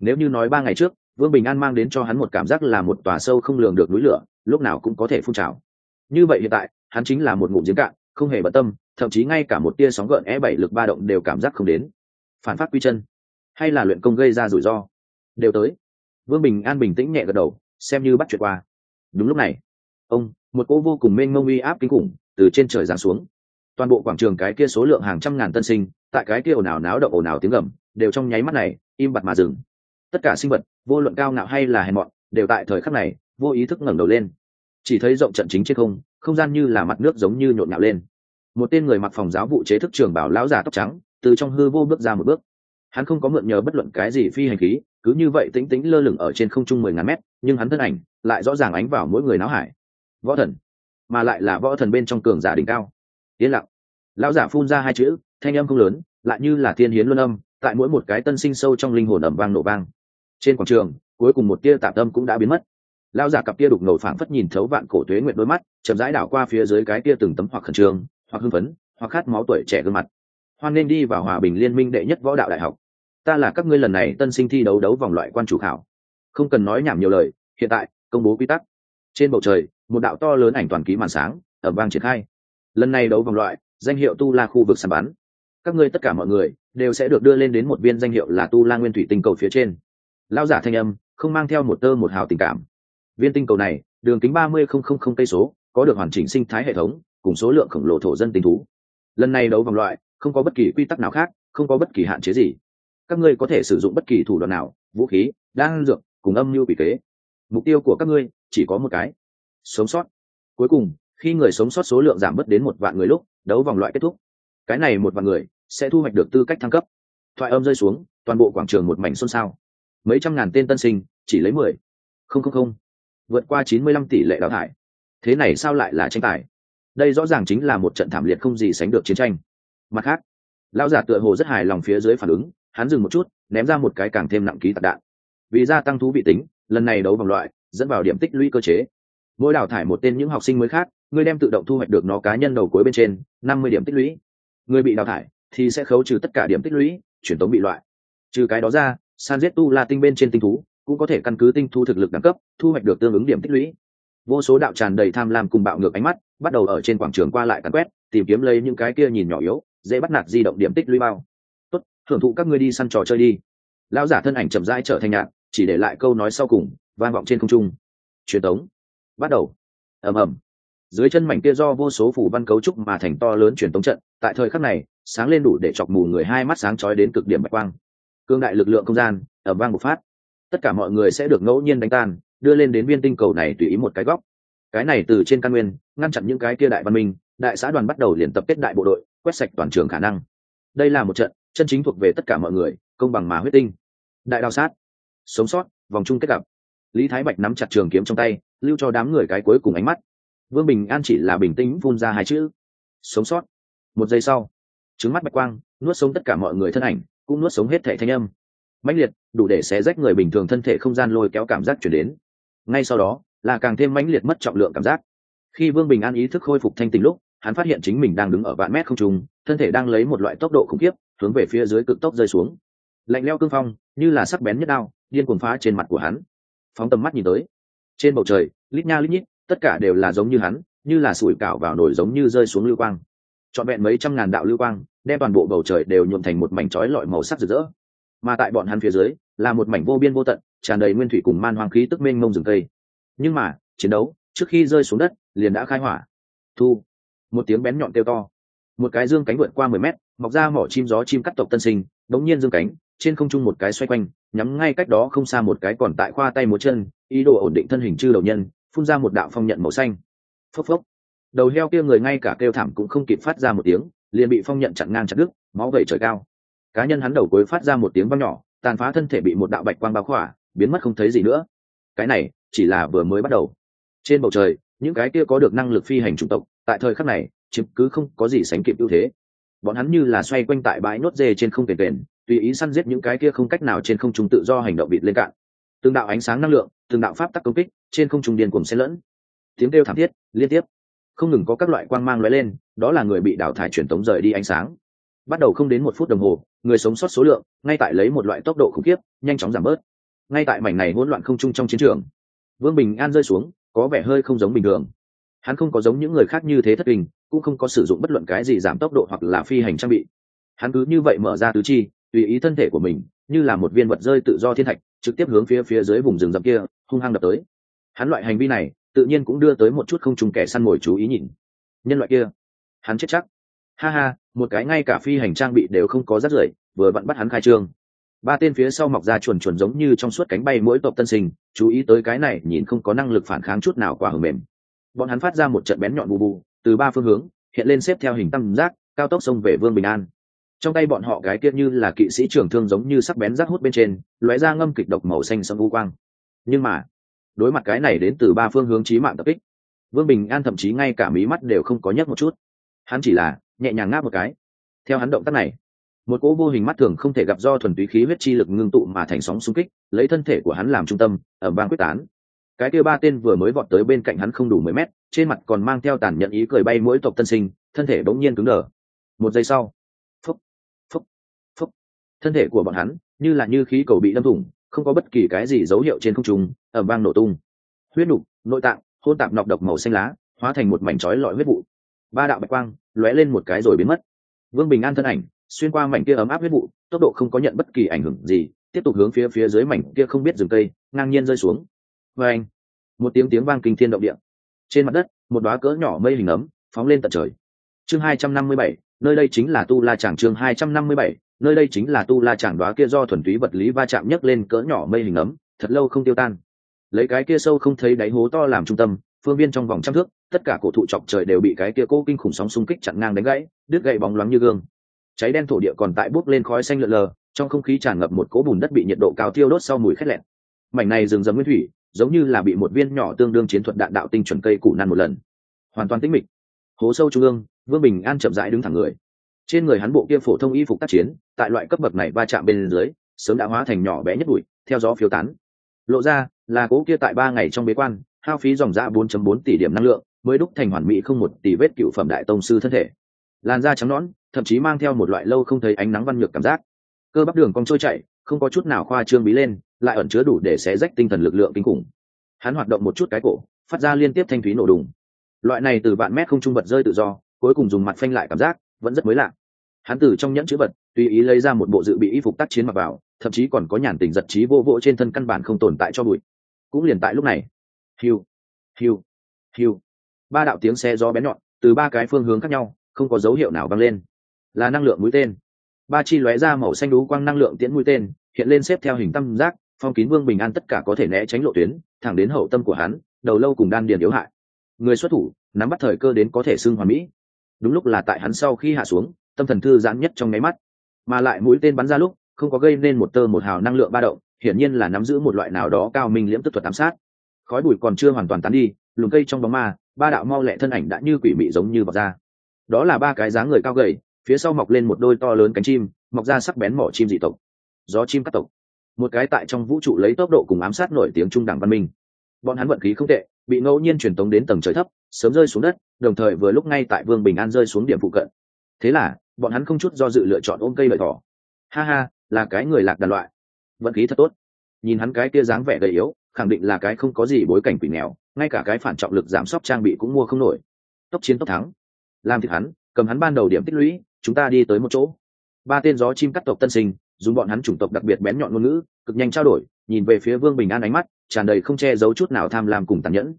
Nếu như nói ba ngày trước, vương bình an mang đến cho hắn một cảm giác là một tòa sâu không lường được núi lửa, lúc nào cũng có thể phun trào. Như vậy hiện tại, hắn chính là một ngụm giếng cạn không hề bận tâm, thậm chí ngay cả một tia sóng gợn e bảy lực ba động đều cảm giác không đến. Phản phát quy chân, hay là luyện công gây ra rủi ro? Đều tới. Vương bình an bình tĩnh nhẹ gật đầu, xem như bắt chuyện qua. Đúng lúc này, ông, một cô vô cùng mênh mông uy áp kinh khủng từ trên trời giáng xuống. Toàn bộ quảng trường cái kia số lượng hàng trăm ngàn tân sinh, tại cái kia ồn ào náo động ồn ào tiếng gầm, đều trong nháy mắt này, im bặt mà dừng. Tất cả sinh vật, vô luận cao ngạo hay là hèn mọn, đều tại thời khắc này, vô ý thức ngẩng đầu lên. Chỉ thấy rộng trận chính trên không không gian như là mặt nước giống như nhộn nhạo lên. Một tên người mặc phòng giáo vụ chế thức trường bảo lão giả tóc trắng, từ trong hư vô bước ra một bước. Hắn không có mượn nhờ bất luận cái gì phi hành khí, cứ như vậy tĩnh tĩnh lơ lửng ở trên không trung mười ngàn mét, nhưng hắn thân ảnh lại rõ ràng ánh vào mỗi người náo hải. Võ thần, mà lại là võ thần bên trong cường giả đỉnh cao. Yên lặng. Lão giả phun ra hai chữ, thanh âm không lớn, lại như là thiên hiến luân âm, tại mỗi một cái tân sinh sâu trong linh hồn ẩm vang nổ vang. Trên quảng trường, cuối cùng một tia tạp tâm cũng đã biến mất lão giả cặp tia đục ngầu phảng phất nhìn thấu vạn cổ tuế nguyện đôi mắt, chậm rãi đảo qua phía dưới cái tia từng tấm hoặc khẩn trương, hoặc hưng phấn, hoặc khát máu tuổi trẻ gương mặt. Hoan nên đi vào hòa bình liên minh đệ nhất võ đạo đại học. Ta là các ngươi lần này tân sinh thi đấu đấu vòng loại quan chủ khảo. Không cần nói nhảm nhiều lời, hiện tại, công bố quy tắc. Trên bầu trời, một đạo to lớn ảnh toàn ký màn sáng ở vang triển khai. Lần này đấu vòng loại, danh hiệu tu la khu vực sàn bắn các ngươi tất cả mọi người, đều sẽ được đưa lên đến một viên danh hiệu là tu la nguyên thủy tinh cầu phía trên. Lao giả thanh âm, không mang theo một tơ một hào tình cảm viên tinh cầu này, đường kính ba mươi không không không cây số, có được hoàn chỉnh sinh thái hệ thống, cùng số lượng khổng lồ thổ dân tình thú. Lần này đấu vòng loại, không có bất kỳ quy tắc nào khác, không có bất kỳ hạn chế gì. Các ngươi có thể sử dụng bất kỳ thủ đoạn nào, vũ khí, đan dược, cùng âm mưu bị kế. Mục tiêu của các ngươi, chỉ có một cái. Sống sót. Cuối cùng, khi người sống sót số lượng giảm bớt đến một vạn người lúc, đấu vòng loại kết thúc. Cái này một vạn người, sẽ thu hoạch được tư cách thăng cấp. Thoại âm rơi xuống, toàn bộ quảng trường một mảnh xôn xao. Mấy trăm ngàn tên tân sinh, chỉ lấy mười. Không không không vượt qua chín mươi lăm tỷ lệ đào thải. Thế này sao lại là tranh tài? Đây rõ ràng chính là một trận thảm liệt không gì sánh được chiến tranh. Mặt khác, lão giả tựa hồ rất hài lòng phía dưới phản ứng, hắn dừng một chút, ném ra một cái càng thêm nặng ký tạc đạn. Vì gia tăng thú vị tính, lần này đấu vòng loại, dẫn vào điểm tích lũy cơ chế. Mỗi đào thải một tên những học sinh mới khác, người đem tự động thu hoạch được nó cá nhân đầu cuối bên trên, năm mươi điểm tích lũy. Người bị đào thải thì sẽ khấu trừ tất cả điểm tích lũy truyền tống bị loại. Trừ cái đó ra, san giết tu la tinh bên trên tinh thú cũng có thể căn cứ tinh thu thực lực đẳng cấp, thu hoạch được tương ứng điểm tích lũy. Vô số đạo tràn đầy tham lam cùng bạo ngược ánh mắt, bắt đầu ở trên quảng trường qua lại cắn quét, tìm kiếm lấy những cái kia nhìn nhỏ yếu, dễ bắt nạt di động điểm tích lũy bao. Tốt, thưởng thụ các ngươi đi săn trò chơi đi. Lão giả thân ảnh chậm rãi trở thành nhạc chỉ để lại câu nói sau cùng, vang vọng trên không trung. Truyền tống. Bắt đầu. Ầm ầm. Dưới chân mảnh kia do vô số phủ văn cấu trúc mà thành to lớn truyền tống trận, tại thời khắc này, sáng lên đủ để chọc mù người hai mắt sáng chói đến cực điểm bạch quang. Cương đại lực lượng không gian ở vang một phát tất cả mọi người sẽ được ngẫu nhiên đánh tan, đưa lên đến viên tinh cầu này tùy ý một cái góc. Cái này từ trên căn nguyên, ngăn chặn những cái kia đại văn minh, đại xã đoàn bắt đầu liền tập kết đại bộ đội, quét sạch toàn trường khả năng. Đây là một trận, chân chính thuộc về tất cả mọi người, công bằng mà huyết tinh. Đại đao sát. Sống sót, vòng chung kết gặp. Lý thái bạch nắm chặt trường kiếm trong tay, lưu cho đám người cái cuối cùng ánh mắt. Vương bình an chỉ là bình tĩnh phun ra hai chữ. Sống sót. Một giây sau, trứng mắt bạch quang, nuốt sống tất cả mọi người thân ảnh, cũng nuốt sống hết thể thanh âm. Mãnh liệt đủ để xé rách người bình thường thân thể không gian lôi kéo cảm giác chuyển đến. Ngay sau đó, là càng thêm mãnh liệt mất trọng lượng cảm giác. Khi vương bình an ý thức khôi phục thanh tình lúc, hắn phát hiện chính mình đang đứng ở vạn mét không trung, thân thể đang lấy một loại tốc độ khủng khiếp, hướng về phía dưới cực tốc rơi xuống. Lạnh leo cương phong, như là sắc bén nhất đao, điên cuồng phá trên mặt của hắn. Phóng tầm mắt nhìn tới, trên bầu trời, lít nha lít nhít, tất cả đều là giống như hắn, như là sủi cảo vào nổi giống như rơi xuống lưu quang. Trọn vẹn mấy trăm ngàn đạo lưu quang, đem toàn bộ bầu trời đều nhuộm thành một mảnh trói lọi màu sắc rực rỡ mà tại bọn hắn phía dưới là một mảnh vô biên vô tận, tràn đầy nguyên thủy cùng man hoang khí tức mênh mông rừng cây. Nhưng mà, chiến đấu trước khi rơi xuống đất liền đã khai hỏa. Thu. Một tiếng bén nhọn kêu to. Một cái dương cánh vượt qua mười mét, mọc ra mỏ chim gió chim cắt tộc tân sinh, đống nhiên dương cánh, trên không trung một cái xoay quanh, nhắm ngay cách đó không xa một cái còn tại khoa tay một chân, ý đồ ổn định thân hình chư đầu nhân, phun ra một đạo phong nhận màu xanh. Phốc phốc. Đầu heo kia người ngay cả kêu thảm cũng không kịp phát ra một tiếng, liền bị phong nhận chặn ngang chặt đứt, máu vẩy trời cao cá nhân hắn đầu cuối phát ra một tiếng vang nhỏ, tàn phá thân thể bị một đạo bạch quang bao khỏa, biến mất không thấy gì nữa. Cái này, chỉ là vừa mới bắt đầu. Trên bầu trời, những cái kia có được năng lực phi hành chủng tộc, tại thời khắc này, chiếm cứ không có gì sánh kịp ưu thế. Bọn hắn như là xoay quanh tại bãi nốt dê trên không kền kền, tùy ý săn giết những cái kia không cách nào trên không trung tự do hành động bịt lên cạn. Từng đạo ánh sáng năng lượng, từng đạo pháp tắc công kích, trên không trung điên cùng xen lẫn. Tiếng kêu thảm thiết, liên tiếp. Không ngừng có các loại quang mang lóe lên, đó là người bị đào thải truyền tống rời đi ánh sáng. Bắt đầu không đến một phút đồng hồ người sống sót số lượng, ngay tại lấy một loại tốc độ khủng khiếp, nhanh chóng giảm bớt. Ngay tại mảnh này hỗn loạn không chung trong chiến trường, vương bình an rơi xuống, có vẻ hơi không giống bình thường. Hắn không có giống những người khác như thế thất kinh cũng không có sử dụng bất luận cái gì giảm tốc độ hoặc là phi hành trang bị. Hắn cứ như vậy mở ra tứ chi, tùy ý thân thể của mình, như là một viên vật rơi tự do thiên thạch, trực tiếp hướng phía phía dưới vùng rừng rậm kia, hung hăng đập tới. Hắn loại hành vi này, tự nhiên cũng đưa tới một chút không trùng kẻ săn mồi chú ý nhìn. Nhân loại kia, hắn chết chắc. Ha ha một cái ngay cả phi hành trang bị đều không có rắt rưởi, vừa vặn bắt hắn khai trương. Ba tên phía sau mọc ra chuồn chuồn giống như trong suốt cánh bay mỗi tộc tân sinh, chú ý tới cái này, nhìn không có năng lực phản kháng chút nào quả hở mềm. Bọn hắn phát ra một trận bén nhọn bù bù, từ ba phương hướng, hiện lên xếp theo hình tam giác, cao tốc xông về vương bình an. Trong tay bọn họ cái kia như là kỵ sĩ trưởng thương giống như sắc bén rác hút bên trên, lóe ra ngâm kịch độc màu xanh sẫm u quang. Nhưng mà, đối mặt cái này đến từ ba phương hướng chí mạng tập kích, vương bình an thậm chí ngay cả mí mắt đều không có nhấc một chút. Hắn chỉ là nhẹ nhàng ngáp một cái. Theo hắn động tác này, một cỗ vô hình mắt thường không thể gặp do thuần túy khí huyết chi lực ngưng tụ mà thành sóng xung kích, lấy thân thể của hắn làm trung tâm ở bang quyết tán. Cái kia ba tên vừa mới vọt tới bên cạnh hắn không đủ mười mét, trên mặt còn mang theo tàn nhẫn ý cười bay mỗi tộc tân sinh, thân thể bỗng nhiên cứng đờ. Một giây sau, phúc thân thể của bọn hắn như là như khí cầu bị đâm thủng, không có bất kỳ cái gì dấu hiệu trên không trung, ẩm vang nổ tung. Huyết nục, nội tạng hôn tạp nọc độc màu xanh lá, hóa thành một mảnh trói lọi huyết vụ ba đạo bạch quang lóe lên một cái rồi biến mất. Vương bình an thân ảnh, xuyên qua mảnh kia ấm áp huyết vụ, tốc độ không có nhận bất kỳ ảnh hưởng gì, tiếp tục hướng phía phía dưới mảnh kia không biết rừng cây, ngang nhiên rơi xuống. Và anh, một tiếng tiếng vang kinh thiên động địa. Trên mặt đất, một đoá cỡ nhỏ mây hình ấm phóng lên tận trời. Chương hai trăm năm mươi bảy, nơi đây chính là tu la tràng chương hai trăm năm mươi bảy, nơi đây chính là tu la tràng đoá kia do thuần túy vật lý va chạm nhấc lên cỡ nhỏ mây hình ấm, thật lâu không tiêu tan. Lấy cái kia sâu không thấy đáy hố to làm trung tâm, phương viên trong vòng trăm thước tất cả cổ thụ chọc trời đều bị cái kia cố kinh khủng sóng xung kích chặn ngang đánh gãy, đứt gậy bóng loáng như gương. Cháy đen thổ địa còn tại bốc lên khói xanh lượn lờ, trong không khí tràn ngập một cỗ bùn đất bị nhiệt độ cao tiêu đốt sau mùi khét lẹn. Mảnh này rừng rậm nguyên thủy, giống như là bị một viên nhỏ tương đương chiến thuật đạn đạo tinh chuẩn cây củ nan một lần. Hoàn toàn tĩnh mịch. Hố sâu trung ương, vương bình an chậm rãi đứng thẳng người. Trên người hắn bộ kia phổ thông y phục tác chiến, tại loại cấp bậc này va chạm bên dưới, sớm đã hóa thành nhỏ bé nhất bụi, theo gió phiêu tán. Lộ ra, là cố kia tại ba ngày trong bế quan, hao phí dòng ra 4.4 tỷ điểm năng lượng mới đúc thành hoàn mỹ không một tỷ vết cựu phẩm đại tông sư thân thể. Làn da trắng nõn thậm chí mang theo một loại lâu không thấy ánh nắng văn nhược cảm giác. Cơ bắp đường cong trôi chảy, không có chút nào khoa trương bí lên lại ẩn chứa đủ để xé rách tinh thần lực lượng kinh khủng. Hắn hoạt động một chút cái cổ phát ra liên tiếp thanh thúy nổ đùng. Loại này từ vạn mét không trung vật rơi tự do cuối cùng dùng mặt phanh lại cảm giác vẫn rất mới lạ. Hắn từ trong nhẫn chữ vật tùy ý lấy ra một bộ dự bị y phục tác chiến mặc vào thậm chí còn có nhàn tình giật trí vô vỗ trên thân căn bản không tồn tại cho bụi. Cũng liền tại lúc này. Hiu hiu hiu ba đạo tiếng xe gió bén nhọn từ ba cái phương hướng khác nhau, không có dấu hiệu nào vang lên. Là năng lượng mũi tên. Ba chi lóe ra màu xanh đú quang năng lượng tiễn mũi tên, hiện lên xếp theo hình tam giác, phong kín vương bình an tất cả có thể né tránh lộ tuyến, thẳng đến hậu tâm của hắn, đầu lâu cùng đan điền yếu hại. Người xuất thủ, nắm bắt thời cơ đến có thể xưng hoàn mỹ. Đúng lúc là tại hắn sau khi hạ xuống, tâm thần thư giãn nhất trong nháy mắt. Mà lại mũi tên bắn ra lúc, không có gây nên một tơ một hào năng lượng ba động, hiển nhiên là nắm giữ một loại nào đó cao minh liễm tức thuật ám sát. Khói bụi còn chưa hoàn toàn tán đi, lùm cây trong bóng ma ba đạo mau lẹ thân ảnh đã như quỷ mị giống như vọt ra đó là ba cái dáng người cao gầy, phía sau mọc lên một đôi to lớn cánh chim, mọc ra sắc bén mỏ chim dị tộc. Gió chim cắt tộc. Một cái tại trong vũ trụ lấy tốc độ cùng ám sát nổi tiếng trung đẳng văn minh. Bọn hắn vận khí không tệ, bị ngẫu nhiên truyền tống đến tầng trời thấp, sớm rơi xuống đất, đồng thời vừa lúc ngay tại vương bình an rơi xuống điểm phụ cận. Thế là, bọn hắn không chút do dự lựa chọn ôm cây lợi thỏ. Ha ha, là cái người lạc đàn loại. Vận khí thật tốt. Nhìn hắn cái kia dáng vẻ gầy yếu khẳng định là cái không có gì bối cảnh quỷ nghèo, ngay cả cái phản trọng lực giảm sốc trang bị cũng mua không nổi. Tốc chiến tốc thắng. Làm thịt hắn, cầm hắn ban đầu điểm tích lũy, chúng ta đi tới một chỗ. Ba tên gió chim cắt tộc tân sinh, dùng bọn hắn chủng tộc đặc biệt bén nhọn ngôn ngữ, cực nhanh trao đổi, nhìn về phía vương bình an ánh mắt, tràn đầy không che giấu chút nào tham lam cùng tàn nhẫn.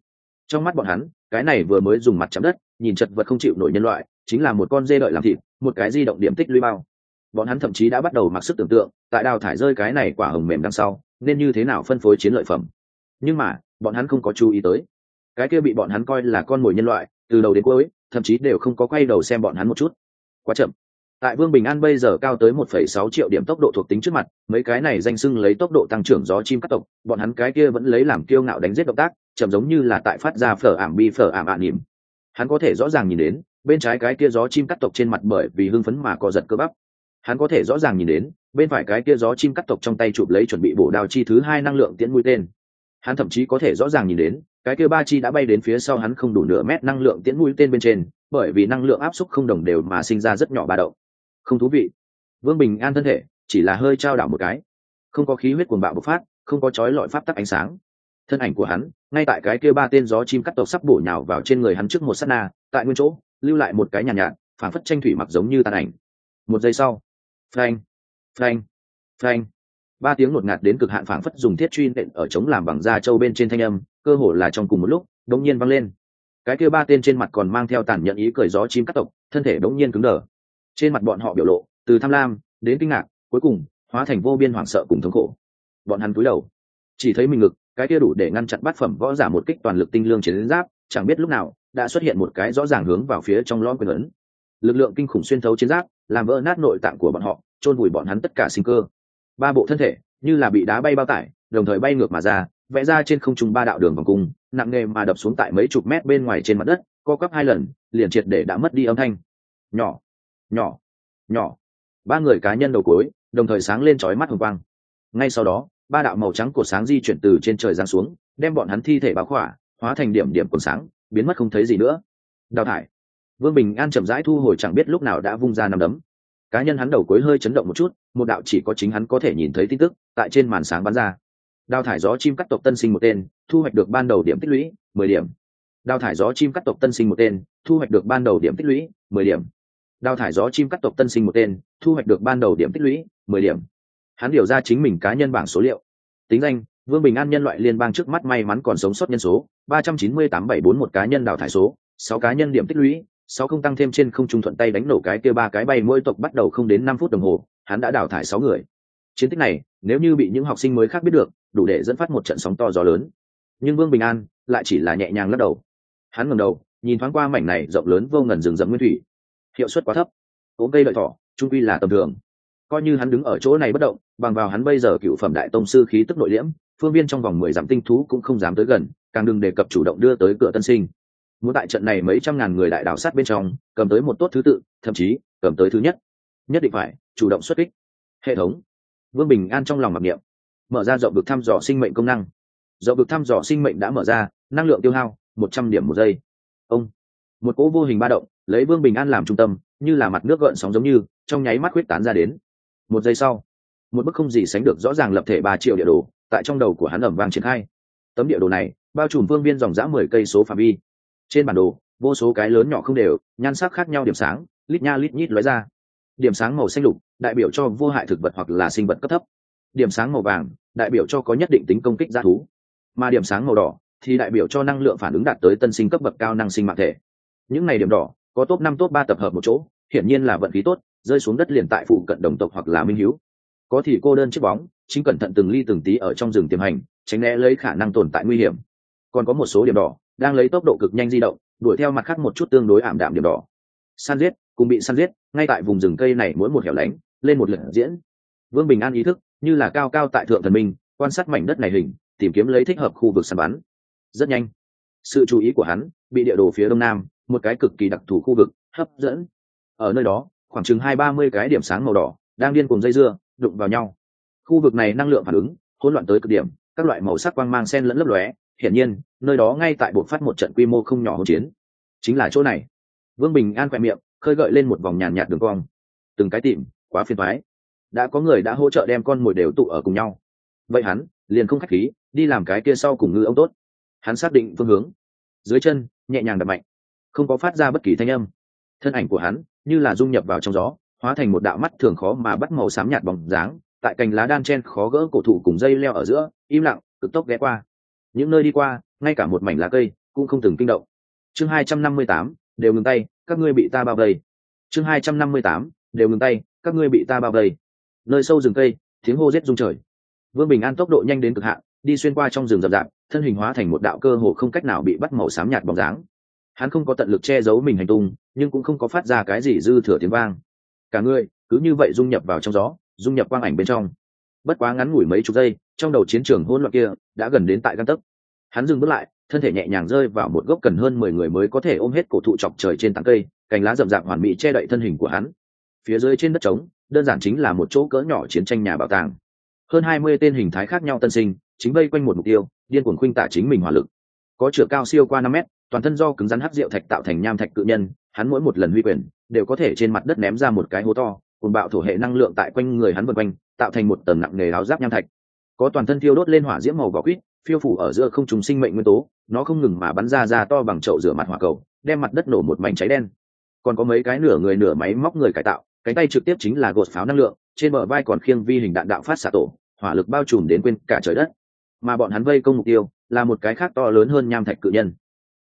Trong mắt bọn hắn, cái này vừa mới dùng mặt chạm đất, nhìn chật vật không chịu nổi nhân loại, chính là một con dê đợi làm thịt, một cái di động điểm tích lũy bao. Bọn hắn thậm chí đã bắt đầu mặc sức tưởng tượng, tại đào thải rơi cái này quả hồng mềm đằng sau, nên như thế nào phân phối chiến lợi phẩm nhưng mà bọn hắn không có chú ý tới. Cái kia bị bọn hắn coi là con mồi nhân loại từ đầu đến cuối thậm chí đều không có quay đầu xem bọn hắn một chút. Quá chậm. Tại vương bình an bây giờ cao tới 1,6 triệu điểm tốc độ thuộc tính trước mặt mấy cái này danh sưng lấy tốc độ tăng trưởng gió chim cắt tộc bọn hắn cái kia vẫn lấy làm kiêu ngạo đánh giết động tác chậm giống như là tại phát ra phở ảm bi phở ảm ạ à hắn có thể rõ ràng nhìn đến bên trái cái kia gió chim cắt tộc trên mặt bởi vì hưng phấn mà co giật cơ bắp. Hắn có thể rõ ràng nhìn đến bên phải cái kia gió chim cắt tộc trong tay chụp lấy chuẩn bị bổ đao chi thứ hai năng lượng tiễn mũi tên hắn thậm chí có thể rõ ràng nhìn đến cái kia ba chi đã bay đến phía sau hắn không đủ nửa mét năng lượng tiễn mũi tên bên trên bởi vì năng lượng áp suất không đồng đều mà sinh ra rất nhỏ ba động. Không thú vị. Vương bình an thân thể chỉ là hơi trao đảo một cái. Không có khí huyết cuồng bạo bộc phát không có chói lọi pháp tắc ánh sáng. Thân ảnh của hắn ngay tại cái kia ba tên gió chim cắt tộc sắp bổ nhào vào trên người hắn trước một sát na tại nguyên chỗ lưu lại một cái nhàn nhạt, nhạt phản phất tranh thủy mặc giống như tàn ảnh. Một giây sau. Phanh. Phanh. Phanh ba tiếng ngột ngạt đến cực hạn phảng phất dùng thiết truy nện ở chống làm bằng da trâu bên trên thanh âm, cơ hồ là trong cùng một lúc, đống nhiên văng lên. Cái kia ba tên trên mặt còn mang theo tàn nhẫn ý cười gió chim cắt tộc, thân thể đống nhiên cứng đờ. Trên mặt bọn họ biểu lộ, từ tham lam đến kinh ngạc, cuối cùng hóa thành vô biên hoảng sợ cùng thống khổ. Bọn hắn cúi đầu, chỉ thấy mình ngực, cái kia đủ để ngăn chặn bát phẩm võ giả một kích toàn lực tinh lương chiến giáp, chẳng biết lúc nào đã xuất hiện một cái rõ ràng hướng vào phía trong lõm quyền ấn. Lực lượng kinh khủng xuyên thấu chiến giáp, làm vỡ nát nội tạng của bọn họ, chôn vùi bọn hắn tất cả sinh cơ ba bộ thân thể, như là bị đá bay bao tải, đồng thời bay ngược mà ra, vẽ ra trên không trung ba đạo đường vòng cung, nặng nề mà đập xuống tại mấy chục mét bên ngoài trên mặt đất, co quắp hai lần, liền triệt để đã mất đi âm thanh. Nhỏ nhỏ nhỏ. Ba người cá nhân đầu cuối, đồng thời sáng lên trói mắt hồng quang. Ngay sau đó, ba đạo màu trắng của sáng di chuyển từ trên trời giáng xuống, đem bọn hắn thi thể báo khỏa, hóa thành điểm điểm cồn sáng, biến mất không thấy gì nữa. Đào thải. Vương bình an chậm rãi thu hồi chẳng biết lúc nào đã vung ra nằm đấm cá nhân hắn đầu cuối hơi chấn động một chút, một đạo chỉ có chính hắn có thể nhìn thấy tin tức, tại trên màn sáng bắn ra. Đào thải gió chim cắt tộc tân sinh một tên, thu hoạch được ban đầu điểm tích lũy, mười điểm. Đào thải gió chim cắt tộc tân sinh một tên, thu hoạch được ban đầu điểm tích lũy, mười điểm. Đào thải gió chim cắt tộc tân sinh một tên, thu hoạch được ban đầu điểm tích lũy, mười điểm. Hắn điều ra chính mình cá nhân bảng số liệu. Tính danh, vương bình an nhân loại liên bang trước mắt may mắn còn sống sót nhân số, ba trăm chín mươi tám bảy bốn một cá nhân đào thải số, sáu cá nhân điểm tích lũy sáu không tăng thêm trên không trung thuận tay đánh nổ cái kia ba cái bay mỗi tộc bắt đầu không đến năm phút đồng hồ, hắn đã đào thải sáu người. Chiến tích này, nếu như bị những học sinh mới khác biết được, đủ để dẫn phát một trận sóng to gió lớn. Nhưng vương bình an lại chỉ là nhẹ nhàng lắc đầu. Hắn ngầm đầu, nhìn thoáng qua mảnh này rộng lớn vô ngần rừng rậm nguyên thủy. Hiệu suất quá thấp. Ốm cây lợi thỏ, trung quy là tầm thường. Coi như hắn đứng ở chỗ này bất động, bằng vào hắn bây giờ cựu phẩm đại tông sư khí tức nội liễm, phương viên trong vòng mười dặm tinh thú cũng không dám tới gần, càng đừng đề cập chủ động đưa tới cửa tân sinh muốn tại trận này mấy trăm ngàn người đại đảo sát bên trong, cầm tới một tốt thứ tự, thậm chí, cầm tới thứ nhất. Nhất định phải, chủ động xuất kích. Hệ thống. Vương bình an trong lòng mặc niệm. Mở ra rộng vực thăm dò sinh mệnh công năng. Rộng vực thăm dò sinh mệnh đã mở ra, năng lượng tiêu hao, một trăm điểm một giây. Ông. Một cỗ vô hình ba động, lấy vương bình an làm trung tâm, như là mặt nước gợn sóng giống như, trong nháy mắt huyết tán ra đến. Một giây sau, một bức không gì sánh được rõ ràng lập thể ba triệu địa đồ, tại trong đầu của hắn ẩm vàng triển khai. Tấm địa đồ này, bao trùm vương viên dòng dã mười cây số phạm vi trên bản đồ, vô số cái lớn nhỏ không đều, nhan sắc khác nhau điểm sáng, lít nha lít nhít lóe ra. Điểm sáng màu xanh lục, đại biểu cho vô hại thực vật hoặc là sinh vật cấp thấp. Điểm sáng màu vàng, đại biểu cho có nhất định tính công kích g thú. Mà điểm sáng màu đỏ thì đại biểu cho năng lượng phản ứng đạt tới tân sinh cấp bậc cao năng sinh mạng thể. Những này điểm đỏ có top năm, top ba tập hợp một chỗ, hiển nhiên là vận khí tốt, rơi xuống đất liền tại phụ cận đồng tộc hoặc là minh hiếu. Có thì cô đơn chiếc bóng, chính cẩn thận từng ly từng tí ở trong rừng tiềm hành, tránh né lấy khả năng tồn tại nguy hiểm. Còn có một số điểm đỏ đang lấy tốc độ cực nhanh di động, đuổi theo mặt khác một chút tương đối ảm đạm điểm đỏ. San giết, cùng bị săn giết, ngay tại vùng rừng cây này mỗi một hẻo lánh, lên một lượt diễn. Vương bình an ý thức, như là cao cao tại thượng thần minh, quan sát mảnh đất này hình, tìm kiếm lấy thích hợp khu vực săn bắn. Rất nhanh, sự chú ý của hắn bị địa đồ phía đông nam, một cái cực kỳ đặc thù khu vực, hấp dẫn. Ở nơi đó, khoảng chừng hai ba mươi cái điểm sáng màu đỏ đang điên cùng dây dưa, đụng vào nhau. Khu vực này năng lượng phản ứng, hỗn loạn tới cực điểm, các loại màu sắc quang mang sen lẫn lấp lóe hiển nhiên, nơi đó ngay tại bộ phát một trận quy mô không nhỏ hỗn chiến. Chính là chỗ này. Vương bình an khoe miệng, khơi gợi lên một vòng nhàn nhạt đường cong. Từng cái tìm, quá phiền thoái đã có người đã hỗ trợ đem con mồi đều tụ ở cùng nhau. Vậy hắn, liền không khách khí, đi làm cái kia sau cùng ngư ông tốt. Hắn xác định phương hướng. Dưới chân, nhẹ nhàng đập mạnh. Không có phát ra bất kỳ thanh âm. Thân ảnh của hắn, như là dung nhập vào trong gió, hóa thành một đạo mắt thường khó mà bắt màu xám nhạt bóng dáng, tại cành lá đan chen khó gỡ cổ thụ cùng dây leo ở giữa, im lặng, cực tốc ghé qua những nơi đi qua, ngay cả một mảnh lá cây cũng không từng kinh động. Chương hai trăm năm mươi tám, đều ngừng tay, các ngươi bị ta bao vây. Chương hai trăm năm mươi tám, đều ngừng tay, các ngươi bị ta bao vây. Nơi sâu rừng cây, tiếng hô rết rung trời. Vương bình an tốc độ nhanh đến cực hạn, đi xuyên qua trong rừng rậm rạp, thân hình hóa thành một đạo cơ hồ không cách nào bị bắt màu xám nhạt bóng dáng. Hắn không có tận lực che giấu mình hành tung, nhưng cũng không có phát ra cái gì dư thừa tiếng vang. Cả người cứ như vậy dung nhập vào trong gió, dung nhập quang ảnh bên trong bất quá ngắn ngủi mấy chục giây, trong đầu chiến trường hỗn loạn kia đã gần đến tại căn tấc. Hắn dừng bước lại, thân thể nhẹ nhàng rơi vào một gốc cần hơn mười người mới có thể ôm hết cổ thụ chọc trời trên tảng cây, cành lá rậm rạp hoàn mỹ che đậy thân hình của hắn. Phía dưới trên đất trống, đơn giản chính là một chỗ cỡ nhỏ chiến tranh nhà bảo tàng. Hơn hai mươi tên hình thái khác nhau tân sinh, chính vây quanh một mục tiêu, điên cuồng khuynh tả chính mình hỏa lực. Có chửa cao siêu qua năm mét, toàn thân do cứng rắn hắc rượu thạch tạo thành nham thạch cự nhân, hắn mỗi một lần huy quyền, đều có thể trên mặt đất ném ra một cái hố to cùng bạo thổ hệ năng lượng tại quanh người hắn vần quanh, tạo thành một tầng nặng nề áo giáp nham thạch. Có toàn thân thiêu đốt lên hỏa diễm màu vỏ quýt, phiêu phủ ở giữa không trùng sinh mệnh nguyên tố, nó không ngừng mà bắn ra ra to bằng chậu rửa mặt hỏa cầu, đem mặt đất nổ một mảnh cháy đen. Còn có mấy cái nửa người nửa máy móc người cải tạo, cánh tay trực tiếp chính là gột pháo năng lượng, trên bờ vai còn khiêng vi hình đạn đạo phát xạ tổ, hỏa lực bao trùm đến quên cả trời đất. Mà bọn hắn vây công mục tiêu là một cái khác to lớn hơn nham thạch cự nhân.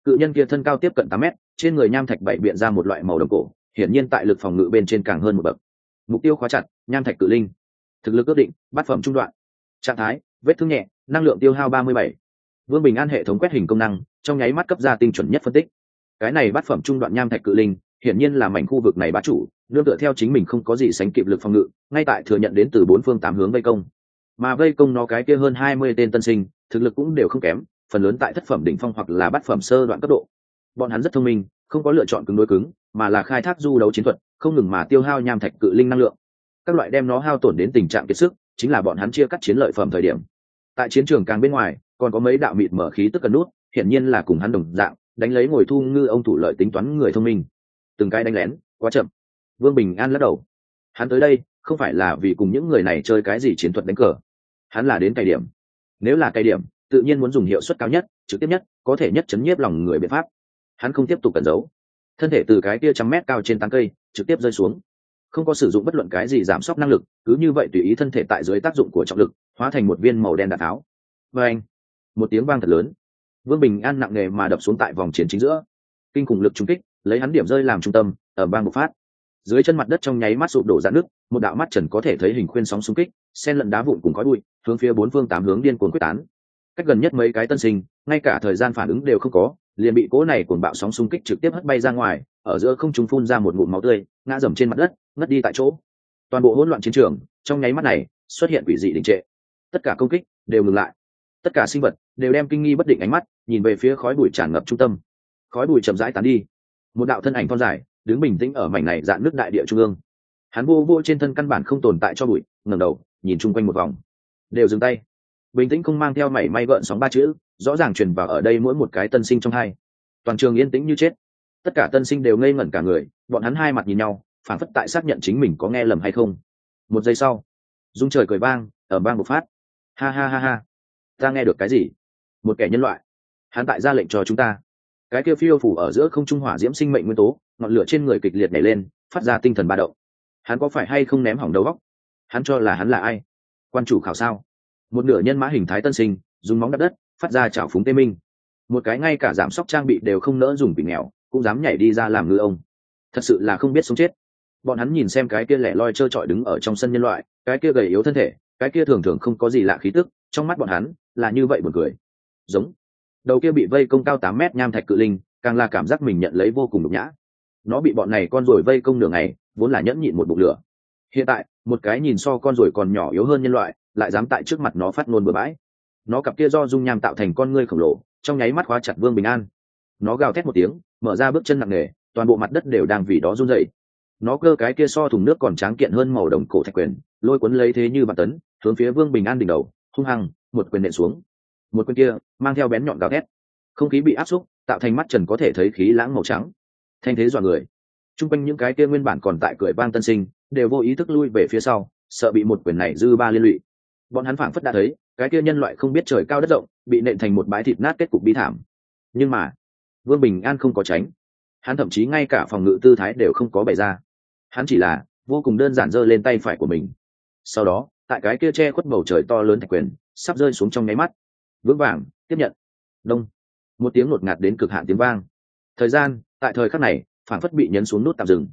Cự nhân kia thân cao tiếp cận tám mét, trên người nham thạch bảy biện ra một loại màu đồng cổ, hiển nhiên tại lực phòng ngự bên trên càng hơn một bậc mục tiêu khóa chặt, nham thạch cự linh. Thực lực ước định, bát phẩm trung đoạn. Trạng thái, vết thương nhẹ, năng lượng tiêu hao ba mươi bảy. Vương bình an hệ thống quét hình công năng, trong nháy mắt cấp ra tinh chuẩn nhất phân tích. Cái này bát phẩm trung đoạn nham thạch cự linh, hiển nhiên là mảnh khu vực này bá chủ, nương tựa theo chính mình không có gì sánh kịp lực phòng ngự, ngay tại thừa nhận đến từ bốn phương tám hướng vây công. Mà vây công nó cái kia hơn hai mươi tên tân sinh, thực lực cũng đều không kém, phần lớn tại thất phẩm đỉnh phong hoặc là bát phẩm sơ đoạn cấp độ. Bọn hắn rất thông minh, không có lựa chọn cứng đối cứng mà là khai thác du đấu chiến thuật, không ngừng mà tiêu hao nham thạch cự linh năng lượng. Các loại đem nó hao tổn đến tình trạng kiệt sức, chính là bọn hắn chia cắt chiến lợi phẩm thời điểm. Tại chiến trường càng bên ngoài, còn có mấy đạo mịt mở khí tức cần nút, hiển nhiên là cùng hắn đồng dạng, đánh lấy ngồi thu ngư ông thủ lợi tính toán người thông minh. Từng cái đánh lén, quá chậm. Vương bình an lắc đầu. Hắn tới đây, không phải là vì cùng những người này chơi cái gì chiến thuật đánh cờ. Hắn là đến cày điểm. Nếu là cày điểm, tự nhiên muốn dùng hiệu suất cao nhất, trực tiếp nhất, có thể nhất chấn nhiếp lòng người biện pháp. Hắn không tiếp tục cẩn giấu thân thể từ cái kia trăm mét cao trên tán cây trực tiếp rơi xuống. Không có sử dụng bất luận cái gì giảm sốc năng lực, cứ như vậy tùy ý thân thể tại dưới tác dụng của trọng lực, hóa thành một viên màu đen đạn tháo. Và anh, một tiếng vang thật lớn. Vương bình an nặng nề mà đập xuống tại vòng chiến chính giữa. Kinh khủng lực trúng kích, lấy hắn điểm rơi làm trung tâm, ở bang bộc phát. Dưới chân mặt đất trong nháy mắt sụp đổ dạn nước một đạo mắt trần có thể thấy hình khuyên sóng xung kích sen lẫn đá vụn cùng khói bụi, hướng phía bốn phương tám hướng điên cuồng quyết tán. Cách gần nhất mấy cái tân sinh, ngay cả thời gian phản ứng đều không có liền bị cỗ này cuồng bạo sóng xung kích trực tiếp hất bay ra ngoài, ở giữa không trung phun ra một ngụm máu tươi, ngã dầm trên mặt đất, ngất đi tại chỗ. Toàn bộ hỗn loạn chiến trường, trong nháy mắt này, xuất hiện quỷ dị đình trệ. Tất cả công kích đều ngừng lại. Tất cả sinh vật đều đem kinh nghi bất định ánh mắt nhìn về phía khói bụi tràn ngập trung tâm. Khói bụi chậm rãi tán đi. Một đạo thân ảnh thon dài, đứng bình tĩnh ở mảnh này dạn nước đại địa trung ương. Hắn vô vô trên thân căn bản không tồn tại cho bụi, ngẩng đầu, nhìn chung quanh một vòng. Đều dừng tay bình tĩnh không mang theo mảy may gợn sóng ba chữ, rõ ràng truyền vào ở đây mỗi một cái tân sinh trong hai. Toàn trường yên tĩnh như chết. Tất cả tân sinh đều ngây ngẩn cả người, bọn hắn hai mặt nhìn nhau phản phất tại xác nhận chính mình có nghe lầm hay không. Một giây sau dung trời cười vang ở bang bộc phát. Ha ha ha ha. Ta nghe được cái gì? Một kẻ nhân loại. Hắn tại ra lệnh cho chúng ta. Cái kia phiêu phủ ở giữa không trung hỏa diễm sinh mệnh nguyên tố, ngọn lửa trên người kịch liệt nảy lên, phát ra tinh thần ba đậu hắn có phải hay không ném hỏng đầu góc hắn cho là hắn là ai? Quan chủ khảo sao? Một nửa nhân mã hình thái tân sinh, dùng móng đắp đất, phát ra chảo phúng tê minh. Một cái ngay cả giảm sóc trang bị đều không nỡ dùng bị nghèo, cũng dám nhảy đi ra làm ngư ông. Thật sự là không biết sống chết. Bọn hắn nhìn xem cái kia lẻ loi trơ trọi đứng ở trong sân nhân loại, cái kia gầy yếu thân thể, cái kia thường thường không có gì lạ khí tức, trong mắt bọn hắn là như vậy buồn cười. Giống. Đầu kia bị vây công cao tám mét nham thạch cự linh, càng là cảm giác mình nhận lấy vô cùng nhục nhã. Nó bị bọn này con rồi vây công nửa ngày, vốn là nhẫn nhịn một bụng lửa. Hiện tại, một cái nhìn so con rồi còn nhỏ yếu hơn nhân loại lại dám tại trước mặt nó phát ngôn bừa bãi. Nó cặp kia do dung nham tạo thành con ngươi khổng lồ, trong nháy mắt khóa chặt vương bình an. Nó gào thét một tiếng, mở ra bước chân nặng nề, toàn bộ mặt đất đều đang vì đó run dậy nó cơ cái kia so thùng nước còn tráng kiện hơn màu đồng cổ thạch quyền, lôi cuốn lấy thế như bàn tấn, hướng phía vương bình an đỉnh đầu, hung hăng, một quyền nện xuống. Một quyền kia, mang theo bén nhọn gào thét. Không khí bị áp xúc, tạo thành mắt trần có thể thấy khí lãng màu trắng. Thanh thế dọa người. T r u n g quanh những cái kia nguyên bản còn tại cười vang tân sinh, đều vô ý thức lui về phía sau, sợ bị một quyền này dư ba liên lụy bọn hắn phảng phất đã thấy, cái kia nhân loại không biết trời cao đất rộng, bị nện thành một bãi thịt nát kết cục bi thảm. Nhưng mà, vương bình an không có tránh. Hắn thậm chí ngay cả phòng ngự tư thái đều không có bày ra. Hắn chỉ là vô cùng đơn giản giơ lên tay phải của mình. Sau đó, tại cái kia che khuất bầu trời to lớn thạch quyền, sắp rơi xuống trong nháy mắt. Vững vàng, tiếp nhận. Đông. Một tiếng ngột ngạt đến cực hạn tiếng vang. Thời gian, tại thời khắc này phản phất bị nhấn xuống nút tạm dừng.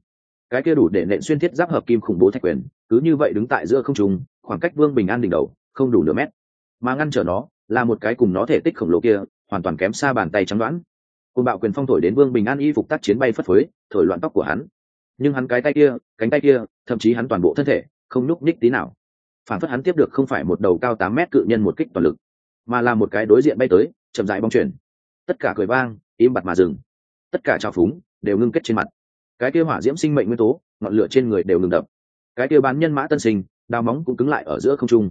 Cái kia đủ để nện xuyên thiết giáp hợp kim khủng bố thạch quyền cứ như vậy đứng tại giữa không trung, khoảng cách vương bình an đỉnh đầu, không đủ nửa mét. Mà ngăn trở nó, là một cái cùng nó thể tích khổng lồ kia, hoàn toàn kém xa bàn tay trắng đoán. Côn bạo quyền phong thổi đến vương bình an y phục tác chiến bay phất phới, thổi loạn tóc của hắn. Nhưng hắn cái tay kia, cánh tay kia, thậm chí hắn toàn bộ thân thể, không nhúc nhích tí nào. Phản phất hắn tiếp được không phải một đầu cao tám mét cự nhân một kích toàn lực, mà là một cái đối diện bay tới, chậm dại bong chuyển. Tất cả cười vang, im bặt mà dừng. Tất cả trào phúng, đều ngưng kết trên mặt. Cái kia hỏa diễm sinh mệnh nguyên tố, ngọn lửa trên người đều ngừng đập cái kia bán nhân mã tân sinh đào móng cũng cứng lại ở giữa không trung.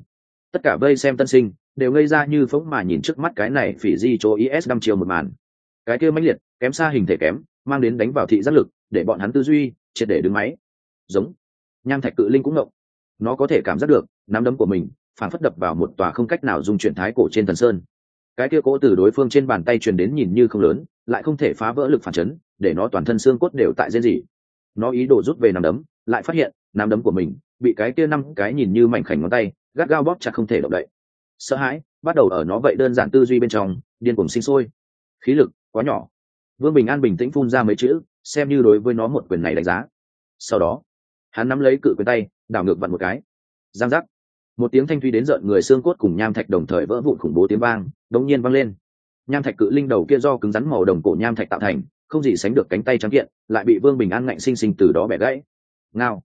Tất cả vây xem tân sinh, đều ngây ra như phóng mà nhìn trước mắt cái này phỉ di chỗ is năm chiều một màn. Cái kia mãnh liệt, kém xa hình thể kém, mang đến đánh vào thị giác lực, để bọn hắn tư duy, triệt để đứng máy. Giống. Nham thạch cự linh cũng ngộng. Nó có thể cảm giác được, nắm đấm của mình, phản phất đập vào một tòa không cách nào dung chuyển thái cổ trên thần sơn. Cái kia cỗ từ đối phương trên bàn tay truyền đến nhìn như không lớn, lại không thể phá vỡ lực phản chấn, để nó toàn thân xương cốt đều tại dên gì nó ý đồ rút về nằm đấm, lại phát hiện nắm đấm của mình, bị cái kia năm cái nhìn như mảnh khảnh ngón tay, gắt gao bóp chặt không thể động đậy. Sợ hãi, bắt đầu ở nó vậy đơn giản tư duy bên trong, điên cuồng sinh sôi. Khí lực quá nhỏ. Vương bình an bình tĩnh phun ra mấy chữ, xem như đối với nó một quyền này đánh giá. Sau đó, hắn nắm lấy cự quyền tay, đảo ngược vặn một cái. Giang giác. Một tiếng thanh thuy đến rợn người xương cốt cùng nham thạch đồng thời vỡ vụn khủng bố tiếng vang, đống nhiên vang lên. Nham thạch cự linh đầu kia do cứng rắn màu đồng cổ nham thạch tạo thành, không gì sánh được cánh tay trắng kiện, lại bị vương bình an ngạnh sinh sinh từ đó bẻ gãy. Ngao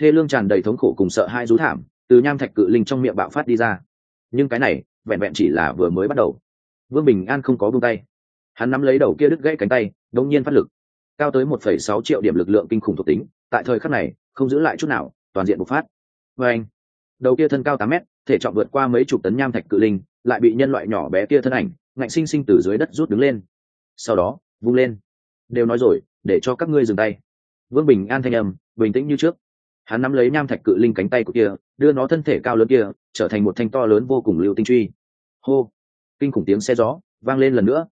thê lương tràn đầy thống khổ cùng sợ hai rú thảm, từ nham thạch cự linh trong miệng bạo phát đi ra. Nhưng cái này, vẹn vẹn chỉ là vừa mới bắt đầu. Vương bình an không có buông tay. Hắn nắm lấy đầu kia đứt gãy cánh tay đông nhiên phát lực. Cao tới một phẩy sáu triệu điểm lực lượng kinh khủng thuộc tính, tại thời khắc này, không giữ lại chút nào, toàn diện bộc phát. Vê anh, đầu kia thân cao tám mét, thể trọng vượt qua mấy chục tấn nham thạch cự linh, lại bị nhân loại nhỏ bé kia thân ảnh, ngạnh sinh sinh từ dưới đất rút đứng lên. Sau đó, vung lên. Đều nói rồi, để cho các ngươi dừng tay. Vương bình an thanh âm, bình tĩnh như trước hắn nắm lấy nham thạch cự linh cánh tay của kia, đưa nó thân thể cao lớn kia, trở thành một thanh to lớn vô cùng lưu tinh truy. Hô! Kinh khủng tiếng xe gió vang lên lần nữa.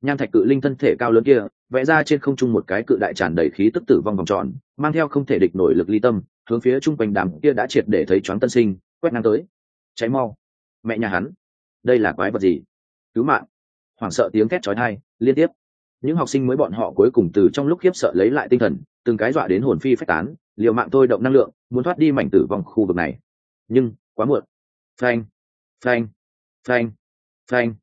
Nham thạch cự linh thân thể cao lớn kia, vẽ ra trên không trung một cái cự đại tràn đầy khí tức tử vong vòng tròn, mang theo không thể địch nổi lực ly tâm, hướng phía chung quanh đám kia đã triệt để thấy choáng tân sinh, quét ngang tới. Cháy mau! Mẹ nhà hắn! Đây là quái vật gì? Cứu mạng! Hoảng sợ tiếng thét chói tai liên tiếp. Những học sinh mới bọn họ cuối cùng từ trong lúc khiếp sợ lấy lại tinh thần, từng cái dọa đến hồn phi phách tán liều mạng tôi động năng lượng, muốn thoát đi mảnh tử vong khu vực này. Nhưng, quá muộn. Phanh phanh phanh phanh.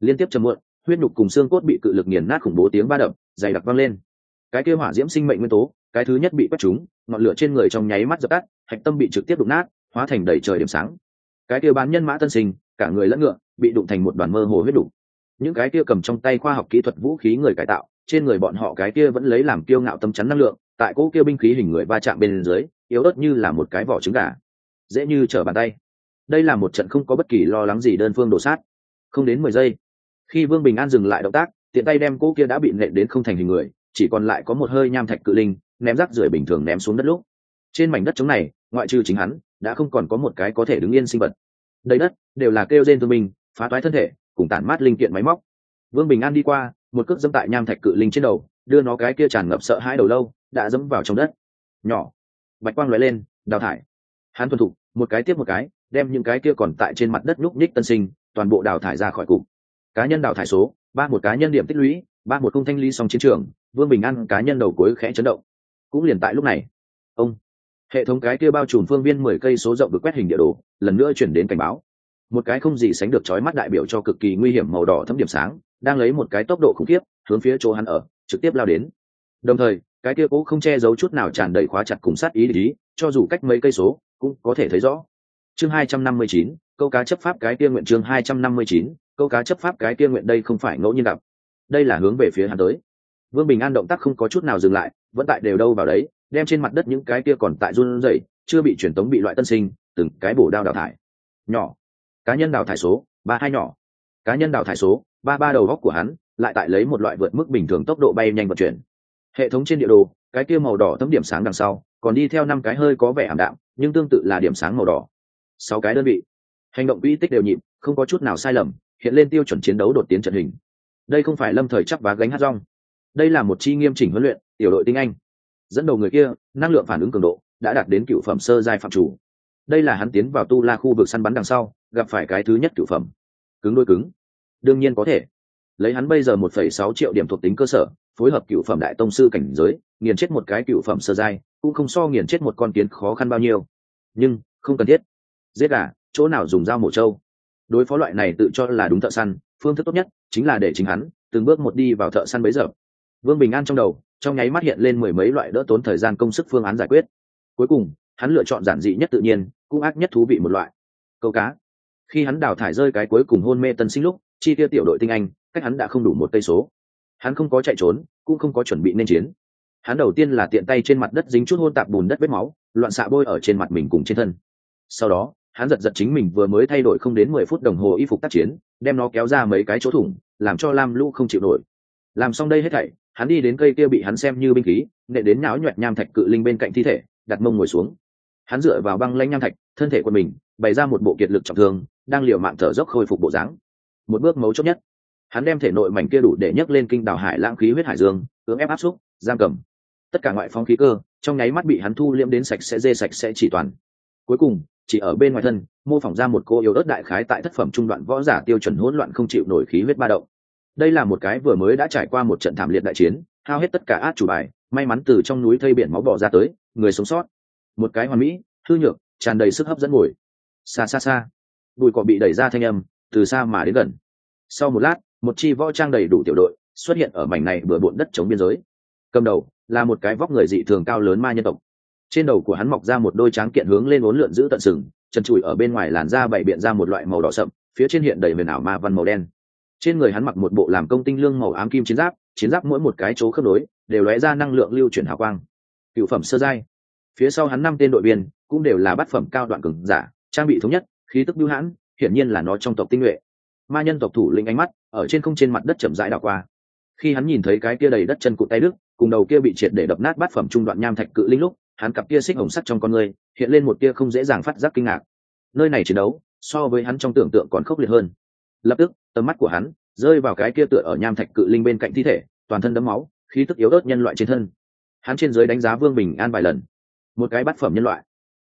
Liên tiếp chầm muộn, huyết nhục cùng xương cốt bị cự lực nghiền nát khủng bố tiếng ba đập, dày đặc vang lên. Cái kêu hỏa diễm sinh mệnh nguyên tố, cái thứ nhất bị quét trúng, ngọn lửa trên người trong nháy mắt dập tắt, hạch tâm bị trực tiếp đụng nát, hóa thành đầy trời điểm sáng. Cái kia bán nhân mã tân sinh, cả người lẫn ngựa, bị đụng thành một đoàn mơ hồ huyết đủ. Những cái kia cầm trong tay khoa học kỹ thuật vũ khí người cải tạo, trên người bọn họ cái kia vẫn lấy làm kiêu ngạo tâm chắn năng lượng tại cỗ kia binh khí hình người va chạm bên dưới, yếu ớt như là một cái vỏ trứng gà. Dễ như trở bàn tay. Đây là một trận không có bất kỳ lo lắng gì đơn phương đổ sát. Không đến mười giây, khi vương bình an dừng lại động tác, tiện tay đem cỗ kia đã bị nện đến không thành hình người, chỉ còn lại có một hơi nham thạch cự linh, ném rác rưởi bình thường ném xuống đất lúc. Trên mảnh đất trống này, ngoại trừ chính hắn, đã không còn có một cái có thể đứng yên sinh vật. Đầy đất đều là kêu rên thương mình phá toái thân thể, cùng tản mát linh kiện máy móc. Vương bình an đi qua, một cước dẫm tại nham thạch cự linh trên đầu, đưa nó cái kia tràn ngập sợ hãi đầu lâu đã dẫm vào trong đất. Nhỏ. Bạch quang lóe lên, đào thải. Hắn thuần thục, một cái tiếp một cái, đem những cái kia còn tại trên mặt đất nhúc nhích tân sinh, toàn bộ đào thải ra khỏi cục. Cá nhân đào thải số, ba một cá nhân điểm tích lũy, ba một không thanh ly xong chiến trường, vương bình an cá nhân đầu cuối khẽ chấn động. Cũng liền tại lúc này, ông, hệ thống cái kia bao trùm phương viên mười cây số rộng được quét hình địa đồ, lần nữa chuyển đến cảnh báo. Một cái không gì sánh được chói mắt đại biểu cho cực kỳ nguy hiểm màu đỏ thấm điểm sáng, đang lấy một cái tốc độ khủng khiếp, hướng phía chỗ hắn ở, trực tiếp lao đến. Đồng thời cái kia cố không che giấu chút nào tràn đầy khóa chặt cùng sát ý ý cho dù cách mấy cây số, cũng có thể thấy rõ. Chương hai trăm năm mươi chín, câu cá chấp pháp cái kia nguyện chương hai trăm năm mươi chín, câu cá chấp pháp cái kia nguyện đây không phải ngẫu nhiên gặp. Đây là hướng về phía hắn tới. Vương bình an động tác không có chút nào dừng lại, vẫn tại đều đâu vào đấy, đem trên mặt đất những cái kia còn tại run rẩy, chưa bị truyền tống bị loại tân sinh, từng cái bổ đao đào thải. Nhỏ. Cá nhân đào thải số, ba hai nhỏ. Cá nhân đào thải số, ba ba đầu góc của hắn, lại tại lấy một loại vượt mức bình thường tốc độ bay nhanh vận chuyển hệ thống trên địa đồ, cái kia màu đỏ tấm điểm sáng đằng sau, còn đi theo năm cái hơi có vẻ ảm đạm, nhưng tương tự là điểm sáng màu đỏ. Sáu cái đơn vị. Hành động quỹ tích đều nhịp, không có chút nào sai lầm, hiện lên tiêu chuẩn chiến đấu đột tiến trận hình. Đây không phải lâm thời chắc vá gánh hát rong. Đây là một chi nghiêm chỉnh huấn luyện, tiểu đội tinh anh. Dẫn đầu người kia, năng lượng phản ứng cường độ, đã đạt đến cựu phẩm sơ giai phạm chủ. Đây là hắn tiến vào tu la khu vực săn bắn đằng sau, gặp phải cái thứ nhất cựu phẩm. Cứng đôi cứng. Đương nhiên có thể. Lấy hắn bây giờ một phẩy sáu triệu điểm thuộc tính cơ sở phối hợp cựu phẩm đại tông sư cảnh giới, nghiền chết một cái cựu phẩm sơ giai, cũng không so nghiền chết một con kiến khó khăn bao nhiêu. Nhưng, không cần thiết. Giết gà, chỗ nào dùng dao mổ trâu. Đối phó loại này tự cho là đúng thợ săn, phương thức tốt nhất chính là để chính hắn từng bước một đi vào thợ săn bấy giờ. Vương bình an trong đầu, trong nháy mắt hiện lên mười mấy loại đỡ tốn thời gian công sức phương án giải quyết. Cuối cùng, hắn lựa chọn giản dị nhất tự nhiên, cũng ác nhất thú vị một loại. Câu cá. Khi hắn đào thải rơi cái cuối cùng hôn mê tân sinh lúc, chi tiêu tiểu đội tinh anh, cách hắn đã không đủ một cây số hắn không có chạy trốn, cũng không có chuẩn bị nên chiến. Hắn đầu tiên là tiện tay trên mặt đất dính chút hôn tạp bùn đất vết máu, loạn xạ bôi ở trên mặt mình cùng trên thân. Sau đó, hắn giật giật chính mình vừa mới thay đổi không đến mười phút đồng hồ y phục tác chiến, đem nó kéo ra mấy cái chỗ thủng, làm cho lam lũ không chịu nổi. Làm xong đây hết thảy, hắn đi đến cây kia bị hắn xem như binh khí nệ đến náo nhoẹt nham thạch cự linh bên cạnh thi thể, đặt mông ngồi xuống. Hắn dựa vào băng lanh nham thạch, thân thể của mình, bày ra một bộ kiệt lực trọng thương, đang liều mạng thở dốc khôi phục bộ dáng. Một bước mấu chốt nhất hắn đem thể nội mảnh kia đủ để nhấc lên kinh đảo hải lãng khí huyết hải dương, cưỡng ép áp xúc, giam cầm. Tất cả ngoại phóng khí cơ, trong nháy mắt bị hắn thu liễm đến sạch sẽ dê sạch sẽ chỉ toàn. Cuối cùng, chỉ ở bên ngoài thân, mô phỏng ra một cô yếu ớt đại khái tại thất phẩm trung đoạn võ giả tiêu chuẩn hỗn loạn không chịu nổi khí huyết ba động. Đây là một cái vừa mới đã trải qua một trận thảm liệt đại chiến, hao hết tất cả át chủ bài, may mắn từ trong núi thây biển máu bỏ ra tới, người sống sót. Một cái hoàn mỹ, hư nhược, tràn đầy sức hấp dẫn ngồi. Xa xa xa, bụi cỏ bị đẩy ra thanh âm, từ xa mà đến gần. Sau một lát một chi võ trang đầy đủ tiểu đội xuất hiện ở mảnh này bừa bộn đất chống biên giới. Cầm đầu là một cái vóc người dị thường cao lớn ma nhân tộc. Trên đầu của hắn mọc ra một đôi tráng kiện hướng lên uốn lượn giữ tận sừng, chân trụi ở bên ngoài làn da bày biện ra một loại màu đỏ sậm, phía trên hiện đầy miền ảo ma văn màu đen. Trên người hắn mặc một bộ làm công tinh lương màu ám kim chiến giáp chiến giáp mỗi một cái chỗ khớp nối đều lóe ra năng lượng lưu chuyển hào quang. Cựu phẩm sơ giai. Phía sau hắn năm tên đội viên cũng đều là bát phẩm cao đoạn cường giả, trang bị thống nhất, khí tức bưu hãn, hiển nhiên là nó trong tộc tinh nhuệ. Ma nhân tộc thủ lĩnh ánh mắt ở trên không trên mặt đất chậm rãi đảo qua. Khi hắn nhìn thấy cái kia đầy đất chân cụt tay đức, cùng đầu kia bị triệt để đập nát bát phẩm trung đoạn nham thạch cự linh lúc, hắn cặp kia xích hồng sắt trong con người, hiện lên một tia không dễ dàng phát giác kinh ngạc. Nơi này chiến đấu, so với hắn trong tưởng tượng còn khốc liệt hơn. Lập tức, tầm mắt của hắn rơi vào cái kia tựa ở nham thạch cự linh bên cạnh thi thể, toàn thân đấm máu, khí tức yếu ớt nhân loại trên thân. Hắn trên dưới đánh giá vương bình an vài lần. Một cái bát phẩm nhân loại.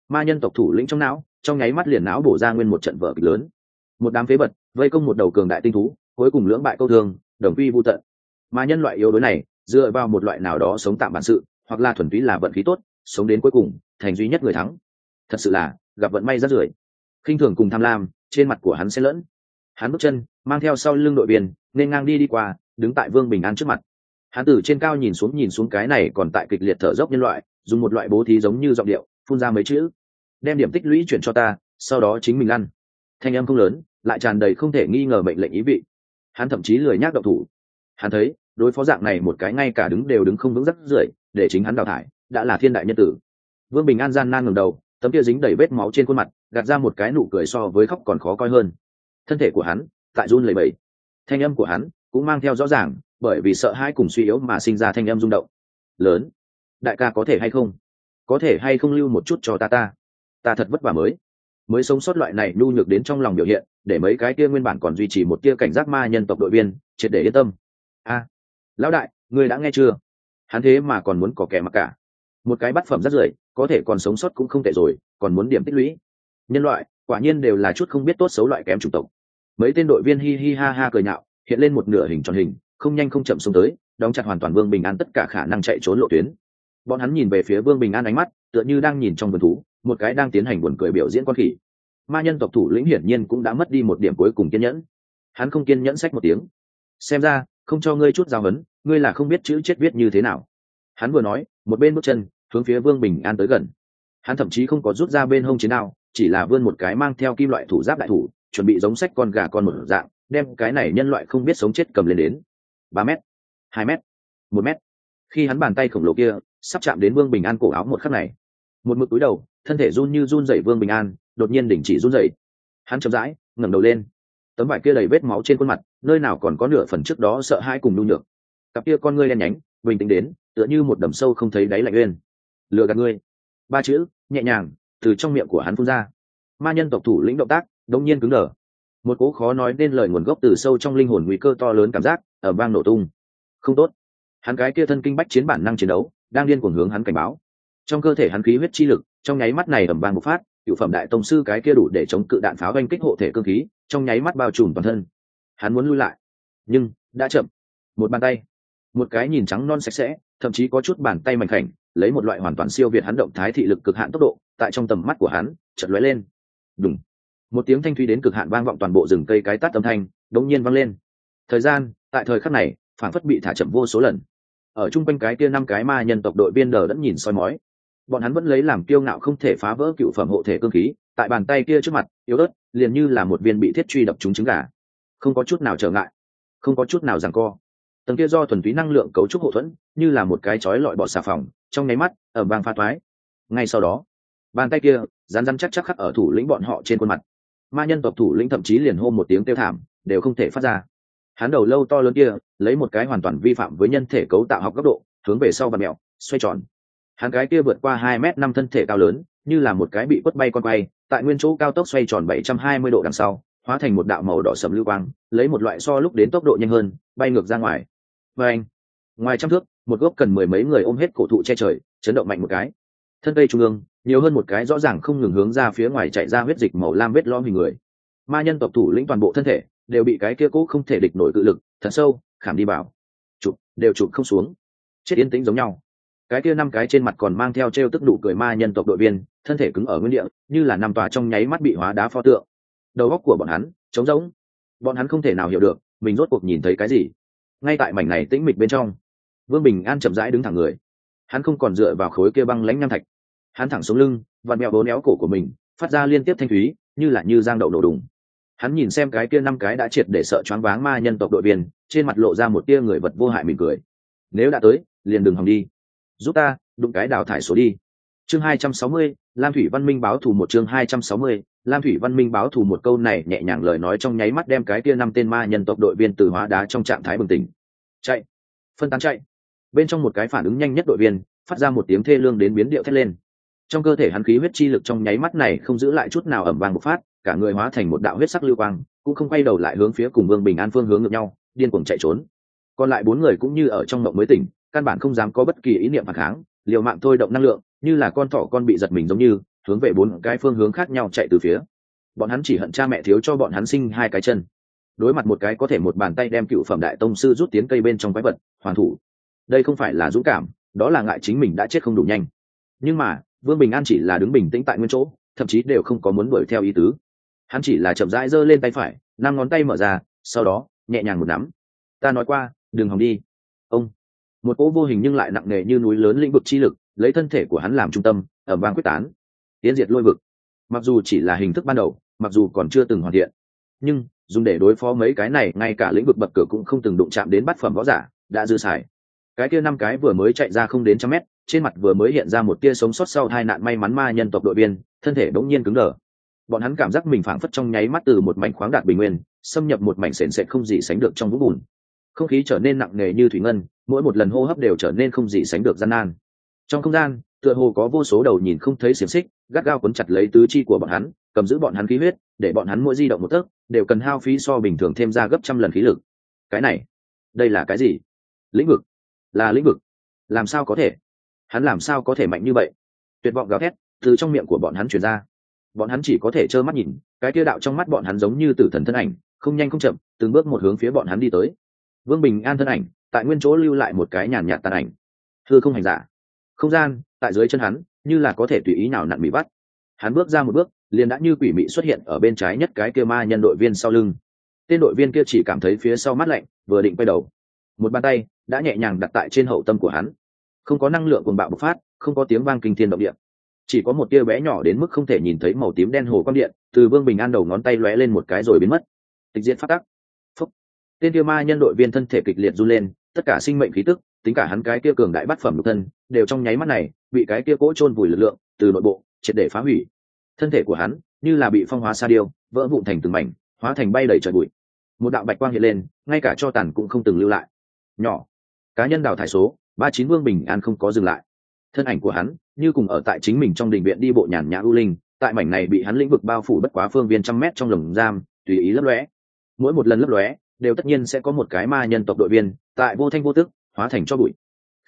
Ma nhân tộc thủ lĩnh trong não, trong nháy mắt liền não bổ ra nguyên một trận vở kịch lớn. Một đám phế vật, vây công một đầu cường đại tinh thú cuối cùng lưỡng bại câu thương, đồng quy vô tận. Mà nhân loại yếu đuối này, dựa vào một loại nào đó sống tạm bản sự, hoặc là thuần túy là vận khí tốt, sống đến cuối cùng, thành duy nhất người thắng. Thật sự là, gặp vận may rất rưởi. Khinh thường cùng tham lam, trên mặt của hắn sẽ lẫn. Hắn bước chân, mang theo sau lưng đội biên nên ngang đi đi qua, đứng tại vương bình an trước mặt. Hắn từ trên cao nhìn xuống nhìn xuống cái này còn tại kịch liệt thở dốc nhân loại, dùng một loại bố thí giống như giọng điệu, phun ra mấy chữ. Đem điểm tích lũy chuyển cho ta, sau đó chính mình ăn. Thanh âm không lớn, lại tràn đầy không thể nghi ngờ mệnh lệnh ý vị hắn thậm chí lười nhác động thủ. Hắn thấy, đối phó dạng này một cái ngay cả đứng đều đứng không vững rất rưởi, để chính hắn đào thải, đã là thiên đại nhân tử. Vương bình an gian nan ngầm đầu, tấm kia dính đầy vết máu trên khuôn mặt, gạt ra một cái nụ cười so với khóc còn khó coi hơn. Thân thể của hắn, tại run lầy bầy thanh âm của hắn cũng mang theo rõ ràng, bởi vì sợ hãi cùng suy yếu mà sinh ra thanh âm rung động. Lớn, đại ca có thể hay không? Có thể hay không lưu một chút cho ta ta? Ta thật vất vả mới mới sống sót loại này nhu nhược đến trong lòng biểu hiện, để mấy cái kia nguyên bản còn duy trì một tia cảnh giác ma nhân tộc đội viên, triệt để yên tâm. A, lão đại, người đã nghe chưa? Hắn thế mà còn muốn có kẻ mặc cả. Một cái bát phẩm rất rưởi, có thể còn sống sót cũng không tệ rồi, còn muốn điểm tích lũy. Nhân loại, quả nhiên đều là chút không biết tốt xấu loại kém chủng tộc. Mấy tên đội viên hi hi ha ha cười nhạo, hiện lên một nửa hình tròn hình, không nhanh không chậm xuống tới, đóng chặt hoàn toàn vương bình an tất cả khả năng chạy trốn lộ tuyến. Bọn hắn nhìn về phía vương bình an ánh mắt, tựa như đang nhìn trong vườn thú một cái đang tiến hành buồn cười biểu diễn con khỉ. Ma nhân tộc thủ lĩnh hiển nhiên cũng đã mất đi một điểm cuối cùng kiên nhẫn. Hắn không kiên nhẫn sách một tiếng. Xem ra, không cho ngươi chút giao hấn ngươi là không biết chữ chết viết như thế nào. Hắn vừa nói, một bên bước chân, hướng phía vương bình an tới gần. Hắn thậm chí không có rút ra bên hông chiến nào chỉ là vươn một cái mang theo kim loại thủ giáp đại thủ, chuẩn bị giống sách con gà con một dạng, đem cái này nhân loại không biết sống chết cầm lên đến. Ba m hai m một m khi hắn bàn tay khổng lồ kia sắp chạm đến vương bình an cổ áo một khắc này, một mực túi đầu thân thể run như run dậy vương bình an đột nhiên đình chỉ run dậy hắn chậm rãi ngẩng đầu lên tấm vải kia đầy vết máu trên khuôn mặt nơi nào còn có nửa phần trước đó sợ hãi cùng nhu nhược cặp kia con ngươi đen nhánh bình tĩnh đến tựa như một đầm sâu không thấy đáy lạnh uyên lừa gạt ngươi ba chữ nhẹ nhàng từ trong miệng của hắn phun ra ma nhân tộc thủ lĩnh động tác đông nhiên cứng đờ một cố khó nói nên lời nguồn gốc từ sâu trong linh hồn nguy cơ to lớn cảm giác ở bang nổ tung không tốt hắn cái kia thân kinh bách chiến bản năng chiến đấu đang điên cuồng hướng hắn cảnh báo trong cơ thể hắn khí huyết chi lực trong nháy mắt này ẩm vang một phát, cựu phẩm đại tông sư cái kia đủ để chống cự đạn pháo oanh kích hộ thể cơ khí, trong nháy mắt bao trùm toàn thân. Hắn muốn lui lại, nhưng đã chậm. Một bàn tay, một cái nhìn trắng non sạch sẽ, thậm chí có chút bàn tay mảnh khảnh, lấy một loại hoàn toàn siêu việt hắn động thái thị lực cực hạn tốc độ, tại trong tầm mắt của hắn chật lóe lên. Đúng một tiếng thanh thúy đến cực hạn vang vọng toàn bộ rừng cây cái tắt âm thanh đống nhiên vang lên. Thời gian, tại thời khắc này, phản phất bị thả chậm vô số lần. Ở chung quanh cái kia năm cái ma nhân tộc đội viên đờ đẫn nhìn soi mói bọn hắn vẫn lấy làm kiêu ngạo không thể phá vỡ cựu phẩm hộ thể cương khí, tại bàn tay kia trước mặt, yếu ớt, liền như là một viên bị thiết truy đập trúng trứng gà. Không có chút nào trở ngại, không có chút nào rằng co. Tầng kia do thuần túy năng lượng cấu trúc hậu thuẫn, như là một cái chói lọi bọt xà phòng, trong nháy mắt ở vàng pha toái. Ngay sau đó, bàn tay kia rán rán chắc chắc khắc ở thủ lĩnh bọn họ trên khuôn mặt. Ma nhân tộc thủ lĩnh thậm chí liền hô một tiếng kêu thảm, đều không thể phát ra. Hắn đầu lâu to lớn kia, lấy một cái hoàn toàn vi phạm với nhân thể cấu tạo học góc độ, hướng về sau và mẹo, xoay tròn hắn cái kia vượt qua hai m năm thân thể cao lớn, như là một cái bị quất bay con quay, tại nguyên chỗ cao tốc xoay tròn bảy trăm hai mươi độ đằng sau, hóa thành một đạo màu đỏ sầm lưu quang, lấy một loại so lúc đến tốc độ nhanh hơn, bay ngược ra ngoài. Và anh, ngoài trăm thước, một gốc cần mười mấy người ôm hết cổ thụ che trời, chấn động mạnh một cái. Thân cây trung ương, nhiều hơn một cái rõ ràng không ngừng hướng ra phía ngoài chạy ra huyết dịch màu lam vết lõm hình người. Ma nhân tộc thủ lĩnh toàn bộ thân thể, đều bị cái kia cố không thể địch nổi cự lực, thật sâu, khảm đi vào chụp, đều chụp không xuống. Chết yên tĩnh giống nhau cái kia năm cái trên mặt còn mang theo t r e o tức đủ cười ma nhân tộc đội viên, thân thể cứng ở nguyên địa, như là nằm tòa trong nháy mắt bị hóa đá pho tượng. Đầu góc của bọn hắn trống rỗng. Bọn hắn không thể nào hiểu được, mình rốt cuộc nhìn thấy cái gì. Ngay tại mảnh này tĩnh mịch bên trong, vương bình an chậm rãi đứng thẳng người. Hắn không còn dựa vào khối kia băng lãnh nam thạch. Hắn thẳng xuống lưng, vặn mẹo bốn néo cổ của mình, phát ra liên tiếp thanh thúy, như là như giang đậu nổ đùng. Hắn nhìn xem cái kia năm cái đã triệt để sợ choáng váng ma nhân tộc đội viên, trên mặt lộ ra một tia người vật vô hại mỉm cười. Nếu đã tới, liền đừng hòng đi giúp ta, đụng cái đào thải số đi. Chương hai trăm sáu mươi, lam thủy văn minh báo thù một chương hai trăm sáu mươi, lam thủy văn minh báo thù một câu này nhẹ nhàng lời nói trong nháy mắt đem cái kia năm tên ma nhân tộc đội viên từ hóa đá trong trạng thái bừng tỉnh. Chạy. Phân tán chạy. Bên trong một cái phản ứng nhanh nhất đội viên, phát ra một tiếng thê lương đến biến điệu thét lên. Trong cơ thể hắn khí huyết chi lực trong nháy mắt này không giữ lại chút nào ẩm vàng một phát, cả người hóa thành một đạo huyết sắc lưu quang, cũng không quay đầu lại hướng phía cùng vương bình an phương hướng ngược nhau, điên cuồng chạy trốn. Còn lại bốn người cũng như ở trong mộng mới tỉnh căn bản không dám có bất kỳ ý niệm phản kháng, liều mạng thôi động năng lượng, như là con thỏ con bị giật mình giống như, hướng về bốn cái phương hướng khác nhau chạy từ phía. Bọn hắn chỉ hận cha mẹ thiếu cho bọn hắn sinh hai cái chân. Đối mặt một cái có thể một bàn tay đem cựu phẩm đại tông sư rút tiến cây bên trong quái vật, hoàn thủ. Đây không phải là dũng cảm, đó là ngại chính mình đã chết không đủ nhanh. Nhưng mà, vương bình an chỉ là đứng bình tĩnh tại nguyên chỗ, thậm chí đều không có muốn đuổi theo ý tứ. Hắn chỉ là chậm rãi giơ lên tay phải, năm ngón tay mở ra, sau đó, nhẹ nhàng một nắm. Ta nói qua, đừng hòng đi. Ông một cỗ vô hình nhưng lại nặng nề như núi lớn lĩnh vực chi lực, lấy thân thể của hắn làm trung tâm ở vang quyết tán. Tiến diệt lôi vực. Mặc dù chỉ là hình thức ban đầu, mặc dù còn chưa từng hoàn thiện, nhưng dùng để đối phó mấy cái này, ngay cả lĩnh vực bậc cửa cũng không từng đụng chạm đến bát phẩm võ giả, đã dư xài. Cái kia năm cái vừa mới chạy ra không đến trăm mét, trên mặt vừa mới hiện ra một tia sống sót sau hai nạn may mắn ma nhân tộc đội viên, thân thể bỗng nhiên cứng đờ. Bọn hắn cảm giác mình phảng phất trong nháy mắt từ một mảnh khoáng đạt bình nguyên, xâm nhập một mảnh sền sệt không gì sánh được trong vũng bùn. Không khí trở nên nặng nề như thủy ngân mỗi một lần hô hấp đều trở nên không gì sánh được gian nan. Trong không gian, tựa hồ có vô số đầu nhìn không thấy xiềng xích, gắt gao cuốn chặt lấy tứ chi của bọn hắn, cầm giữ bọn hắn khí huyết, để bọn hắn mỗi di động một tấc, đều cần hao phí so bình thường thêm ra gấp trăm lần khí lực. Cái này, đây là cái gì? Lĩnh vực. Là lĩnh vực. Làm sao có thể? Hắn làm sao có thể mạnh như vậy? Tuyệt vọng gào thét từ trong miệng của bọn hắn chuyển ra. Bọn hắn chỉ có thể trơ mắt nhìn, cái tia đạo trong mắt bọn hắn giống như tử thần thân ảnh, không nhanh không chậm, từng bước một hướng phía bọn hắn đi tới. Vương bình an thân ảnh tại nguyên chỗ lưu lại một cái nhàn nhạt tàn ảnh. Thưa không hành giả. Không gian, tại dưới chân hắn, như là có thể tùy ý nào nặn bị bắt. Hắn bước ra một bước, liền đã như quỷ mị xuất hiện ở bên trái nhất cái kia ma nhân đội viên sau lưng. Tên đội viên kia chỉ cảm thấy phía sau mắt lạnh, vừa định quay đầu. Một bàn tay đã nhẹ nhàng đặt tại trên hậu tâm của hắn. Không có năng lượng cuồng bạo bộc phát, không có tiếng vang kinh thiên động địa. Chỉ có một tia bé nhỏ đến mức không thể nhìn thấy màu tím đen hồ quang điện, từ vương bình an đầu ngón tay lóe lên một cái rồi biến mất. Tịch diện phát tắc. Phúc. Tên kia ma nhân đội viên thân thể kịch liệt run lên tất cả sinh mệnh khí tức, tính cả hắn cái kia cường đại bát phẩm lục thân, đều trong nháy mắt này bị cái kia cỗ chôn vùi lực lượng từ nội bộ triệt để phá hủy. Thân thể của hắn như là bị phong hóa sa điêu, vỡ vụn thành từng mảnh, hóa thành bay đầy trời bụi. Một đạo bạch quang hiện lên, ngay cả cho tàn cũng không từng lưu lại. Nhỏ. Cá nhân đào thải số, ba chín vương bình an không có dừng lại. Thân ảnh của hắn như cùng ở tại chính mình trong đình viện đi bộ nhàn nhã ưu linh, tại mảnh này bị hắn lĩnh vực bao phủ bất quá phương viên trăm mét trong lồng giam, tùy ý lấp lóe. Mỗi một lần lấp lóe đều tất nhiên sẽ có một cái ma nhân tộc đội viên, tại vô thanh vô tức, hóa thành cho bụi.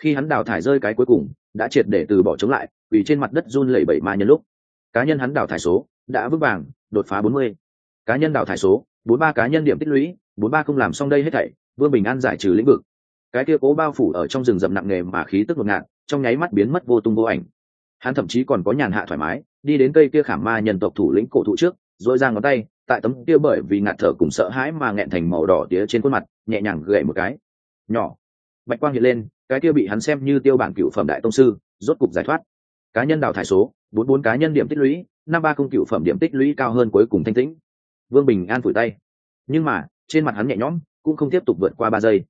Khi hắn đào thải rơi cái cuối cùng, đã triệt để từ bỏ chống lại vì trên mặt đất run lẩy bẩy ma nhân lúc. Cá nhân hắn đào thải số, đã vững vàng, đột phá bốn mươi. Cá nhân đào thải số, bốn ba cá nhân điểm tích lũy, bốn ba không làm xong đây hết thảy, vương bình an giải trừ lĩnh vực. Cái kia cố bao phủ ở trong rừng rậm nặng nề mà khí tức ngột ngạt, trong nháy mắt biến mất vô tung vô ảnh. Hắn thậm chí còn có nhàn hạ thoải mái, đi đến cây kia khảm ma nhân tộc thủ lĩnh cổ thụ trước dội ra ngón tay, tại tấm kia bởi vì ngạt thở cùng sợ hãi mà nghẹn thành màu đỏ tía trên khuôn mặt, nhẹ nhàng gậy một cái. Nhỏ. Bạch quang hiện lên, cái kia bị hắn xem như tiêu bản cựu phẩm đại tông sư, rốt cục giải thoát. Cá nhân đào thải số, bốn bốn cá nhân điểm tích lũy, năm ba công cựu phẩm điểm tích lũy cao hơn cuối cùng thanh tĩnh. Vương bình an phủi tay. Nhưng mà, trên mặt hắn nhẹ nhõm, cũng không tiếp tục vượt qua ba giây.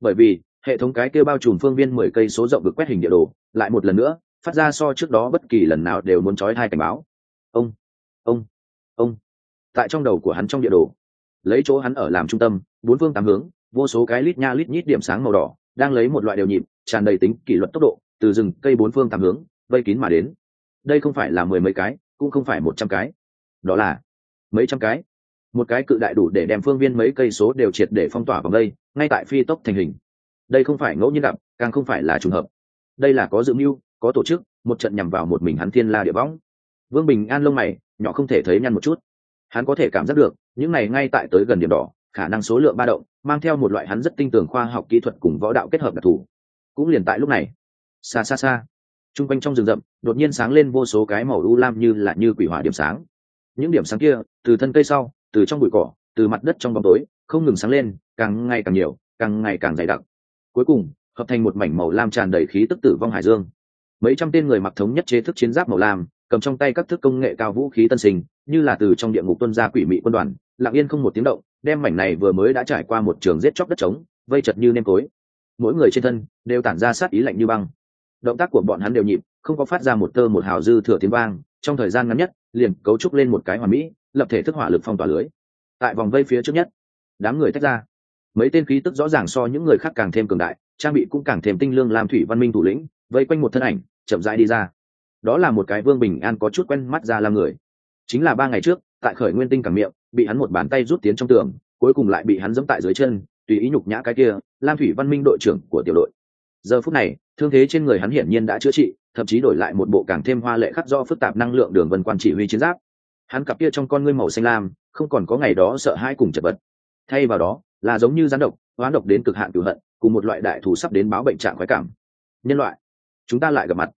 Bởi vì, hệ thống cái kia bao trùm phương viên mười cây số rộng được quét hình địa đồ, lại một lần nữa, phát ra so trước đó bất kỳ lần nào đều muốn trói hai cảnh báo. Ông ông. Tại trong đầu của hắn trong địa đồ. Lấy chỗ hắn ở làm trung tâm, bốn phương tám hướng, vô số cái lít nha lít nhít điểm sáng màu đỏ, đang lấy một loại đều nhịp, tràn đầy tính kỷ luật tốc độ, từ rừng cây bốn phương tám hướng, vây kín mà đến. Đây không phải là mười mấy cái, cũng không phải một trăm cái. Đó là mấy trăm cái. Một cái cự đại đủ để đem phương viên mấy cây số đều triệt để phong tỏa vòng đây, ngay tại phi tốc thành hình. Đây không phải ngẫu nhiên gặp, càng không phải là trùng hợp. Đây là có dự mưu, có tổ chức, một trận nhằm vào một mình hắn thiên la địa võng. Vương bình an lông mày nhỏ không thể thấy nhăn một chút. Hắn có thể cảm giác được, những này ngay tại tới gần điểm đỏ, khả năng số lượng ba động, mang theo một loại hắn rất tinh tường khoa học kỹ thuật cùng võ đạo kết hợp đặc thù. Cũng liền tại lúc này, xa xa xa t r u n g quanh trong rừng rậm, đột nhiên sáng lên vô số cái màu u lam như là như quỷ hỏa điểm sáng. Những điểm sáng kia, từ thân cây sau, từ trong bụi cỏ, từ mặt đất trong bóng tối, không ngừng sáng lên, càng ngày càng nhiều, càng ngày càng dày đặc. Cuối cùng, hợp thành một mảnh màu lam tràn đầy khí tức tử vong hải dương. Mấy trăm tên người mặc thống nhất chế thức chiến giáp màu lam cầm trong tay các thức công nghệ cao vũ khí tân sinh, như là từ trong địa ngục tuân gia quỷ mị quân đoàn, lặng yên không một tiếng động, đem mảnh này vừa mới đã trải qua một trường giết chóc đất trống, vây chật như nêm cối mỗi người trên thân đều tản ra sát ý lạnh như băng. Động tác của bọn hắn đều nhịp, không có phát ra một tơ một hào dư thừa tiếng vang, trong thời gian ngắn nhất, liền cấu trúc lên một cái hoàn mỹ, lập thể thức hỏa lực phong tỏa lưới. Tại vòng vây phía trước nhất, đám người tách ra. Mấy tên khí tức rõ ràng so những người khác càng thêm cường đại, trang bị cũng càng thêm tinh lương làm thủy văn minh thủ lĩnh, vây quanh một thân ảnh, chậm rãi đi ra đó là một cái vương bình an có chút quen mắt ra làm người. Chính là ba ngày trước, tại khởi nguyên tinh cảng miệng, bị hắn một bàn tay rút tiến trong tường, cuối cùng lại bị hắn dẫm tại dưới chân, tùy ý nhục nhã cái kia, lam thủy văn minh đội trưởng của tiểu đội. Giờ phút này, thương thế trên người hắn hiển nhiên đã chữa trị, thậm chí đổi lại một bộ càng thêm hoa lệ khắc do phức tạp năng lượng đường vân quan chỉ huy chiến giáp. Hắn cặp kia trong con ngươi màu xanh lam, không còn có ngày đó sợ hãi cùng chật vật. Thay vào đó, là giống như rắn độc, hoán độc đến cực hạn cửu hận, cùng một loại đại thù sắp đến báo bệnh trạng khoái cảm. Nhân loại, chúng ta lại gặp mặt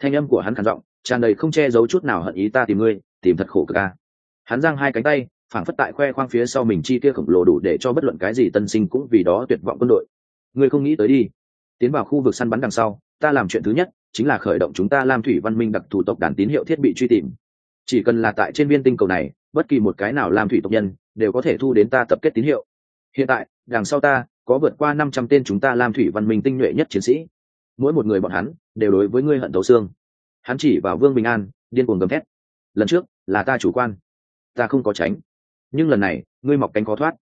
thanh âm của hắn khản giọng, tràn đầy không che giấu chút nào hận ý, ta tìm ngươi, tìm thật khổ cực ca hắn giang hai cánh tay, phảng phất tại khoe khoang phía sau mình chi kia khổng lồ đủ để cho bất luận cái gì tân sinh cũng vì đó tuyệt vọng quân đội. Ngươi không nghĩ tới đi. Tiến vào khu vực săn bắn đằng sau, ta làm chuyện thứ nhất chính là khởi động chúng ta làm thủy văn minh đặc thủ tộc đàn tín hiệu thiết bị truy tìm. Chỉ cần là tại trên viên tinh cầu này, bất kỳ một cái nào làm thủy tộc nhân đều có thể thu đến ta tập kết tín hiệu. Hiện tại, đằng sau ta có vượt qua năm trăm tên chúng ta làm thủy văn minh tinh nhuệ nhất chiến sĩ mỗi một người bọn hắn đều đối với ngươi hận thấu xương. Hắn chỉ vào vương bình an, điên cuồng gầm thét. Lần trước là ta chủ quan, ta không có tránh. Nhưng lần này, ngươi mọc cánh khó thoát.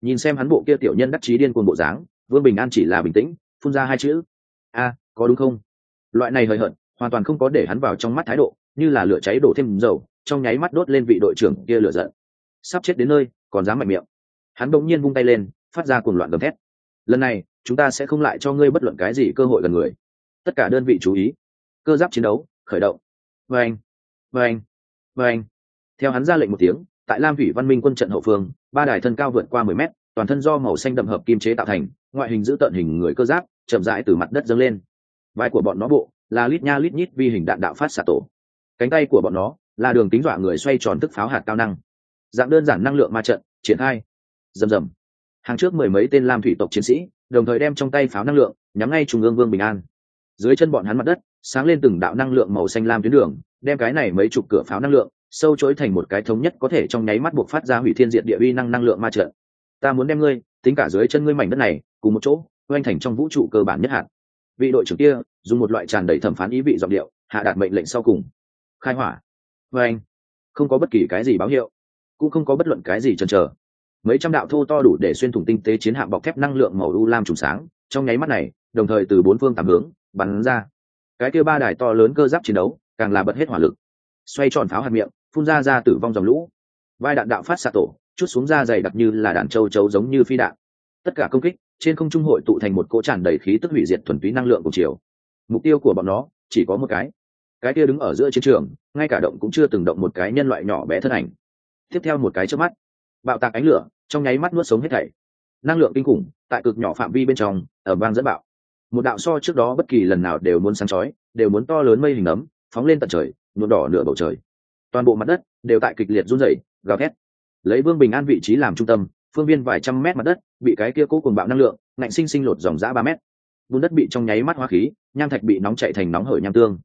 Nhìn xem hắn bộ kia tiểu nhân đắc chí điên cuồng bộ dáng, vương bình an chỉ là bình tĩnh, phun ra hai chữ. A, có đúng không? Loại này hời hợt, hoàn toàn không có để hắn vào trong mắt thái độ, như là lửa cháy đổ thêm dầu, trong nháy mắt đốt lên vị đội trưởng kia lửa giận. Sắp chết đến nơi, còn dám mạnh miệng. Hắn đ ỗ n g nhiên vung tay lên, phát ra cuồng loạn gầm thét. Lần này, chúng ta sẽ không lại cho ngươi bất luận cái gì cơ hội gần người tất cả đơn vị chú ý. Cơ giáp chiến đấu, khởi động. Vê anh vê anh vê anh theo hắn ra lệnh một tiếng, tại lam thủy văn minh quân trận hậu phương, ba đài thân cao vượt qua mười mét, toàn thân do màu xanh đậm hợp kim chế tạo thành, ngoại hình giữ tận hình người cơ giáp, chậm rãi từ mặt đất dâng lên. Vai của bọn nó bộ, là lít nha lít nhít vi hình đạn đạo phát xạ tổ. Cánh tay của bọn nó, là đường tính dọa người xoay tròn tức pháo hạt cao năng. Dạng đơn giản năng lượng ma trận, triển khai. Rầm rầm. Hàng trước mười mấy tên lam thủy tộc chiến sĩ, đồng thời đem trong tay pháo năng lượng, nhắm ngay trung ương vương bình an dưới chân bọn hắn mặt đất, sáng lên từng đạo năng lượng màu xanh lam tuyến đường, đem cái này mấy chục cửa pháo năng lượng, sâu chối thành một cái thống nhất có thể trong nháy mắt buộc phát ra hủy thiên diện địa uy năng năng lượng ma trận. Ta muốn đem ngươi, tính cả dưới chân ngươi mảnh đất này, cùng một chỗ oanh thành trong vũ trụ cơ bản nhất hạn vị đội trưởng kia, dùng một loại tràn đầy thẩm phán ý vị giọng điệu, hạ đạt mệnh lệnh sau cùng. Khai hỏa. Vê anh, không có bất kỳ cái gì báo hiệu, cũng không có bất luận cái gì chần chờ. Mấy trăm đạo thô to đủ để xuyên thủng tinh tế chiến hạm bọc thép năng lượng màu u lam trùng sáng, trong nháy mắt này, đồng thời từ bốn phương tám hướng bắn ra. Cái kia ba đài to lớn cơ giáp chiến đấu, càng là bật hết hỏa lực. Xoay tròn pháo hạt miệng, phun ra ra tử vong dòng lũ. Vai đạn đạo phát xạ tổ, chút xuống ra dày đặc như là đạn châu chấu giống như phi đạn. Tất cả công kích, trên không trung hội tụ thành một cỗ tràn đầy khí tức hủy diệt thuần túy năng lượng của chiều. Mục tiêu của bọn nó, chỉ có một cái. Cái kia đứng ở giữa chiến trường, ngay cả động cũng chưa từng động một cái nhân loại nhỏ bé thân ảnh. Tiếp theo một cái trước mắt. Bạo tạc ánh lửa, trong nháy mắt nuốt sống hết thảy. Năng lượng kinh khủng, tại cực nhỏ phạm vi bên trong ở bang dẫn bạo một đạo so trước đó bất kỳ lần nào đều muốn sáng chói, đều muốn to lớn mây hình ấm, phóng lên tận trời, nhuộm đỏ nửa bầu trời. Toàn bộ mặt đất đều tại kịch liệt run rẩy, gào thét. Lấy vương bình an vị trí làm trung tâm, phương viên vài trăm mét mặt đất, bị cái kia cố cùng bạo năng lượng, ngạnh sinh sinh lột dòng dã ba mét. Bùn đất bị trong nháy mắt hoa khí, nham thạch bị nóng chạy thành nóng hởi nham tương.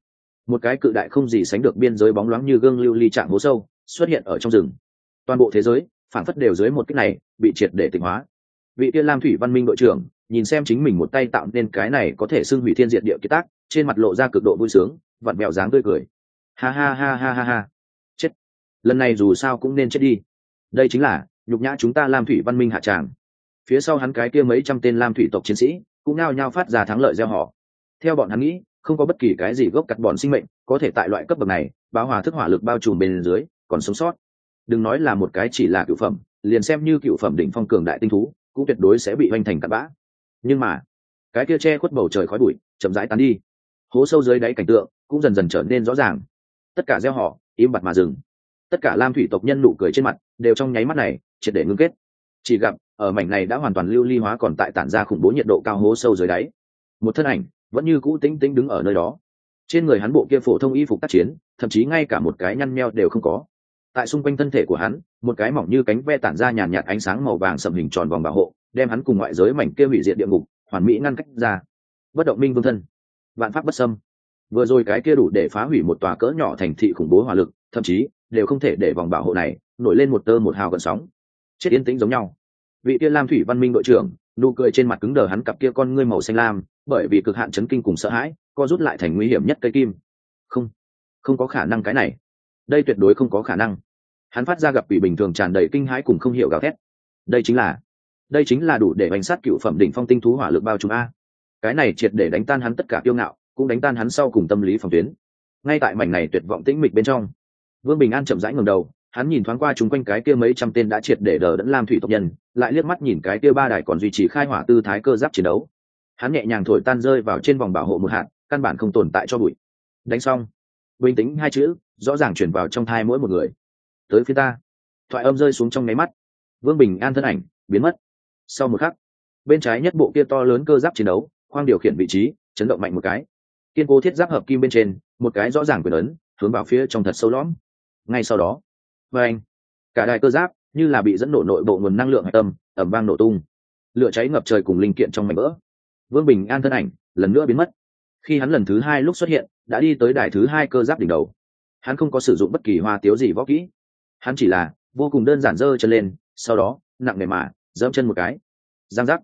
Một cái cự đại không gì sánh được biên giới bóng loáng như gương lưu ly trạng hố sâu, xuất hiện ở trong rừng. Toàn bộ thế giới phản phất đều dưới một cách này, bị triệt để tịnh hóa. Vị kia lam thủy văn minh đội trưởng nhìn xem chính mình một tay tạo nên cái này có thể xưng hủy thiên diệt địa kiệt tác, trên mặt lộ ra cực độ vui sướng, vặn mẹo dáng tươi cười. Ha ha ha ha ha ha. Chết. Lần này dù sao cũng nên chết đi. Đây chính là, nhục nhã chúng ta lam thủy văn minh hạ tràng. Phía sau hắn cái kia mấy trăm tên lam thủy tộc chiến sĩ, cũng nao nhao phát ra thắng lợi gieo họ. Theo bọn hắn nghĩ, không có bất kỳ cái gì gốc cắt bọn sinh mệnh có thể tại loại cấp bậc này báo hòa thức hỏa lực bao trùm bên dưới, còn sống sót. Đừng nói là một cái chỉ là cựu phẩm, liền xem như cựu phẩm đỉnh phong cường đại tinh thú, cũng tuyệt đối sẽ bị hoành thành cặn bã nhưng mà, cái kia che khuất bầu trời khói bụi chậm rãi tán đi. Hố sâu dưới đáy cảnh tượng cũng dần dần trở nên rõ ràng. Tất cả gieo họ, im bặt mà dừng. Tất cả lam thủy tộc nhân nụ cười trên mặt đều trong nháy mắt này triệt để ngưng kết. Chỉ gặp, ở mảnh này đã hoàn toàn lưu ly hóa còn tại tản ra khủng bố nhiệt độ cao hố sâu dưới đáy. Một thân ảnh vẫn như cũ tĩnh tĩnh đứng ở nơi đó. Trên người hắn bộ kia phổ thông y phục tác chiến, thậm chí ngay cả một cái nhăn meo đều không có. Tại xung quanh thân thể của hắn, một cái mỏng như cánh ve tản ra nhàn nhạt ánh sáng màu vàng sầm hình tròn vòng bảo hộ đem hắn cùng ngoại giới mảnh kia hủy diệt địa ngục, hoàn mỹ ngăn cách ra. Bất động minh vương thân. Vạn pháp bất xâm. Vừa rồi cái kia đủ để phá hủy một tòa cỡ nhỏ thành thị khủng bố hỏa lực, thậm chí, đều không thể để vòng bảo hộ này, nổi lên một tơ một hào gần sóng. Chết yên tĩnh giống nhau. Vị kia lam thủy văn minh đội trưởng, nụ cười trên mặt cứng đờ hắn cặp kia con ngươi màu xanh lam, bởi vì cực hạn chấn kinh cùng sợ hãi, co rút lại thành nguy hiểm nhất cây kim. Không không có khả năng cái này. Đây tuyệt đối không có khả năng. Hắn phát ra gặp bị bình thường tràn đầy kinh hãi cùng không hiểu gào thét. Đây chính là đây chính là đủ để bánh sát cựu phẩm đỉnh phong tinh thú hỏa lực bao trùm a. Cái này triệt để đánh tan hắn tất cả kiêu ngạo, cũng đánh tan hắn sau cùng tâm lý phòng tuyến. Ngay tại mảnh này tuyệt vọng tĩnh mịch bên trong, vương bình an chậm rãi ngầm đầu, hắn nhìn thoáng qua chúng quanh cái kia mấy trăm tên đã triệt để đờ đẫn lam thủy tộc nhân, lại liếc mắt nhìn cái kia ba đài còn duy trì khai hỏa tư thái cơ giáp chiến đấu. Hắn nhẹ nhàng thổi tan rơi vào trên vòng bảo hộ một hạt, căn bản không tồn tại cho bụi. Đánh xong, bình tĩnh hai chữ, rõ ràng chuyển vào trong thai mỗi một người. Tới phía ta. Thoại âm rơi xuống trong nháy mắt. Vương bình an thân ảnh biến mất sau một khắc, bên trái nhất bộ kia to lớn cơ giáp chiến đấu, khoang điều khiển vị trí, chấn động mạnh một cái. Kiên cố thiết giáp hợp kim bên trên, một cái rõ ràng quyền ấn, hướng vào phía trong thật sâu lõm. Ngay sau đó, và anh, cả đài cơ giáp như là bị dẫn nổ nội bộ nguồn năng lượng hạch tâm ẩm vang nổ tung. Lửa cháy ngập trời cùng linh kiện trong mảnh vỡ. Vương bình an thân ảnh lần nữa biến mất. Khi hắn lần thứ hai lúc xuất hiện, đã đi tới đài thứ hai cơ giáp đỉnh đầu. Hắn không có sử dụng bất kỳ hoa tiếu gì võ kỹ. Hắn chỉ là vô cùng đơn giản dơ chân lên, sau đó, nặng nề mà dẫm chân một cái. Giang giác.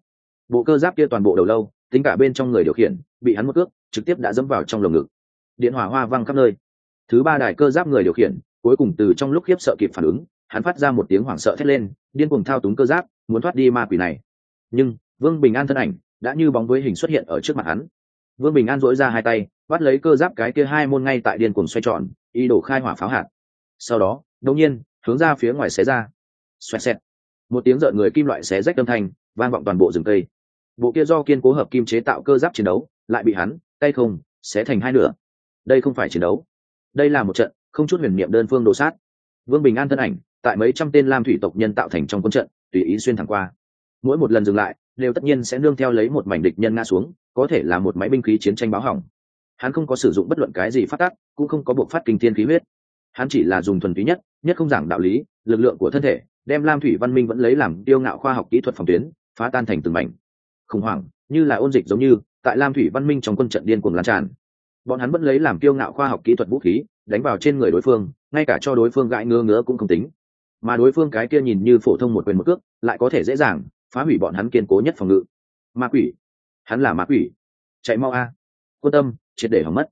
Bộ cơ giáp kia toàn bộ đầu lâu, tính cả bên trong người điều khiển, bị hắn mất cước, trực tiếp đã dẫm vào trong lồng ngực. Điện hỏa hoa văng khắp nơi. Thứ ba đài cơ giáp người điều khiển, cuối cùng từ trong lúc khiếp sợ kịp phản ứng, hắn phát ra một tiếng hoảng sợ thét lên, điên cuồng thao túng cơ giáp, muốn thoát đi ma quỷ này. Nhưng, vương bình an thân ảnh, đã như bóng với hình xuất hiện ở trước mặt hắn. Vương bình an dỗi ra hai tay, bắt lấy cơ giáp cái kia hai môn ngay tại điên cuồng xoay tròn y đổ khai hỏa pháo hạt. Sau đó, đột nhiên, hướng ra phía ngoài xé ra. Xoẹt xẹt một tiếng rợn người kim loại xé rách âm thanh, vang vọng toàn bộ rừng cây. Bộ kia do kiên cố hợp kim chế tạo cơ giáp chiến đấu, lại bị hắn, tay không, xé thành hai nửa. Đây không phải chiến đấu. Đây là một trận, không chút huyền niệm đơn phương đồ sát. Vương bình an thân ảnh, tại mấy trăm tên lam thủy tộc nhân tạo thành trong quân trận, tùy ý xuyên thẳng qua. Mỗi một lần dừng lại, đều tất nhiên sẽ nương theo lấy một mảnh địch nhân ngã xuống, có thể là một máy binh khí chiến tranh báo hỏng. Hắn không có sử dụng bất luận cái gì phát tác cũng không có buộc phát kinh thiên khí huyết. Hắn chỉ là dùng thuần túy nhất nhất không giảng đạo lý, lực lượng của thân thể, đem lam thủy văn minh vẫn lấy làm tiêu ngạo khoa học kỹ thuật phòng tuyến, phá tan thành từng mảnh. Khủng hoảng, như là ôn dịch giống như, tại lam thủy văn minh trong quân trận điên cuồng lan tràn. Bọn hắn vẫn lấy làm tiêu ngạo khoa học kỹ thuật vũ khí, đánh vào trên người đối phương, ngay cả cho đối phương gãi ngứa ngứa cũng không tính. Mà đối phương cái kia nhìn như phổ thông một quyền một cước, lại có thể dễ dàng, phá hủy bọn hắn kiên cố nhất phòng ngự. Ma quỷ. Hắn là ma quỷ. Chạy mau a. Quân tâm, triệt để hỏng mất.